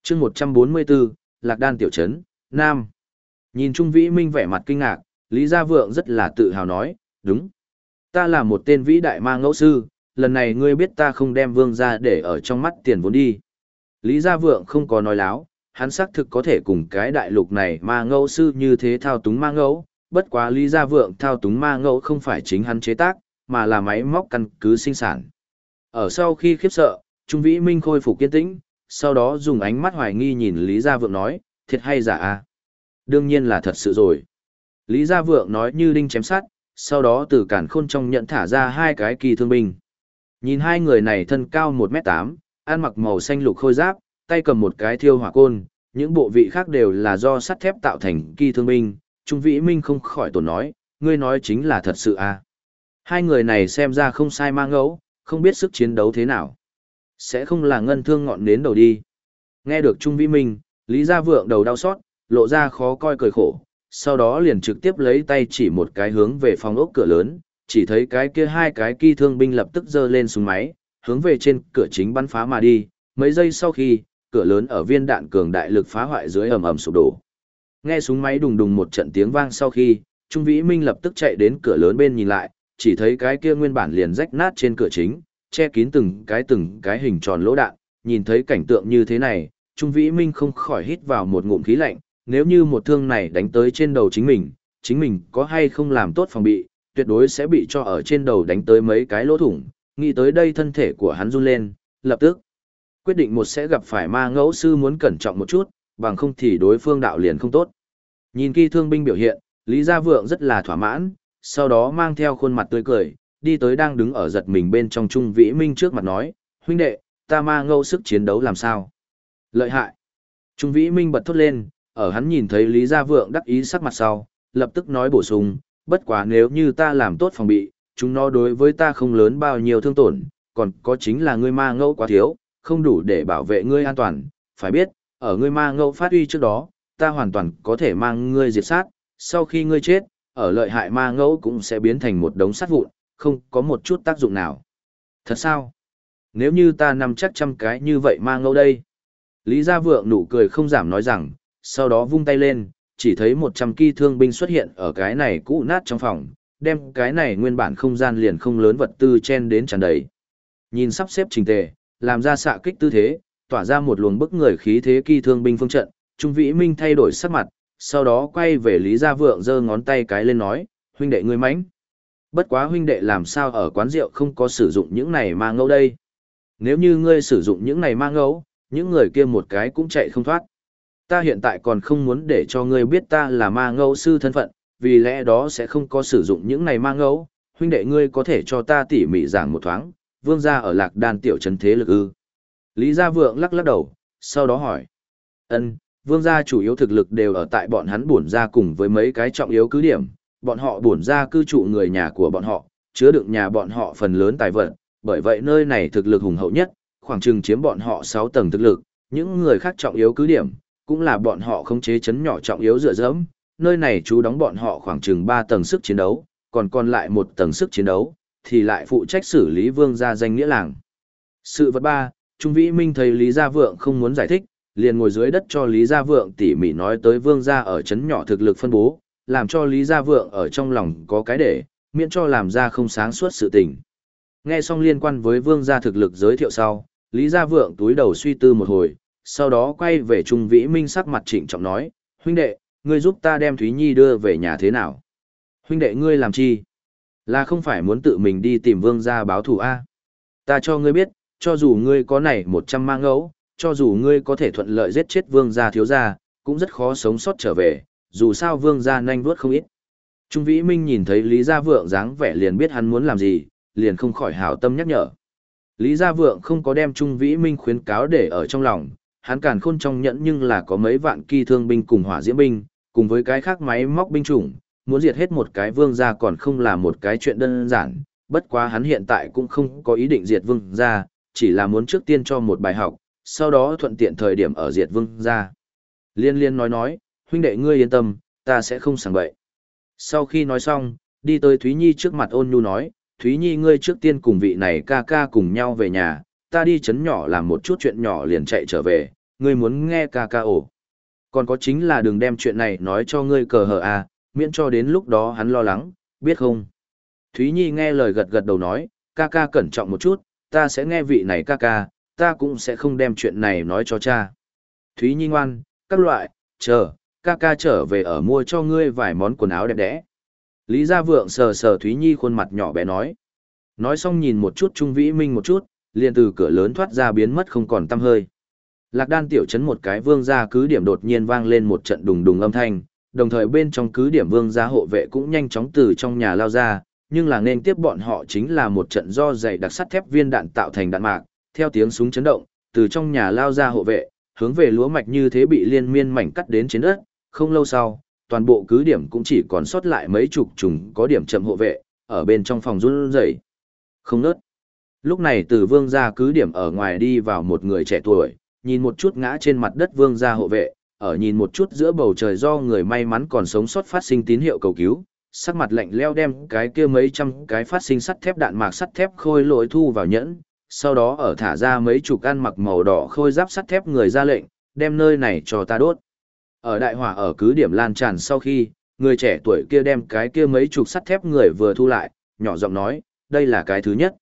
chương 144, Lạc Đan Tiểu Trấn, Nam. Nhìn Trung Vĩ Minh vẻ mặt kinh ngạc, Lý Gia Vượng rất là tự hào nói, đúng. Ta là một tên vĩ đại ma ngẫu sư, lần này ngươi biết ta không đem vương ra để ở trong mắt tiền vốn đi. Lý Gia Vượng không có nói láo, hắn xác thực có thể cùng cái đại lục này ma ngẫu sư như thế thao túng ma ngẫu, bất quá Lý Gia Vượng thao túng ma ngẫu không phải chính hắn chế tác, mà là máy móc căn cứ sinh sản. Ở sau khi khiếp sợ, Trung Vĩ Minh khôi phục kiên tĩnh, sau đó dùng ánh mắt hoài nghi nhìn Lý Gia Vượng nói, thiệt hay giả à? Đương nhiên là thật sự rồi. Lý Gia Vượng nói như đinh chém sắt, sau đó từ cản khôn trong nhận thả ra hai cái kỳ thương binh. Nhìn hai người này thân cao 1m8, ăn mặc màu xanh lục khôi giáp, tay cầm một cái thiêu hỏa côn, những bộ vị khác đều là do sắt thép tạo thành kỳ thương binh. Trung Vĩ Minh không khỏi tổn nói, ngươi nói chính là thật sự à? Hai người này xem ra không sai mang ngẫu, không biết sức chiến đấu thế nào. Sẽ không là ngân thương ngọn đến đầu đi. Nghe được Trung Vĩ Minh, Lý Gia Vượng đầu đau xót, lộ ra khó coi cười khổ, sau đó liền trực tiếp lấy tay chỉ một cái hướng về phòng ốc cửa lớn, chỉ thấy cái kia hai cái kỳ thương binh lập tức giơ lên súng máy, hướng về trên cửa chính bắn phá mà đi, mấy giây sau khi, cửa lớn ở viên đạn cường đại lực phá hoại dưới ầm ầm sụp đổ. Nghe súng máy đùng đùng một trận tiếng vang sau khi, Trung Vĩ Minh lập tức chạy đến cửa lớn bên nhìn lại, chỉ thấy cái kia nguyên bản liền rách nát trên cửa chính, che kín từng cái từng cái hình tròn lỗ đạn, nhìn thấy cảnh tượng như thế này, Trung Vĩ Minh không khỏi hít vào một ngụm khí lạnh, nếu như một thương này đánh tới trên đầu chính mình, chính mình có hay không làm tốt phòng bị, tuyệt đối sẽ bị cho ở trên đầu đánh tới mấy cái lỗ thủng, nghĩ tới đây thân thể của hắn run lên, lập tức quyết định một sẽ gặp phải ma ngẫu sư muốn cẩn trọng một chút, bằng không thì đối phương đạo liền không tốt. Nhìn kỳ thương binh biểu hiện, Lý Gia Vượng rất là thỏa mãn, sau đó mang theo khuôn mặt tươi cười, đi tới đang đứng ở giật mình bên trong Trung Vĩ Minh trước mặt nói, huynh đệ, ta ma ngẫu sức chiến đấu làm sao? Lợi hại. Trung Vĩ Minh bật thốt lên, ở hắn nhìn thấy Lý Gia Vượng đắc ý sắc mặt sau, lập tức nói bổ sung, bất quá nếu như ta làm tốt phòng bị, chúng nó đối với ta không lớn bao nhiêu thương tổn, còn có chính là ngươi ma ngẫu quá thiếu, không đủ để bảo vệ ngươi an toàn, phải biết, ở ngươi ma ngẫu phát uy trước đó, ta hoàn toàn có thể mang ngươi diệt sát, sau khi ngươi chết, ở lợi hại ma ngẫu cũng sẽ biến thành một đống sát vụn, không có một chút tác dụng nào. Thật sao? Nếu như ta nằm chắc trăm cái như vậy ma ngẫu đây. Lý Gia Vượng nụ cười không giảm nói rằng, sau đó vung tay lên, chỉ thấy một trăm kỳ thương binh xuất hiện ở cái này cũ nát trong phòng, đem cái này nguyên bản không gian liền không lớn vật tư chen đến tràn đầy. Nhìn sắp xếp trình tề, làm ra xạ kích tư thế, tỏa ra một luồng bức người khí thế kỳ thương binh phương trận, Trung Vĩ Minh thay đổi sắc mặt, sau đó quay về Lý Gia Vượng giơ ngón tay cái lên nói, huynh đệ ngươi mãnh. Bất quá huynh đệ làm sao ở quán rượu không có sử dụng những này ma ngẫu đây. Nếu như ngươi sử dụng những này ma ngẫu, những người kia một cái cũng chạy không thoát. Ta hiện tại còn không muốn để cho ngươi biết ta là ma ngẫu sư thân phận, vì lẽ đó sẽ không có sử dụng những này ma ngẫu. Huynh đệ ngươi có thể cho ta tỉ mỉ giảng một thoáng, vương gia ở lạc đan tiểu trấn thế lực ư. Lý Gia Vượng lắc lắc đầu, sau đó hỏi. ân vương gia chủ yếu thực lực đều ở tại bọn hắn bổn gia cùng với mấy cái trọng yếu cứ điểm, bọn họ bổn gia cư trụ người nhà của bọn họ, chứa đựng nhà bọn họ phần lớn tài vật, bởi vậy nơi này thực lực hùng hậu nhất, khoảng chừng chiếm bọn họ 6 tầng thực lực, những người khác trọng yếu cứ điểm, cũng là bọn họ khống chế chấn nhỏ trọng yếu dựa dẫm, nơi này chú đóng bọn họ khoảng chừng 3 tầng sức chiến đấu, còn còn lại một tầng sức chiến đấu, thì lại phụ trách xử lý vương gia danh nghĩa làng. Sự vật ba, Trung Vĩ Minh thấy Lý Gia Vượng không muốn giải thích, liền ngồi dưới đất cho Lý Gia Vượng tỉ mỉ nói tới vương gia ở chấn nhỏ thực lực phân bố, làm cho Lý Gia Vượng ở trong lòng có cái để, miễn cho làm ra không sáng suốt sự tình. Nghe xong liên quan với vương gia thực lực giới thiệu sau, Lý Gia Vượng túi đầu suy tư một hồi, sau đó quay về Trung Vĩ Minh sắc mặt trịnh trọng nói, huynh đệ, ngươi giúp ta đem Thúy Nhi đưa về nhà thế nào? Huynh đệ ngươi làm chi? Là không phải muốn tự mình đi tìm vương gia báo thù A. Ta cho ngươi biết, cho dù ngươi có này một trăm mang ngẫu, cho dù ngươi có thể thuận lợi giết chết vương gia thiếu gia, cũng rất khó sống sót trở về, dù sao vương gia nhanh vuốt không ít. Trung Vĩ Minh nhìn thấy Lý Gia Vượng dáng vẻ liền biết hắn muốn làm gì, liền không khỏi hảo tâm nhắc nhở. Lý Gia Vượng không có đem Trung Vĩ Minh khuyến cáo để ở trong lòng, hắn càn khôn trong nhẫn nhưng là có mấy vạn kỳ thương binh cùng hỏa diễm binh, cùng với cái khác máy móc binh chủng, muốn diệt hết một cái vương gia còn không là một cái chuyện đơn giản, bất quá hắn hiện tại cũng không có ý định diệt vương gia, chỉ là muốn trước tiên cho một bài học, sau đó thuận tiện thời điểm ở diệt vương gia. Liên liên nói nói, huynh đệ ngươi yên tâm, ta sẽ không sảng bậy. Sau khi nói xong, đi tới Thúy Nhi trước mặt ôn nhu nói, Thúy Nhi ngươi trước tiên cùng vị này ca ca cùng nhau về nhà, ta đi chấn nhỏ làm một chút chuyện nhỏ liền chạy trở về, ngươi muốn nghe ca ca ổ. Còn có chính là đừng đem chuyện này nói cho ngươi cờ hờ à, miễn cho đến lúc đó hắn lo lắng, biết không? Thúy Nhi nghe lời gật gật đầu nói, ca ca cẩn trọng một chút, ta sẽ nghe vị này ca ca, ta cũng sẽ không đem chuyện này nói cho cha. Thúy Nhi ngoan, các loại, chờ, ca ca trở về ở mua cho ngươi vài món quần áo đẹp đẽ. Lý Gia Vượng sờ sờ Thúy Nhi khuôn mặt nhỏ bé nói. Nói xong nhìn một chút Trung Vĩ Minh một chút, liền từ cửa lớn thoát ra biến mất không còn tăm hơi. Lạc đan tiểu chấn một cái vương gia cứ điểm đột nhiên vang lên một trận đùng đùng âm thanh, đồng thời bên trong cứ điểm vương gia hộ vệ cũng nhanh chóng từ trong nhà lao ra, nhưng là nên tiếp bọn họ chính là một trận do dày đặc sắt thép viên đạn tạo thành đạn mạc, theo tiếng súng chấn động, từ trong nhà lao ra hộ vệ, hướng về lúa mạch như thế bị liên miên mảnh cắt đến trên đất, không lâu sau, toàn bộ cứ điểm cũng chỉ còn sót lại mấy chục trùng có điểm chậm hộ vệ, ở bên trong phòng run rẩy. Không nớt. Lúc này từ vương gia cứ điểm ở ngoài đi vào một người trẻ tuổi, nhìn một chút ngã trên mặt đất vương gia hộ vệ, ở nhìn một chút giữa bầu trời do người may mắn còn sống sót phát sinh tín hiệu cầu cứu, sắc mặt lạnh leo đem cái kia mấy trăm cái phát sinh sắt thép đạn mạc sắt thép khôi lỗi thu vào nhẫn, sau đó ở thả ra mấy chục ăn mặc màu đỏ khôi giáp sắt thép người ra lệnh, đem nơi này cho ta đốt. Ở đại hỏa ở cứ điểm lan tràn sau khi, người trẻ tuổi kia đem cái kia mấy chục sắt thép người vừa thu lại, nhỏ giọng nói, đây là cái thứ nhất.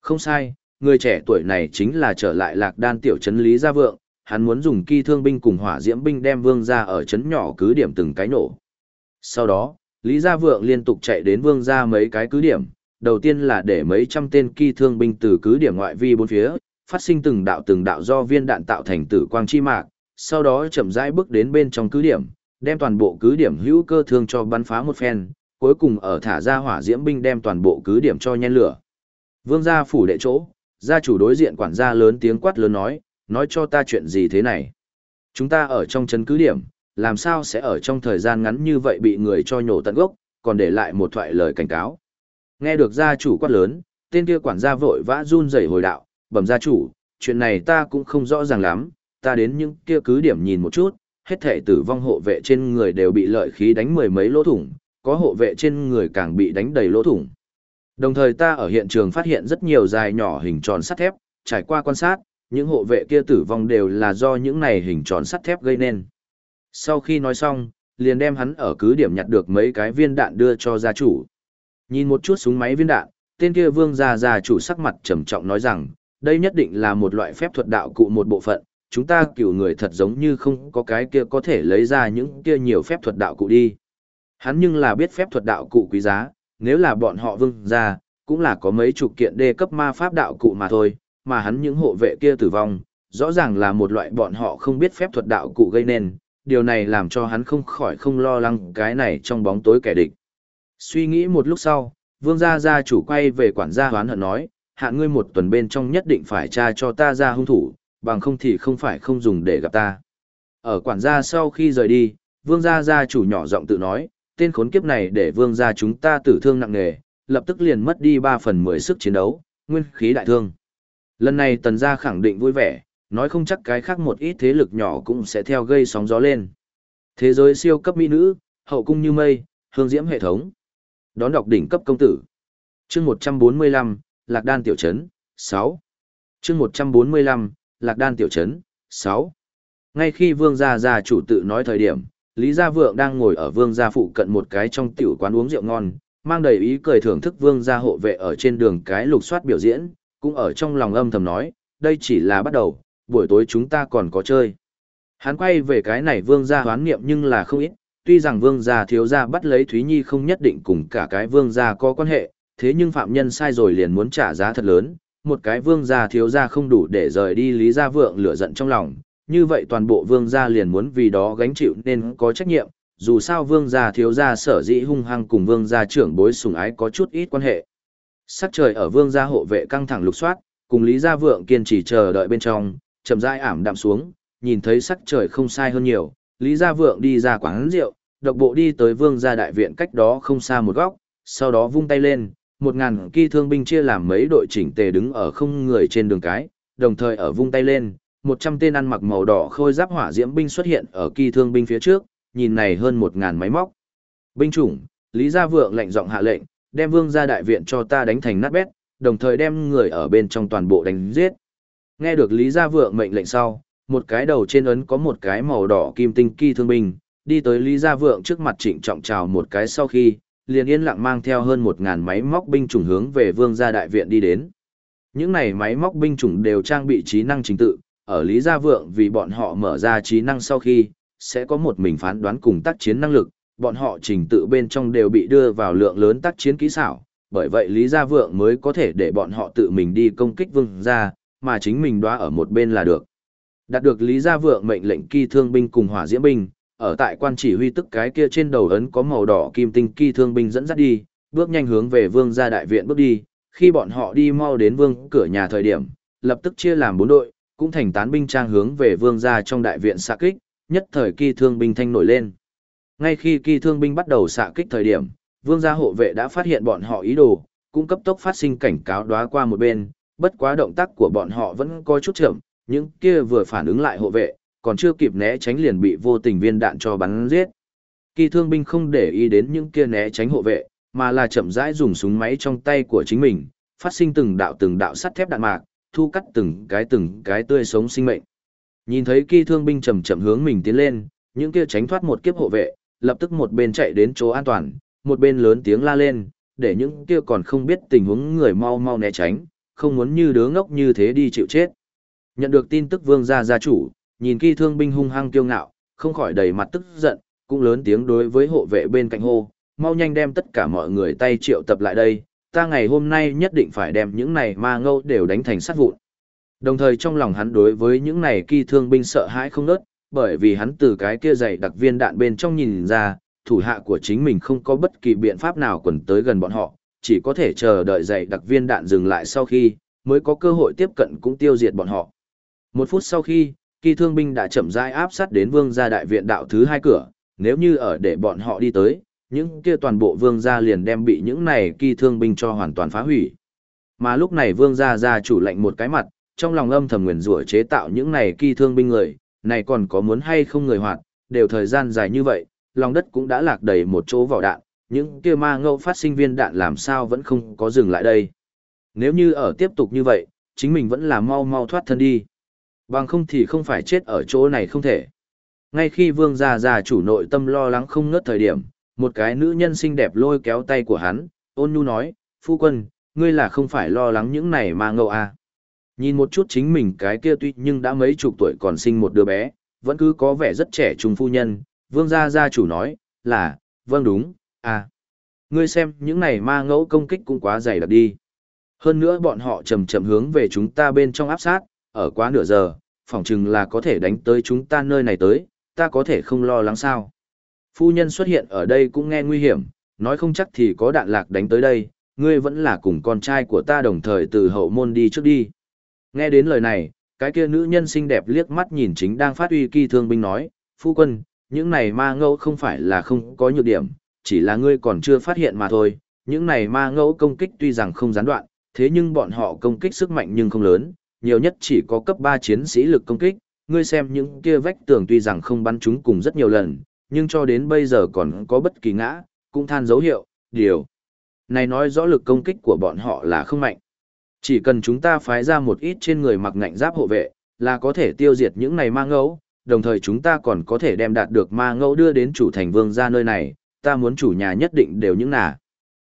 Không sai, người trẻ tuổi này chính là trở lại lạc đan tiểu trấn Lý Gia Vượng, hắn muốn dùng kỳ thương binh cùng hỏa diễm binh đem vương gia ở chấn nhỏ cứ điểm từng cái nổ. Sau đó, Lý Gia Vượng liên tục chạy đến vương gia mấy cái cứ điểm, đầu tiên là để mấy trăm tên kỳ thương binh từ cứ điểm ngoại vi bốn phía, phát sinh từng đạo từng đạo do viên đạn tạo thành tử quang chi mạc, sau đó chậm rãi bước đến bên trong cứ điểm, đem toàn bộ cứ điểm hữu cơ thương cho bắn phá một phen, cuối cùng ở thả ra hỏa diễm binh đem toàn bộ cứ điểm cho nhen lửa. Vương gia phủ đệ chỗ, gia chủ đối diện quản gia lớn tiếng quát lớn nói, nói cho ta chuyện gì thế này. Chúng ta ở trong chấn cứ điểm, làm sao sẽ ở trong thời gian ngắn như vậy bị người cho nhổ tận gốc, còn để lại một thoại lời cảnh cáo. Nghe được gia chủ quát lớn, tên kia quản gia vội vã run rẩy hồi đạo, bẩm gia chủ, chuyện này ta cũng không rõ ràng lắm, ta đến những kia cứ điểm nhìn một chút, hết thể tử vong hộ vệ trên người đều bị lợi khí đánh mười mấy lỗ thủng, có hộ vệ trên người càng bị đánh đầy lỗ thủng. Đồng thời ta ở hiện trường phát hiện rất nhiều dài nhỏ hình tròn sắt thép, trải qua quan sát, những hộ vệ kia tử vong đều là do những này hình tròn sắt thép gây nên. Sau khi nói xong, liền đem hắn ở cứ điểm nhặt được mấy cái viên đạn đưa cho gia chủ. Nhìn một chút súng máy viên đạn, tên kia vương gia gia chủ sắc mặt trầm trọng nói rằng, đây nhất định là một loại phép thuật đạo cụ một bộ phận, chúng ta cửu người thật giống như không có cái kia có thể lấy ra những kia nhiều phép thuật đạo cụ đi. Hắn nhưng là biết phép thuật đạo cụ quý giá, nếu là bọn họ vương gia, cũng là có mấy chục kiện đê cấp ma pháp đạo cụ mà thôi, mà hắn những hộ vệ kia tử vong, rõ ràng là một loại bọn họ không biết phép thuật đạo cụ gây nên, điều này làm cho hắn không khỏi không lo lắng cái này trong bóng tối kẻ địch. Suy nghĩ một lúc sau, vương gia gia chủ quay về quản gia hoán hận nói, hạ ngươi một tuần bên trong nhất định phải tra cho ta ra hung thủ, bằng không thì không phải không dùng để gặp ta. Ở quản gia sau khi rời đi, vương gia gia chủ nhỏ giọng tự nói, tên khốn kiếp này để vương gia chúng ta tử thương nặng nề, lập tức liền mất đi 3 phần 10 sức chiến đấu, nguyên khí đại thương. Lần này tần gia khẳng định vui vẻ, nói không chắc cái khác một ít thế lực nhỏ cũng sẽ theo gây sóng gió lên. Thế giới siêu cấp mỹ nữ, hậu cung như mây, hương diễm hệ thống. Đón đọc đỉnh cấp công tử. chương 145, Lạc Đan Tiểu Trấn, 6. chương 145, Lạc Đan Tiểu Trấn, 6. Ngay khi vương gia gia chủ tự nói thời điểm, Lý Gia Vượng đang ngồi ở vương gia phụ cận một cái trong tiểu quán uống rượu ngon, mang đầy ý cười thưởng thức vương gia hộ vệ ở trên đường cái lục soát biểu diễn, cũng ở trong lòng âm thầm nói, đây chỉ là bắt đầu, buổi tối chúng ta còn có chơi. Hắn quay về cái này vương gia hoán niệm nhưng là không ít, tuy rằng vương gia thiếu gia bắt lấy Thúy Nhi không nhất định cùng cả cái vương gia có quan hệ, thế nhưng phạm nhân sai rồi liền muốn trả giá thật lớn, một cái vương gia thiếu gia không đủ để rời đi Lý Gia Vượng lửa giận trong lòng, như vậy toàn bộ vương gia liền muốn vì đó gánh chịu nên có trách nhiệm, dù sao vương gia thiếu gia sở dĩ hung hăng cùng vương gia trưởng bối sùng ái có chút ít quan hệ. Sắc trời ở vương gia hộ vệ căng thẳng lục soát, cùng Lý Gia Vượng kiên trì chờ đợi bên trong, chậm rãi ảm đạm xuống, nhìn thấy sắc trời không sai hơn nhiều, Lý Gia Vượng đi ra quán rượu, độc bộ đi tới vương gia đại viện cách đó không xa một góc, sau đó vung tay lên, một ngàn kỳ thương binh chia làm mấy đội chỉnh tề đứng ở không người trên đường cái, đồng thời ở vung tay lên, một trăm tên ăn mặc màu đỏ khôi giáp hỏa diễm binh xuất hiện ở kỳ thương binh phía trước, nhìn này hơn một ngàn máy móc. Binh chủng, Lý Gia Vượng lệnh giọng hạ lệnh, đem vương gia đại viện cho ta đánh thành nát bét, đồng thời đem người ở bên trong toàn bộ đánh giết. Nghe được Lý Gia Vượng mệnh lệnh sau, một cái đầu trên ấn có một cái màu đỏ kim tinh kỳ thương binh, đi tới Lý Gia Vượng trước mặt trịnh trọng chào một cái sau khi, liền yên lặng mang theo hơn một ngàn máy móc binh chủng hướng về vương gia đại viện đi đến. Những này máy móc binh chủng đều trang bị trí năng chính tự, ở Lý Gia Vượng vì bọn họ mở ra trí năng sau khi, sẽ có một mình phán đoán cùng tác chiến năng lực, bọn họ trình tự bên trong đều bị đưa vào lượng lớn tác chiến kỹ xảo, bởi vậy Lý Gia Vượng mới có thể để bọn họ tự mình đi công kích vương gia, mà chính mình đoá ở một bên là được. Đạt được Lý Gia Vượng mệnh lệnh kỳ thương binh cùng hỏa diễm binh, ở tại quan chỉ huy tức cái kia trên đầu ấn có màu đỏ kim tinh kỳ thương binh dẫn dắt đi, bước nhanh hướng về vương gia đại viện bước đi, khi bọn họ đi mau đến vương cửa nhà thời điểm, lập tức chia làm bốn đội, cũng thành tán binh trang hướng về vương gia trong đại viện xạ kích, nhất thời kỳ thương binh thanh nổi lên. Ngay khi kỳ thương binh bắt đầu xạ kích thời điểm, vương gia hộ vệ đã phát hiện bọn họ ý đồ, cũng cấp tốc phát sinh cảnh cáo đóa qua một bên, bất quá động tác của bọn họ vẫn có chút chậm, những kia vừa phản ứng lại hộ vệ, còn chưa kịp né tránh liền bị vô tình viên đạn cho bắn giết. Kỳ thương binh không để ý đến những kia né tránh hộ vệ, mà là chậm rãi dùng súng máy trong tay của chính mình, phát sinh từng đạo từng đạo sắt thép đạn mạc, thu cắt từng cái từng cái tươi sống sinh mệnh. Nhìn thấy kỳ thương binh chậm chậm hướng mình tiến lên, những kia tránh thoát một kiếp hộ vệ, lập tức một bên chạy đến chỗ an toàn, một bên lớn tiếng la lên, để những kia còn không biết tình huống người mau mau né tránh, không muốn như đứa ngốc như thế đi chịu chết. Nhận được tin tức vương gia gia chủ, nhìn kỳ thương binh hung hăng kiêu ngạo, không khỏi đầy mặt tức giận, cũng lớn tiếng đối với hộ vệ bên cạnh hô, mau nhanh đem tất cả mọi người tay triệu tập lại đây, ta ngày hôm nay nhất định phải đem những này ma ngâu đều đánh thành sát vụn. Đồng thời trong lòng hắn đối với những này kỳ thương binh sợ hãi không nớt, bởi vì hắn từ cái kia dày đặc viên đạn bên trong nhìn ra, thủ hạ của chính mình không có bất kỳ biện pháp nào quần tới gần bọn họ, chỉ có thể chờ đợi dày đặc viên đạn dừng lại sau khi, mới có cơ hội tiếp cận cũng tiêu diệt bọn họ. Một phút sau khi, kỳ thương binh đã chậm rãi áp sát đến vương gia đại viện đạo thứ hai cửa, nếu như ở để bọn họ đi tới, những kia toàn bộ vương gia liền đem bị những này kỳ thương binh cho hoàn toàn phá hủy. Mà lúc này vương gia gia chủ lệnh một cái mặt, trong lòng âm thầm nguyền rủa chế tạo những này kỳ thương binh người, này còn có muốn hay không người hoạt, đều thời gian dài như vậy, lòng đất cũng đã lạc đầy một chỗ vỏ đạn, những kia ma ngẫu phát sinh viên đạn làm sao vẫn không có dừng lại đây. Nếu như ở tiếp tục như vậy, chính mình vẫn là mau mau thoát thân đi. Bằng không thì không phải chết ở chỗ này không thể. Ngay khi vương gia già chủ nội tâm lo lắng không ngớt thời điểm, một cái nữ nhân xinh đẹp lôi kéo tay của hắn, ôn nhu nói, phu quân, ngươi là không phải lo lắng những này mà ngẫu à. Nhìn một chút chính mình cái kia tuy nhưng đã mấy chục tuổi còn sinh một đứa bé, vẫn cứ có vẻ rất trẻ trung phu nhân, vương gia gia chủ nói, là, vâng đúng, à. Ngươi xem những này ma ngẫu công kích cũng quá dày đặc đi. Hơn nữa bọn họ chậm chậm hướng về chúng ta bên trong áp sát, ở quá nửa giờ, phỏng chừng là có thể đánh tới chúng ta nơi này tới, ta có thể không lo lắng sao. Phu nhân xuất hiện ở đây cũng nghe nguy hiểm, nói không chắc thì có đạn lạc đánh tới đây, ngươi vẫn là cùng con trai của ta đồng thời từ hậu môn đi trước đi. Nghe đến lời này, cái kia nữ nhân xinh đẹp liếc mắt nhìn chính đang phát uy kỳ thương binh nói, phu quân, những này ma ngẫu không phải là không có nhược điểm, chỉ là ngươi còn chưa phát hiện mà thôi, những này ma ngẫu công kích tuy rằng không gián đoạn, thế nhưng bọn họ công kích sức mạnh nhưng không lớn, nhiều nhất chỉ có cấp 3 chiến sĩ lực công kích, ngươi xem những kia vách tường tuy rằng không bắn chúng cùng rất nhiều lần, nhưng cho đến bây giờ còn có bất kỳ ngã, cũng than dấu hiệu, điều. Này nói rõ lực công kích của bọn họ là không mạnh. Chỉ cần chúng ta phái ra một ít trên người mặc ngạnh giáp hộ vệ, là có thể tiêu diệt những này ma ngẫu, đồng thời chúng ta còn có thể đem đạt được ma ngẫu đưa đến chủ thành vương ra nơi này, ta muốn chủ nhà nhất định đều những nà.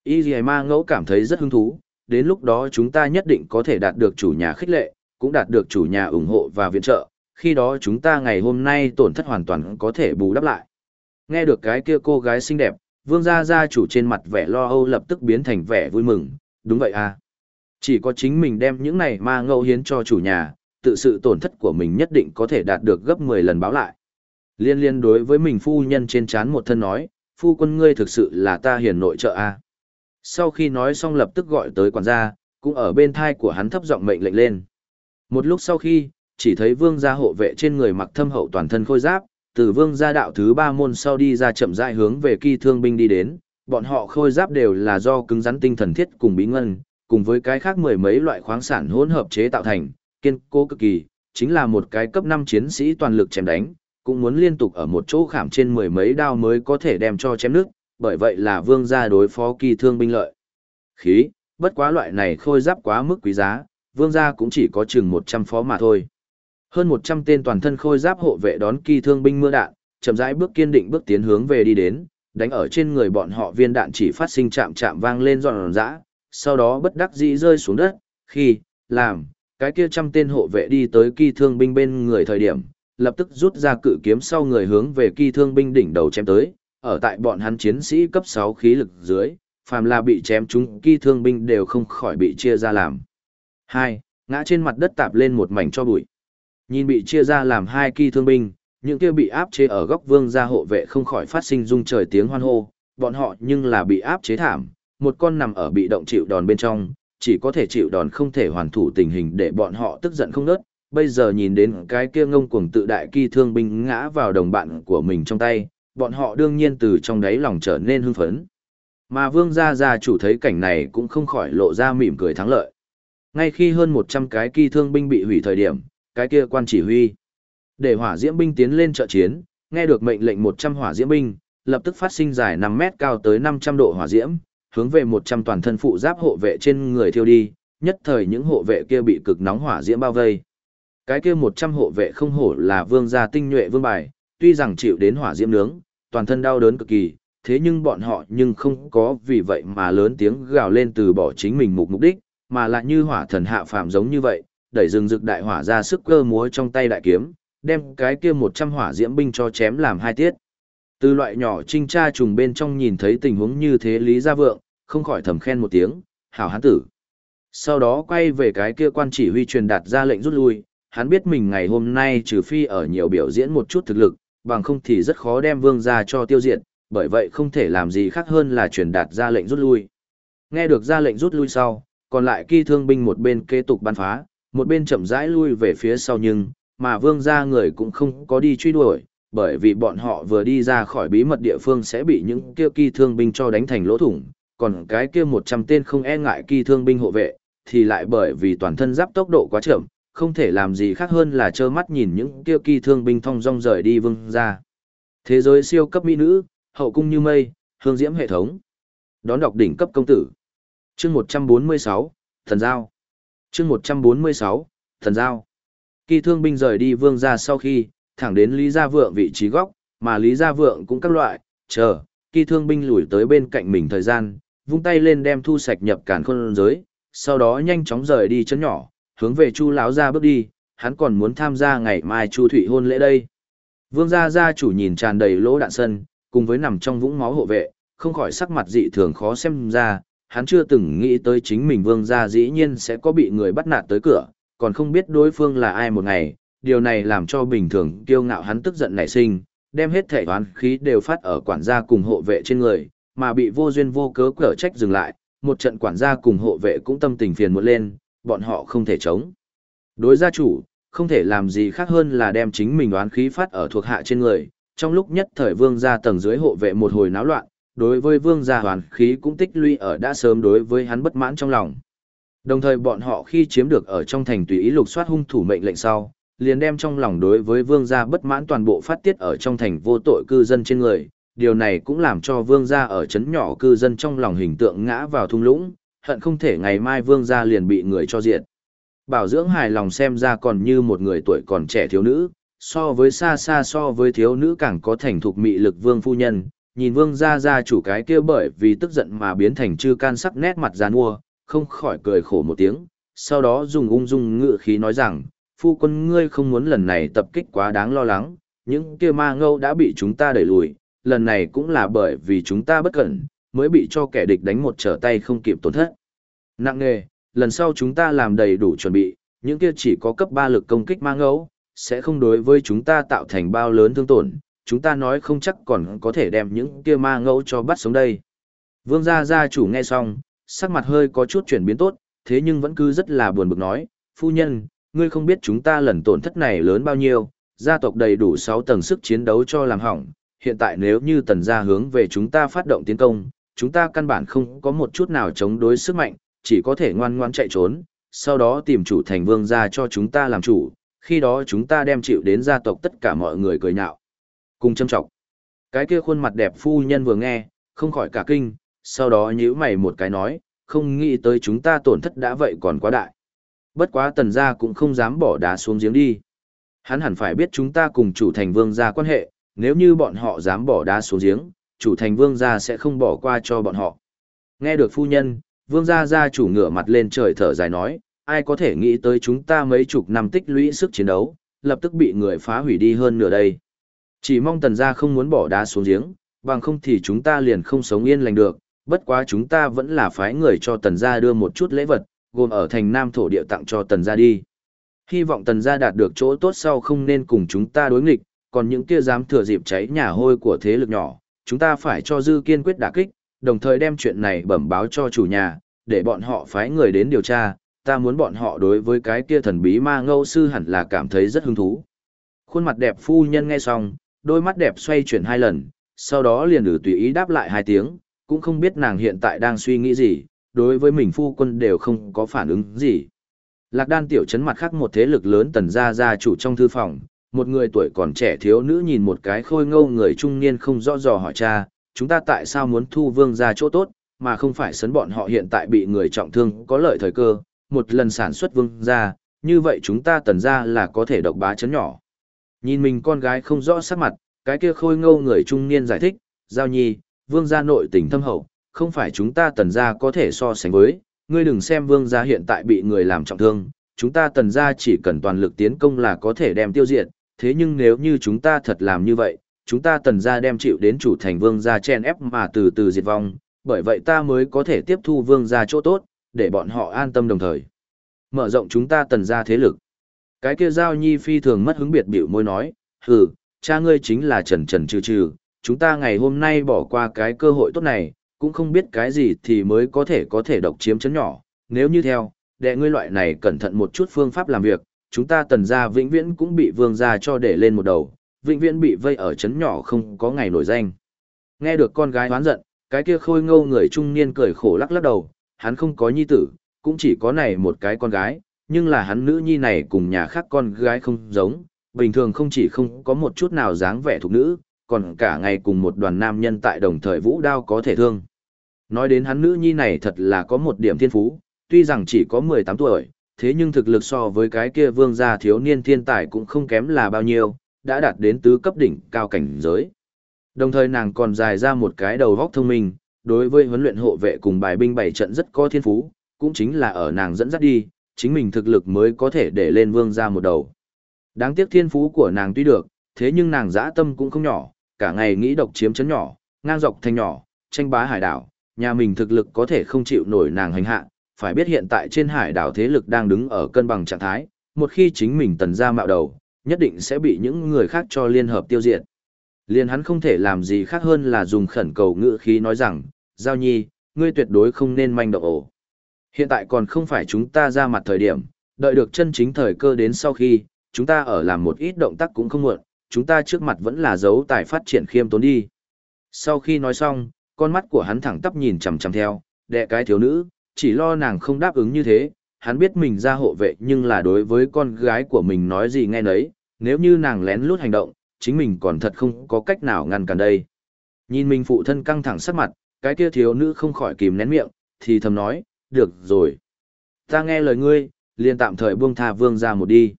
Y dì ma ngẫu cảm thấy rất hứng thú, đến lúc đó chúng ta nhất định có thể đạt được chủ nhà khích lệ, cũng đạt được chủ nhà ủng hộ và viện trợ, khi đó chúng ta ngày hôm nay tổn thất hoàn toàn có thể bù đắp lại. Nghe được cái kia cô gái xinh đẹp, vương gia gia chủ trên mặt vẻ lo âu lập tức biến thành vẻ vui mừng, đúng vậy à. Chỉ có chính mình đem những này ma ngẫu hiến cho chủ nhà, tự sự tổn thất của mình nhất định có thể đạt được gấp 10 lần báo lại. Liên liên đối với mình phu nhân trên chán một thân nói, phu quân ngươi thực sự là ta hiền nội trợ a. Sau khi nói xong lập tức gọi tới quản gia, cũng ở bên thai của hắn thấp giọng mệnh lệnh lên. Một lúc sau khi, chỉ thấy vương gia hộ vệ trên người mặc thâm hậu toàn thân khôi giáp, từ vương gia đạo thứ ba môn sau đi ra chậm rãi hướng về kỳ thương binh đi đến, bọn họ khôi giáp đều là do cứng rắn tinh thần thiết cùng bí ngân, cùng với cái khác mười mấy loại khoáng sản hỗn hợp chế tạo thành, kiên cố cực kỳ, chính là một cái cấp 5 chiến sĩ toàn lực chém đánh, cũng muốn liên tục ở một chỗ khảm trên mười mấy đao mới có thể đem cho chém nước, bởi vậy là vương gia đối phó kỳ thương binh lợi. Khí, bất quá loại này khôi giáp quá mức quý giá, vương gia cũng chỉ có chừng 100 phó mà thôi. Hơn 100 tên toàn thân khôi giáp hộ vệ đón kỳ thương binh mưa đạn, chậm rãi bước kiên định bước tiến hướng về đi đến, đánh ở trên người bọn họ viên đạn chỉ phát sinh chạm chạm vang lên giòn giã, sau đó bất đắc dĩ rơi xuống đất, khi, làm, cái kia trăm tên hộ vệ đi tới kỳ thương binh bên người thời điểm, lập tức rút ra cự kiếm sau người hướng về kỳ thương binh đỉnh đầu chém tới, ở tại bọn hắn chiến sĩ cấp 6 khí lực dưới, phàm là bị chém chúng kỳ thương binh đều không khỏi bị chia ra làm. 2. Ngã trên mặt đất tạp lên một mảnh cho bụi. Nhìn bị chia ra làm hai kỳ thương binh, những kia bị áp chế ở góc vương gia hộ vệ không khỏi phát sinh rung trời tiếng hoan hô, bọn họ nhưng là bị áp chế thảm, một con nằm ở bị động chịu đòn bên trong, chỉ có thể chịu đòn không thể hoàn thủ tình hình để bọn họ tức giận không nớt. Bây giờ nhìn đến cái kia ngông cuồng tự đại kỳ thương binh ngã vào đồng bạn của mình trong tay, bọn họ đương nhiên từ trong đáy lòng trở nên hưng phấn. Mà vương gia gia chủ thấy cảnh này cũng không khỏi lộ ra mỉm cười thắng lợi. Ngay khi hơn 100 cái kỳ thương binh bị hủy thời điểm, cái kia quan chỉ huy. Để hỏa diễm binh tiến lên trợ chiến, nghe được mệnh lệnh 100 hỏa diễm binh, lập tức phát sinh dài 5 mét cao tới 500 độ hỏa diễm, hướng về 100 toàn thân phụ giáp hộ vệ trên người thiêu đi, nhất thời những hộ vệ kia bị cực nóng hỏa diễm bao vây. Cái kia 100 hộ vệ không hổ là vương gia tinh nhuệ vương bài, tuy rằng chịu đến hỏa diễm nướng, toàn thân đau đớn cực kỳ, thế nhưng bọn họ nhưng không có vì vậy mà lớn tiếng gào lên từ bỏ chính mình mục mục đích, mà lại như hỏa thần hạ phàm giống như vậy, đẩy rừng rực đại hỏa ra sức cơ múa trong tay đại kiếm, đem cái kia một trăm hỏa diễm binh cho chém làm hai tiết. Từ loại nhỏ trinh tra trùng bên trong nhìn thấy tình huống như thế Lý Gia Vượng, không khỏi thầm khen một tiếng, hảo hán tử. Sau đó quay về cái kia quan chỉ huy truyền đạt ra lệnh rút lui, hắn biết mình ngày hôm nay trừ phi ở nhiều biểu diễn một chút thực lực, bằng không thì rất khó đem vương ra cho tiêu diệt, bởi vậy không thể làm gì khác hơn là truyền đạt ra lệnh rút lui. Nghe được ra lệnh rút lui sau, còn lại kỳ thương binh một bên kế tục bắn phá, một bên chậm rãi lui về phía sau nhưng, mà vương gia người cũng không có đi truy đuổi, bởi vì bọn họ vừa đi ra khỏi bí mật địa phương sẽ bị những kia kỳ thương binh cho đánh thành lỗ thủng, còn cái kia 100 tên không e ngại kỳ thương binh hộ vệ, thì lại bởi vì toàn thân giáp tốc độ quá chậm, không thể làm gì khác hơn là trơ mắt nhìn những kia kỳ thương binh thong dong rời đi vương gia Thế giới siêu cấp mỹ nữ, hậu cung như mây, hương diễm hệ thống. Đón đọc đỉnh cấp công tử. Chương 146, Thần Giao. Chương 146, Thần Giao. Kỳ thương binh rời đi vương ra sau khi, thẳng đến Lý Gia Vượng vị trí góc, mà Lý Gia Vượng cũng các loại, chờ, kỳ thương binh lùi tới bên cạnh mình thời gian, vung tay lên đem thu sạch nhập cản khôn giới, sau đó nhanh chóng rời đi chân nhỏ, hướng về Chu lão gia bước đi, hắn còn muốn tham gia ngày mai Chu thủy hôn lễ đây. Vương gia gia chủ nhìn tràn đầy lỗ đạn sân, cùng với nằm trong vũng máu hộ vệ, không khỏi sắc mặt dị thường khó xem ra, hắn chưa từng nghĩ tới chính mình vương gia dĩ nhiên sẽ có bị người bắt nạt tới cửa, còn không biết đối phương là ai một ngày, điều này làm cho bình thường kiêu ngạo hắn tức giận nảy sinh, đem hết thể toán khí đều phát ở quản gia cùng hộ vệ trên người, mà bị vô duyên vô cớ cở trách dừng lại, một trận quản gia cùng hộ vệ cũng tâm tình phiền muộn lên, bọn họ không thể chống. Đối gia chủ, không thể làm gì khác hơn là đem chính mình đoán khí phát ở thuộc hạ trên người, trong lúc nhất thời vương gia tầng dưới hộ vệ một hồi náo loạn, đối với vương gia hoàn khí cũng tích lũy ở đã sớm đối với hắn bất mãn trong lòng. Đồng thời bọn họ khi chiếm được ở trong thành tùy ý lục soát hung thủ mệnh lệnh sau, liền đem trong lòng đối với vương gia bất mãn toàn bộ phát tiết ở trong thành vô tội cư dân trên người. Điều này cũng làm cho vương gia ở chấn nhỏ cư dân trong lòng hình tượng ngã vào thung lũng, hận không thể ngày mai vương gia liền bị người cho diện. Bảo dưỡng hài lòng xem ra còn như một người tuổi còn trẻ thiếu nữ, so với xa xa so với thiếu nữ càng có thành thục mị lực vương phu nhân, nhìn vương gia gia chủ cái kia bởi vì tức giận mà biến thành chư can sắc nét mặt giàn mua, không khỏi cười khổ một tiếng, sau đó dùng ung dung ngự khí nói rằng, phu quân ngươi không muốn lần này tập kích quá đáng lo lắng, những kia ma ngâu đã bị chúng ta đẩy lùi, lần này cũng là bởi vì chúng ta bất cẩn, mới bị cho kẻ địch đánh một trở tay không kịp tổn thất. Nặng nề, lần sau chúng ta làm đầy đủ chuẩn bị, những kia chỉ có cấp 3 lực công kích ma ngâu, sẽ không đối với chúng ta tạo thành bao lớn thương tổn, chúng ta nói không chắc còn có thể đem những kia ma ngẫu cho bắt sống đây. Vương gia gia chủ nghe xong, sắc mặt hơi có chút chuyển biến tốt, thế nhưng vẫn cứ rất là buồn bực nói, phu nhân, ngươi không biết chúng ta lần tổn thất này lớn bao nhiêu, gia tộc đầy đủ 6 tầng sức chiến đấu cho làm hỏng, hiện tại nếu như tần gia hướng về chúng ta phát động tiến công, chúng ta căn bản không có một chút nào chống đối sức mạnh, chỉ có thể ngoan ngoan chạy trốn, sau đó tìm chủ thành vương gia cho chúng ta làm chủ, khi đó chúng ta đem chịu đến gia tộc tất cả mọi người cười nhạo. Cùng châm trọng. Cái kia khuôn mặt đẹp phu nhân vừa nghe, không khỏi cả kinh, sau đó nhíu mày một cái nói, không nghĩ tới chúng ta tổn thất đã vậy còn quá đại. Bất quá tần gia cũng không dám bỏ đá xuống giếng đi. Hắn hẳn phải biết chúng ta cùng chủ thành vương gia quan hệ, nếu như bọn họ dám bỏ đá xuống giếng, chủ thành vương gia sẽ không bỏ qua cho bọn họ. Nghe được phu nhân, vương gia gia chủ ngửa mặt lên trời thở dài nói, ai có thể nghĩ tới chúng ta mấy chục năm tích lũy sức chiến đấu, lập tức bị người phá hủy đi hơn nửa đây. Chỉ mong tần gia không muốn bỏ đá xuống giếng, bằng không thì chúng ta liền không sống yên lành được, bất quá chúng ta vẫn là phái người cho tần gia đưa một chút lễ vật, gồm ở thành nam thổ địa tặng cho tần gia đi. Hy vọng tần gia đạt được chỗ tốt sau không nên cùng chúng ta đối nghịch, còn những kia dám thừa dịp cháy nhà hôi của thế lực nhỏ, chúng ta phải cho dư kiên quyết đả kích, đồng thời đem chuyện này bẩm báo cho chủ nhà, để bọn họ phái người đến điều tra, ta muốn bọn họ đối với cái kia thần bí ma ngâu sư hẳn là cảm thấy rất hứng thú. Khuôn mặt đẹp phu nhân nghe xong, đôi mắt đẹp xoay chuyển hai lần, sau đó liền ử tùy ý đáp lại hai tiếng, cũng không biết nàng hiện tại đang suy nghĩ gì, đối với mình phu quân đều không có phản ứng gì. Lạc đan tiểu chấn mặt khác một thế lực lớn tần gia gia chủ trong thư phòng, một người tuổi còn trẻ thiếu nữ nhìn một cái khôi ngâu người trung niên không rõ rò hỏi cha, chúng ta tại sao muốn thu vương ra chỗ tốt, mà không phải sấn bọn họ hiện tại bị người trọng thương có lợi thời cơ, một lần sản xuất vương ra, như vậy chúng ta tần ra là có thể độc bá chấn nhỏ. Nhìn mình con gái không rõ sắc mặt, cái kia khôi ngâu người trung niên giải thích, giao nhi, vương gia nội tình thâm hậu, không phải chúng ta tần gia có thể so sánh với, ngươi đừng xem vương gia hiện tại bị người làm trọng thương, chúng ta tần gia chỉ cần toàn lực tiến công là có thể đem tiêu diệt, thế nhưng nếu như chúng ta thật làm như vậy, chúng ta tần gia đem chịu đến chủ thành vương gia chen ép mà từ từ diệt vong, bởi vậy ta mới có thể tiếp thu vương gia chỗ tốt, để bọn họ an tâm đồng thời. Mở rộng chúng ta tần gia thế lực. Cái kia giao nhi phi thường mất hứng biệt biểu môi nói, hừ, cha ngươi chính là trần trần trừ trừ, chúng ta ngày hôm nay bỏ qua cái cơ hội tốt này, cũng không biết cái gì thì mới có thể có thể độc chiếm chấn nhỏ, nếu như theo, đệ ngươi loại này cẩn thận một chút phương pháp làm việc, chúng ta tần gia vĩnh viễn cũng bị vương gia cho để lên một đầu, vĩnh viễn bị vây ở chấn nhỏ không có ngày nổi danh. Nghe được con gái hoán giận, cái kia khôi ngâu người trung niên cười khổ lắc lắc đầu, hắn không có nhi tử, cũng chỉ có này một cái con gái, nhưng là hắn nữ nhi này cùng nhà khác con gái không giống, bình thường không chỉ không có một chút nào dáng vẻ thuộc nữ, còn cả ngày cùng một đoàn nam nhân tại đồng thời vũ đao có thể thương. Nói đến hắn nữ nhi này thật là có một điểm thiên phú, tuy rằng chỉ có 18 tuổi, thế nhưng thực lực so với cái kia vương gia thiếu niên thiên tài cũng không kém là bao nhiêu, đã đạt đến tứ cấp đỉnh cao cảnh giới. Đồng thời nàng còn dài ra một cái đầu vóc thông minh, đối với huấn luyện hộ vệ cùng bài binh bảy trận rất có thiên phú, cũng chính là ở nàng dẫn dắt đi, chính mình thực lực mới có thể để lên vương gia một đầu. Đáng tiếc thiên phú của nàng tuy được, thế nhưng nàng dã tâm cũng không nhỏ, cả ngày nghĩ độc chiếm chấn nhỏ, ngang dọc thành nhỏ, tranh bá hải đảo, nhà mình thực lực có thể không chịu nổi nàng hành hạ, phải biết hiện tại trên hải đảo thế lực đang đứng ở cân bằng trạng thái, một khi chính mình tần ra mạo đầu, nhất định sẽ bị những người khác cho liên hợp tiêu diệt. Liên hắn không thể làm gì khác hơn là dùng khẩn cầu ngữ khí nói rằng, Giao Nhi, ngươi tuyệt đối không nên manh động ổ. Hiện tại còn không phải chúng ta ra mặt thời điểm, đợi được chân chính thời cơ đến sau khi, chúng ta ở làm một ít động tác cũng không muộn, chúng ta trước mặt vẫn là dấu tài phát triển khiêm tốn đi. Sau khi nói xong, con mắt của hắn thẳng tắp nhìn chằm chằm theo, đệ cái thiếu nữ, chỉ lo nàng không đáp ứng như thế, hắn biết mình ra hộ vệ nhưng là đối với con gái của mình nói gì nghe nấy, nếu như nàng lén lút hành động, chính mình còn thật không có cách nào ngăn cản đây. Nhìn mình phụ thân căng thẳng sắc mặt, cái kia thiếu nữ không khỏi kìm nén miệng, thì thầm nói, được rồi. Ta nghe lời ngươi, liền tạm thời buông tha vương ra một đi.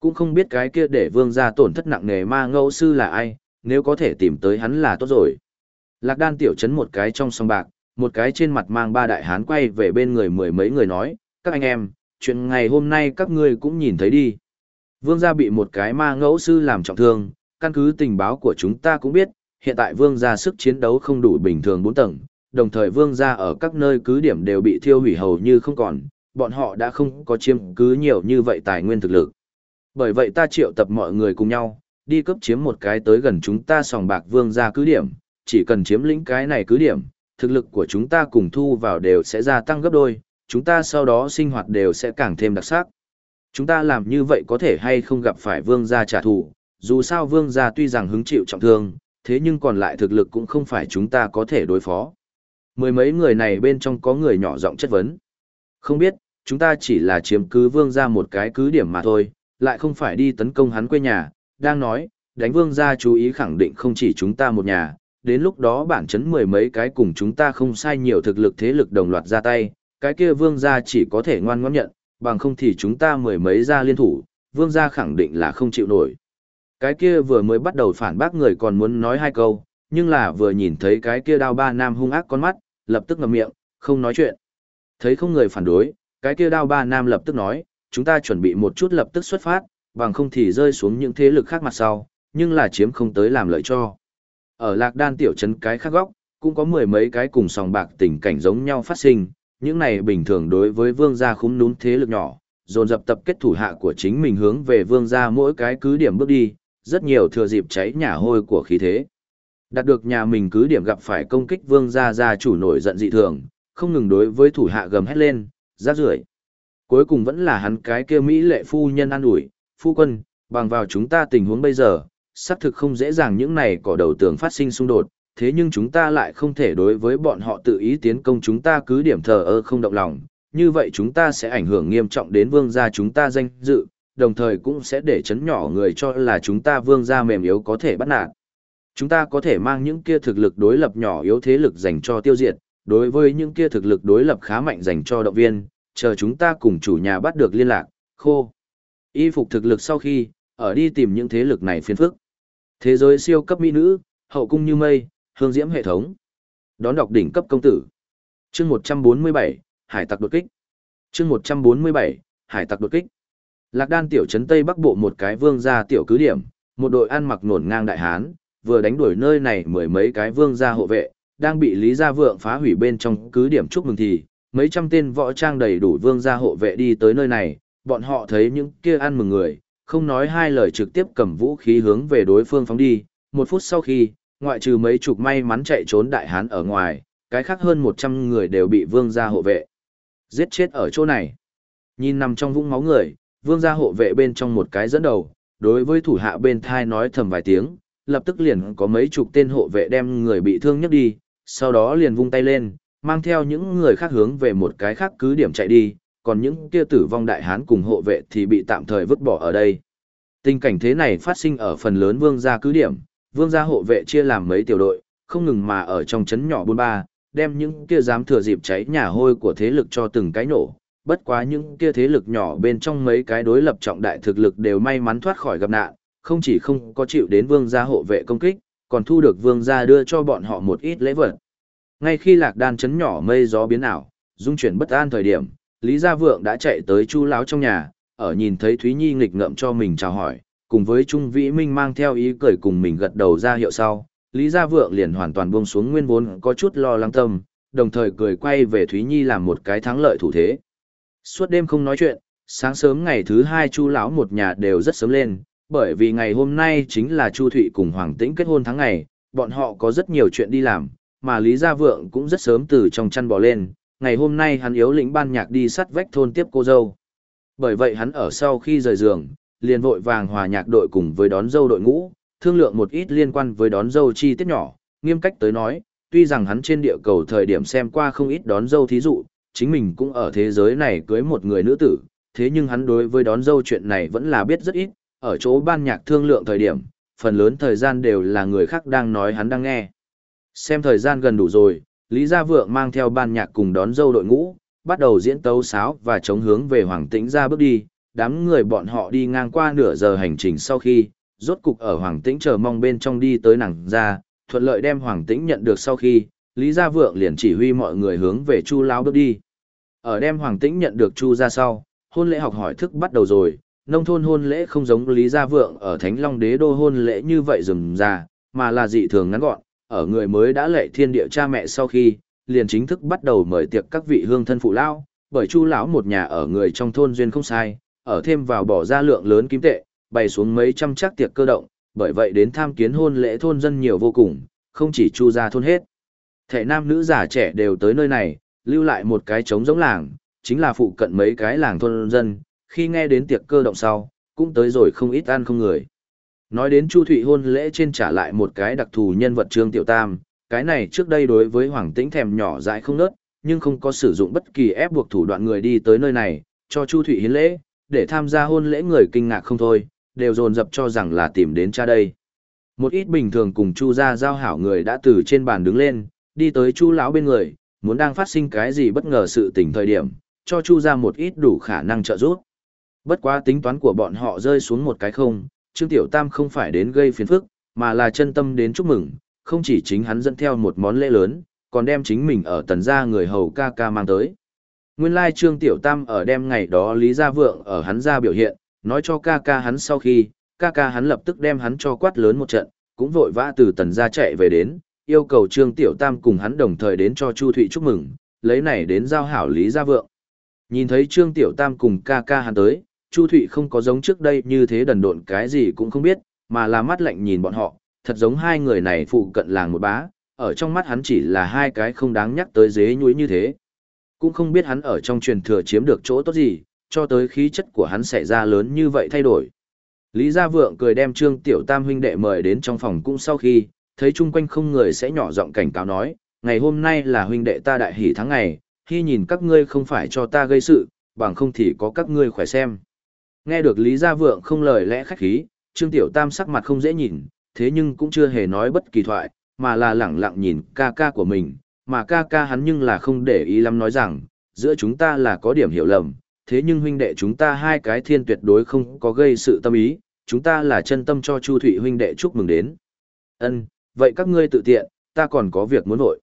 Cũng không biết cái kia để vương ra tổn thất nặng nề ma ngẫu sư là ai, nếu có thể tìm tới hắn là tốt rồi. Lạc đan tiểu chấn một cái trong song bạc, một cái trên mặt mang ba đại hán quay về bên người mười mấy người nói, các anh em, chuyện ngày hôm nay các ngươi cũng nhìn thấy đi. Vương gia bị một cái ma ngẫu sư làm trọng thương, căn cứ tình báo của chúng ta cũng biết, hiện tại vương gia sức chiến đấu không đủ bình thường 4 tầng, đồng thời vương gia ở các nơi cứ điểm đều bị thiêu hủy hầu như không còn, bọn họ đã không có chiếm cứ nhiều như vậy tài nguyên thực lực. Bởi vậy ta triệu tập mọi người cùng nhau, đi cấp chiếm một cái tới gần chúng ta sòng bạc vương gia cứ điểm, chỉ cần chiếm lĩnh cái này cứ điểm, thực lực của chúng ta cùng thu vào đều sẽ gia tăng gấp đôi, chúng ta sau đó sinh hoạt đều sẽ càng thêm đặc sắc. Chúng ta làm như vậy có thể hay không gặp phải vương gia trả thù, dù sao vương gia tuy rằng hứng chịu trọng thương, thế nhưng còn lại thực lực cũng không phải chúng ta có thể đối phó. Mười mấy người này bên trong có người nhỏ giọng chất vấn. Không biết, chúng ta chỉ là chiếm cứ vương gia một cái cứ điểm mà thôi, lại không phải đi tấn công hắn quê nhà, đang nói, đánh vương gia chú ý khẳng định không chỉ chúng ta một nhà, đến lúc đó bản chấn mười mấy cái cùng chúng ta không sai nhiều thực lực thế lực đồng loạt ra tay, cái kia vương gia chỉ có thể ngoan ngoãn nhận, bằng không thì chúng ta mười mấy gia liên thủ, vương gia khẳng định là không chịu nổi. Cái kia vừa mới bắt đầu phản bác người còn muốn nói hai câu, nhưng là vừa nhìn thấy cái kia đao ba nam hung ác con mắt, lập tức ngậm miệng, không nói chuyện. Thấy không người phản đối, cái kia đao ba nam lập tức nói, chúng ta chuẩn bị một chút lập tức xuất phát, bằng không thì rơi xuống những thế lực khác mặt sau, nhưng là chiếm không tới làm lợi cho. Ở lạc đan tiểu trấn cái khác góc, cũng có mười mấy cái cùng sòng bạc tình cảnh giống nhau phát sinh, những này bình thường đối với vương gia khúm núm thế lực nhỏ, dồn dập tập kết thủ hạ của chính mình hướng về vương gia mỗi cái cứ điểm bước đi, rất nhiều thừa dịp cháy nhà hôi của khí thế. Đạt được nhà mình cứ điểm gặp phải công kích vương gia gia chủ nổi giận dị thường, không ngừng đối với thủ hạ gầm hét lên, rác rưởi. Cuối cùng vẫn là hắn cái kia Mỹ lệ phu nhân an ủi, phu quân, bằng vào chúng ta tình huống bây giờ, xác thực không dễ dàng những này cỏ đầu tường phát sinh xung đột, thế nhưng chúng ta lại không thể đối với bọn họ tự ý tiến công chúng ta cứ điểm thờ ơ không động lòng, như vậy chúng ta sẽ ảnh hưởng nghiêm trọng đến vương gia chúng ta danh dự, đồng thời cũng sẽ để chấn nhỏ người cho là chúng ta vương gia mềm yếu có thể bắt nạt. Chúng ta có thể mang những kia thực lực đối lập nhỏ yếu thế lực dành cho tiêu diệt, đối với những kia thực lực đối lập khá mạnh dành cho động viên, chờ chúng ta cùng chủ nhà bắt được liên lạc, khô. Y phục thực lực sau khi, ở đi tìm những thế lực này phiền phức. Thế giới siêu cấp mỹ nữ, hậu cung như mây, hương diễm hệ thống. Đón đọc đỉnh cấp công tử. Chương 147, Hải tặc đột kích. Chương 147, Hải tặc đột kích. Lạc đan tiểu trấn Tây Bắc Bộ một cái vương gia tiểu cứ điểm, một đội ăn mặc nổn ngang đại hán, vừa đánh đuổi nơi này mười mấy cái vương gia hộ vệ, đang bị Lý Gia Vượng phá hủy bên trong cứ điểm chúc mừng thì, mấy trăm tên võ trang đầy đủ vương gia hộ vệ đi tới nơi này, bọn họ thấy những kia ăn mừng người, không nói hai lời trực tiếp cầm vũ khí hướng về đối phương phóng đi, một phút sau khi, ngoại trừ mấy chục may mắn chạy trốn đại hán ở ngoài, cái khác hơn 100 người đều bị vương gia hộ vệ giết chết ở chỗ này. Nhìn nằm trong vũng máu người, vương gia hộ vệ bên trong một cái dẫn đầu, đối với thủ hạ bên thai nói thầm vài tiếng, lập tức liền có mấy chục tên hộ vệ đem người bị thương nhấc đi, sau đó liền vung tay lên, mang theo những người khác hướng về một cái khác cứ điểm chạy đi, còn những kia tử vong đại hán cùng hộ vệ thì bị tạm thời vứt bỏ ở đây. Tình cảnh thế này phát sinh ở phần lớn vương gia cứ điểm, vương gia hộ vệ chia làm mấy tiểu đội, không ngừng mà ở trong chấn nhỏ buôn ba, đem những kia dám thừa dịp cháy nhà hôi của thế lực cho từng cái nổ. Bất quá những kia thế lực nhỏ bên trong mấy cái đối lập trọng đại thực lực đều may mắn thoát khỏi gặp nạn, không chỉ không có chịu đến vương gia hộ vệ công kích, còn thu được vương gia đưa cho bọn họ một ít lễ vật. Ngay khi lạc đan chấn nhỏ mây gió biến ảo, dung chuyển bất an thời điểm, Lý Gia Vượng đã chạy tới chu láo trong nhà, ở nhìn thấy Thúy Nhi nghịch ngợm cho mình chào hỏi, cùng với Trung Vĩ Minh mang theo ý cười cùng mình gật đầu ra hiệu sau, Lý Gia Vượng liền hoàn toàn buông xuống nguyên vốn có chút lo lắng tâm, đồng thời cười quay về Thúy Nhi làm một cái thắng lợi thủ thế. Suốt đêm không nói chuyện, sáng sớm ngày thứ hai Chu lão một nhà đều rất sớm lên, bởi vì ngày hôm nay chính là Chu Thụy cùng Hoàng Tĩnh kết hôn tháng ngày, bọn họ có rất nhiều chuyện đi làm, mà Lý Gia Vượng cũng rất sớm từ trong chăn bò lên, ngày hôm nay hắn yếu lĩnh ban nhạc đi sắt vách thôn tiếp cô dâu. Bởi vậy hắn ở sau khi rời giường, liền vội vàng hòa nhạc đội cùng với đón dâu đội ngũ, thương lượng một ít liên quan với đón dâu chi tiết nhỏ, nghiêm cách tới nói, tuy rằng hắn trên địa cầu thời điểm xem qua không ít đón dâu thí dụ, chính mình cũng ở thế giới này cưới một người nữ tử, thế nhưng hắn đối với đón dâu chuyện này vẫn là biết rất ít, ở chỗ ban nhạc thương lượng thời điểm, phần lớn thời gian đều là người khác đang nói hắn đang nghe. Xem thời gian gần đủ rồi, Lý Gia Vượng mang theo ban nhạc cùng đón dâu đội ngũ, bắt đầu diễn tấu sáo và chống hướng về Hoàng Tĩnh ra bước đi, đám người bọn họ đi ngang qua nửa giờ hành trình sau khi, rốt cục ở Hoàng Tĩnh chờ mong bên trong đi tới nàng ra, thuận lợi đem Hoàng Tĩnh nhận được sau khi, Lý Gia Vượng liền chỉ huy mọi người hướng về Chu Lão bước đi. Ở đem Hoàng Tĩnh nhận được Chu ra sau, hôn lễ học hỏi thức bắt đầu rồi, nông thôn hôn lễ không giống Lý Gia Vượng ở Thánh Long Đế đô hôn lễ như vậy rườm ra, mà là dị thường ngắn gọn, ở người mới đã lệ thiên địa cha mẹ sau khi, liền chính thức bắt đầu mời tiệc các vị hương thân phụ lão, bởi Chu lão một nhà ở người trong thôn duyên không sai, ở thêm vào bỏ ra lượng lớn kim tệ, bày xuống mấy trăm chắc tiệc cơ động, bởi vậy đến tham kiến hôn lễ thôn dân nhiều vô cùng, không chỉ chu gia thôn hết. Thể nam nữ già trẻ đều tới nơi này, lưu lại một cái trống giống làng, chính là phụ cận mấy cái làng thôn dân, khi nghe đến tiệc cơ động sau, cũng tới rồi không ít ăn không người. Nói đến Chu Thụy hôn lễ trên trả lại một cái đặc thù nhân vật Trương Tiểu Tam, cái này trước đây đối với Hoàng Tĩnh thèm nhỏ dại không nớt, nhưng không có sử dụng bất kỳ ép buộc thủ đoạn người đi tới nơi này, cho Chu Thụy hiến lễ, để tham gia hôn lễ người kinh ngạc không thôi, đều dồn dập cho rằng là tìm đến cha đây. Một ít bình thường cùng Chu gia giao hảo người đã từ trên bàn đứng lên, đi tới Chu lão bên người, muốn đang phát sinh cái gì bất ngờ sự tình thời điểm, cho Chu gia một ít đủ khả năng trợ giúp. Bất quá tính toán của bọn họ rơi xuống một cái không, Trương Tiểu Tam không phải đến gây phiền phức, mà là chân tâm đến chúc mừng, không chỉ chính hắn dẫn theo một món lễ lớn, còn đem chính mình ở tần gia người hầu ca ca mang tới. Nguyên lai Trương Tiểu Tam ở đêm ngày đó Lý Gia Vượng ở hắn ra biểu hiện, nói cho ca ca hắn sau khi, ca ca hắn lập tức đem hắn cho quát lớn một trận, cũng vội vã từ tần gia chạy về đến, yêu cầu Trương Tiểu Tam cùng hắn đồng thời đến cho Chu Thụy chúc mừng, lấy này đến giao hảo Lý Gia Vượng. Nhìn thấy Trương Tiểu Tam cùng ca ca hắn tới, Chu Thụy không có giống trước đây như thế đần độn cái gì cũng không biết, mà là mắt lạnh nhìn bọn họ, thật giống hai người này phụ cận làng một bá, ở trong mắt hắn chỉ là hai cái không đáng nhắc tới dế nhúi như thế. Cũng không biết hắn ở trong truyền thừa chiếm được chỗ tốt gì, cho tới khí chất của hắn xảy ra lớn như vậy thay đổi. Lý Gia Vượng cười đem Trương Tiểu Tam huynh đệ mời đến trong phòng cũng sau khi, thấy chung quanh không người sẽ nhỏ giọng cảnh cáo nói, ngày hôm nay là huynh đệ ta đại hỷ tháng ngày, khi nhìn các ngươi không phải cho ta gây sự, bằng không thì có các ngươi khỏe xem. Nghe được Lý Gia Vượng không lời lẽ khách khí, Trương Tiểu Tam sắc mặt không dễ nhìn, thế nhưng cũng chưa hề nói bất kỳ thoại, mà là lẳng lặng nhìn ca ca của mình, mà ca ca hắn nhưng là không để ý lắm nói rằng, giữa chúng ta là có điểm hiểu lầm, thế nhưng huynh đệ chúng ta hai cái thiên tuyệt đối không có gây sự tâm ý, chúng ta là chân tâm cho Chu Thụy huynh đệ chúc mừng đến. Ân, vậy các ngươi tự tiện, ta còn có việc muốn vội.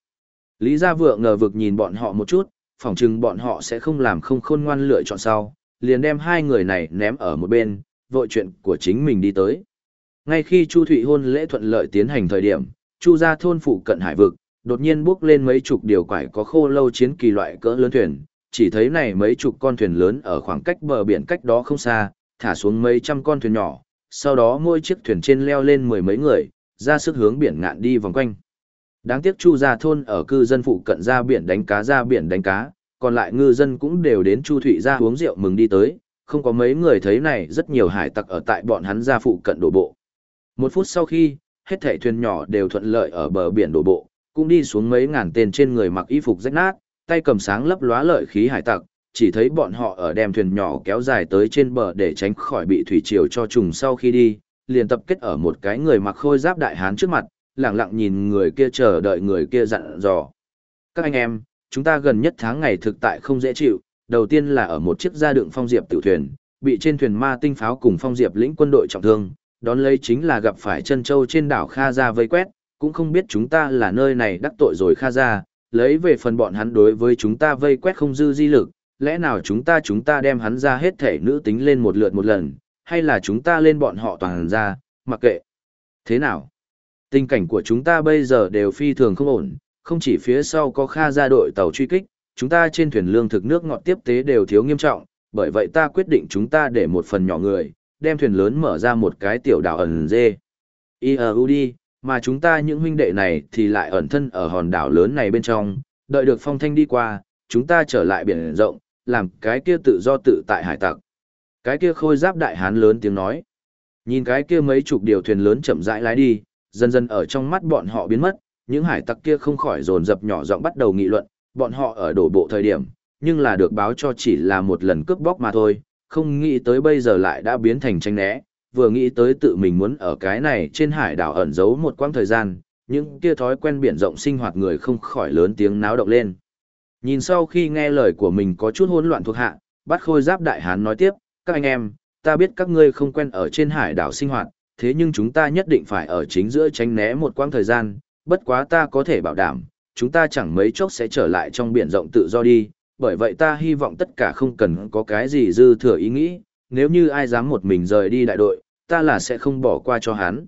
Lý Gia Vượng ngờ vực nhìn bọn họ một chút, phỏng chừng bọn họ sẽ không làm không khôn ngoan lựa chọn sau, liền đem hai người này ném ở một bên, vội chuyện của chính mình đi tới. Ngay khi Chu Thụy hôn lễ thuận lợi tiến hành thời điểm, Chu gia thôn phụ cận hải vực, đột nhiên bước lên mấy chục điều quải có khô lâu chiến kỳ loại cỡ lớn thuyền, chỉ thấy này mấy chục con thuyền lớn ở khoảng cách bờ biển cách đó không xa, thả xuống mấy trăm con thuyền nhỏ, sau đó mỗi chiếc thuyền trên leo lên mười mấy người, ra sức hướng biển ngạn đi vòng quanh. Đáng tiếc Chu gia thôn ở cư dân phụ cận ra biển đánh cá ra biển đánh cá, còn lại ngư dân cũng đều đến Chu Thụy ra uống rượu mừng đi tới, không có mấy người thấy này rất nhiều hải tặc ở tại bọn hắn ra phụ cận đổ bộ. Một phút sau khi, hết thảy thuyền nhỏ đều thuận lợi ở bờ biển đổ bộ, cũng đi xuống mấy ngàn tên trên người mặc y phục rách nát, tay cầm sáng lấp lóa lợi khí hải tặc, chỉ thấy bọn họ ở đem thuyền nhỏ kéo dài tới trên bờ để tránh khỏi bị thủy triều cho trùng sau khi đi, liền tập kết ở một cái người mặc khôi giáp đại hán trước mặt, lặng lặng nhìn người kia chờ đợi người kia dặn dò. Các anh em, chúng ta gần nhất tháng ngày thực tại không dễ chịu, đầu tiên là ở một chiếc gia đựng phong diệp tiểu thuyền, bị trên thuyền ma tinh pháo cùng phong diệp lĩnh quân đội trọng thương, đón lấy chính là gặp phải chân châu trên đảo Kha Gia vây quét, cũng không biết chúng ta là nơi này đắc tội rồi Kha Gia, lấy về phần bọn hắn đối với chúng ta vây quét không dư di lực, lẽ nào chúng ta chúng ta đem hắn ra hết thể nữ tính lên một lượt một lần, hay là chúng ta lên bọn họ toàn ra, mặc kệ. Thế nào? Tình cảnh của chúng ta bây giờ đều phi thường không ổn, không chỉ phía sau có Kha Gia đội tàu truy kích, chúng ta trên thuyền lương thực nước ngọt tiếp tế đều thiếu nghiêm trọng, bởi vậy ta quyết định chúng ta để một phần nhỏ người, đem thuyền lớn mở ra một cái tiểu đảo ẩn dê. iru đi, Mà chúng ta những huynh đệ này thì lại ẩn thân ở hòn đảo lớn này bên trong, đợi được phong thanh đi qua, chúng ta trở lại biển rộng, làm cái kia tự do tự tại hải tặc. Cái kia khôi giáp đại hán lớn tiếng nói. Nhìn cái kia mấy chục điều thuyền lớn chậm rãi lái đi, dần dần ở trong mắt bọn họ biến mất, những hải tặc kia không khỏi dồn dập nhỏ giọng bắt đầu nghị luận, bọn họ ở đổ bộ thời điểm, nhưng là được báo cho chỉ là một lần cướp bóc mà thôi, không nghĩ tới bây giờ lại đã biến thành tranh né, vừa nghĩ tới tự mình muốn ở cái này trên hải đảo ẩn giấu một quãng thời gian, những kia thói quen biển rộng sinh hoạt người không khỏi lớn tiếng náo động lên. Nhìn sau khi nghe lời của mình có chút hỗn loạn thuộc hạ, bắt khôi giáp đại hán nói tiếp, các anh em, ta biết các ngươi không quen ở trên hải đảo sinh hoạt, thế nhưng chúng ta nhất định phải ở chính giữa tránh né một quãng thời gian, bất quá ta có thể bảo đảm, chúng ta chẳng mấy chốc sẽ trở lại trong biển rộng tự do đi, bởi vậy ta hy vọng tất cả không cần có cái gì dư thừa ý nghĩ, nếu như ai dám một mình rời đi đại đội, ta là sẽ không bỏ qua cho hắn.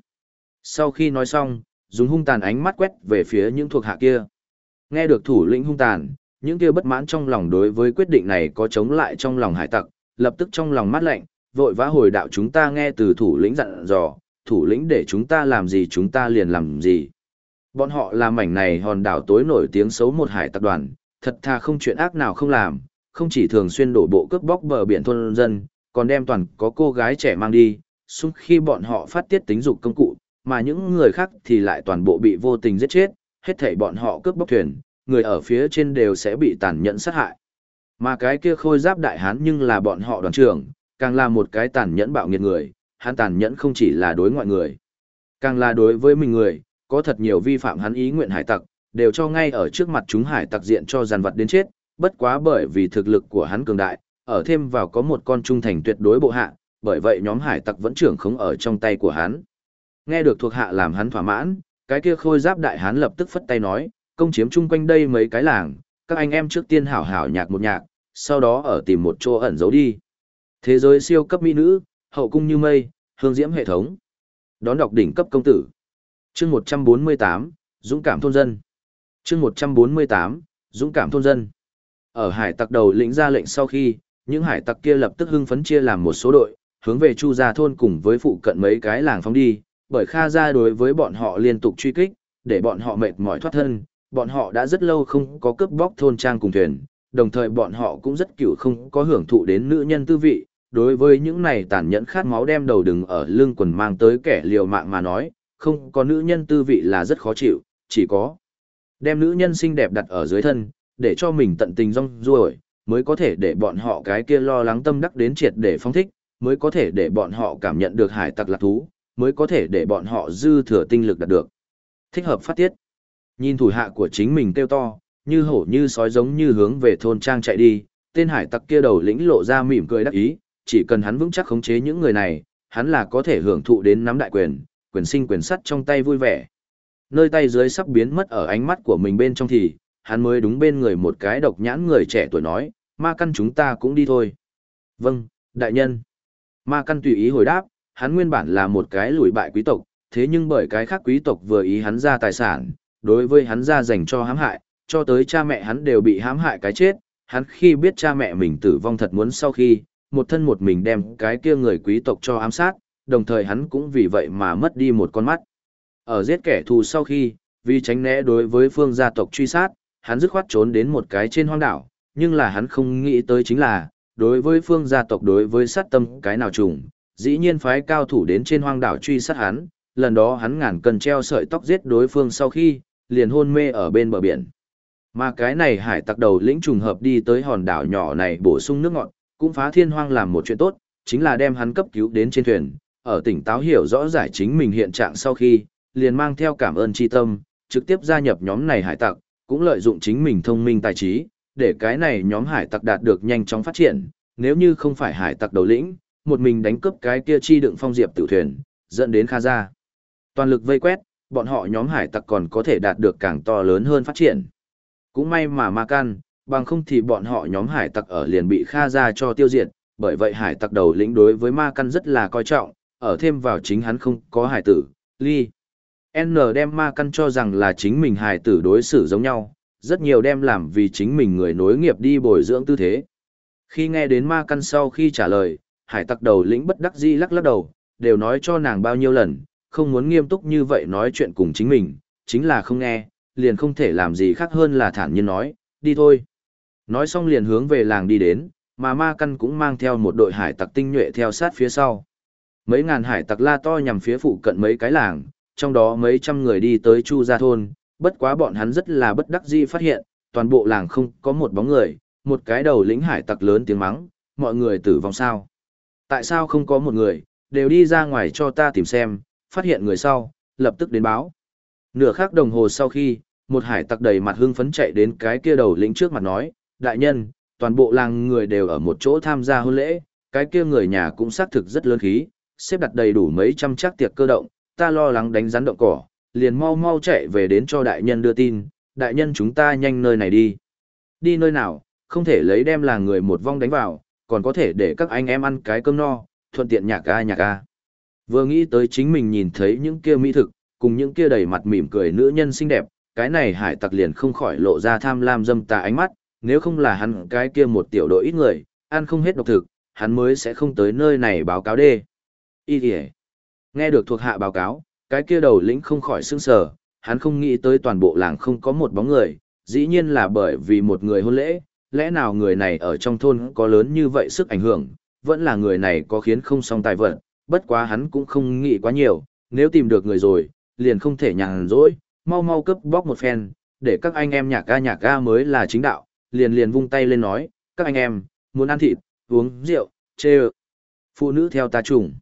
Sau khi nói xong, dùng hung tàn ánh mắt quét về phía những thuộc hạ kia. Nghe được thủ lĩnh hung tàn, những kia bất mãn trong lòng đối với quyết định này có chống lại trong lòng hải tặc, lập tức trong lòng mát lạnh, vội vã hồi đạo chúng ta nghe từ thủ lĩnh dặn dò, thủ lĩnh để chúng ta làm gì chúng ta liền làm gì. Bọn họ là mảnh này hòn đảo tối nổi tiếng xấu một hải tập đoàn, thật thà không chuyện ác nào không làm, không chỉ thường xuyên đổ bộ cướp bóc bờ biển thôn dân, còn đem toàn có cô gái trẻ mang đi, xung khi bọn họ phát tiết tính dục công cụ, mà những người khác thì lại toàn bộ bị vô tình giết chết, hết thảy bọn họ cướp bóc thuyền, người ở phía trên đều sẽ bị tàn nhẫn sát hại. Mà cái kia khôi giáp đại hán nhưng là bọn họ đoàn trưởng, càng là một cái tàn nhẫn bạo nghiệt người, hắn tàn nhẫn không chỉ là đối ngoại người, càng là đối với mình người, có thật nhiều vi phạm hắn ý nguyện hải tặc, đều cho ngay ở trước mặt chúng hải tặc diện cho giàn vật đến chết, bất quá bởi vì thực lực của hắn cường đại, ở thêm vào có một con trung thành tuyệt đối bộ hạ, bởi vậy nhóm hải tặc vẫn trưởng không ở trong tay của hắn. Nghe được thuộc hạ làm hắn thỏa mãn, cái kia khôi giáp đại hán lập tức phất tay nói, công chiếm chung quanh đây mấy cái làng, các anh em trước tiên hảo hảo nhạc một nhạc, sau đó ở tìm một chỗ ẩn giấu đi. Thế giới siêu cấp mỹ nữ, hậu cung như mây, hương diễm hệ thống. Đón đọc đỉnh cấp công tử. Chương 148, Dũng cảm thôn dân. Chương 148, Dũng cảm thôn dân. Ở hải tặc đầu lĩnh ra lệnh sau khi, những hải tặc kia lập tức hưng phấn chia làm một số đội, hướng về Chu gia thôn cùng với phụ cận mấy cái làng phóng đi, bởi Kha gia đối với bọn họ liên tục truy kích, để bọn họ mệt mỏi thoát thân, bọn họ đã rất lâu không có cướp bóc thôn trang cùng thuyền, đồng thời bọn họ cũng rất cựu không có hưởng thụ đến nữ nhân tư vị, đối với những này tàn nhẫn khát máu đem đầu đừng ở lưng quần mang tới kẻ liều mạng mà nói, không có nữ nhân tư vị là rất khó chịu, chỉ có đem nữ nhân xinh đẹp đặt ở dưới thân, để cho mình tận tình rong ruổi, mới có thể để bọn họ cái kia lo lắng tâm đắc đến triệt để phong thích, mới có thể để bọn họ cảm nhận được hải tặc lạc thú, mới có thể để bọn họ dư thừa tinh lực đạt được. Thích hợp phát tiết. Nhìn thủ hạ của chính mình kêu to, như hổ như sói giống như hướng về thôn trang chạy đi, tên hải tặc kia đầu lĩnh lộ ra mỉm cười đắc ý, chỉ cần hắn vững chắc khống chế những người này, hắn là có thể hưởng thụ đến nắm đại quyền, quyền sinh quyền sắt trong tay vui vẻ. Nơi tay dưới sắp biến mất ở ánh mắt của mình bên trong thì, hắn mới đúng bên người một cái độc nhãn người trẻ tuổi nói, ma căn chúng ta cũng đi thôi. Vâng, đại nhân. Ma căn tùy ý hồi đáp, hắn nguyên bản là một cái lùi bại quý tộc, thế nhưng bởi cái khác quý tộc vừa ý hắn ra tài sản, đối với hắn ra dành cho hãm hại, cho tới cha mẹ hắn đều bị hãm hại cái chết, hắn khi biết cha mẹ mình tử vong thật muốn sau khi, một thân một mình đem cái kia người quý tộc cho ám sát, đồng thời hắn cũng vì vậy mà mất đi một con mắt. Ở giết kẻ thù sau khi, vì tránh né đối với phương gia tộc truy sát, hắn dứt khoát trốn đến một cái trên hoang đảo, nhưng là hắn không nghĩ tới chính là, đối với phương gia tộc đối với sát tâm cái nào trùng, dĩ nhiên phái cao thủ đến trên hoang đảo truy sát hắn, lần đó hắn ngàn cần treo sợi tóc giết đối phương sau khi, liền hôn mê ở bên bờ biển. Mà cái này hải tặc đầu lĩnh trùng hợp đi tới hòn đảo nhỏ này bổ sung nước ngọt, cũng phá thiên hoang làm một chuyện tốt, chính là đem hắn cấp cứu đến trên thuyền, ở tỉnh táo hiểu rõ giải chính mình hiện trạng sau khi, liền mang theo cảm ơn tri tâm, trực tiếp gia nhập nhóm này hải tặc, cũng lợi dụng chính mình thông minh tài trí, để cái này nhóm hải tặc đạt được nhanh chóng phát triển, nếu như không phải hải tặc đầu lĩnh, một mình đánh cướp cái kia chi đựng phong diệp tử thuyền, dẫn đến Kha gia. Toàn lực vây quét, bọn họ nhóm hải tặc còn có thể đạt được càng to lớn hơn phát triển. Cũng may mà Ma Can, bằng không thì bọn họ nhóm hải tặc ở liền bị Kha gia cho tiêu diệt, bởi vậy hải tặc đầu lĩnh đối với Ma Căn rất là coi trọng, ở thêm vào chính hắn không có hải tử, ly. N đem Ma Căn cho rằng là chính mình hải tử đối xử giống nhau, rất nhiều đem làm vì chính mình người nối nghiệp đi bồi dưỡng tư thế. Khi nghe đến Ma Căn sau khi trả lời, hải tặc đầu lĩnh bất đắc dĩ lắc lắc đầu, đều nói cho nàng bao nhiêu lần, không muốn nghiêm túc như vậy nói chuyện cùng chính mình, chính là không nghe, liền không thể làm gì khác hơn là thản nhiên nói, đi thôi. Nói xong liền hướng về làng đi đến, mà ma căn cũng mang theo một đội hải tặc tinh nhuệ theo sát phía sau. Mấy ngàn hải tặc la to nhằm phía phụ cận mấy cái làng, trong đó mấy trăm người đi tới Chu Gia Thôn, bất quá bọn hắn rất là bất đắc dĩ phát hiện, toàn bộ làng không có một bóng người, một cái đầu lĩnh hải tặc lớn tiếng mắng, mọi người tử vong sao. Tại sao không có một người, đều đi ra ngoài cho ta tìm xem, phát hiện người sau, lập tức đến báo. Nửa khắc đồng hồ sau khi, một hải tặc đầy mặt hưng phấn chạy đến cái kia đầu lĩnh trước mặt nói, đại nhân, toàn bộ làng người đều ở một chỗ tham gia hôn lễ, cái kia người nhà cũng xác thực rất lớn khí, xếp đặt đầy đủ mấy trăm chắc tiệc cơ động, ta lo lắng đánh rắn động cỏ, liền mau mau chạy về đến cho đại nhân đưa tin, đại nhân chúng ta nhanh nơi này đi. Đi nơi nào, không thể lấy đem là người một vong đánh vào, còn có thể để các anh em ăn cái cơm no, thuận tiện nhạc ca nhạc ca. Vừa nghĩ tới chính mình nhìn thấy những kia mỹ thực, cùng những kia đầy mặt mỉm cười nữ nhân xinh đẹp, cái này hải tặc liền không khỏi lộ ra tham lam dâm tà ánh mắt, nếu không là hắn cái kia một tiểu đội ít người, ăn không hết độc thực, hắn mới sẽ không tới nơi này báo cáo đê. Ý kìa. Nghe được thuộc hạ báo cáo, cái kia đầu lĩnh không khỏi sưng sờ, hắn không nghĩ tới toàn bộ làng không có một bóng người, dĩ nhiên là bởi vì một người hôn lễ, lẽ nào người này ở trong thôn có lớn như vậy sức ảnh hưởng, vẫn là người này có khiến không song tài vận, bất quá hắn cũng không nghĩ quá nhiều, nếu tìm được người rồi, liền không thể nhàn rỗi, mau mau cấp bóc một phen, để các anh em nhạc ca nhạc ca mới là chính đạo, liền liền vung tay lên nói, các anh em, muốn ăn thịt, uống rượu, chê Phụ nữ theo ta trùng.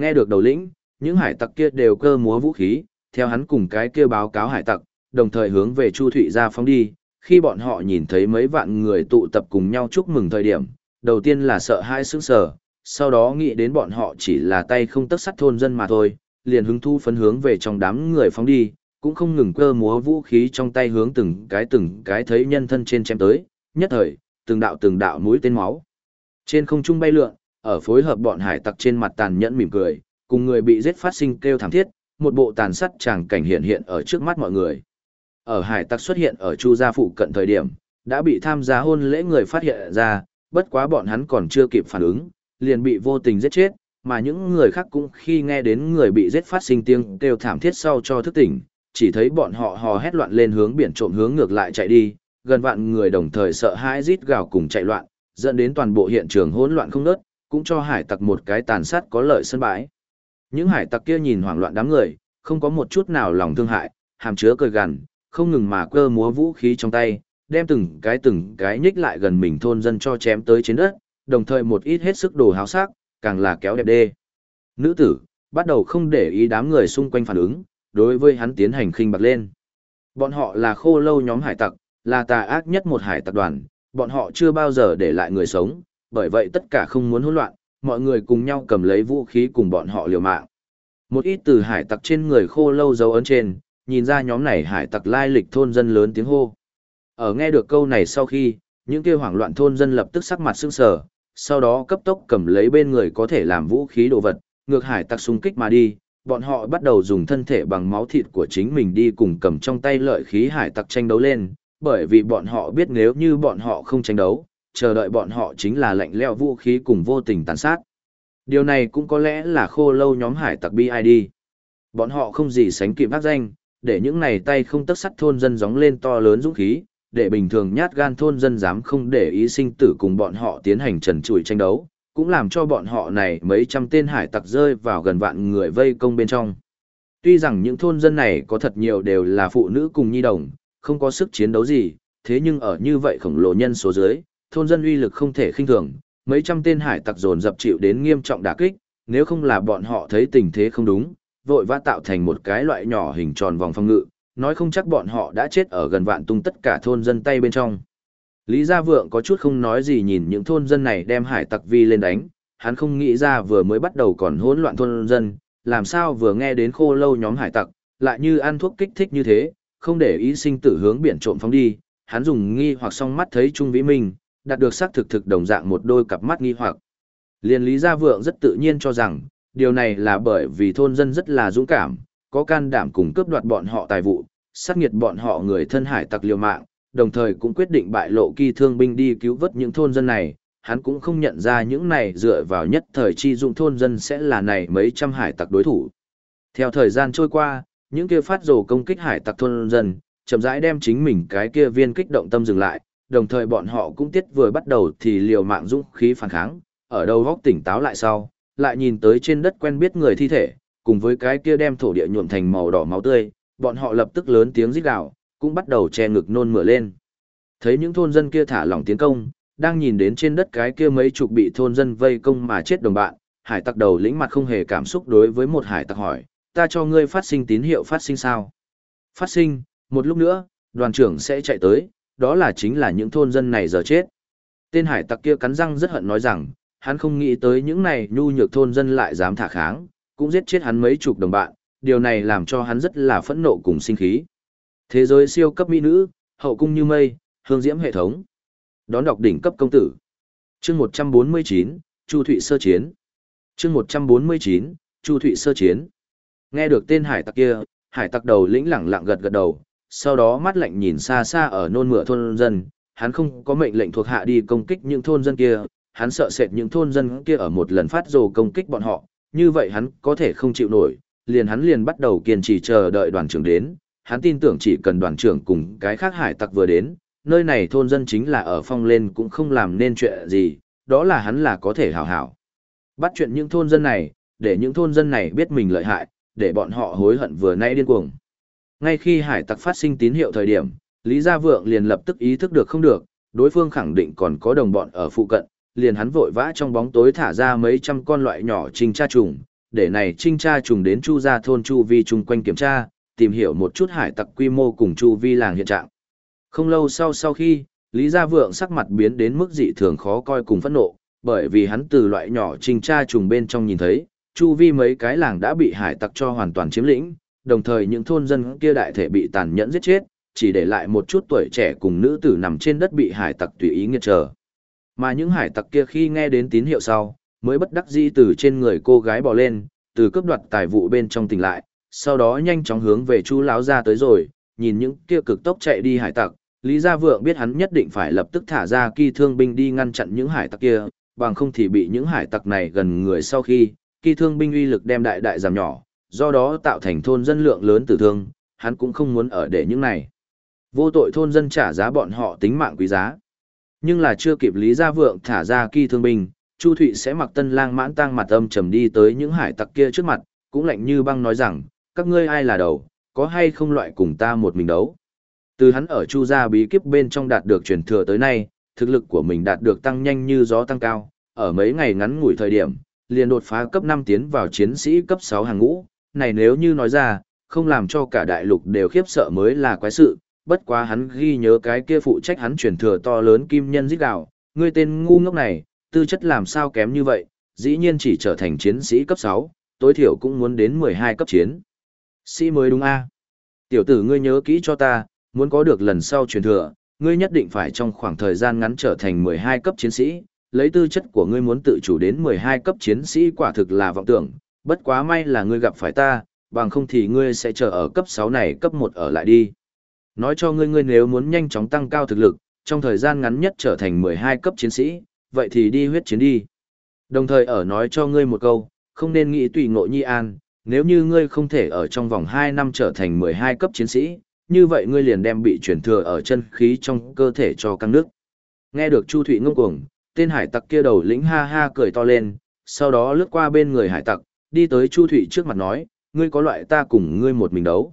Nghe được đầu lĩnh, những hải tặc kia đều cơ múa vũ khí, theo hắn cùng cái kia báo cáo hải tặc, đồng thời hướng về Chu Thụy ra phóng đi. Khi bọn họ nhìn thấy mấy vạn người tụ tập cùng nhau chúc mừng thời điểm, đầu tiên là sợ hai sững sờ, sau đó nghĩ đến bọn họ chỉ là tay không tất sắt thôn dân mà thôi, liền hứng thu phấn hướng về trong đám người phóng đi, cũng không ngừng cơ múa vũ khí trong tay hướng từng cái từng cái thấy nhân thân trên chém tới, nhất thời, từng đạo từng đạo mũi tên máu. Trên không trung bay lượn, ở phối hợp bọn hải tặc trên mặt tàn nhẫn mỉm cười, cùng người bị giết phát sinh kêu thảm thiết, một bộ tàn sát tràng cảnh hiện hiện ở trước mắt mọi người. Ở hải tặc xuất hiện ở Chu gia phụ cận thời điểm, đã bị tham gia hôn lễ người phát hiện ra, bất quá bọn hắn còn chưa kịp phản ứng, liền bị vô tình giết chết, mà những người khác cũng khi nghe đến người bị giết phát sinh tiếng kêu thảm thiết sau cho thức tỉnh, chỉ thấy bọn họ hò hét loạn lên hướng biển trộm hướng ngược lại chạy đi, gần vạn người đồng thời sợ hãi rít gào cùng chạy loạn, dẫn đến toàn bộ hiện trường hỗn loạn không ngớt, cũng cho hải tặc một cái tàn sát có lợi sân bãi. Những hải tặc kia nhìn hoảng loạn đám người, không có một chút nào lòng thương hại, hàm chứa cười gằn, không ngừng mà cơ múa vũ khí trong tay, đem từng cái từng cái nhích lại gần mình thôn dân cho chém tới trên đất, đồng thời một ít hết sức đồ háo sắc, càng là kéo đẹp đê. Nữ tử, bắt đầu không để ý đám người xung quanh phản ứng, đối với hắn tiến hành khinh bạc lên. Bọn họ là khô lâu nhóm hải tặc, là tà ác nhất một hải tặc đoàn, bọn họ chưa bao giờ để lại người sống, bởi vậy tất cả không muốn hỗn loạn, mọi người cùng nhau cầm lấy vũ khí cùng bọn họ liều mạng. Một ít từ hải tặc trên người khô lâu dấu ấn trên, nhìn ra nhóm này hải tặc lai lịch thôn dân lớn tiếng hô. Ở nghe được câu này sau khi, những kia hoảng loạn thôn dân lập tức sắc mặt sưng sờ, sau đó cấp tốc cầm lấy bên người có thể làm vũ khí đồ vật, ngược hải tặc xung kích mà đi, bọn họ bắt đầu dùng thân thể bằng máu thịt của chính mình đi cùng cầm trong tay lợi khí hải tặc tranh đấu lên, bởi vì bọn họ biết nếu như bọn họ không tranh đấu, chờ đợi bọn họ chính là lạnh leo vũ khí cùng vô tình tàn sát. Điều này cũng có lẽ là khô lâu nhóm hải tặc BID. Bọn họ không gì sánh kịp ác danh, để những này tay không tất sắt thôn dân gióng lên to lớn dũng khí, để bình thường nhát gan thôn dân dám không để ý sinh tử cùng bọn họ tiến hành trần trụi tranh đấu, cũng làm cho bọn họ này mấy trăm tên hải tặc rơi vào gần vạn người vây công bên trong. Tuy rằng những thôn dân này có thật nhiều đều là phụ nữ cùng nhi đồng, không có sức chiến đấu gì, thế nhưng ở như vậy khổng lồ nhân số dưới, thôn dân uy lực không thể khinh thường, mấy trăm tên hải tặc dồn dập chịu đến nghiêm trọng đả kích, nếu không là bọn họ thấy tình thế không đúng, vội vã tạo thành một cái loại nhỏ hình tròn vòng phòng ngự, nói không chắc bọn họ đã chết ở gần vạn tung tất cả thôn dân tay bên trong. Lý Gia Vượng có chút không nói gì nhìn những thôn dân này đem hải tặc vi lên đánh, hắn không nghĩ ra vừa mới bắt đầu còn hỗn loạn thôn dân, làm sao vừa nghe đến khô lâu nhóm hải tặc, lại như ăn thuốc kích thích như thế, không để ý sinh tử hướng biển trộm phóng đi, hắn dùng nghi hoặc song mắt thấy Trung Vĩ Minh, đạt được xác thực thực đồng dạng một đôi cặp mắt nghi hoặc. Liên Lý Gia Vượng rất tự nhiên cho rằng, điều này là bởi vì thôn dân rất là dũng cảm, có can đảm cùng cướp đoạt bọn họ tài vụ, sát nghiệt bọn họ người thân hải tặc liều mạng, đồng thời cũng quyết định bại lộ kỳ thương binh đi cứu vớt những thôn dân này, hắn cũng không nhận ra những này dựa vào nhất thời chi dụng thôn dân sẽ là này mấy trăm hải tặc đối thủ. Theo thời gian trôi qua, những kia phát rồ công kích hải tặc thôn dân, chậm rãi đem chính mình cái kia viên kích động tâm dừng lại, đồng thời bọn họ cũng tiết vừa bắt đầu thì liều mạng dũng khí phản kháng, ở đầu góc tỉnh táo lại sau, lại nhìn tới trên đất quen biết người thi thể, cùng với cái kia đem thổ địa nhuộm thành màu đỏ máu tươi, bọn họ lập tức lớn tiếng rít gào, cũng bắt đầu che ngực nôn mửa lên. Thấy những thôn dân kia thả lỏng tiến công, đang nhìn đến trên đất cái kia mấy chục bị thôn dân vây công mà chết đồng bạn, hải tặc đầu lĩnh mặt không hề cảm xúc đối với một hải tặc hỏi, ta cho ngươi phát sinh tín hiệu phát sinh sao? Phát sinh, một lúc nữa, đoàn trưởng sẽ chạy tới, đó là chính là những thôn dân này giờ chết. Tên hải tặc kia cắn răng rất hận nói rằng, hắn không nghĩ tới những này nhu nhược thôn dân lại dám thả kháng, cũng giết chết hắn mấy chục đồng bạn, điều này làm cho hắn rất là phẫn nộ cùng sinh khí. Thế giới siêu cấp mỹ nữ, hậu cung như mây, hương diễm hệ thống. Đón đọc đỉnh cấp công tử. Chương 149, Chu Thụy sơ chiến. Chương 149, Chu Thụy sơ chiến. Nghe được tên hải tặc kia, hải tặc đầu lĩnh lẳng lặng gật gật đầu, sau đó mắt lạnh nhìn xa xa ở nôn mửa thôn dân, hắn không có mệnh lệnh thuộc hạ đi công kích những thôn dân kia, hắn sợ sệt những thôn dân kia ở một lần phát rồ công kích bọn họ, như vậy hắn có thể không chịu nổi, liền hắn liền bắt đầu kiên trì chờ đợi đoàn trưởng đến, hắn tin tưởng chỉ cần đoàn trưởng cùng cái khác hải tặc vừa đến, nơi này thôn dân chính là ở phong lên cũng không làm nên chuyện gì, đó là hắn là có thể hảo hảo. Bắt chuyện những thôn dân này, để những thôn dân này biết mình lợi hại, để bọn họ hối hận vừa nay điên cuồng. Ngay khi hải tặc phát sinh tín hiệu thời điểm, Lý Gia Vượng liền lập tức ý thức được không được, đối phương khẳng định còn có đồng bọn ở phụ cận, liền hắn vội vã trong bóng tối thả ra mấy trăm con loại nhỏ trinh tra trùng, để này trinh tra trùng đến chu gia thôn chu vi chung quanh kiểm tra, tìm hiểu một chút hải tặc quy mô cùng chu vi làng hiện trạng. Không lâu sau sau khi, Lý Gia Vượng sắc mặt biến đến mức dị thường khó coi cùng phẫn nộ, bởi vì hắn từ loại nhỏ trinh tra trùng bên trong nhìn thấy, chu vi mấy cái làng đã bị hải tặc cho hoàn toàn chiếm lĩnh, đồng thời những thôn dân kia đại thể bị tàn nhẫn giết chết, chỉ để lại một chút tuổi trẻ cùng nữ tử nằm trên đất bị hải tặc tùy ý nghiệt trở. Mà những hải tặc kia khi nghe đến tín hiệu sau, mới bất đắc dĩ từ trên người cô gái bò lên, từ cướp đoạt tài vụ bên trong tỉnh lại, sau đó nhanh chóng hướng về chu lão ra tới rồi, nhìn những kia cực tốc chạy đi hải tặc, Lý Gia Vượng biết hắn nhất định phải lập tức thả ra kỳ thương binh đi ngăn chặn những hải tặc kia, bằng không thì bị những hải tặc này gần người sau khi, kỳ thương binh uy lực đem đại đại giảm nhỏ, do đó tạo thành thôn dân lượng lớn tử thương, hắn cũng không muốn ở để những này. Vô tội thôn dân trả giá bọn họ tính mạng quý giá. Nhưng là chưa kịp Lý Gia Vượng thả ra kỳ thương binh, Chu Thụy sẽ mặc tân lang mãn tang mặt âm trầm đi tới những hải tặc kia trước mặt, cũng lạnh như băng nói rằng, các ngươi ai là đầu, có hay không loại cùng ta một mình đấu. Từ hắn ở Chu gia bí kíp bên trong đạt được truyền thừa tới nay, thực lực của mình đạt được tăng nhanh như gió tăng cao, ở mấy ngày ngắn ngủi thời điểm, liền đột phá cấp 5 tiến vào chiến sĩ cấp 6 hàng ngũ, này nếu như nói ra, không làm cho cả đại lục đều khiếp sợ mới là quái sự, bất quá hắn ghi nhớ cái kia phụ trách hắn truyền thừa to lớn kim nhân giết gạo, ngươi tên ngu ngốc này, tư chất làm sao kém như vậy, dĩ nhiên chỉ trở thành chiến sĩ cấp 6, tối thiểu cũng muốn đến 12 cấp chiến. Sĩ mới đúng a Tiểu tử ngươi nhớ kỹ cho ta, muốn có được lần sau truyền thừa, ngươi nhất định phải trong khoảng thời gian ngắn trở thành 12 cấp chiến sĩ, lấy tư chất của ngươi muốn tự chủ đến 12 cấp chiến sĩ quả thực là vọng tưởng, bất quá may là ngươi gặp phải ta, bằng không thì ngươi sẽ chờ ở cấp 6 này cấp 1 ở lại đi. Nói cho ngươi ngươi nếu muốn nhanh chóng tăng cao thực lực, trong thời gian ngắn nhất trở thành 12 cấp chiến sĩ, vậy thì đi huyết chiến đi. Đồng thời ở nói cho ngươi một câu, không nên nghĩ tùy ngộ nhi an, nếu như ngươi không thể ở trong vòng 2 năm trở thành 12 cấp chiến sĩ, như vậy ngươi liền đem bị chuyển thừa ở chân khí trong cơ thể cho căng nước. Nghe được Chu Thụy ngông cuồng, tên hải tặc kia đầu lĩnh ha ha cười to lên, sau đó lướt qua bên người hải tặc, đi tới Chu Thụy trước mặt nói, ngươi có loại ta cùng ngươi một mình đấu.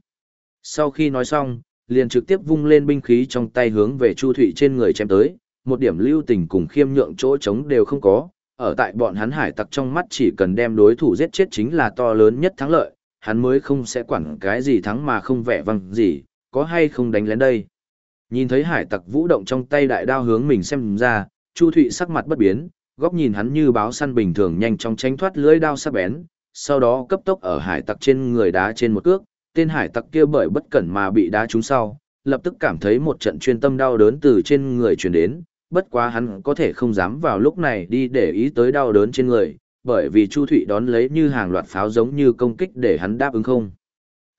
Sau khi nói xong, liền trực tiếp vung lên binh khí trong tay hướng về Chu Thụy trên người chém tới, một điểm lưu tình cùng khiêm nhượng chỗ trống đều không có, ở tại bọn hắn hải tặc trong mắt chỉ cần đem đối thủ giết chết chính là to lớn nhất thắng lợi, hắn mới không sẽ quản cái gì thắng mà không vẻ văng gì, có hay không đánh lén đây. Nhìn thấy hải tặc vũ động trong tay đại đao hướng mình xem ra, Chu Thụy sắc mặt bất biến, góc nhìn hắn như báo săn bình thường nhanh chóng tránh thoát lưỡi đao sắc bén, sau đó cấp tốc ở hải tặc trên người đá trên một cước, tên hải tặc kia bởi bất cẩn mà bị đá trúng sau, lập tức cảm thấy một trận chuyên tâm đau đớn từ trên người truyền đến, bất quá hắn có thể không dám vào lúc này đi để ý tới đau đớn trên người, bởi vì Chu Thụy đón lấy như hàng loạt pháo giống như công kích để hắn đáp ứng không.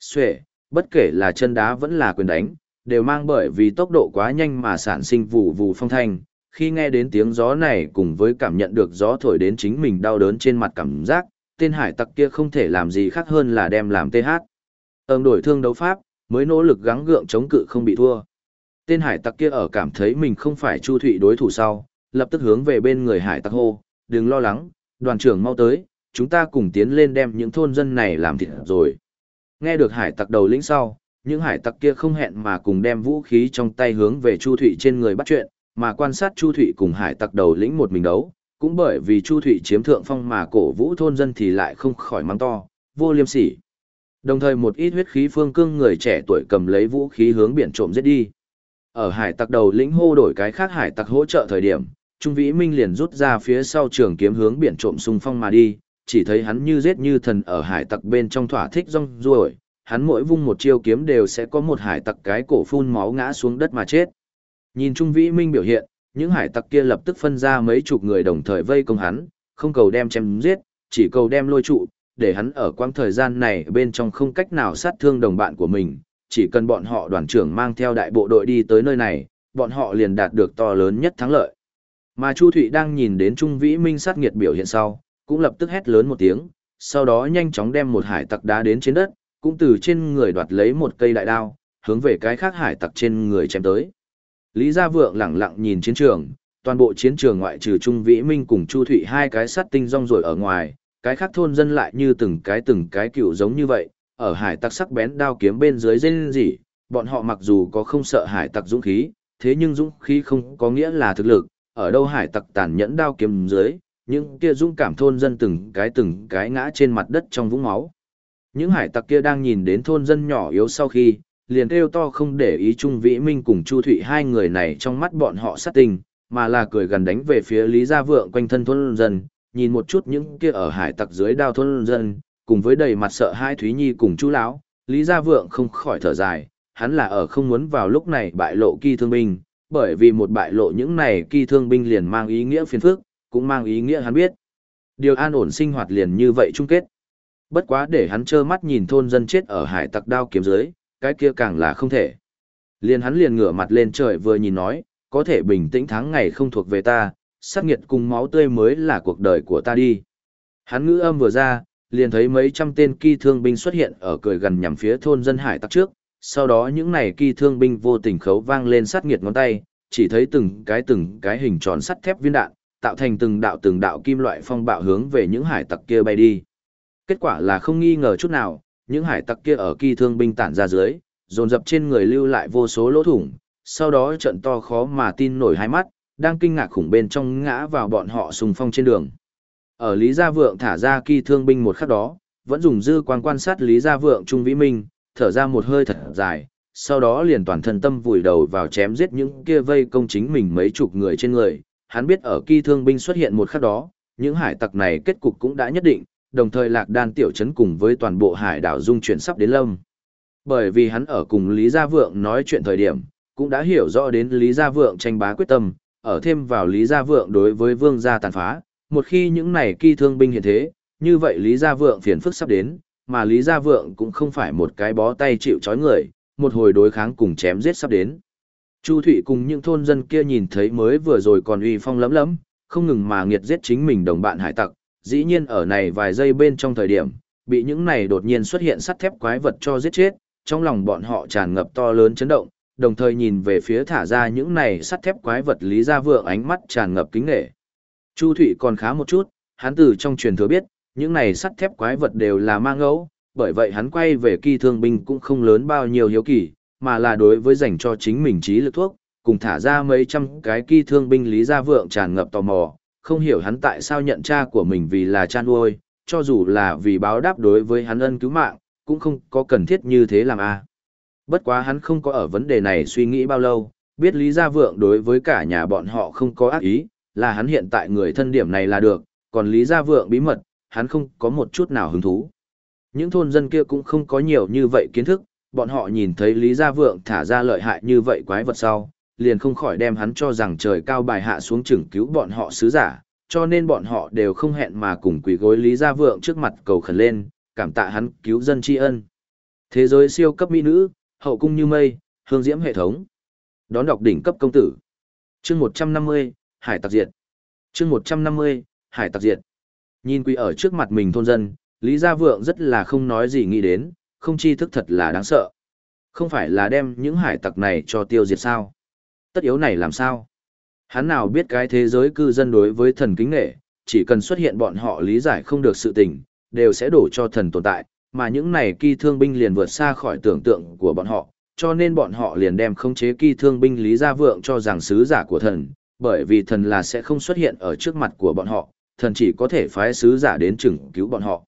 Xuệ, bất kể là chân đá vẫn là quyền đánh, đều mang bởi vì tốc độ quá nhanh mà sản sinh vụ vụ phong thanh. Khi nghe đến tiếng gió này cùng với cảm nhận được gió thổi đến chính mình đau đớn trên mặt cảm giác, tên hải tặc kia không thể làm gì khác hơn là đem làm TH. Ơm đổi thương đấu pháp, mới nỗ lực gắng gượng chống cự không bị thua. Tên hải tặc kia ở cảm thấy mình không phải Chu Thụy đối thủ sau, lập tức hướng về bên người hải tặc hô, đừng lo lắng, đoàn trưởng mau tới, chúng ta cùng tiến lên đem những thôn dân này làm thịt rồi. Nghe được hải tặc đầu lĩnh sau, những hải tặc kia không hẹn mà cùng đem vũ khí trong tay hướng về Chu Thụy trên người bắt chuyện, mà quan sát Chu Thụy cùng hải tặc đầu lĩnh một mình đấu, cũng bởi vì Chu Thụy chiếm thượng phong mà cổ vũ thôn dân thì lại không khỏi mắng to, vô liêm sỉ. Đồng thời một ít huyết khí phương cương người trẻ tuổi cầm lấy vũ khí hướng biển trộm giết đi. Ở hải tặc đầu lĩnh hô đổi cái khác hải tặc hỗ trợ thời điểm, Trung Vĩ Minh liền rút ra phía sau trường kiếm hướng biển trộm xung phong mà đi, chỉ thấy hắn như giết như thần ở hải tặc bên trong thỏa thích rong ruổi, hắn mỗi vung một chiêu kiếm đều sẽ có một hải tặc cái cổ phun máu ngã xuống đất mà chết. Nhìn Trung Vĩ Minh biểu hiện, những hải tặc kia lập tức phân ra mấy chục người đồng thời vây công hắn, không cầu đem chém giết, chỉ cầu đem lôi trụ, để hắn ở quãng thời gian này bên trong không cách nào sát thương đồng bạn của mình, chỉ cần bọn họ đoàn trưởng mang theo đại bộ đội đi tới nơi này, bọn họ liền đạt được to lớn nhất thắng lợi. Mà Chu Thụy đang nhìn đến Trung Vĩ Minh sát nghiệt biểu hiện sau, cũng lập tức hét lớn một tiếng, sau đó nhanh chóng đem một hải tặc đá đến trên đất, cũng từ trên người đoạt lấy một cây đại đao, hướng về cái khác hải tặc trên người chém tới. Lý Gia Vượng lặng lặng nhìn chiến trường, toàn bộ chiến trường ngoại trừ Trung Vĩ Minh cùng Chu Thụy hai cái sát tinh rong rồi ở ngoài, cái khác thôn dân lại như từng cái từng cái cựu giống như vậy, ở hải tặc sắc bén đao kiếm bên dưới dây gì, bọn họ mặc dù có không sợ hải tặc dũng khí, thế nhưng dũng khí không có nghĩa là thực lực, ở đâu hải tặc tàn nhẫn đao kiếm dưới, những kia dũng cảm thôn dân từng cái từng cái ngã trên mặt đất trong vũng máu. Những hải tặc kia đang nhìn đến thôn dân nhỏ yếu sau khi, liền kêu to không để ý Trung Vĩ Minh cùng Chu Thụy hai người này trong mắt bọn họ sát tình, mà là cười gần đánh về phía Lý Gia Vượng quanh thân thôn dân, nhìn một chút những kia ở hải tặc dưới đao thôn dân, cùng với đầy mặt sợ hai Thúy Nhi cùng chú lão, Lý Gia Vượng không khỏi thở dài, hắn là ở không muốn vào lúc này bại lộ kỳ thương binh, bởi vì một bại lộ những này kỳ thương binh liền mang ý nghĩa phiền phức, cũng mang ý nghĩa hắn biết. Điều an ổn sinh hoạt liền như vậy chung kết. Bất quá để hắn trơ mắt nhìn thôn dân chết ở hải tặc đao kiếm dưới, cái kia càng là không thể. Liền hắn liền ngửa mặt lên trời vừa nhìn nói, có thể bình tĩnh tháng ngày không thuộc về ta, sát nghiệt cùng máu tươi mới là cuộc đời của ta đi. Hắn ngữ âm vừa ra, liền thấy mấy trăm tên kỳ thương binh xuất hiện ở cười gần nhằm phía thôn dân hải tặc trước, sau đó những này kỳ thương binh vô tình khấu vang lên sát nghiệt ngón tay, chỉ thấy từng cái từng cái hình tròn sắt thép viên đạn, tạo thành từng đạo từng đạo kim loại phong bạo hướng về những hải tặc kia bay đi. Kết quả là không nghi ngờ chút nào, những hải tặc kia ở kỳ thương binh tản ra dưới, dồn dập trên người lưu lại vô số lỗ thủng, sau đó trận to khó mà tin nổi hai mắt, đang kinh ngạc khủng bên trong ngã vào bọn họ sùng phong trên đường. Ở Lý Gia Vượng thả ra kỳ thương binh một khắc đó, vẫn dùng dư quan quan sát Lý Gia Vượng Trung Vĩ Minh, thở ra một hơi thật dài, sau đó liền toàn thân tâm vùi đầu vào chém giết những kia vây công chính mình mấy chục người trên người. Hắn biết ở kỳ thương binh xuất hiện một khắc đó, những hải tặc này kết cục cũng đã nhất định, đồng thời lạc đan tiểu trấn cùng với toàn bộ hải đảo dung chuyển sắp đến lâm. Bởi vì hắn ở cùng Lý Gia Vượng nói chuyện thời điểm, cũng đã hiểu rõ đến Lý Gia Vượng tranh bá quyết tâm, ở thêm vào Lý Gia Vượng đối với Vương gia tàn phá, một khi những này kỳ thương binh hiện thế, như vậy Lý Gia Vượng phiền phức sắp đến, mà Lý Gia Vượng cũng không phải một cái bó tay chịu chói người, một hồi đối kháng cùng chém giết sắp đến. Chu Thụy cùng những thôn dân kia nhìn thấy mới vừa rồi còn uy phong lấm lấm, không ngừng mà nghiệt giết chính mình đồng bạn hải tặc, dĩ nhiên ở này vài giây bên trong thời điểm, bị những này đột nhiên xuất hiện sắt thép quái vật cho giết chết, trong lòng bọn họ tràn ngập to lớn chấn động, đồng thời nhìn về phía thả ra những này sắt thép quái vật Lý Gia Vượng ánh mắt tràn ngập kính nghệ. Chu Thụy còn khá một chút, hắn từ trong truyền thừa biết, những này sắt thép quái vật đều là mang ngẫu, bởi vậy hắn quay về kỳ thương binh cũng không lớn bao nhiêu hiếu kỳ, mà là đối với dành cho chính mình trí lực thuốc, cùng thả ra mấy trăm cái kỳ thương binh Lý Gia Vượng tràn ngập tò mò, không hiểu hắn tại sao nhận cha của mình vì là cha nuôi, cho dù là vì báo đáp đối với hắn ân cứu mạng, cũng không có cần thiết như thế làm a. Bất quá hắn không có ở vấn đề này suy nghĩ bao lâu, biết Lý Gia Vượng đối với cả nhà bọn họ không có ác ý, là hắn hiện tại người thân điểm này là được, còn Lý Gia Vượng bí mật, hắn không có một chút nào hứng thú. Những thôn dân kia cũng không có nhiều như vậy kiến thức, bọn họ nhìn thấy Lý Gia Vượng thả ra lợi hại như vậy quái vật sau, liền không khỏi đem hắn cho rằng trời cao bài hạ xuống chừng cứu bọn họ sứ giả, cho nên bọn họ đều không hẹn mà cùng quỳ gối Lý Gia Vượng trước mặt cầu khẩn lên, cảm tạ hắn cứu dân tri ân. Thế giới siêu cấp mỹ nữ, hậu cung như mây, hương diễm hệ thống. Đón đọc đỉnh cấp công tử. Chương 150, Hải tặc diệt. Chương 150, Hải tặc diệt. Nhìn quỳ ở trước mặt mình thôn dân, Lý Gia Vượng rất là không nói gì nghĩ đến, không chi thức thật là đáng sợ. Không phải là đem những hải tặc này cho tiêu diệt sao? Tất yếu này làm sao? Hắn nào biết cái thế giới cư dân đối với thần kính nghệ, chỉ cần xuất hiện bọn họ lý giải không được sự tình, đều sẽ đổ cho thần tồn tại, mà những này kỳ thương binh liền vượt xa khỏi tưởng tượng của bọn họ, cho nên bọn họ liền đem khống chế kỳ thương binh Lý Gia Vượng cho rằng sứ giả của thần, bởi vì thần là sẽ không xuất hiện ở trước mặt của bọn họ, thần chỉ có thể phái sứ giả đến chừng cứu bọn họ.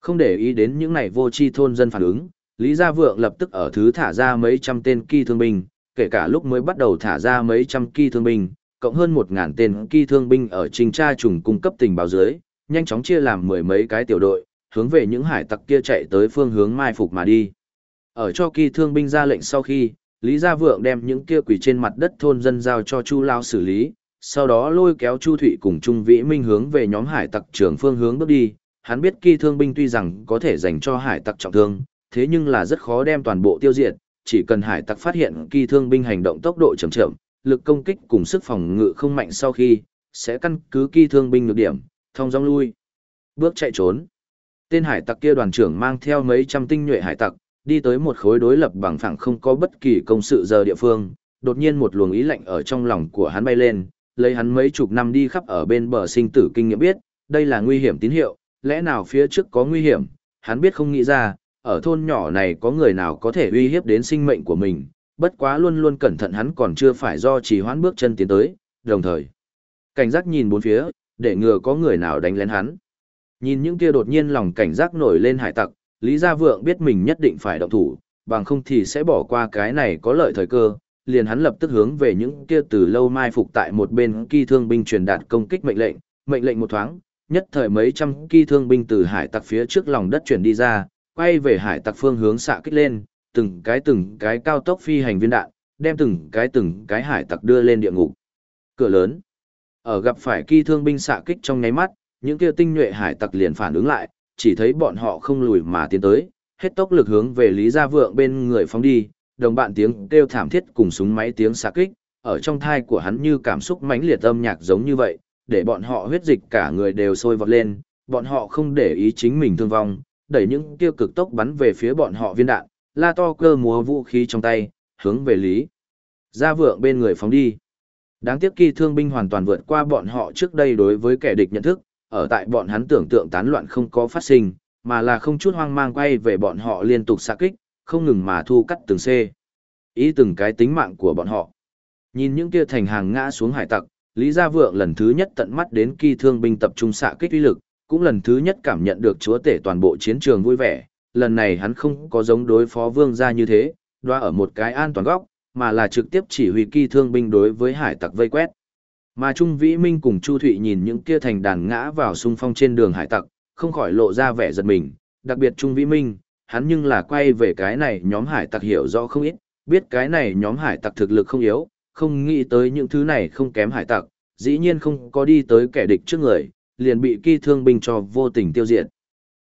Không để ý đến những này vô tri thôn dân phản ứng, Lý Gia Vượng lập tức ở thứ thả ra mấy trăm tên kỳ thương binh, kể cả lúc mới bắt đầu thả ra mấy trăm kỳ thương binh, cộng hơn một ngàn tên kỳ thương binh ở trình tra trùng cung cấp tình báo dưới, nhanh chóng chia làm mười mấy cái tiểu đội, hướng về những hải tặc kia chạy tới phương hướng mai phục mà đi. Ở cho kỳ thương binh ra lệnh sau khi, Lý Gia Vượng đem những kia quỷ trên mặt đất thôn dân giao cho Chu Lao xử lý, sau đó lôi kéo Chu Thụy cùng Trung Vĩ Minh hướng về nhóm hải tặc trưởng phương hướng bước đi. Hắn biết kỳ thương binh tuy rằng có thể dành cho hải tặc trọng thương, thế nhưng là rất khó đem toàn bộ tiêu diệt, chỉ cần hải tặc phát hiện kỳ thương binh hành động tốc độ chậm chậm, lực công kích cùng sức phòng ngự không mạnh sau khi, sẽ căn cứ kỳ thương binh nhược điểm, thông dong lui. Bước chạy trốn. Tên hải tặc kia đoàn trưởng mang theo mấy trăm tinh nhuệ hải tặc, đi tới một khối đối lập bằng phẳng không có bất kỳ công sự giờ địa phương, đột nhiên một luồng ý lạnh ở trong lòng của hắn bay lên, lấy hắn mấy chục năm đi khắp ở bên bờ sinh tử kinh nghiệm biết, đây là nguy hiểm tín hiệu, lẽ nào phía trước có nguy hiểm, hắn biết không nghĩ ra, ở thôn nhỏ này có người nào có thể uy hiếp đến sinh mệnh của mình, bất quá luôn luôn cẩn thận hắn còn chưa phải do trì hoãn bước chân tiến tới, đồng thời. Cảnh giác nhìn bốn phía, để ngừa có người nào đánh lén hắn. Nhìn những kia đột nhiên lòng cảnh giác nổi lên hải tặc, Lý Gia Vượng biết mình nhất định phải động thủ, bằng không thì sẽ bỏ qua cái này có lợi thời cơ, liền hắn lập tức hướng về những kia từ lâu mai phục tại một bên kỳ thương binh truyền đạt công kích mệnh lệnh, mệnh lệnh một thoáng, nhất thời mấy trăm kỳ thương binh từ hải tặc phía trước lòng đất chuyển đi ra, quay về hải tặc phương hướng xạ kích lên, từng cái từng cái cao tốc phi hành viên đạn, đem từng cái từng cái hải tặc đưa lên địa ngục. Cửa lớn. Ở gặp phải kỳ thương binh xạ kích trong nháy mắt, những kia tinh nhuệ hải tặc liền phản ứng lại, chỉ thấy bọn họ không lùi mà tiến tới, hết tốc lực hướng về Lý Gia Vượng bên người phóng đi, đồng bạn tiếng kêu thảm thiết cùng súng máy tiếng xạ kích, ở trong thai của hắn như cảm xúc mãnh liệt âm nhạc giống như vậy, để bọn họ huyết dịch cả người đều sôi vọt lên, bọn họ không để ý chính mình thương vong, đẩy những tiêu cực tốc bắn về phía bọn họ viên đạn, la to cơ múa vũ khí trong tay, hướng về Lý Gia Vượng bên người phóng đi. Đáng tiếc kỳ thương binh hoàn toàn vượt qua bọn họ trước đây đối với kẻ địch nhận thức, ở tại bọn hắn tưởng tượng tán loạn không có phát sinh, mà là không chút hoang mang quay về bọn họ liên tục xạ kích, không ngừng mà thu cắt từng C. Ý từng cái tính mạng của bọn họ. Nhìn những kia thành hàng ngã xuống hải tặc, Lý Gia Vượng lần thứ nhất tận mắt đến kỳ thương binh tập trung xạ kích uy lực, cũng lần thứ nhất cảm nhận được chúa tể toàn bộ chiến trường vui vẻ. Lần này hắn không có giống đối phó vương gia như thế, đoa ở một cái an toàn góc, mà là trực tiếp chỉ huy kỳ thương binh đối với hải tặc vây quét. Mà Trung Vĩ Minh cùng Chu Thụy nhìn những kia thành đàn ngã vào xung phong trên đường hải tặc, không khỏi lộ ra vẻ giật mình, đặc biệt Trung Vĩ Minh, hắn nhưng là quay về cái này nhóm hải tặc hiểu rõ không ít, biết cái này nhóm hải tặc thực lực không yếu, không nghĩ tới những thứ này không kém hải tặc, dĩ nhiên không có đi tới kẻ địch trước người, liền bị kỳ thương binh cho vô tình tiêu diệt.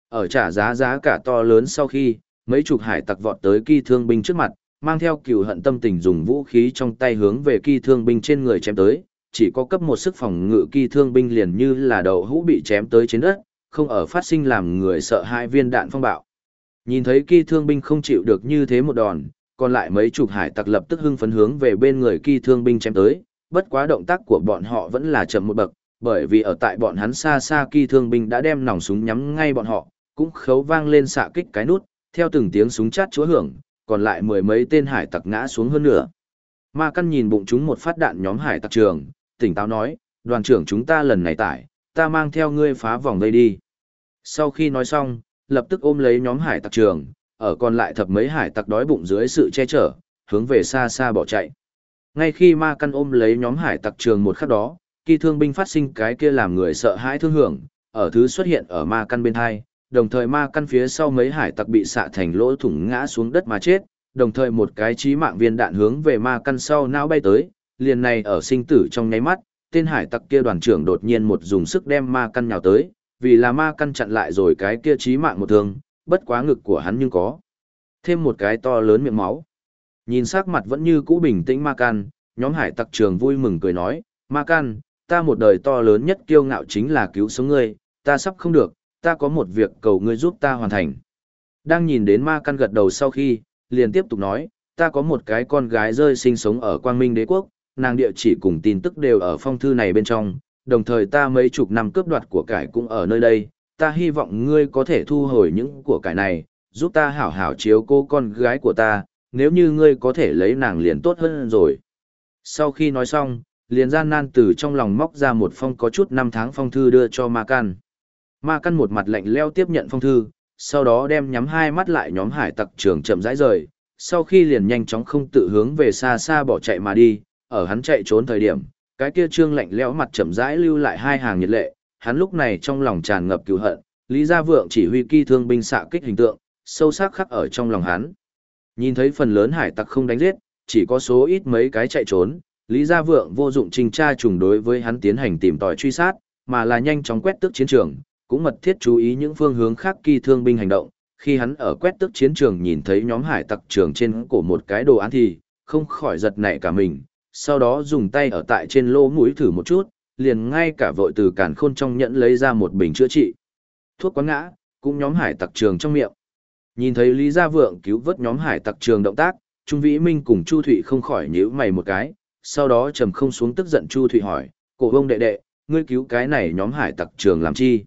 Ở trả giá giá cả to lớn sau khi, mấy chục hải tặc vọt tới kỳ thương binh trước mặt, mang theo cừu hận tâm tình dùng vũ khí trong tay hướng về kỳ thương binh trên người chém tới, chỉ có cấp một sức phòng ngự kỳ thương binh liền như là đầu hũ bị chém tới trên đất, không ở phát sinh làm người sợ hai viên đạn phong bạo. Nhìn thấy kỳ thương binh không chịu được như thế một đòn, còn lại mấy chục hải tặc lập tức hưng phấn hướng về bên người kỳ thương binh chém tới, bất quá động tác của bọn họ vẫn là chậm một bậc, bởi vì ở tại bọn hắn xa xa kỳ thương binh đã đem nòng súng nhắm ngay bọn họ, cũng khấu vang lên xạ kích cái nút, theo từng tiếng súng chát chúa hưởng, còn lại mười mấy tên hải tặc ngã xuống hơn nữa. Ma căn nhìn bụng chúng một phát đạn nhóm hải tặc trường, tỉnh táo nói, đoàn trưởng chúng ta lần này tải, ta mang theo ngươi phá vòng đây đi. Sau khi nói xong, lập tức ôm lấy nhóm hải tặc trường, ở còn lại thập mấy hải tặc đói bụng dưới sự che chở, hướng về xa xa bỏ chạy. Ngay khi ma căn ôm lấy nhóm hải tặc trường một khắc đó, khi thương binh phát sinh cái kia làm người sợ hãi thương hưởng, ở thứ xuất hiện ở ma căn bên hai, đồng thời ma căn phía sau mấy hải tặc bị xạ thành lỗ thủng ngã xuống đất mà chết, đồng thời một cái chí mạng viên đạn hướng về ma căn sau não bay tới, liền này ở sinh tử trong nháy mắt, tên hải tặc kia đoàn trưởng đột nhiên một dùng sức đem ma căn nhào tới, vì là ma căn chặn lại rồi cái kia chí mạng một thương, bất quá ngực của hắn nhưng có. Thêm một cái to lớn miệng máu. Nhìn sắc mặt vẫn như cũ bình tĩnh ma căn, nhóm hải tặc trường vui mừng cười nói, ma căn, ta một đời to lớn nhất kiêu ngạo chính là cứu sống ngươi, ta sắp không được, ta có một việc cầu ngươi giúp ta hoàn thành. Đang nhìn đến ma căn gật đầu sau khi, liền tiếp tục nói, ta có một cái con gái rơi sinh sống ở Quang Minh Đế Quốc, nàng địa chỉ cùng tin tức đều ở phong thư này bên trong, đồng thời ta mấy chục năm cướp đoạt của cải cũng ở nơi đây, ta hy vọng ngươi có thể thu hồi những của cải này, giúp ta hảo hảo chiếu cô con gái của ta, nếu như ngươi có thể lấy nàng liền tốt hơn rồi. Sau khi nói xong, liền gian nan từ trong lòng móc ra một phong có chút năm tháng phong thư đưa cho Ma Căn. Ma Căn một mặt lạnh leo tiếp nhận phong thư, sau đó đem nhắm hai mắt lại nhóm hải tặc trường chậm rãi rời, sau khi liền nhanh chóng không tự hướng về xa xa bỏ chạy mà đi, ở hắn chạy trốn thời điểm, cái kia trương lạnh lẽo mặt chậm rãi lưu lại hai hàng nhiệt lệ, hắn lúc này trong lòng tràn ngập cứu hận, Lý Gia Vượng chỉ huy kỳ thương binh xạ kích hình tượng, sâu sắc khắc ở trong lòng hắn. Nhìn thấy phần lớn hải tặc không đánh giết, chỉ có số ít mấy cái chạy trốn, Lý Gia Vượng vô dụng trình tra trùng đối với hắn tiến hành tìm tòi truy sát, mà là nhanh chóng quét tước chiến trường, cũng mật thiết chú ý những phương hướng khác kỳ thương binh hành động. Khi hắn ở quét tước chiến trường nhìn thấy nhóm hải tặc trường trên cổ một cái đồ án thì, không khỏi giật nảy cả mình, sau đó dùng tay ở tại trên lỗ mũi thử một chút, liền ngay cả vội từ cản khôn trong nhẫn lấy ra một bình chữa trị. Thuốc quán ngã, cũng nhóm hải tặc trường trong miệng. Nhìn thấy Lý Gia Vượng cứu vớt nhóm hải tặc trường động tác, Trung Vĩ Minh cùng Chu Thụy không khỏi nhíu mày một cái, sau đó trầm không xuống tức giận Chu Thụy hỏi, cổ ông đệ đệ, ngươi cứu cái này nhóm hải tặc trường làm chi?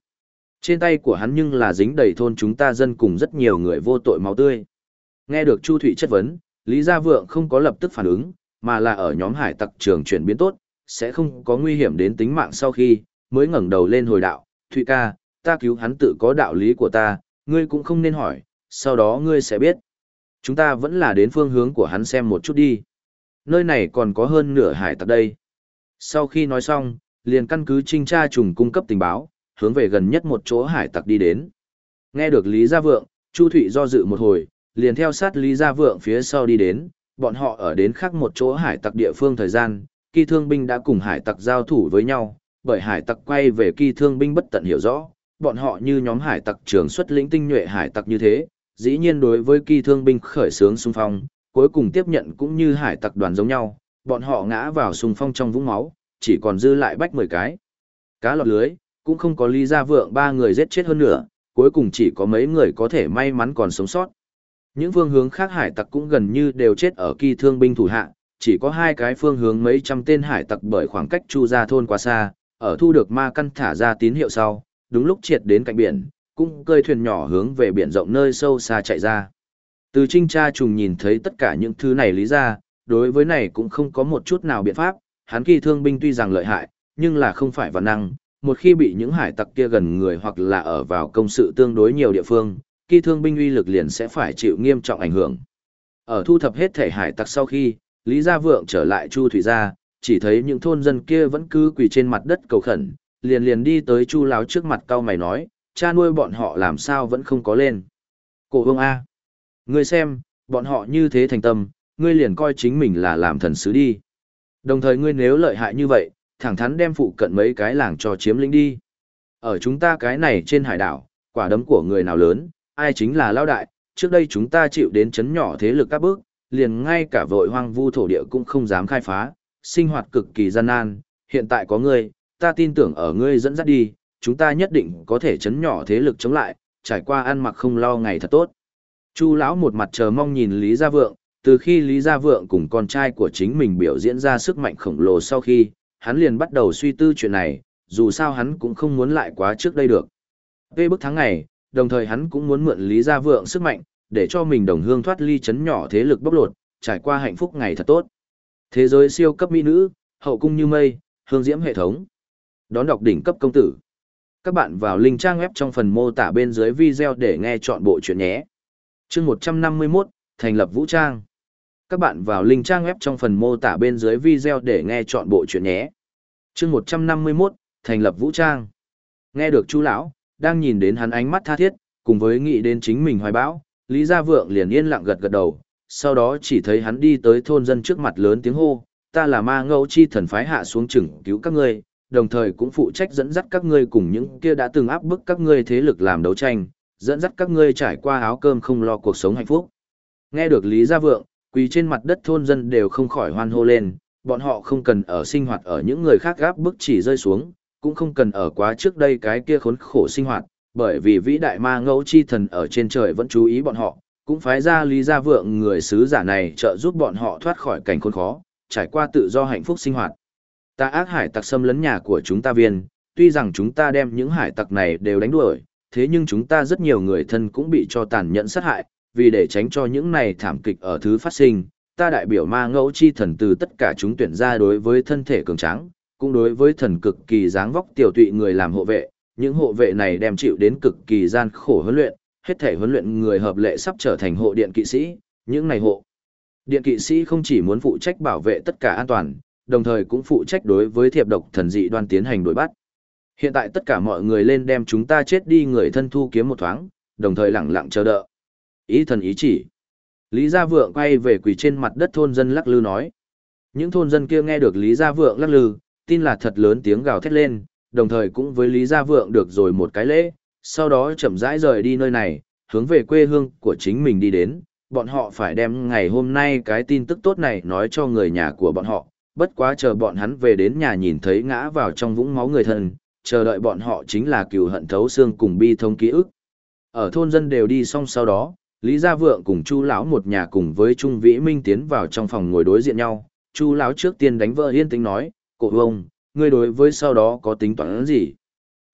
Trên tay của hắn nhưng là dính đầy thôn chúng ta dân cùng rất nhiều người vô tội máu tươi. Nghe được Chu Thụy chất vấn, Lý Gia Vượng không có lập tức phản ứng, mà là ở nhóm hải tặc trường chuyển biến tốt, sẽ không có nguy hiểm đến tính mạng sau khi, mới ngẩng đầu lên hồi đạo, Thụy ca, ta cứu hắn tự có đạo lý của ta, ngươi cũng không nên hỏi, sau đó ngươi sẽ biết. Chúng ta vẫn là đến phương hướng của hắn xem một chút đi. Nơi này còn có hơn nửa hải tặc đây. Sau khi nói xong, liền căn cứ trinh tra trùng cung cấp tình báo, hướng về gần nhất một chỗ hải tặc đi đến. Nghe được Lý Gia Vượng, Chu Thụy do dự một hồi, liền theo sát Lý Gia Vượng phía sau đi đến, bọn họ ở đến khác một chỗ hải tặc địa phương thời gian, kỳ thương binh đã cùng hải tặc giao thủ với nhau, bởi hải tặc quay về kỳ thương binh bất tận hiểu rõ, bọn họ như nhóm hải tặc trường xuất lĩnh tinh nhuệ hải tặc như thế, dĩ nhiên đối với kỳ thương binh khởi sướng xung phong, cuối cùng tiếp nhận cũng như hải tặc đoàn giống nhau, bọn họ ngã vào sùng phong trong vũng máu, chỉ còn dư lại bách 10 cái. Cá lọt lưới, cũng không có ly ra vượng ba người giết chết hơn nữa, cuối cùng chỉ có mấy người có thể may mắn còn sống sót. Những phương hướng khác hải tặc cũng gần như đều chết ở kỳ thương binh thủ hạ, chỉ có hai cái phương hướng mấy trăm tên hải tặc bởi khoảng cách chu ra thôn quá xa, ở thu được ma căn thả ra tín hiệu sau, đúng lúc triệt đến cạnh biển, cũng cơi thuyền nhỏ hướng về biển rộng nơi sâu xa chạy ra. Từ trinh tra trùng nhìn thấy tất cả những thứ này lý ra, đối với này cũng không có một chút nào biện pháp, hắn kỳ thương binh tuy rằng lợi hại, nhưng là không phải văn năng, một khi bị những hải tặc kia gần người hoặc là ở vào công sự tương đối nhiều địa phương, kỳ thương binh uy lực liền sẽ phải chịu nghiêm trọng ảnh hưởng. Ở thu thập hết thể hải tặc sau khi, Lý Gia Vượng trở lại Chu Thủy Gia, chỉ thấy những thôn dân kia vẫn cứ quỳ trên mặt đất cầu khẩn, liền liền đi tới Chu Láo trước mặt cao mày nói, cha nuôi bọn họ làm sao vẫn không có lên. Cổ vương A. Ngươi xem, bọn họ như thế thành tâm, ngươi liền coi chính mình là làm thần sứ đi. Đồng thời ngươi nếu lợi hại như vậy, thẳng thắn đem phụ cận mấy cái làng cho chiếm lĩnh đi. Ở chúng ta cái này trên hải đảo, quả đấm của người nào lớn, ai chính là lao đại, trước đây chúng ta chịu đến chấn nhỏ thế lực các bước, liền ngay cả vội hoang vu thổ địa cũng không dám khai phá, sinh hoạt cực kỳ gian nan, hiện tại có ngươi, ta tin tưởng ở ngươi dẫn dắt đi, chúng ta nhất định có thể chấn nhỏ thế lực chống lại, trải qua ăn mặc không lo ngày thật tốt. Chu lão một mặt chờ mong nhìn Lý Gia Vượng, từ khi Lý Gia Vượng cùng con trai của chính mình biểu diễn ra sức mạnh khổng lồ sau khi, hắn liền bắt đầu suy tư chuyện này, dù sao hắn cũng không muốn lại quá trước đây được. Về bức tháng ngày, đồng thời hắn cũng muốn mượn Lý Gia Vượng sức mạnh, để cho mình đồng hương thoát ly chấn nhỏ thế lực bóc lột, trải qua hạnh phúc ngày thật tốt. Thế giới siêu cấp mỹ nữ, hậu cung như mây, hương diễm hệ thống. Đón đọc đỉnh cấp công tử. Các bạn vào link trang web trong phần mô tả bên dưới video để nghe chọn bộ chuyện nhé. Chương 151, thành lập vũ trang. Các bạn vào link trang web trong phần mô tả bên dưới video để nghe chọn bộ chuyện nhé. Chương 151, thành lập vũ trang. Nghe được chú lão, đang nhìn đến hắn ánh mắt tha thiết, cùng với nghĩ đến chính mình hoài bão, Lý Gia Vượng liền yên lặng gật gật đầu, sau đó chỉ thấy hắn đi tới thôn dân trước mặt lớn tiếng hô, ta là ma ngẫu chi thần phái hạ xuống chừng cứu các ngươi, đồng thời cũng phụ trách dẫn dắt các ngươi cùng những kia đã từng áp bức các ngươi thế lực làm đấu tranh, dẫn dắt các ngươi trải qua áo cơm không lo cuộc sống hạnh phúc. Nghe được Lý Gia Vượng, quỳ trên mặt đất thôn dân đều không khỏi hoan hô lên, bọn họ không cần ở sinh hoạt ở những người khác áp bức chỉ rơi xuống, cũng không cần ở quá trước đây cái kia khốn khổ sinh hoạt, bởi vì vĩ đại ma ngẫu chi thần ở trên trời vẫn chú ý bọn họ, cũng phái ra Lý Gia Vượng người sứ giả này trợ giúp bọn họ thoát khỏi cảnh khốn khó, trải qua tự do hạnh phúc sinh hoạt. Ta ác hải tặc xâm lấn nhà của chúng ta viên, tuy rằng chúng ta đem những hải tặc này đều đánh đuổi, thế nhưng chúng ta rất nhiều người thân cũng bị cho tàn nhẫn sát hại, vì để tránh cho những này thảm kịch ở thứ phát sinh, ta đại biểu ma ngẫu chi thần từ tất cả chúng tuyển ra đối với thân thể cường tráng, cũng đối với thần cực kỳ dáng vóc tiểu tụy người làm hộ vệ, những hộ vệ này đem chịu đến cực kỳ gian khổ huấn luyện, hết thể huấn luyện người hợp lệ sắp trở thành hộ điện kỵ sĩ, những này hộ. Điện kỵ sĩ không chỉ muốn phụ trách bảo vệ tất cả an toàn, đồng thời cũng phụ trách đối với thiệp độc thần dị đoan tiến hành đối bắt. Hiện tại tất cả mọi người lên đem chúng ta chết đi người thân thu kiếm một thoáng, đồng thời lặng lặng chờ đợi. Ý thần ý chỉ. Lý Gia Vượng quay về quỳ trên mặt đất thôn dân lắc lư nói. Những thôn dân kia nghe được Lý Gia Vượng lắc lư, tin là thật lớn tiếng gào thét lên, đồng thời cũng với Lý Gia Vượng được rồi một cái lễ, sau đó chậm rãi rời đi nơi này, hướng về quê hương của chính mình đi đến, bọn họ phải đem ngày hôm nay cái tin tức tốt này nói cho người nhà của bọn họ, bất quá chờ bọn hắn về đến nhà nhìn thấy ngã vào trong vũng máu người thân, chờ đợi bọn họ chính là cừu hận thấu xương cùng bi thông ký ức. Ở thôn dân đều đi xong sau đó, Lý Gia Vượng cùng Chu lão một nhà cùng với Trung Vĩ Minh tiến vào trong phòng ngồi đối diện nhau. Chu lão trước tiên đánh vợ yên tĩnh nói, "Cổ ông, ngươi đối với sau đó có tính toán gì?"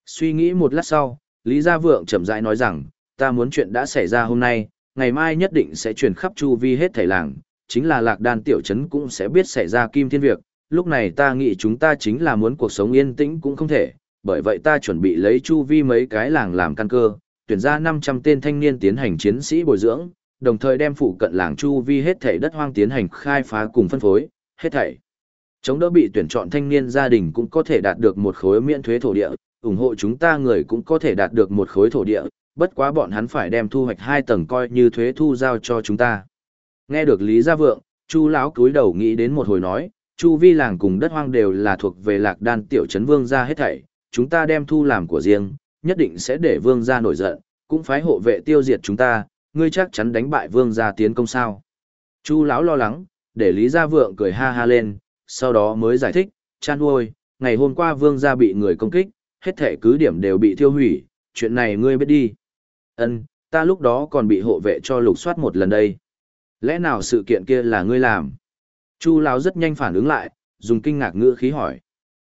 Suy nghĩ một lát sau, Lý Gia Vượng chậm rãi nói rằng, "Ta muốn chuyện đã xảy ra hôm nay, ngày mai nhất định sẽ truyền khắp chu vi hết thảy làng, chính là Lạc Đan tiểu trấn cũng sẽ biết xảy ra kim thiên việc, lúc này ta nghĩ chúng ta chính là muốn cuộc sống yên tĩnh cũng không thể, bởi vậy ta chuẩn bị lấy chu vi mấy cái làng làm căn cơ, tuyển ra 500 tên thanh niên tiến hành chiến sĩ bồi dưỡng, đồng thời đem phụ cận làng chu vi hết thảy đất hoang tiến hành khai phá cùng phân phối, hết thảy. Chống đỡ bị tuyển chọn thanh niên gia đình cũng có thể đạt được một khối miễn thuế thổ địa, ủng hộ chúng ta người cũng có thể đạt được một khối thổ địa, bất quá bọn hắn phải đem thu hoạch hai tầng coi như thuế thu giao cho chúng ta. Nghe được Lý Gia Vượng, Chu lão cúi đầu nghĩ đến một hồi nói, Chu vi làng cùng đất hoang đều là thuộc về lạc đan tiểu trấn vương gia hết thảy, chúng ta đem thu làm của riêng, nhất định sẽ để vương gia nổi giận, cũng phái hộ vệ tiêu diệt chúng ta, ngươi chắc chắn đánh bại vương gia tiến công sao. Chu lão lo lắng, để Lý Gia Vượng cười ha ha lên, sau đó mới giải thích, chan uôi, ngày hôm qua vương gia bị người công kích, hết thể cứ điểm đều bị tiêu hủy, chuyện này ngươi biết đi. Ân, ta lúc đó còn bị hộ vệ cho lục soát một lần đây. Lẽ nào sự kiện kia là ngươi làm? Chu lão rất nhanh phản ứng lại, dùng kinh ngạc ngữ khí hỏi.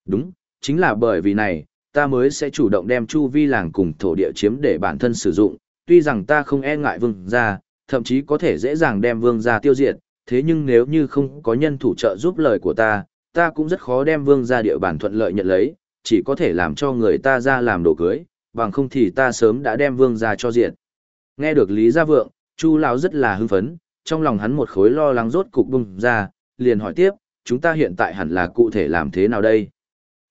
Đúng, chính là bởi vì này, ta mới sẽ chủ động đem chu vi làng cùng thổ địa chiếm để bản thân sử dụng, tuy rằng ta không e ngại vương gia, thậm chí có thể dễ dàng đem vương gia tiêu diệt, thế nhưng nếu như không có nhân thủ trợ giúp lời của ta, ta cũng rất khó đem vương gia địa bản thuận lợi nhận lấy, chỉ có thể làm cho người ta ra làm đồ cưới, bằng không thì ta sớm đã đem vương gia cho diệt. Nghe được Lý Gia Vượng, Chu lão rất là hưng phấn, trong lòng hắn một khối lo lắng rốt cục bung ra, liền hỏi tiếp, chúng ta hiện tại hẳn là cụ thể làm thế nào đây?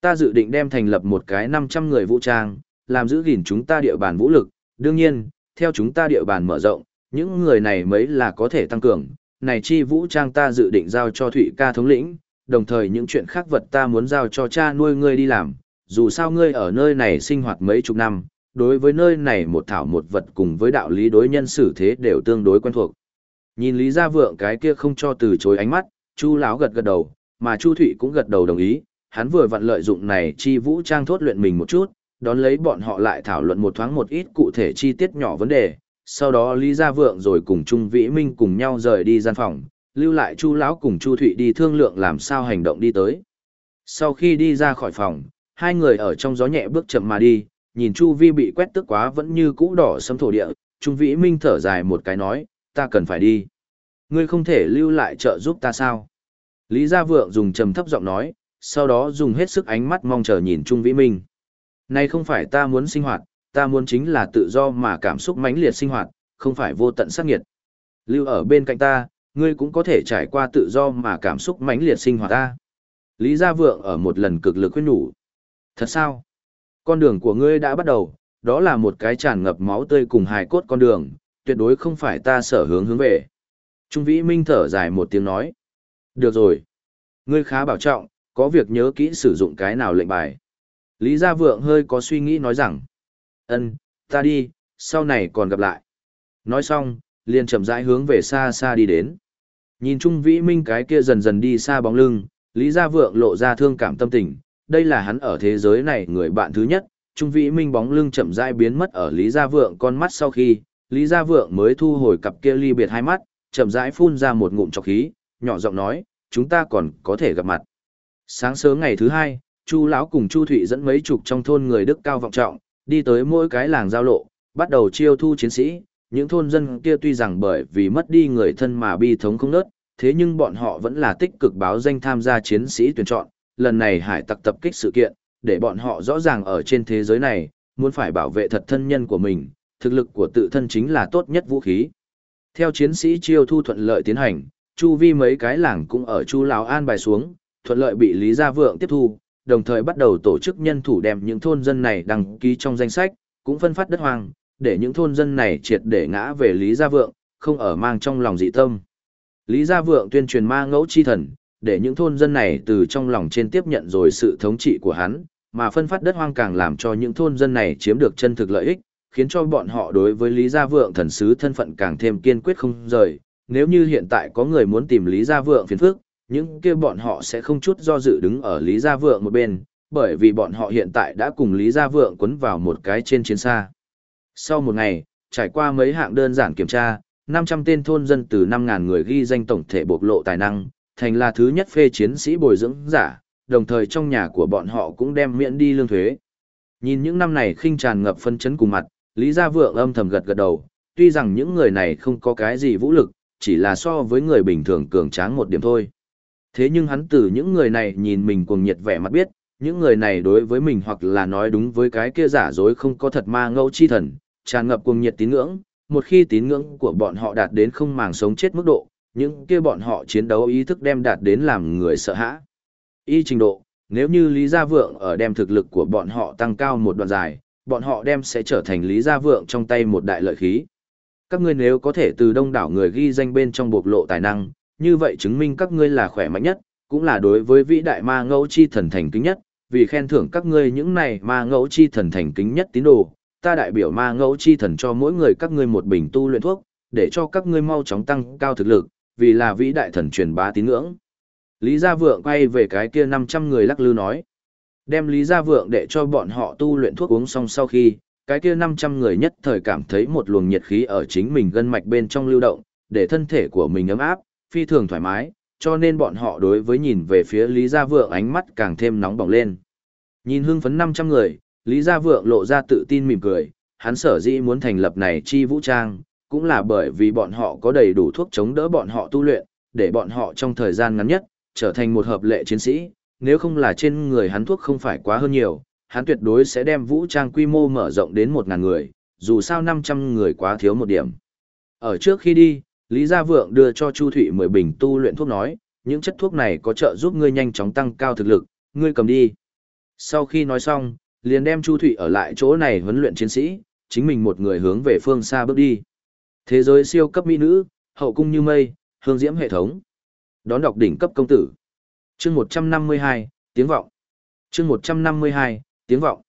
Ta dự định đem thành lập một cái 500 người vũ trang, làm giữ gìn chúng ta địa bàn vũ lực, đương nhiên, theo chúng ta địa bàn mở rộng, những người này mới là có thể tăng cường, này chi vũ trang ta dự định giao cho Thụy ca thống lĩnh, đồng thời những chuyện khác vật ta muốn giao cho cha nuôi ngươi đi làm, dù sao ngươi ở nơi này sinh hoạt mấy chục năm, đối với nơi này một thảo một vật cùng với đạo lý đối nhân xử thế đều tương đối quen thuộc. Nhìn Lý Gia Vượng cái kia không cho từ chối ánh mắt, Chu lão gật gật đầu, mà Chu Thụy cũng gật đầu đồng ý, hắn vừa vặn lợi dụng này chi vũ trang thốt luyện mình một chút, đón lấy bọn họ lại thảo luận một thoáng một ít cụ thể chi tiết nhỏ vấn đề, sau đó Lý Gia Vượng rồi cùng Trung Vĩ Minh cùng nhau rời đi gian phòng, lưu lại Chu lão cùng Chu Thụy đi thương lượng làm sao hành động đi tới. Sau khi đi ra khỏi phòng, hai người ở trong gió nhẹ bước chậm mà đi, nhìn Chu Vi bị quét tức quá vẫn như cũ đỏ sâm thổ địa, Trung Vĩ Minh thở dài một cái nói, ta cần phải đi. Ngươi không thể lưu lại trợ giúp ta sao? Lý Gia Vượng dùng trầm thấp giọng nói, sau đó dùng hết sức ánh mắt mong chờ nhìn Trung Vĩ Minh. Này không phải ta muốn sinh hoạt, ta muốn chính là tự do mà cảm xúc mãnh liệt sinh hoạt, không phải vô tận sát nghiệt. Lưu ở bên cạnh ta, ngươi cũng có thể trải qua tự do mà cảm xúc mãnh liệt sinh hoạt ta. Lý Gia Vượng ở một lần cực lực khuyên nhủ. Thật sao? Con đường của ngươi đã bắt đầu, đó là một cái tràn ngập máu tươi cùng hài cốt con đường, tuyệt đối không phải ta sở hướng hướng về. Trung Vĩ Minh thở dài một tiếng nói. Được rồi. Ngươi khá bảo trọng, có việc nhớ kỹ sử dụng cái nào lệnh bài. Lý Gia Vượng hơi có suy nghĩ nói rằng. ân, ta đi, sau này còn gặp lại. Nói xong, liền chậm rãi hướng về xa xa đi đến. Nhìn Trung Vĩ Minh cái kia dần dần đi xa bóng lưng, Lý Gia Vượng lộ ra thương cảm tâm tình, đây là hắn ở thế giới này người bạn thứ nhất. Trung Vĩ Minh bóng lưng chậm rãi biến mất ở Lý Gia Vượng con mắt sau khi, Lý Gia Vượng mới thu hồi cặp kia ly biệt hai mắt, chậm rãi phun ra một ngụm trọc khí, nhỏ giọng nói, chúng ta còn có thể gặp mặt. Sáng sớm ngày thứ hai, Chu lão cùng Chu Thụy dẫn mấy chục trong thôn người đức cao vọng trọng, đi tới mỗi cái làng giao lộ, bắt đầu chiêu thu chiến sĩ. Những thôn dân kia tuy rằng bởi vì mất đi người thân mà bi thống không nớt, thế nhưng bọn họ vẫn là tích cực báo danh tham gia chiến sĩ tuyển chọn. Lần này hải tặc tập kích sự kiện, để bọn họ rõ ràng ở trên thế giới này, muốn phải bảo vệ thật thân nhân của mình, thực lực của tự thân chính là tốt nhất vũ khí. Theo chiến sĩ chiêu thu thuận lợi tiến hành, chu vi mấy cái làng cũng ở chu lão an bài xuống, thuận lợi bị Lý Gia Vượng tiếp thu, đồng thời bắt đầu tổ chức nhân thủ đem những thôn dân này đăng ký trong danh sách, cũng phân phát đất hoang, để những thôn dân này triệt để ngã về Lý Gia Vượng, không ở mang trong lòng dị tâm. Lý Gia Vượng tuyên truyền ma ngẫu chi thần, để những thôn dân này từ trong lòng trên tiếp nhận rồi sự thống trị của hắn, mà phân phát đất hoang càng làm cho những thôn dân này chiếm được chân thực lợi ích, khiến cho bọn họ đối với Lý Gia Vượng thần sứ thân phận càng thêm kiên quyết không rời. Nếu như hiện tại có người muốn tìm Lý Gia Vượng phiền phức, những kia bọn họ sẽ không chút do dự đứng ở Lý Gia Vượng một bên, bởi vì bọn họ hiện tại đã cùng Lý Gia Vượng quấn vào một cái trên chiến xa. Sau một ngày, trải qua mấy hạng đơn giản kiểm tra, 500 tên thôn dân từ 5.000 người ghi danh tổng thể bộc lộ tài năng, thành là thứ nhất phê chiến sĩ bồi dưỡng giả, đồng thời trong nhà của bọn họ cũng đem miễn đi lương thuế. Nhìn những năm này khinh tràn ngập phân chấn cùng mặt, Lý Gia Vượng âm thầm gật gật đầu, tuy rằng những người này không có cái gì vũ lực, chỉ là so với người bình thường cường tráng một điểm thôi. Thế nhưng hắn từ những người này nhìn mình cuồng nhiệt vẻ mặt biết, những người này đối với mình hoặc là nói đúng với cái kia giả dối không có thật ma ngẫu chi thần, tràn ngập cuồng nhiệt tín ngưỡng, một khi tín ngưỡng của bọn họ đạt đến không màng sống chết mức độ, những kia bọn họ chiến đấu ý thức đem đạt đến làm người sợ hãi. Y trình độ, nếu như Lý Gia Vượng ở đem thực lực của bọn họ tăng cao một đoạn dài, bọn họ đem sẽ trở thành Lý Gia Vượng trong tay một đại lợi khí. Các ngươi nếu có thể từ đông đảo người ghi danh bên trong bộc lộ tài năng, như vậy chứng minh các ngươi là khỏe mạnh nhất, cũng là đối với vĩ đại ma ngẫu chi thần thành kính nhất, vì khen thưởng các ngươi những này ma ngẫu chi thần thành kính nhất tín đồ, ta đại biểu ma ngẫu chi thần cho mỗi người các ngươi một bình tu luyện thuốc, để cho các ngươi mau chóng tăng cao thực lực, vì là vĩ đại thần truyền bá tín ngưỡng. Lý Gia Vượng quay về cái kia 500 người lắc lư nói. Đem Lý Gia Vượng để cho bọn họ tu luyện thuốc uống xong sau khi, cái kia 500 người nhất thời cảm thấy một luồng nhiệt khí ở chính mình gân mạch bên trong lưu động, để thân thể của mình ấm áp, phi thường thoải mái, cho nên bọn họ đối với nhìn về phía Lý Gia Vượng ánh mắt càng thêm nóng bỏng lên. Nhìn hưng phấn 500 người, Lý Gia Vượng lộ ra tự tin mỉm cười, hắn sở dĩ muốn thành lập này chi vũ trang, cũng là bởi vì bọn họ có đầy đủ thuốc chống đỡ bọn họ tu luyện, để bọn họ trong thời gian ngắn nhất, trở thành một hợp lệ chiến sĩ, nếu không là trên người hắn thuốc không phải quá hơn nhiều, hắn tuyệt đối sẽ đem vũ trang quy mô mở rộng đến 1.000 người, dù sao 500 người quá thiếu một điểm. Ở trước khi đi, Lý Gia Vượng đưa cho Chu Thụy 10 bình tu luyện thuốc nói, những chất thuốc này có trợ giúp ngươi nhanh chóng tăng cao thực lực, ngươi cầm đi. Sau khi nói xong, liền đem Chu Thụy ở lại chỗ này huấn luyện chiến sĩ, chính mình một người hướng về phương xa bước đi. Thế giới siêu cấp mỹ nữ, hậu cung như mây, hương diễm hệ thống. Đón đọc đỉnh cấp công tử. chương 152, tiếng vọng. chương 152, tiếng vọng.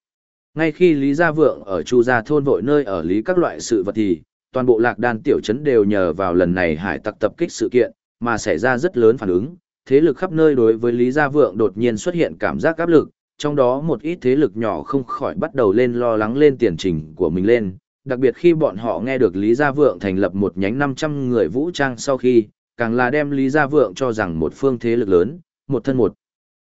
Ngay khi Lý Gia Vượng ở Chu Gia thôn vội nơi ở lý các loại sự vật thì, toàn bộ lạc đan tiểu trấn đều nhờ vào lần này hải tặc tập kích sự kiện, mà xảy ra rất lớn phản ứng. Thế lực khắp nơi đối với Lý Gia Vượng đột nhiên xuất hiện cảm giác áp lực, trong đó một ít thế lực nhỏ không khỏi bắt đầu lên lo lắng lên tiền trình của mình lên. Đặc biệt khi bọn họ nghe được Lý Gia Vượng thành lập một nhánh 500 người vũ trang sau khi, càng là đem Lý Gia Vượng cho rằng một phương thế lực lớn, một thân một.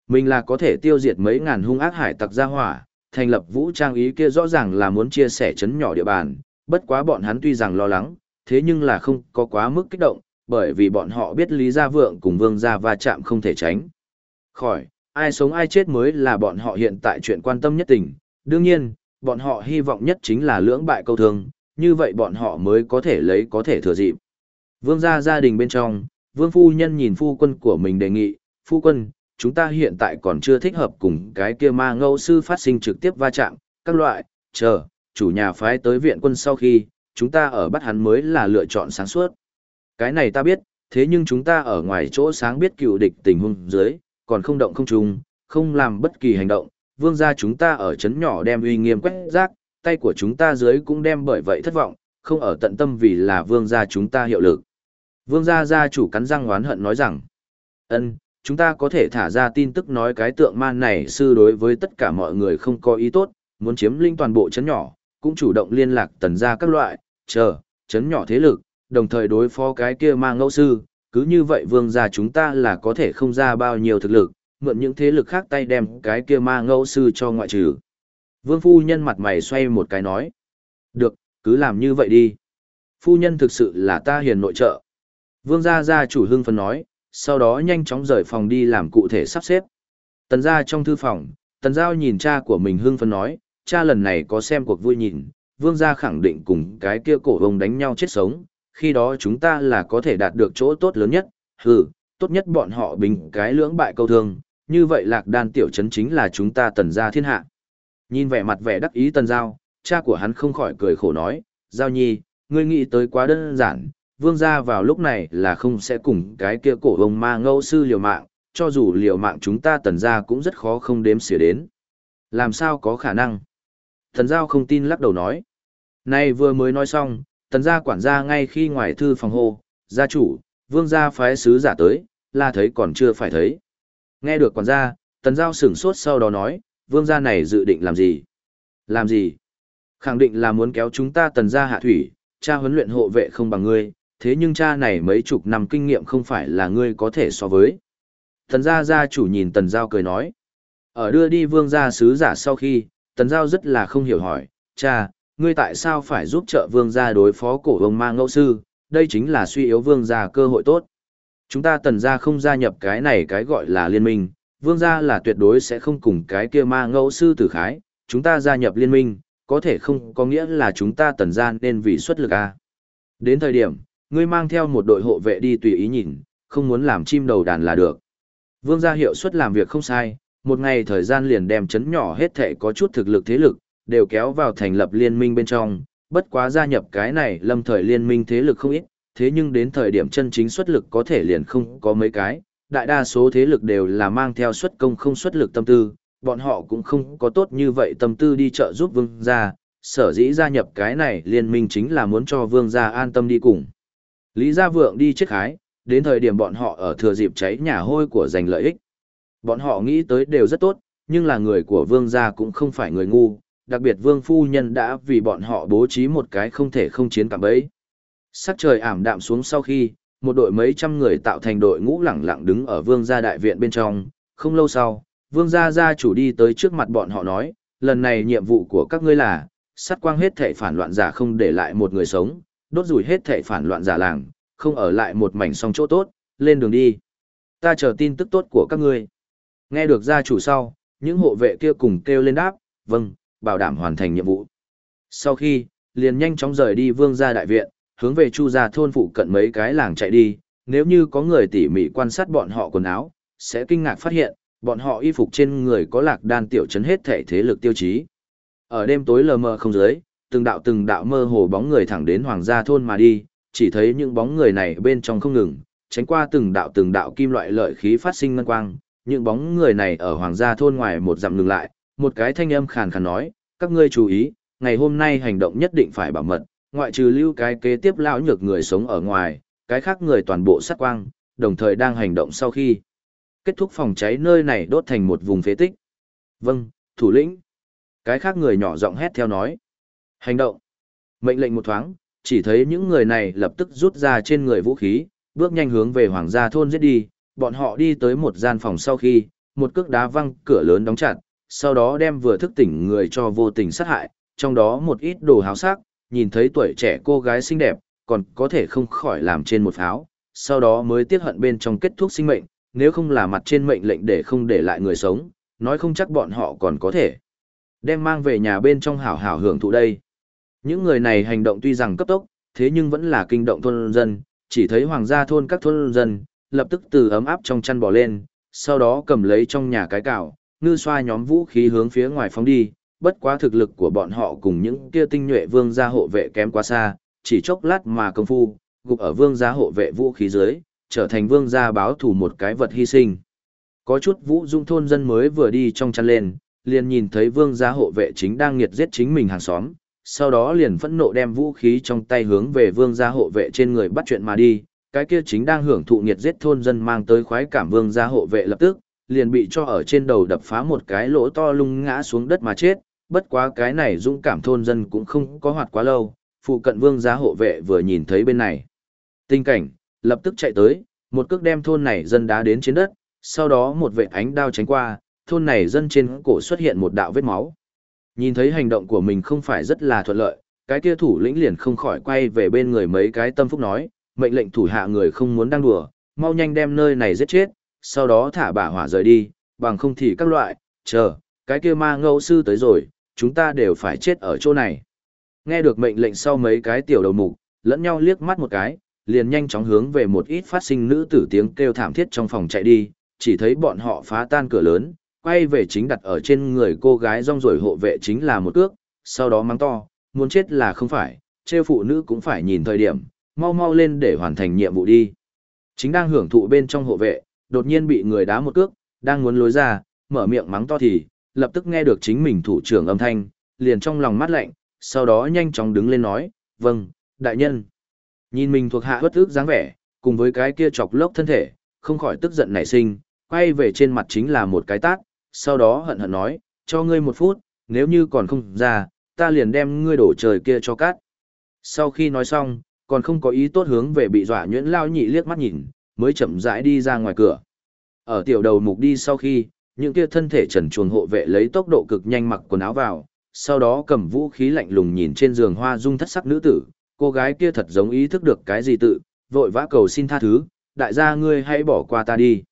Mình là có thể tiêu diệt mấy ngàn hung ác hải tặc gia hỏa, thành lập vũ trang ý kia rõ ràng là muốn chia sẻ chấn nhỏ địa bàn, bất quá bọn hắn tuy rằng lo lắng, thế nhưng là không có quá mức kích động, bởi vì bọn họ biết Lý Gia Vượng cùng Vương Gia va chạm không thể tránh. Khỏi, ai sống ai chết mới là bọn họ hiện tại chuyện quan tâm nhất tình, đương nhiên, bọn họ hy vọng nhất chính là lưỡng bại câu thương, như vậy bọn họ mới có thể lấy có thể thừa dịp. Vương gia gia đình bên trong, vương phu nhân nhìn phu quân của mình đề nghị, phu quân, chúng ta hiện tại còn chưa thích hợp cùng cái kia ma ngâu sư phát sinh trực tiếp va chạm, các loại, chờ, chủ nhà phái tới viện quân sau khi, chúng ta ở bắt hắn mới là lựa chọn sáng suốt. Cái này ta biết, thế nhưng chúng ta ở ngoài chỗ sáng biết cựu địch tình huống dưới, còn không động không trùng, không làm bất kỳ hành động, vương gia chúng ta ở chấn nhỏ đem uy nghiêm quét rác, tay của chúng ta dưới cũng đem bởi vậy thất vọng, không ở tận tâm vì là vương gia chúng ta hiệu lực. Vương gia gia chủ cắn răng oán hận nói rằng, ân, chúng ta có thể thả ra tin tức nói cái tượng man này sư đối với tất cả mọi người không có ý tốt, muốn chiếm linh toàn bộ chấn nhỏ, cũng chủ động liên lạc tần ra các loại, chờ, chấn nhỏ thế lực, đồng thời đối phó cái kia ma ngẫu sư, cứ như vậy vương gia chúng ta là có thể không ra bao nhiêu thực lực, mượn những thế lực khác tay đem cái kia ma ngẫu sư cho ngoại trừ. Vương phu nhân mặt mày xoay một cái nói. Được, cứ làm như vậy đi. Phu nhân thực sự là ta hiền nội trợ. Vương gia gia chủ hưng phấn nói, sau đó nhanh chóng rời phòng đi làm cụ thể sắp xếp. Tần gia trong thư phòng, tần giao nhìn cha của mình hưng phấn nói, cha lần này có xem cuộc vui nhìn, vương gia khẳng định cùng cái kia cổ ông đánh nhau chết sống, khi đó chúng ta là có thể đạt được chỗ tốt lớn nhất, hừ, tốt nhất bọn họ bình cái lưỡng bại câu thương, như vậy lạc đan tiểu chấn chính là chúng ta tần gia thiên hạ. Nhìn vẻ mặt vẻ đắc ý tần giao, cha của hắn không khỏi cười khổ nói, giao nhi, ngươi nghĩ tới quá đơn giản, vương gia vào lúc này là không sẽ cùng cái kia cổ ông ma ngâu sư liều mạng, cho dù liều mạng chúng ta tần gia cũng rất khó không đếm xỉa đến. Làm sao có khả năng? Thần giao không tin lắc đầu nói. Này vừa mới nói xong, tần gia quản gia ngay khi ngoài thư phòng hô, gia chủ, vương gia phái sứ giả tới, là thấy còn chưa phải thấy. Nghe được quản gia, tần giao sửng sốt sau đó nói, vương gia này dự định làm gì? Làm gì? Khẳng định là muốn kéo chúng ta tần gia hạ thủy, cha huấn luyện hộ vệ không bằng ngươi, thế nhưng cha này mấy chục năm kinh nghiệm không phải là ngươi có thể so với. Tần gia gia chủ nhìn tần giao cười nói. Ở đưa đi vương gia sứ giả sau khi, tần giao rất là không hiểu hỏi, cha, ngươi tại sao phải giúp trợ vương gia đối phó cổ ông ma ngẫu sư, đây chính là suy yếu vương gia cơ hội tốt. Chúng ta tần gia không gia nhập cái này cái gọi là liên minh, vương gia là tuyệt đối sẽ không cùng cái kia ma ngẫu sư tử khái, chúng ta gia nhập liên minh, có thể không có nghĩa là chúng ta tần gia nên vì xuất lực à? Đến thời điểm, ngươi mang theo một đội hộ vệ đi tùy ý nhìn, không muốn làm chim đầu đàn là được. Vương gia hiệu suất làm việc không sai, một ngày thời gian liền đem chấn nhỏ hết thể có chút thực lực thế lực, đều kéo vào thành lập liên minh bên trong, bất quá gia nhập cái này lâm thời liên minh thế lực không ít, thế nhưng đến thời điểm chân chính xuất lực có thể liền không có mấy cái, đại đa số thế lực đều là mang theo xuất công không xuất lực tâm tư, bọn họ cũng không có tốt như vậy tâm tư đi trợ giúp vương gia, sở dĩ gia nhập cái này liên minh chính là muốn cho vương gia an tâm đi cùng. Lý Gia Vượng đi chết khái, đến thời điểm bọn họ ở thừa dịp cháy nhà hôi của giành lợi ích. Bọn họ nghĩ tới đều rất tốt, nhưng là người của vương gia cũng không phải người ngu, đặc biệt vương phu nhân đã vì bọn họ bố trí một cái không thể không chiến cảm bấy. Sắc trời ảm đạm xuống sau khi, một đội mấy trăm người tạo thành đội ngũ lẳng lặng đứng ở vương gia đại viện bên trong, không lâu sau, vương gia gia chủ đi tới trước mặt bọn họ nói, lần này nhiệm vụ của các ngươi là, sát quang hết thể phản loạn giả không để lại một người sống, đốt rủi hết thể phản loạn giả làng, không ở lại một mảnh song chỗ tốt, lên đường đi. Ta chờ tin tức tốt của các ngươi. Nghe được gia chủ sau, những hộ vệ kia cùng kêu lên đáp, vâng, bảo đảm hoàn thành nhiệm vụ. Sau khi, liền nhanh chóng rời đi vương gia đại viện, hướng về chu gia thôn phụ cận mấy cái làng chạy đi, nếu như có người tỉ mỉ quan sát bọn họ quần áo, sẽ kinh ngạc phát hiện, bọn họ y phục trên người có lạc đan tiểu chấn hết thể thế lực tiêu chí. Ở đêm tối lờ mờ không dưới, từng đạo từng đạo mơ hồ bóng người thẳng đến hoàng gia thôn mà đi, chỉ thấy những bóng người này bên trong không ngừng, tránh qua từng đạo từng đạo kim loại lợi khí phát sinh ngân quang, những bóng người này ở hoàng gia thôn ngoài một dặm ngừng lại, một cái thanh âm khàn khàn nói, các ngươi chú ý, ngày hôm nay hành động nhất định phải bảo mật, ngoại trừ lưu cái kế tiếp lão nhược người sống ở ngoài, cái khác người toàn bộ sát quang, đồng thời đang hành động sau khi kết thúc phòng cháy nơi này đốt thành một vùng phế tích. Vâng, thủ lĩnh. Cái khác người nhỏ giọng hét theo nói. Hành động. Mệnh lệnh một thoáng, chỉ thấy những người này lập tức rút ra trên người vũ khí, bước nhanh hướng về hoàng gia thôn giết đi, bọn họ đi tới một gian phòng sau khi, một cước đá văng cửa lớn đóng chặt, sau đó đem vừa thức tỉnh người cho vô tình sát hại, trong đó một ít đồ háo sắc, nhìn thấy tuổi trẻ cô gái xinh đẹp, còn có thể không khỏi làm trên một pháo, sau đó mới tiết hận bên trong kết thúc sinh mệnh, nếu không là mặt trên mệnh lệnh để không để lại người sống, nói không chắc bọn họ còn có thể đem mang về nhà bên trong hảo hảo hưởng thụ đây. Những người này hành động tuy rằng cấp tốc, thế nhưng vẫn là kinh động thôn dân, chỉ thấy hoàng gia thôn các thôn dân, lập tức từ ấm áp trong chăn bò lên, sau đó cầm lấy trong nhà cái cào, ngư xoa nhóm vũ khí hướng phía ngoài phóng đi, bất quá thực lực của bọn họ cùng những kia tinh nhuệ vương gia hộ vệ kém quá xa, chỉ chốc lát mà công phu, gục ở vương gia hộ vệ vũ khí dưới, trở thành vương gia báo thủ một cái vật hy sinh. Có chút vũ dung thôn dân mới vừa đi trong chăn lên, liền nhìn thấy vương gia hộ vệ chính đang nghiệt giết chính mình hàng xóm, sau đó liền phẫn nộ đem vũ khí trong tay hướng về vương gia hộ vệ trên người bắt chuyện mà đi, cái kia chính đang hưởng thụ nghiệt giết thôn dân mang tới khoái cảm vương gia hộ vệ lập tức, liền bị cho ở trên đầu đập phá một cái lỗ to lung ngã xuống đất mà chết, bất quá cái này dũng cảm thôn dân cũng không có hoạt quá lâu, phụ cận vương gia hộ vệ vừa nhìn thấy bên này. Tình cảnh, lập tức chạy tới, một cước đem thôn này dân đá đến trên đất, sau đó một vệ ánh đao tránh qua, thôn này dân trên cổ xuất hiện một đạo vết máu. Nhìn thấy hành động của mình không phải rất là thuận lợi, cái kia thủ lĩnh liền không khỏi quay về bên người mấy cái tâm phúc nói, mệnh lệnh thủ hạ người không muốn đang đùa, mau nhanh đem nơi này giết chết, sau đó thả bả hỏa rời đi, bằng không thì các loại, chờ, cái kia ma ngẫu sư tới rồi, chúng ta đều phải chết ở chỗ này. Nghe được mệnh lệnh sau mấy cái tiểu đầu mục, lẫn nhau liếc mắt một cái, liền nhanh chóng hướng về một ít phát sinh nữ tử tiếng kêu thảm thiết trong phòng chạy đi, chỉ thấy bọn họ phá tan cửa lớn, quay về chính đặt ở trên người cô gái rong rồi hộ vệ chính là một cước, sau đó mắng to, muốn chết là không phải, trêu phụ nữ cũng phải nhìn thời điểm, mau mau lên để hoàn thành nhiệm vụ đi. Chính đang hưởng thụ bên trong hộ vệ, đột nhiên bị người đá một cước, đang muốn lối ra, mở miệng mắng to thì, lập tức nghe được chính mình thủ trưởng âm thanh, liền trong lòng mắt lạnh, sau đó nhanh chóng đứng lên nói, vâng, đại nhân. Nhìn mình thuộc hạ bất ước dáng vẻ, cùng với cái kia chọc lốc thân thể, không khỏi tức giận nảy sinh, quay về trên mặt chính là một cái tát, sau đó hận hận nói, cho ngươi một phút, nếu như còn không ra, ta liền đem ngươi đổ trời kia cho cát. Sau khi nói xong, còn không có ý tốt hướng về bị dọa nhuyễn lao nhị liếc mắt nhìn, mới chậm rãi đi ra ngoài cửa. Ở tiểu đầu mục đi sau khi, những kia thân thể trần chuồng hộ vệ lấy tốc độ cực nhanh mặc quần áo vào, sau đó cầm vũ khí lạnh lùng nhìn trên giường hoa dung thất sắc nữ tử, cô gái kia thật giống ý thức được cái gì tự, vội vã cầu xin tha thứ, đại gia ngươi hãy bỏ qua ta đi.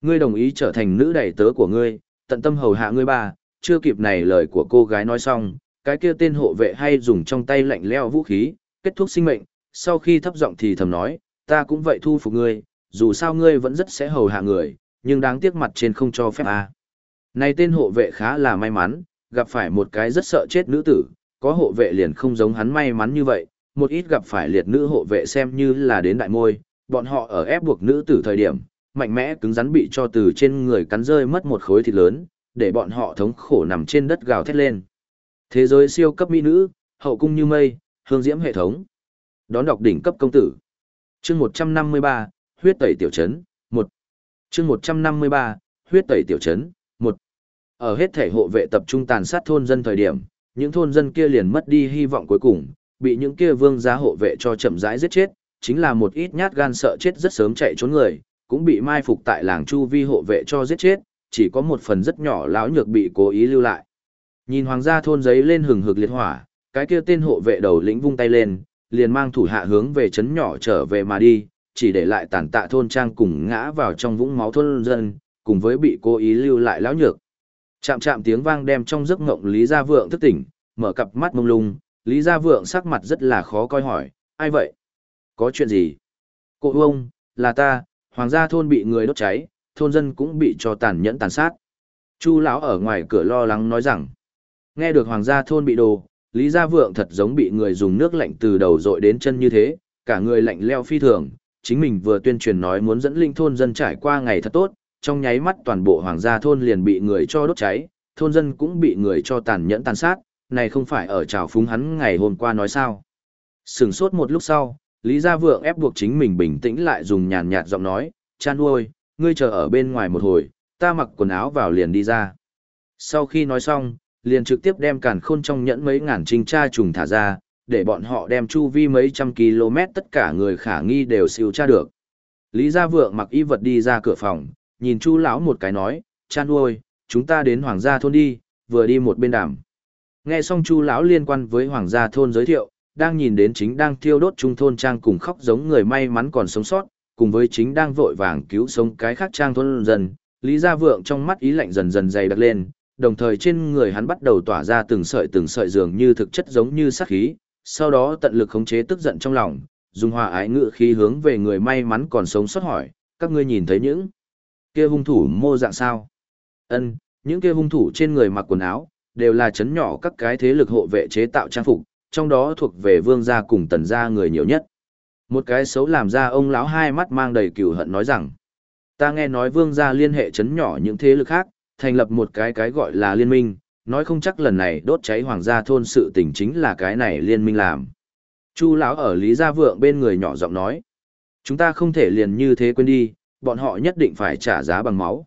Ngươi đồng ý trở thành nữ đầy tớ của ngươi, tận tâm hầu hạ ngươi ba, chưa kịp này lời của cô gái nói xong, cái kia tên hộ vệ hay dùng trong tay lạnh leo vũ khí, kết thúc sinh mệnh, sau khi thấp giọng thì thầm nói, ta cũng vậy thu phục ngươi, dù sao ngươi vẫn rất sẽ hầu hạ người, nhưng đáng tiếc mặt trên không cho phép a. À. Này tên hộ vệ khá là may mắn, gặp phải một cái rất sợ chết nữ tử, có hộ vệ liền không giống hắn may mắn như vậy, một ít gặp phải liệt nữ hộ vệ xem như là đến đại môi, bọn họ ở ép buộc nữ tử thời điểm, mạnh mẽ cứng rắn bị cho từ trên người cắn rơi mất một khối thịt lớn, để bọn họ thống khổ nằm trên đất gào thét lên. Thế giới siêu cấp mỹ nữ, hậu cung như mây, hương diễm hệ thống. Đón đọc đỉnh cấp công tử. Chương 153, huyết tẩy tiểu trấn, 1. Chương 153, huyết tẩy tiểu trấn, 1. Ở hết thể hộ vệ tập trung tàn sát thôn dân thời điểm, những thôn dân kia liền mất đi hy vọng cuối cùng, bị những kia vương giá hộ vệ cho chậm rãi giết chết, chính là một ít nhát gan sợ chết rất sớm chạy trốn người, cũng bị mai phục tại làng chu vi hộ vệ cho giết chết, chỉ có một phần rất nhỏ lão nhược bị cố ý lưu lại. Nhìn hoàng gia thôn giấy lên hừng hực liệt hỏa, cái kia tên hộ vệ đầu lĩnh vung tay lên, liền mang thủ hạ hướng về trấn nhỏ trở về mà đi, chỉ để lại tàn tạ thôn trang cùng ngã vào trong vũng máu thôn dân, cùng với bị cố ý lưu lại lão nhược. Chạm chạm tiếng vang đem trong giấc ngộng Lý Gia Vượng thức tỉnh, mở cặp mắt mông lung, Lý Gia Vượng sắc mặt rất là khó coi hỏi, ai vậy? Có chuyện gì? Cô ông, là ta, hoàng gia thôn bị người đốt cháy, thôn dân cũng bị cho tàn nhẫn tàn sát. Chu lão ở ngoài cửa lo lắng nói rằng, nghe được hoàng gia thôn bị đồ, Lý Gia Vượng thật giống bị người dùng nước lạnh từ đầu dội đến chân như thế, cả người lạnh leo phi thường, chính mình vừa tuyên truyền nói muốn dẫn linh thôn dân trải qua ngày thật tốt, trong nháy mắt toàn bộ hoàng gia thôn liền bị người cho đốt cháy, thôn dân cũng bị người cho tàn nhẫn tàn sát, này không phải ở trào phúng hắn ngày hôm qua nói sao. Sừng sốt một lúc sau, Lý Gia Vượng ép buộc chính mình bình tĩnh lại dùng nhàn nhạt giọng nói, chan uôi, ngươi chờ ở bên ngoài một hồi, ta mặc quần áo vào liền đi ra. Sau khi nói xong, liền trực tiếp đem càn khôn trong nhẫn mấy ngàn trinh tra trùng thả ra, để bọn họ đem chu vi mấy trăm km tất cả người khả nghi đều siêu tra được. Lý Gia Vượng mặc y vật đi ra cửa phòng, nhìn chu lão một cái nói, chan nuôi, chúng ta đến hoàng gia thôn đi, vừa đi một bên đàm. Nghe xong chu lão liên quan với hoàng gia thôn giới thiệu, đang nhìn đến chính đang thiêu đốt trung thôn trang cùng khóc giống người may mắn còn sống sót, cùng với chính đang vội vàng cứu sống cái khác trang thôn dần, Lý Gia Vượng trong mắt ý lạnh dần dần dày đặc lên, đồng thời trên người hắn bắt đầu tỏa ra từng sợi từng sợi dường như thực chất giống như sát khí, sau đó tận lực khống chế tức giận trong lòng, dùng hòa ái ngự khí hướng về người may mắn còn sống sót hỏi, các ngươi nhìn thấy những kia hung thủ mô dạng sao? Ân, những kia hung thủ trên người mặc quần áo, đều là chấn nhỏ các cái thế lực hộ vệ chế tạo trang phục, trong đó thuộc về vương gia cùng tần gia người nhiều nhất. Một cái xấu làm ra ông lão hai mắt mang đầy cừu hận nói rằng, ta nghe nói vương gia liên hệ chấn nhỏ những thế lực khác, thành lập một cái cái gọi là liên minh, nói không chắc lần này đốt cháy hoàng gia thôn sự tình chính là cái này liên minh làm. Chu lão ở Lý Gia Vượng bên người nhỏ giọng nói, chúng ta không thể liền như thế quên đi, bọn họ nhất định phải trả giá bằng máu.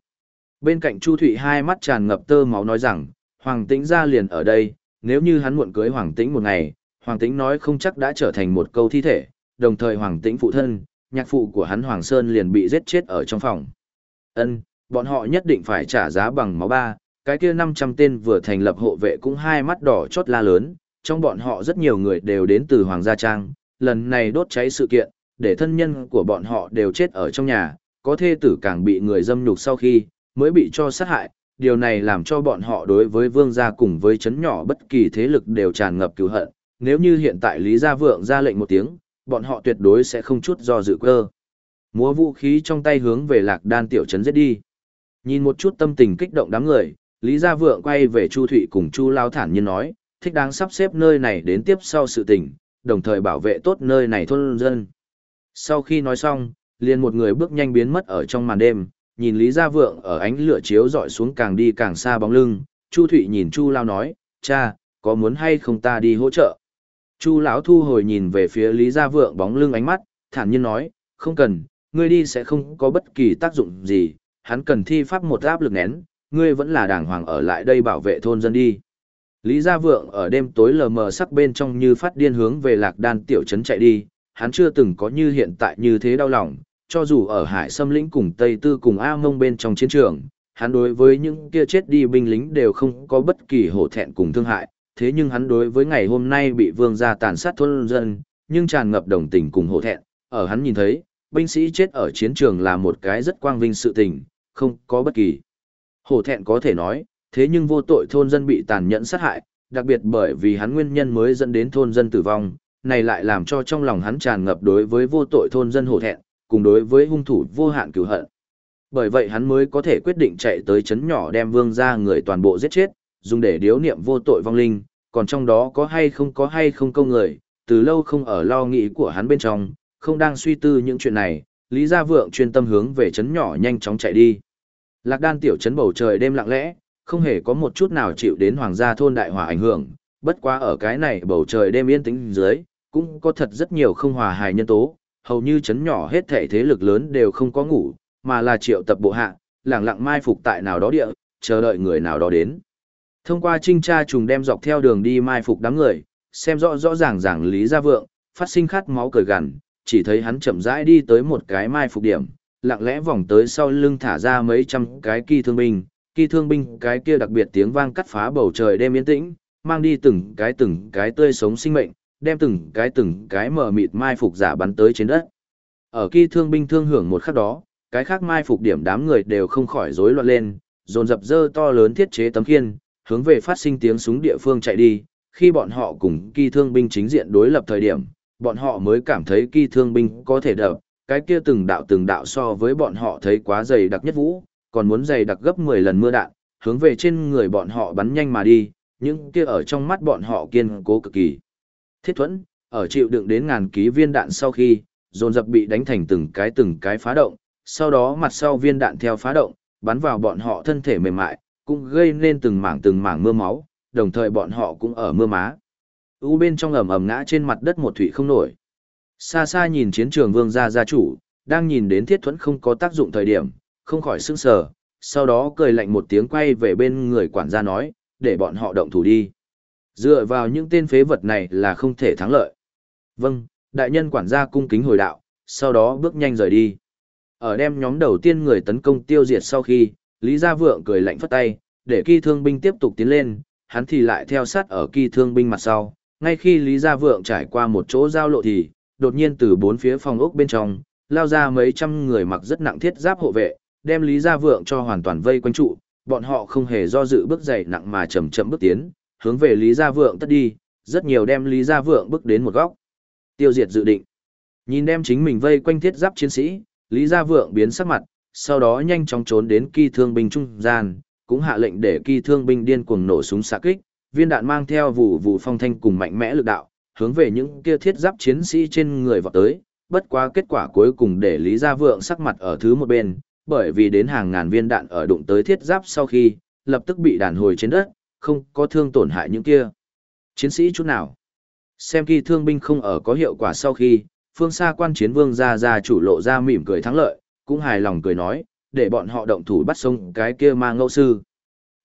Bên cạnh Chu Thụy hai mắt tràn ngập tơ máu nói rằng, Hoàng Tĩnh gia liền ở đây, nếu như hắn muộn cưới Hoàng Tĩnh một ngày, Hoàng Tĩnh nói không chắc đã trở thành một câu thi thể, đồng thời Hoàng Tĩnh phụ thân, nhạc phụ của hắn Hoàng Sơn liền bị giết chết ở trong phòng. Ân, bọn họ nhất định phải trả giá bằng máu ba, cái kia 500 tên vừa thành lập hộ vệ cũng hai mắt đỏ chót la lớn, trong bọn họ rất nhiều người đều đến từ Hoàng Gia Trang, lần này đốt cháy sự kiện, để thân nhân của bọn họ đều chết ở trong nhà, có thê tử càng bị người dâm nhục sau khi, mới bị cho sát hại, điều này làm cho bọn họ đối với vương gia cùng với chấn nhỏ bất kỳ thế lực đều tràn ngập cứu hận, nếu như hiện tại Lý Gia Vượng ra lệnh một tiếng, bọn họ tuyệt đối sẽ không chút do dự cơ. Múa vũ khí trong tay hướng về lạc đan tiểu trấn giết đi. Nhìn một chút tâm tình kích động đám người, Lý Gia Vượng quay về Chu Thụy cùng Chu Lao thản nhiên nói, thích đáng sắp xếp nơi này đến tiếp sau sự tình, đồng thời bảo vệ tốt nơi này thôn dân. Sau khi nói xong, liền một người bước nhanh biến mất ở trong màn đêm, nhìn Lý Gia Vượng ở ánh lửa chiếu dọi xuống càng đi càng xa bóng lưng, Chu Thụy nhìn Chu Lao nói, cha, có muốn hay không ta đi hỗ trợ? Chu lão thu hồi nhìn về phía Lý Gia Vượng bóng lưng ánh mắt, thản nhiên nói, không cần, ngươi đi sẽ không có bất kỳ tác dụng gì, hắn cần thi pháp một áp lực nén, ngươi vẫn là đàng hoàng ở lại đây bảo vệ thôn dân đi. Lý Gia Vượng ở đêm tối lờ mờ sắc bên trong như phát điên hướng về lạc đan tiểu trấn chạy đi, hắn chưa từng có như hiện tại như thế đau lòng, cho dù ở hải xâm lĩnh cùng Tây Tư cùng A Mông bên trong chiến trường, hắn đối với những kia chết đi binh lính đều không có bất kỳ hổ thẹn cùng thương hại, thế nhưng hắn đối với ngày hôm nay bị vương gia tàn sát thôn dân, nhưng tràn ngập đồng tình cùng hổ thẹn, ở hắn nhìn thấy, binh sĩ chết ở chiến trường là một cái rất quang vinh sự tình, không có bất kỳ. Hổ thẹn có thể nói, thế nhưng vô tội thôn dân bị tàn nhẫn sát hại, đặc biệt bởi vì hắn nguyên nhân mới dẫn đến thôn dân tử vong, này lại làm cho trong lòng hắn tràn ngập đối với vô tội thôn dân hổ thẹn, cùng đối với hung thủ vô hạn cửu hận. Bởi vậy hắn mới có thể quyết định chạy tới chấn nhỏ đem vương ra người toàn bộ giết chết, dùng để điếu niệm vô tội vong linh, còn trong đó có hay không có hay không câu người, từ lâu không ở lo nghĩ của hắn bên trong, không đang suy tư những chuyện này, Lý Gia Vượng chuyên tâm hướng về chấn nhỏ nhanh chóng chạy đi. Lạc đan tiểu chấn bầu trời đêm lặng lẽ, không hề có một chút nào chịu đến hoàng gia thôn đại hỏa ảnh hưởng, bất quá ở cái này bầu trời đêm yên tĩnh dưới, cũng có thật rất nhiều không hòa hài nhân tố, hầu như chấn nhỏ hết thể thế lực lớn đều không có ngủ, mà là triệu tập bộ hạ, lặng lặng mai phục tại nào đó địa, chờ đợi người nào đó đến. Thông qua trinh tra trùng đem dọc theo đường đi mai phục đám người, xem rõ rõ ràng ràng Lý Gia Vượng, phát sinh khát máu cười gằn, chỉ thấy hắn chậm rãi đi tới một cái mai phục điểm, lặng lẽ vòng tới sau lưng thả ra mấy trăm cái kỳ thương binh, kỳ thương binh cái kia đặc biệt tiếng vang cắt phá bầu trời đêm yên tĩnh, mang đi từng cái từng cái tươi sống sinh mệnh, đem từng cái từng cái mở mịt mai phục giả bắn tới trên đất. Ở kỳ thương binh thương hưởng một khắc đó, cái khác mai phục điểm đám người đều không khỏi rối loạn lên, dồn dập dơ to lớn thiết chế tấm khiên, hướng về phát sinh tiếng súng địa phương chạy đi, khi bọn họ cùng kỳ thương binh chính diện đối lập thời điểm, bọn họ mới cảm thấy kỳ thương binh có thể đập, cái kia từng đạo từng đạo so với bọn họ thấy quá dày đặc nhất vũ, còn muốn dày đặc gấp 10 lần mưa đạn, hướng về trên người bọn họ bắn nhanh mà đi, những kia ở trong mắt bọn họ kiên cố cực kỳ. Thiết thuẫn, ở chịu đựng đến ngàn ký viên đạn sau khi, dồn dập bị đánh thành từng cái từng cái phá động, sau đó mặt sau viên đạn theo phá động, bắn vào bọn họ thân thể mềm mại, cũng gây nên từng mảng từng mảng mưa máu, đồng thời bọn họ cũng ở mưa má. U bên trong ầm ầm ngã trên mặt đất một thủy không nổi. Xa xa nhìn chiến trường vương gia gia chủ, đang nhìn đến thiết thuẫn không có tác dụng thời điểm, không khỏi sững sờ, sau đó cười lạnh một tiếng quay về bên người quản gia nói, để bọn họ động thủ đi. Dựa vào những tên phế vật này là không thể thắng lợi. Vâng, đại nhân quản gia cung kính hồi đạo, sau đó bước nhanh rời đi. Ở đem nhóm đầu tiên người tấn công tiêu diệt sau khi, Lý Gia Vượng cười lạnh phất tay, để kỳ thương binh tiếp tục tiến lên, hắn thì lại theo sát ở kỳ thương binh mặt sau. Ngay khi Lý Gia Vượng trải qua một chỗ giao lộ thì, đột nhiên từ bốn phía phòng ốc bên trong, lao ra mấy trăm người mặc rất nặng thiết giáp hộ vệ, đem Lý Gia Vượng cho hoàn toàn vây quanh trụ, bọn họ không hề do dự bước dậy nặng mà chậm chậm bước tiến, hướng về Lý Gia Vượng tất đi, rất nhiều đem Lý Gia Vượng bước đến một góc. Tiêu diệt dự định. Nhìn đem chính mình vây quanh thiết giáp chiến sĩ, Lý Gia Vượng biến sắc mặt, sau đó nhanh chóng trốn đến kỳ thương binh trung gian, cũng hạ lệnh để kỳ thương binh điên cuồng nổ súng xạ kích, viên đạn mang theo vụ vụ phong thanh cùng mạnh mẽ lực đạo, hướng về những kia thiết giáp chiến sĩ trên người vọt tới, bất quá kết quả cuối cùng để Lý Gia Vượng sắc mặt ở thứ một bên, bởi vì đến hàng ngàn viên đạn ở đụng tới thiết giáp sau khi, lập tức bị đàn hồi trên đất, không có thương tổn hại những kia. Chiến sĩ chút nào. Xem khi thương binh không ở có hiệu quả sau khi, phương xa quan chiến vương ra ra chủ lộ ra mỉm cười thắng lợi, cũng hài lòng cười nói, để bọn họ động thủ bắt sông cái kia mang ngẫu sư.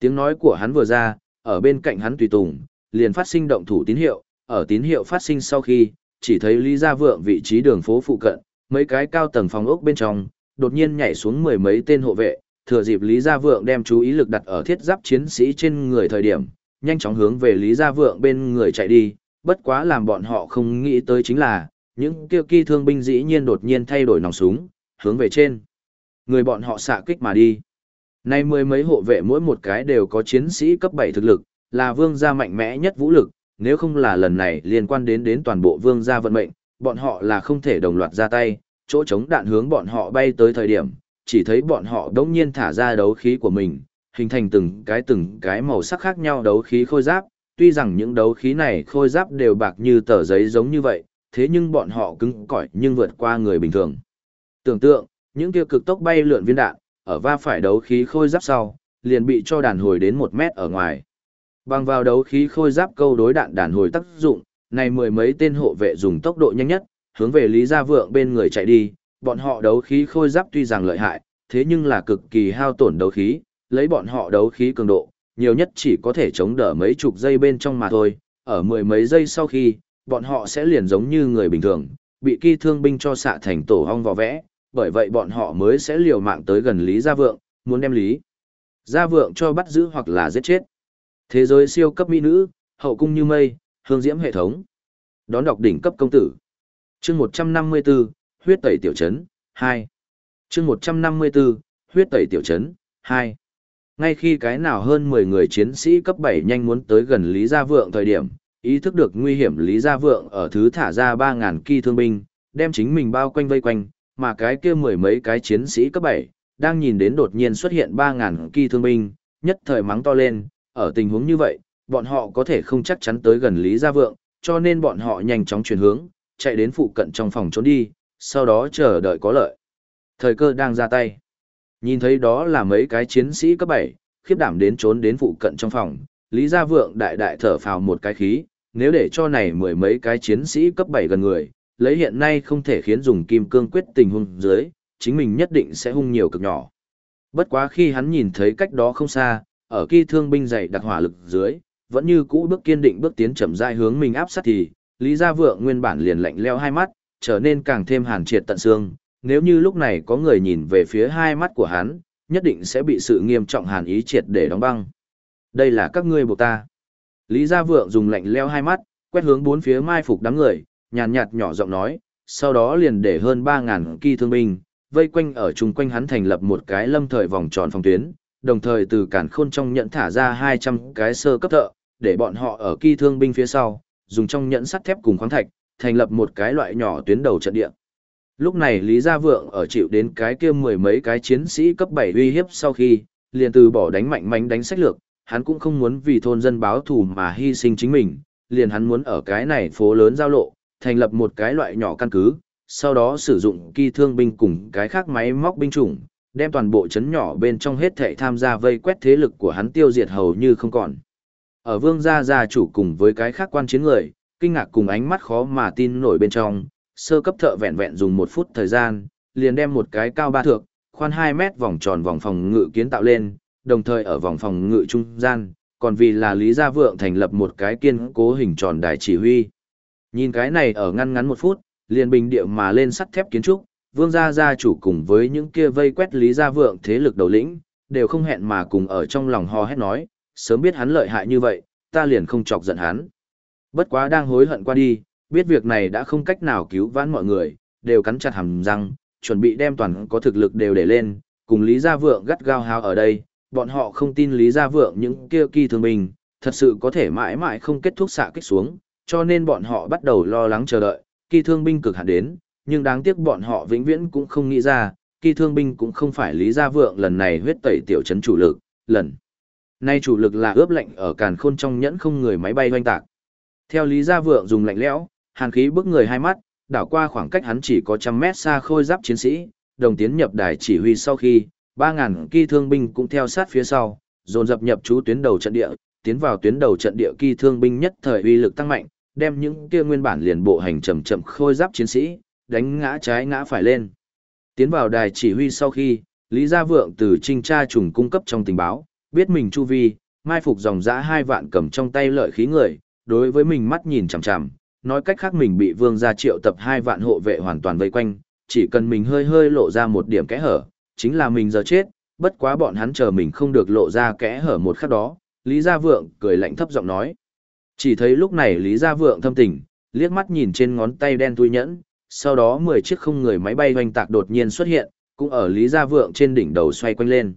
Tiếng nói của hắn vừa ra, ở bên cạnh hắn tùy tùng, liền phát sinh động thủ tín hiệu, ở tín hiệu phát sinh sau khi, chỉ thấy Lý Gia Vượng vị trí đường phố phụ cận, mấy cái cao tầng phòng ốc bên trong, đột nhiên nhảy xuống mười mấy tên hộ vệ, thừa dịp Lý Gia Vượng đem chú ý lực đặt ở thiết giáp chiến sĩ trên người thời điểm, nhanh chóng hướng về Lý Gia Vượng bên người chạy đi, bất quá làm bọn họ không nghĩ tới chính là, những kêu kỳ thương binh dĩ nhiên đột nhiên thay đổi nòng súng, hướng về trên. Người bọn họ xạ kích mà đi. Nay mười mấy hộ vệ mỗi một cái đều có chiến sĩ cấp 7 thực lực, là vương gia mạnh mẽ nhất vũ lực, nếu không là lần này liên quan đến đến toàn bộ vương gia vận mệnh, bọn họ là không thể đồng loạt ra tay, chỗ chống đạn hướng bọn họ bay tới thời điểm, chỉ thấy bọn họ đống nhiên thả ra đấu khí của mình, hình thành từng cái từng cái màu sắc khác nhau đấu khí khôi giáp, tuy rằng những đấu khí này khôi giáp đều bạc như tờ giấy giống như vậy, thế nhưng bọn họ cứng cỏi nhưng vượt qua người bình thường. Tưởng tượng, những kia cực tốc bay lượn viên đạn, ở va phải đấu khí khôi giáp sau, liền bị cho đàn hồi đến một mét ở ngoài. Bằng vào đấu khí khôi giáp câu đối đạn đàn hồi tác dụng, này mười mấy tên hộ vệ dùng tốc độ nhanh nhất, hướng về Lý Gia Vượng bên người chạy đi, bọn họ đấu khí khôi giáp tuy rằng lợi hại, thế nhưng là cực kỳ hao tổn đấu khí, lấy bọn họ đấu khí cường độ, nhiều nhất chỉ có thể chống đỡ mấy chục giây bên trong mà thôi, ở mười mấy giây sau khi, bọn họ sẽ liền giống như người bình thường, bị kỳ thương binh cho xạ thành tổ hong vò vẽ, bởi vậy bọn họ mới sẽ liều mạng tới gần Lý Gia Vượng, muốn đem Lý Gia Vượng cho bắt giữ hoặc là giết chết. Thế giới siêu cấp mỹ nữ, hậu cung như mây, hương diễm hệ thống. Đón đọc đỉnh cấp công tử. Chương 154, huyết tẩy tiểu trấn, 2. Chương 154, huyết tẩy tiểu trấn, 2. Ngay khi cái nào hơn 10 người chiến sĩ cấp 7 nhanh muốn tới gần Lý Gia Vượng thời điểm, ý thức được nguy hiểm Lý Gia Vượng ở thứ thả ra 3.000 kỳ thương binh, đem chính mình bao quanh vây quanh, mà cái kia mười mấy cái chiến sĩ cấp 7, đang nhìn đến đột nhiên xuất hiện 3.000 kỳ thương binh, nhất thời mắng to lên, ở tình huống như vậy, bọn họ có thể không chắc chắn tới gần Lý Gia Vượng, cho nên bọn họ nhanh chóng chuyển hướng, chạy đến phụ cận trong phòng trốn đi, sau đó chờ đợi có lợi. Thời cơ đang ra tay. Nhìn thấy đó là mấy cái chiến sĩ cấp 7, khiếp đảm đến trốn đến phụ cận trong phòng, Lý Gia Vượng đại đại thở phào một cái khí, nếu để cho này mười mấy cái chiến sĩ cấp 7 gần người, lấy hiện nay không thể khiến dùng kim cương quyết tình hung dưới, chính mình nhất định sẽ hung nhiều cực nhỏ. Bất quá khi hắn nhìn thấy cách đó không xa, ở kỳ thương binh dày đặc hỏa lực dưới, vẫn như cũ bước kiên định bước tiến chậm rãi hướng mình áp sát thì, Lý Gia Vượng nguyên bản liền lạnh leo hai mắt, trở nên càng thêm hàn triệt tận xương, nếu như lúc này có người nhìn về phía hai mắt của hắn, nhất định sẽ bị sự nghiêm trọng hàn ý triệt để đóng băng. Đây là các ngươi buộc ta. Lý Gia Vượng dùng lạnh leo hai mắt, quét hướng bốn phía mai phục đám người, nhàn nhạt nhỏ giọng nói, sau đó liền để hơn 3.000 kỳ thương binh, vây quanh ở chung quanh hắn thành lập một cái lâm thời vòng tròn phòng tuyến, đồng thời từ cản khôn trong nhận thả ra 200 cái sơ cấp thợ, để bọn họ ở kỳ thương binh phía sau, dùng trong nhẫn sắt thép cùng khoáng thạch, thành lập một cái loại nhỏ tuyến đầu trận địa. Lúc này Lý Gia Vượng ở chịu đến cái kia mười mấy cái chiến sĩ cấp 7 uy hiếp sau khi, liền từ bỏ đánh mạnh mánh đánh sách lược, hắn cũng không muốn vì thôn dân báo thù mà hy sinh chính mình, liền hắn muốn ở cái này phố lớn giao lộ, thành lập một cái loại nhỏ căn cứ, sau đó sử dụng kỳ thương binh cùng cái khác máy móc binh chủng, đem toàn bộ chấn nhỏ bên trong hết thảy tham gia vây quét thế lực của hắn tiêu diệt hầu như không còn. Ở vương gia gia chủ cùng với cái khác quan chiến người, kinh ngạc cùng ánh mắt khó mà tin nổi bên trong, sơ cấp thợ vẹn vẹn dùng một phút thời gian, liền đem một cái cao ba thước, khoan 2 mét vòng tròn vòng phòng ngự kiến tạo lên, đồng thời ở vòng phòng ngự trung gian, còn vì là Lý Gia Vượng thành lập một cái kiên cố hình tròn đài chỉ huy. Nhìn cái này ở ngăn ngắn một phút, liền bình địa mà lên sắt thép kiến trúc, vương gia gia chủ cùng với những kia vây quét Lý Gia Vượng thế lực đầu lĩnh, đều không hẹn mà cùng ở trong lòng ho hét nói, sớm biết hắn lợi hại như vậy, ta liền không chọc giận hắn. Bất quá đang hối hận qua đi, biết việc này đã không cách nào cứu vãn mọi người, đều cắn chặt hàm răng, chuẩn bị đem toàn có thực lực đều để lên, cùng Lý Gia Vượng gắt gao hao ở đây, bọn họ không tin Lý Gia Vượng những kia kỳ thường mình, thật sự có thể mãi mãi không kết thúc xạ kích xuống, cho nên bọn họ bắt đầu lo lắng chờ đợi, kỳ thương binh cực hạn đến, nhưng đáng tiếc bọn họ vĩnh viễn cũng không nghĩ ra, kỳ thương binh cũng không phải Lý Gia Vượng lần này huyết tẩy tiểu trấn chủ lực, lần. Nay chủ lực là ướp lạnh ở càn khôn trong nhẫn không người máy bay hoanh tạc. Theo Lý Gia Vượng dùng lạnh lẽo, hàn khí bước người hai mắt, đảo qua khoảng cách hắn chỉ có trăm mét xa khôi giáp chiến sĩ, đồng tiến nhập đài chỉ huy sau khi, ba ngàn kỳ thương binh cũng theo sát phía sau, dồn dập nhập chú tuyến đầu trận địa, tiến vào tuyến đầu trận địa kỳ thương binh nhất thời uy lực tăng mạnh, đem những kia nguyên bản liền bộ hành chậm chậm khôi giáp chiến sĩ, đánh ngã trái ngã phải lên. Tiến vào đài chỉ huy sau khi, Lý Gia Vượng từ trinh tra trùng cung cấp trong tình báo, biết mình chu vi, mai phục dòng dã hai vạn cầm trong tay lợi khí người, đối với mình mắt nhìn chằm chằm, nói cách khác mình bị vương gia triệu tập hai vạn hộ vệ hoàn toàn vây quanh, chỉ cần mình hơi hơi lộ ra một điểm kẽ hở, chính là mình giờ chết, bất quá bọn hắn chờ mình không được lộ ra kẽ hở một khắc đó, Lý Gia Vượng cười lạnh thấp giọng nói. Chỉ thấy lúc này Lý Gia Vượng thâm tình, liếc mắt nhìn trên ngón tay đen tui nhẫn, sau đó 10 chiếc không người máy bay hoành tạc đột nhiên xuất hiện, cũng ở Lý Gia Vượng trên đỉnh đầu xoay quanh lên.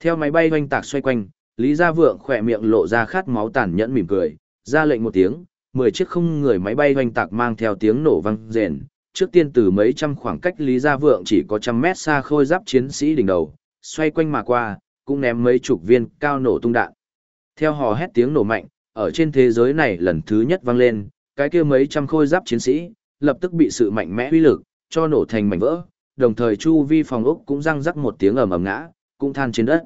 Theo máy bay hoành tạc xoay quanh, Lý Gia Vượng khỏe miệng lộ ra khát máu tàn nhẫn mỉm cười, ra lệnh một tiếng, 10 chiếc không người máy bay hoành tạc mang theo tiếng nổ vang rền. Trước tiên từ mấy trăm khoảng cách Lý Gia Vượng chỉ có trăm mét xa khôi giáp chiến sĩ đỉnh đầu, xoay quanh mà qua, cũng ném mấy chục viên cao nổ tung đạn. Theo hò hét tiếng nổ mạnh, ở trên thế giới này lần thứ nhất vang lên, cái kia mấy trăm khôi giáp chiến sĩ, lập tức bị sự mạnh mẽ uy lực, cho nổ thành mảnh vỡ, đồng thời chu vi phòng ốc cũng răng rắc một tiếng ầm ầm ngã, cũng than trên đất.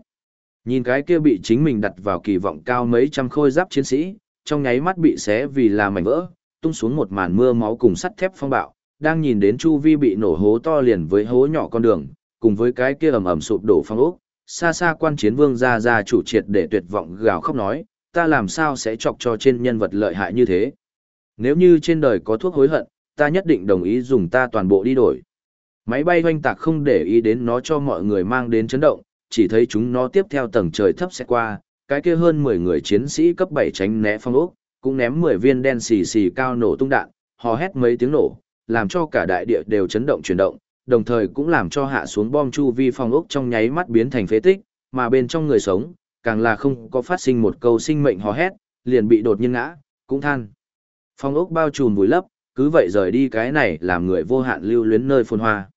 Nhìn cái kia bị chính mình đặt vào kỳ vọng cao mấy trăm khôi giáp chiến sĩ, trong nháy mắt bị xé vì là mảnh vỡ, tung xuống một màn mưa máu cùng sắt thép phong bạo, đang nhìn đến chu vi bị nổ hố to liền với hố nhỏ con đường, cùng với cái kia ầm ầm sụp đổ phong ốc, xa xa quan chiến vương ra ra chủ triệt để tuyệt vọng gào khóc nói, ta làm sao sẽ chọc cho trên nhân vật lợi hại như thế. Nếu như trên đời có thuốc hối hận, ta nhất định đồng ý dùng ta toàn bộ đi đổi. Máy bay hoanh tạc không để ý đến nó cho mọi người mang đến chấn động, chỉ thấy chúng nó tiếp theo tầng trời thấp sẽ qua, cái kia hơn 10 người chiến sĩ cấp 7 tránh né phong ốc, cũng ném 10 viên đen xì xì cao nổ tung đạn, hò hét mấy tiếng nổ, làm cho cả đại địa đều chấn động chuyển động, đồng thời cũng làm cho hạ xuống bom chu vi phong ốc trong nháy mắt biến thành phế tích, mà bên trong người sống, càng là không có phát sinh một câu sinh mệnh hò hét, liền bị đột nhiên ngã, cũng than. Phong ốc bao trùm vùi lấp, cứ vậy rời đi cái này làm người vô hạn lưu luyến nơi phồn hoa.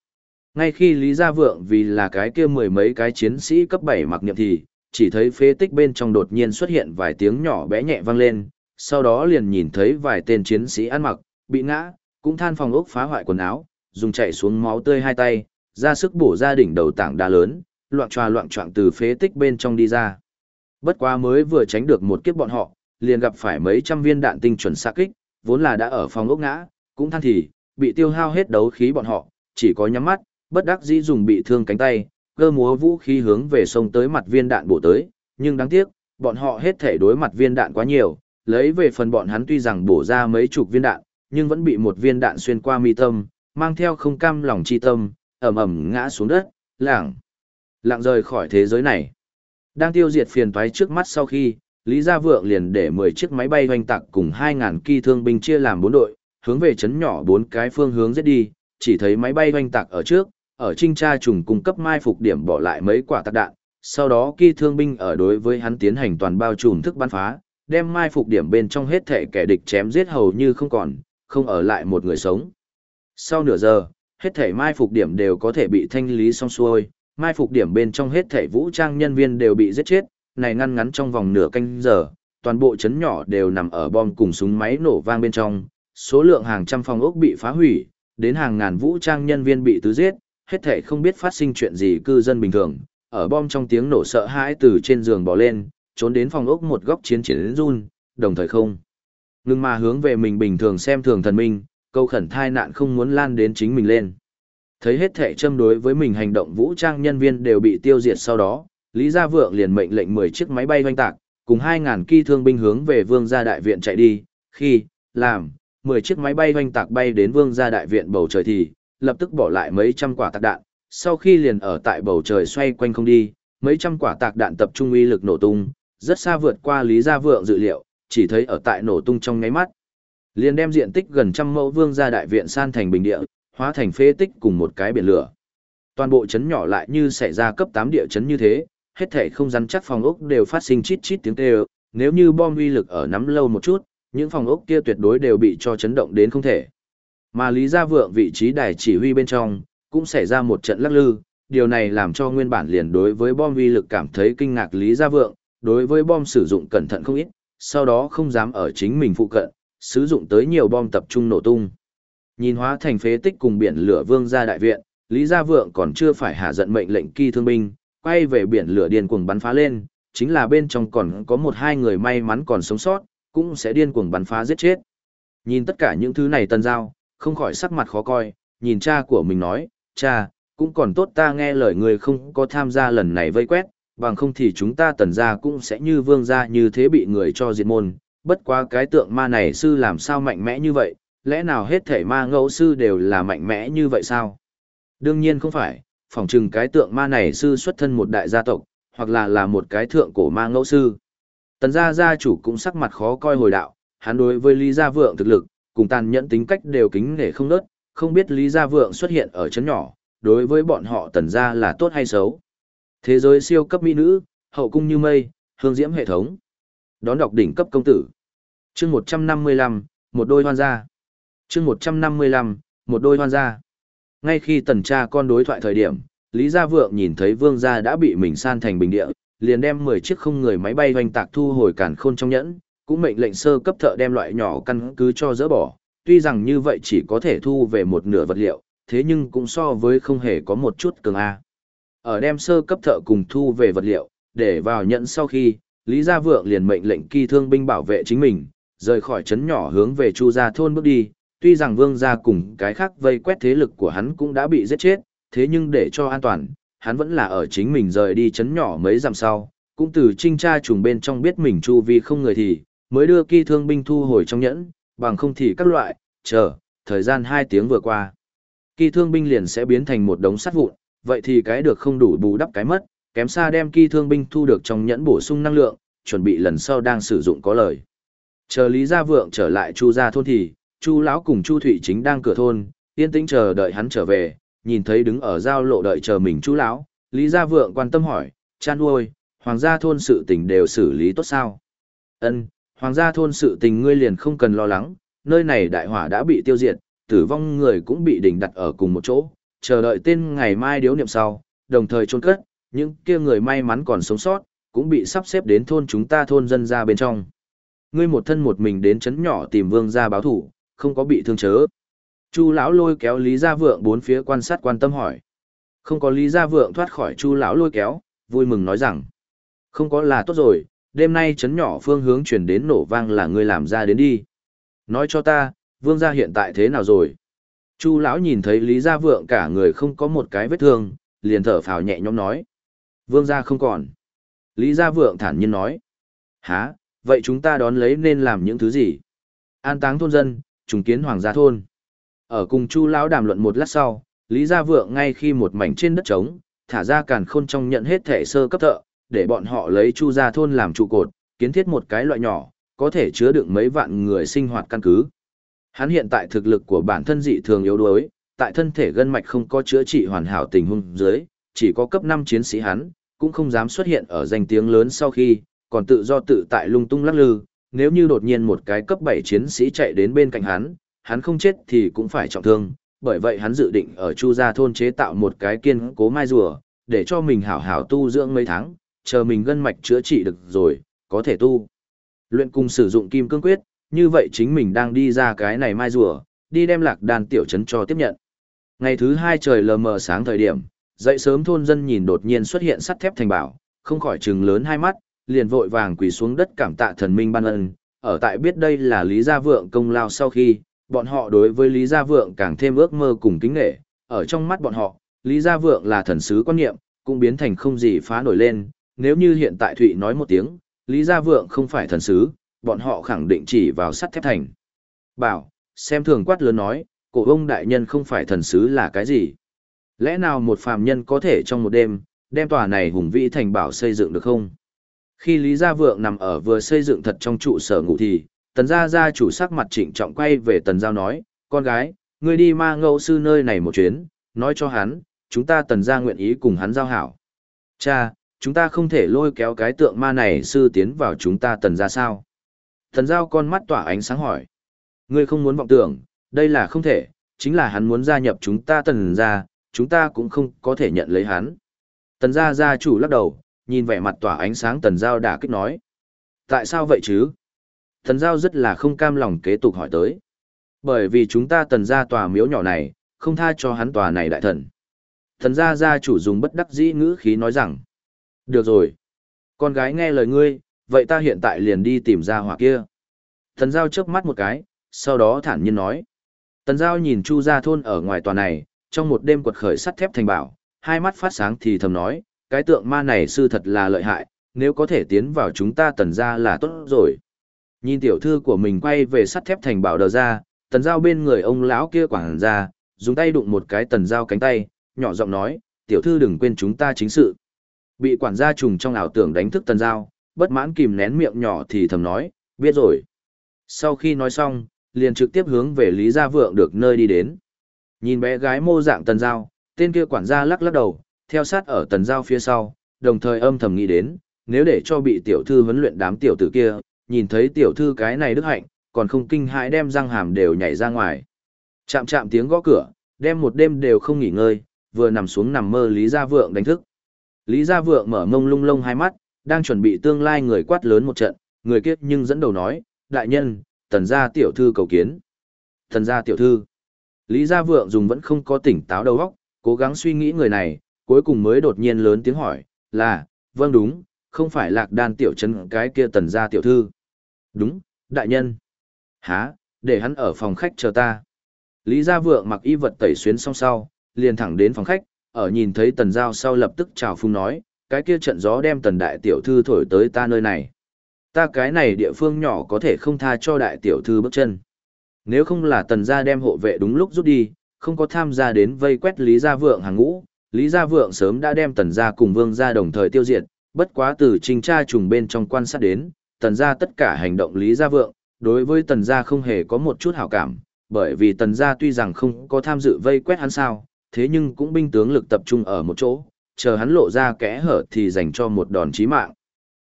Ngay khi Lý Gia Vượng vì là cái kia mười mấy cái chiến sĩ cấp 7 mặc niệm thì, chỉ thấy phế tích bên trong đột nhiên xuất hiện vài tiếng nhỏ bé nhẹ vang lên, sau đó liền nhìn thấy vài tên chiến sĩ ăn mặc, bị ngã, cũng than phòng ốc phá hoại quần áo, dùng chạy xuống máu tươi hai tay, ra sức bổ ra đỉnh đầu tảng đá lớn, loạn tròa loạn trọng từ phế tích bên trong đi ra. Bất quá mới vừa tránh được một kiếp bọn họ, liền gặp phải mấy trăm viên đạn tinh chuẩn xạ kích, vốn là đã ở phòng ốc ngã, cũng than thì, bị tiêu hao hết đấu khí bọn họ, chỉ có nhắm mắt, bất đắc dĩ dùng bị thương cánh tay, cơ múa vũ khí hướng về sông tới mặt viên đạn bổ tới, nhưng đáng tiếc, bọn họ hết thể đối mặt viên đạn quá nhiều, lấy về phần bọn hắn tuy rằng bổ ra mấy chục viên đạn, nhưng vẫn bị một viên đạn xuyên qua mi tâm, mang theo không cam lòng chi tâm, ầm ầm ngã xuống đất, lảng, lặng rời khỏi thế giới này. Đang tiêu diệt phiền toái trước mắt sau khi, Lý Gia Vượng liền để 10 chiếc máy bay hoành tạc cùng 2.000 kỳ thương binh chia làm 4 đội, hướng về chấn nhỏ bốn cái phương hướng giết đi, chỉ thấy máy bay hoành tạc ở trước, ở trinh tra trùng cung cấp mai phục điểm bỏ lại mấy quả tạc đạn, sau đó kỳ thương binh ở đối với hắn tiến hành toàn bao trùm thức bắn phá, đem mai phục điểm bên trong hết thể kẻ địch chém giết hầu như không còn, không ở lại một người sống. Sau nửa giờ, hết thể mai phục điểm đều có thể bị thanh lý xong xuôi, mai phục điểm bên trong hết thể vũ trang nhân viên đều bị giết chết, này ngăn ngắn trong vòng nửa canh giờ, toàn bộ chấn nhỏ đều nằm ở bom cùng súng máy nổ vang bên trong, số lượng hàng trăm phòng ốc bị phá hủy, đến hàng ngàn vũ trang nhân viên bị tứ giết, hết thể không biết phát sinh chuyện gì cư dân bình thường, ở bom trong tiếng nổ sợ hãi từ trên giường bỏ lên, trốn đến phòng ốc một góc chiến chiến đến run, đồng thời không. Ngưng mà hướng về mình bình thường xem thường thần minh, câu khẩn thai nạn không muốn lan đến chính mình lên. Thấy hết thể châm đối với mình hành động vũ trang nhân viên đều bị tiêu diệt sau đó, Lý Gia Vượng liền mệnh lệnh 10 chiếc máy bay doanh tạc, cùng 2.000 kỳ thương binh hướng về vương gia đại viện chạy đi, khi, làm, 10 chiếc máy bay doanh tạc bay đến vương gia đại viện bầu trời thì, lập tức bỏ lại mấy trăm quả tạc đạn, sau khi liền ở tại bầu trời xoay quanh không đi, mấy trăm quả tạc đạn tập trung uy lực nổ tung, rất xa vượt qua Lý Gia Vượng dự liệu, chỉ thấy ở tại nổ tung trong ngáy mắt. Liền đem diện tích gần trăm mẫu vương gia đại viện san thành bình địa, hóa thành phế tích cùng một cái biển lửa. Toàn bộ chấn nhỏ lại như xảy ra cấp 8 địa chấn như thế, hết thảy không rắn chắc phòng ốc đều phát sinh chít chít tiếng kêu, nếu như bom uy lực ở nắm lâu một chút, những phòng ốc kia tuyệt đối đều bị cho chấn động đến không thể. Mà Lý Gia Vượng vị trí đài chỉ huy bên trong, cũng xảy ra một trận lắc lư, điều này làm cho nguyên bản liền đối với bom uy lực cảm thấy kinh ngạc Lý Gia Vượng, đối với bom sử dụng cẩn thận không ít, sau đó không dám ở chính mình phụ cận, sử dụng tới nhiều bom tập trung nổ tung. Nhìn hóa thành phế tích cùng biển lửa vương gia đại viện, Lý Gia Vượng còn chưa phải hạ giận mệnh lệnh kỳ thương binh, quay về biển lửa điên cuồng bắn phá lên, chính là bên trong còn có một hai người may mắn còn sống sót, cũng sẽ điên cuồng bắn phá giết chết. Nhìn tất cả những thứ này tân giao, không khỏi sắc mặt khó coi, nhìn cha của mình nói, cha, cũng còn tốt ta nghe lời người không có tham gia lần này vây quét, bằng không thì chúng ta tần gia cũng sẽ như vương gia như thế bị người cho diệt môn, bất quá cái tượng ma này sư làm sao mạnh mẽ như vậy, lẽ nào hết thể ma ngẫu sư đều là mạnh mẽ như vậy sao? Đương nhiên không phải, phỏng chừng cái tượng ma này sư xuất thân một đại gia tộc, hoặc là là một cái thượng cổ ma ngẫu sư. Tần gia gia chủ cũng sắc mặt khó coi hồi đạo, hắn đối với Lý Gia Vượng thực lực, cùng tàn nhẫn tính cách đều kính nể không nớt, không biết Lý Gia Vượng xuất hiện ở chấn nhỏ, đối với bọn họ tần gia là tốt hay xấu. Thế giới siêu cấp mỹ nữ, hậu cung như mây, hương diễm hệ thống. Đón đọc đỉnh cấp công tử. Chương 155, một đôi hoan gia. Chương 155, một đôi hoan gia. Ngay khi tần cha con đối thoại thời điểm, Lý Gia Vượng nhìn thấy vương gia đã bị mình san thành bình địa, liền đem 10 chiếc không người máy bay hoành tạc thu hồi cản khôn trong nhẫn, cũng mệnh lệnh sơ cấp thợ đem loại nhỏ căn cứ cho dỡ bỏ, tuy rằng như vậy chỉ có thể thu về một nửa vật liệu, thế nhưng cũng so với không hề có một chút cường A. Ở đem sơ cấp thợ cùng thu về vật liệu, để vào nhận sau khi, Lý Gia Vượng liền mệnh lệnh kỳ thương binh bảo vệ chính mình, rời khỏi trấn nhỏ hướng về Chu Gia thôn bước đi, tuy rằng Vương Gia cùng cái khác vây quét thế lực của hắn cũng đã bị giết chết, thế nhưng để cho an toàn, hắn vẫn là ở chính mình rời đi chấn nhỏ mấy dặm sau, cũng từ trinh tra trùng bên trong biết mình chu vi không người thì, mới đưa kỳ thương binh thu hồi trong nhẫn, bằng không thì các loại, chờ, thời gian 2 tiếng vừa qua. Kỳ thương binh liền sẽ biến thành một đống sắt vụn, vậy thì cái được không đủ bù đắp cái mất, kém xa đem kỳ thương binh thu được trong nhẫn bổ sung năng lượng, chuẩn bị lần sau đang sử dụng có lời. Chờ Lý Gia Vượng trở lại Chu gia thôn thì, Chu lão cùng Chu Thụy chính đang cửa thôn, yên tĩnh chờ đợi hắn trở về, nhìn thấy đứng ở giao lộ đợi chờ mình Chu lão, Lý Gia Vượng quan tâm hỏi, "Chan nuôi, hoàng gia thôn sự tình đều xử lý tốt sao?" "Ân, hoàng gia thôn sự tình ngươi liền không cần lo lắng, nơi này đại hỏa đã bị tiêu diệt, tử vong người cũng bị đỉnh đặt ở cùng một chỗ, chờ đợi tên ngày mai điếu niệm sau, đồng thời chôn cất, những kia người may mắn còn sống sót, cũng bị sắp xếp đến thôn chúng ta thôn dân ra bên trong. Ngươi một thân một mình đến trấn nhỏ tìm vương gia báo thủ, không có bị thương chớ. Chu lão lôi kéo Lý Gia Vượng bốn phía quan sát quan tâm hỏi. Không có Lý Gia Vượng thoát khỏi Chu lão lôi kéo, vui mừng nói rằng: "Không có là tốt rồi, đêm nay chấn nhỏ phương hướng chuyển đến nổ vang là ngươi làm ra đến đi. Nói cho ta, vương gia hiện tại thế nào rồi?" Chu lão nhìn thấy Lý Gia Vượng cả người không có một cái vết thương, liền thở phào nhẹ nhõm nói: "Vương gia không còn." Lý Gia Vượng thản nhiên nói: "Hả, vậy chúng ta đón lấy nên làm những thứ gì?" An táng thôn dân, trùng kiến hoàng gia thôn. Ở cùng Chu lão đàm luận một lát sau, Lý Gia Vượng ngay khi một mảnh trên đất trống, thả ra càn khôn trong nhận hết thể sơ cấp thợ, để bọn họ lấy Chu gia thôn làm trụ cột, kiến thiết một cái loại nhỏ, có thể chứa đựng mấy vạn người sinh hoạt căn cứ. Hắn hiện tại thực lực của bản thân dị thường yếu đuối, tại thân thể gân mạch không có chữa trị hoàn hảo tình huống dưới, chỉ có cấp 5 chiến sĩ hắn, cũng không dám xuất hiện ở danh tiếng lớn sau khi, còn tự do tự tại lung tung lắc lư, nếu như đột nhiên một cái cấp 7 chiến sĩ chạy đến bên cạnh hắn, hắn không chết thì cũng phải trọng thương, bởi vậy hắn dự định ở Chu Gia thôn chế tạo một cái kiên cố mai rùa, để cho mình hảo hảo tu dưỡng mấy tháng, chờ mình gân mạch chữa trị được rồi, có thể tu. Luyện cùng sử dụng kim cương quyết, như vậy chính mình đang đi ra cái này mai rùa, đi đem lạc đàn tiểu trấn cho tiếp nhận. Ngày thứ hai trời lờ mờ sáng thời điểm, dậy sớm thôn dân nhìn đột nhiên xuất hiện sắt thép thành bảo, không khỏi trừng lớn hai mắt, liền vội vàng quỳ xuống đất cảm tạ thần minh ban ân, ở tại biết đây là Lý Gia Vượng công lao sau khi, bọn họ đối với Lý Gia Vượng càng thêm ước mơ cùng kính nghệ, ở trong mắt bọn họ, Lý Gia Vượng là thần sứ quan niệm, cũng biến thành không gì phá nổi lên, nếu như hiện tại Thụy nói một tiếng, Lý Gia Vượng không phải thần sứ, bọn họ khẳng định chỉ vào sắt thép thành. Bảo, xem thường quát lớn nói, cổ ông đại nhân không phải thần sứ là cái gì? Lẽ nào một phàm nhân có thể trong một đêm, đem tòa này hùng vĩ thành bảo xây dựng được không? Khi Lý Gia Vượng nằm ở vừa xây dựng thật trong trụ sở ngủ thì, tần gia gia chủ sắc mặt trịnh trọng quay về tần giao nói, con gái, ngươi đi ma ngẫu sư nơi này một chuyến, nói cho hắn, chúng ta tần gia nguyện ý cùng hắn giao hảo. Cha, chúng ta không thể lôi kéo cái tượng ma này sư tiến vào chúng ta tần gia sao? Tần giao con mắt tỏa ánh sáng hỏi. Ngươi không muốn vọng tưởng, đây là không thể, chính là hắn muốn gia nhập chúng ta tần gia, chúng ta cũng không có thể nhận lấy hắn. Tần gia gia chủ lắc đầu, nhìn vẻ mặt tỏa ánh sáng tần giao đả kích nói. Tại sao vậy chứ? Tần giao rất là không cam lòng kế tục hỏi tới. Bởi vì chúng ta tần gia tòa miếu nhỏ này, không tha cho hắn tòa này đại thần. Tần gia gia chủ dùng bất đắc dĩ ngữ khí nói rằng. Được rồi. Con gái nghe lời ngươi, vậy ta hiện tại liền đi tìm ra hỏa kia. Tần giao chớp mắt một cái, sau đó thản nhiên nói. Tần giao nhìn chu gia thôn ở ngoài tòa này, trong một đêm quật khởi sắt thép thành bảo, hai mắt phát sáng thì thầm nói, cái tượng ma này sư thật là lợi hại, nếu có thể tiến vào chúng ta tần ra là tốt rồi. Nhìn tiểu thư của mình quay về sắt thép thành bảo đờ ra, tần giao bên người ông lão kia quảng ra, dùng tay đụng một cái tần giao cánh tay, nhỏ giọng nói, tiểu thư đừng quên chúng ta chính sự. Bị quản gia trùng trong ảo tưởng đánh thức tần giao, bất mãn kìm nén miệng nhỏ thì thầm nói, biết rồi. Sau khi nói xong, liền trực tiếp hướng về Lý Gia Vượng được nơi đi đến. Nhìn bé gái mô dạng tần giao, tên kia quản gia lắc lắc đầu, theo sát ở tần giao phía sau, đồng thời âm thầm nghĩ đến, nếu để cho bị tiểu thư huấn luyện đám tiểu tử kia, nhìn thấy tiểu thư cái này đức hạnh, còn không kinh hãi đem răng hàm đều nhảy ra ngoài. Chạm chạm tiếng gõ cửa, đem một đêm đều không nghỉ ngơi, vừa nằm xuống nằm mơ Lý Gia Vượng đánh thức. Lý Gia Vượng mở mông lung lông hai mắt, đang chuẩn bị tương lai người quát lớn một trận, người kiếp nhưng dẫn đầu nói, đại nhân, tần gia tiểu thư cầu kiến. Tần gia tiểu thư. Lý Gia Vượng dùng vẫn không có tỉnh táo đầu óc, cố gắng suy nghĩ người này, cuối cùng mới đột nhiên lớn tiếng hỏi, là, vâng đúng, không phải lạc đan tiểu chân cái kia tần gia tiểu thư. Đúng, đại nhân. Hả, để hắn ở phòng khách chờ ta. Lý Gia Vượng mặc y vật tẩy xuyến xong sau, liền thẳng đến phòng khách, ở nhìn thấy tần giao sau lập tức chào phung nói, cái kia trận gió đem tần đại tiểu thư thổi tới ta nơi này. Ta cái này địa phương nhỏ có thể không tha cho đại tiểu thư bước chân. Nếu không là tần gia đem hộ vệ đúng lúc rút đi, không có tham gia đến vây quét Lý Gia Vượng hàng ngũ, Lý Gia Vượng sớm đã đem tần gia cùng vương gia đồng thời tiêu diệt, bất quá từ trình tra trùng bên trong quan sát đến, tần gia tất cả hành động Lý Gia Vượng, đối với tần gia không hề có một chút hảo cảm, bởi vì tần gia tuy rằng không có tham dự vây quét hắn sao, thế nhưng cũng binh tướng lực tập trung ở một chỗ, chờ hắn lộ ra kẽ hở thì dành cho một đòn chí mạng.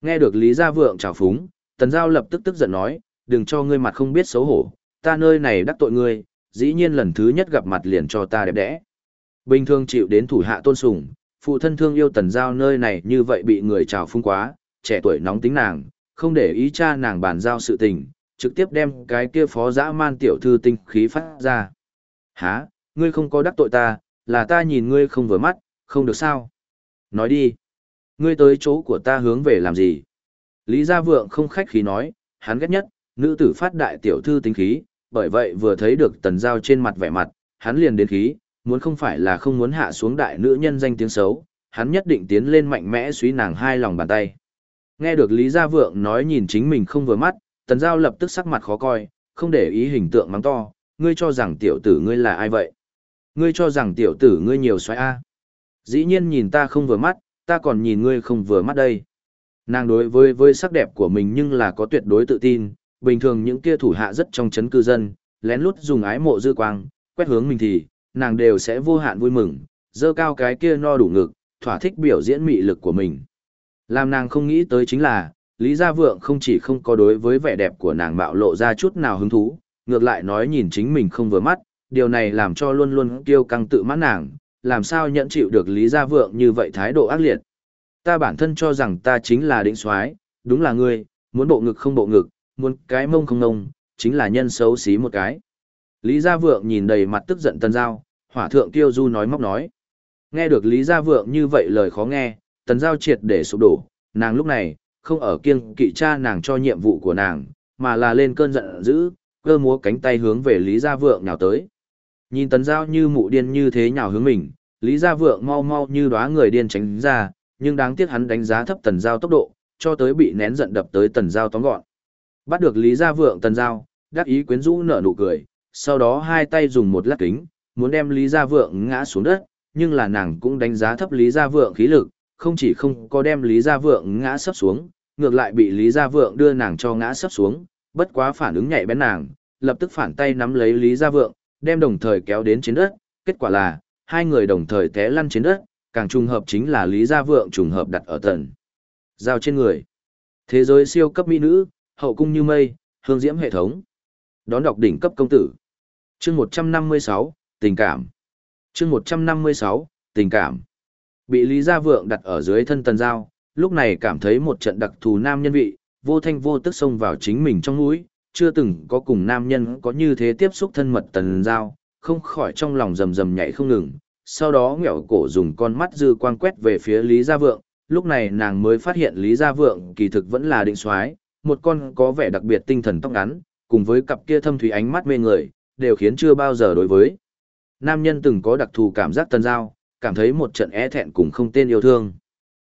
Nghe được Lý Gia Vượng chào phúng, tần giao lập tức tức giận nói, đừng cho ngươi mặt không biết xấu hổ, ta nơi này đắc tội ngươi, dĩ nhiên lần thứ nhất gặp mặt liền cho ta đẹp đẽ. Bình thường chịu đến thủ hạ tôn sùng, phụ thân thương yêu tần giao nơi này như vậy bị người trào phung quá, trẻ tuổi nóng tính nàng, không để ý cha nàng bàn giao sự tình, trực tiếp đem cái kia phó dã man tiểu thư tinh khí phát ra. Hả, ngươi không có đắc tội ta, là ta nhìn ngươi không vừa mắt, không được sao. Nói đi, ngươi tới chỗ của ta hướng về làm gì? Lý Gia Vượng không khách khí nói, hắn ghét nhất, nữ tử phát đại tiểu thư tinh khí, bởi vậy vừa thấy được tần giao trên mặt vẻ mặt, hắn liền đến khí, muốn không phải là không muốn hạ xuống đại nữ nhân danh tiếng xấu, hắn nhất định tiến lên mạnh mẽ suý nàng hai lòng bàn tay. Nghe được Lý Gia Vượng nói nhìn chính mình không vừa mắt, tần giao lập tức sắc mặt khó coi, không để ý hình tượng mắng to, ngươi cho rằng tiểu tử ngươi là ai vậy? Ngươi cho rằng tiểu tử ngươi nhiều xoáy A. Dĩ nhiên nhìn ta không vừa mắt, ta còn nhìn ngươi không vừa mắt đây. Nàng đối với với sắc đẹp của mình nhưng là có tuyệt đối tự tin, bình thường những kia thủ hạ rất trong chấn cư dân, lén lút dùng ái mộ dư quang, quét hướng mình thì, nàng đều sẽ vô hạn vui mừng, dơ cao cái kia no đủ ngực, thỏa thích biểu diễn mị lực của mình. Làm nàng không nghĩ tới chính là, Lý Gia Vượng không chỉ không có đối với vẻ đẹp của nàng bạo lộ ra chút nào hứng thú, ngược lại nói nhìn chính mình không vừa mắt, điều này làm cho luôn luôn kiêu căng tự mãn nàng, làm sao nhận chịu được Lý Gia Vượng như vậy thái độ ác liệt. Ta bản thân cho rằng ta chính là định soái, đúng là ngươi, muốn bộ ngực không bộ ngực, muốn cái mông không ngông, chính là nhân xấu xí một cái. Lý Gia Vượng nhìn đầy mặt tức giận tân Giao, hỏa thượng tiêu du nói móc nói. Nghe được Lý Gia Vượng như vậy lời khó nghe, tần giao triệt để sụp đổ, nàng lúc này, không ở kiêng kỵ cha nàng cho nhiệm vụ của nàng, mà là lên cơn giận dữ, cơ múa cánh tay hướng về Lý Gia Vượng nhào tới. Nhìn tần giao như mụ điên như thế nhào hướng mình, Lý Gia Vượng mau mau như đóa người điên tránh ra, nhưng đáng tiếc hắn đánh giá thấp tần giao tốc độ, cho tới bị nén giận đập tới tần giao tóm gọn. Bắt được Lý Gia Vượng tần giao, đắc ý quyến rũ nở nụ cười, sau đó hai tay dùng một lát kính, muốn đem Lý Gia Vượng ngã xuống đất, nhưng là nàng cũng đánh giá thấp Lý Gia Vượng khí lực, không chỉ không có đem Lý Gia Vượng ngã sấp xuống, ngược lại bị Lý Gia Vượng đưa nàng cho ngã sấp xuống, bất quá phản ứng nhạy bén nàng, lập tức phản tay nắm lấy Lý Gia Vượng, đem đồng thời kéo đến trên đất, kết quả là, hai người đồng thời té lăn trên đất, càng trùng hợp chính là Lý Gia Vượng trùng hợp đặt ở tận Giao trên người. Thế giới siêu cấp mỹ nữ, hậu cung như mây, hương diễm hệ thống. Đón đọc đỉnh cấp công tử. Chương 156, tình cảm. Chương 156, tình cảm. Bị Lý Gia Vượng đặt ở dưới thân tần giao, lúc này cảm thấy một trận đặc thù nam nhân vị, vô thanh vô tức xông vào chính mình trong núi, chưa từng có cùng nam nhân có như thế tiếp xúc thân mật tần giao, không khỏi trong lòng rầm rầm nhảy không ngừng, sau đó nghẹo cổ dùng con mắt dư quang quét về phía Lý Gia Vượng, lúc này nàng mới phát hiện Lý Gia Vượng kỳ thực vẫn là định soái, một con có vẻ đặc biệt tinh thần tóc ngắn, cùng với cặp kia thâm thủy ánh mắt mê người, đều khiến chưa bao giờ đối với. Nam nhân từng có đặc thù cảm giác tần giao, cảm thấy một trận e thẹn cùng không tên yêu thương.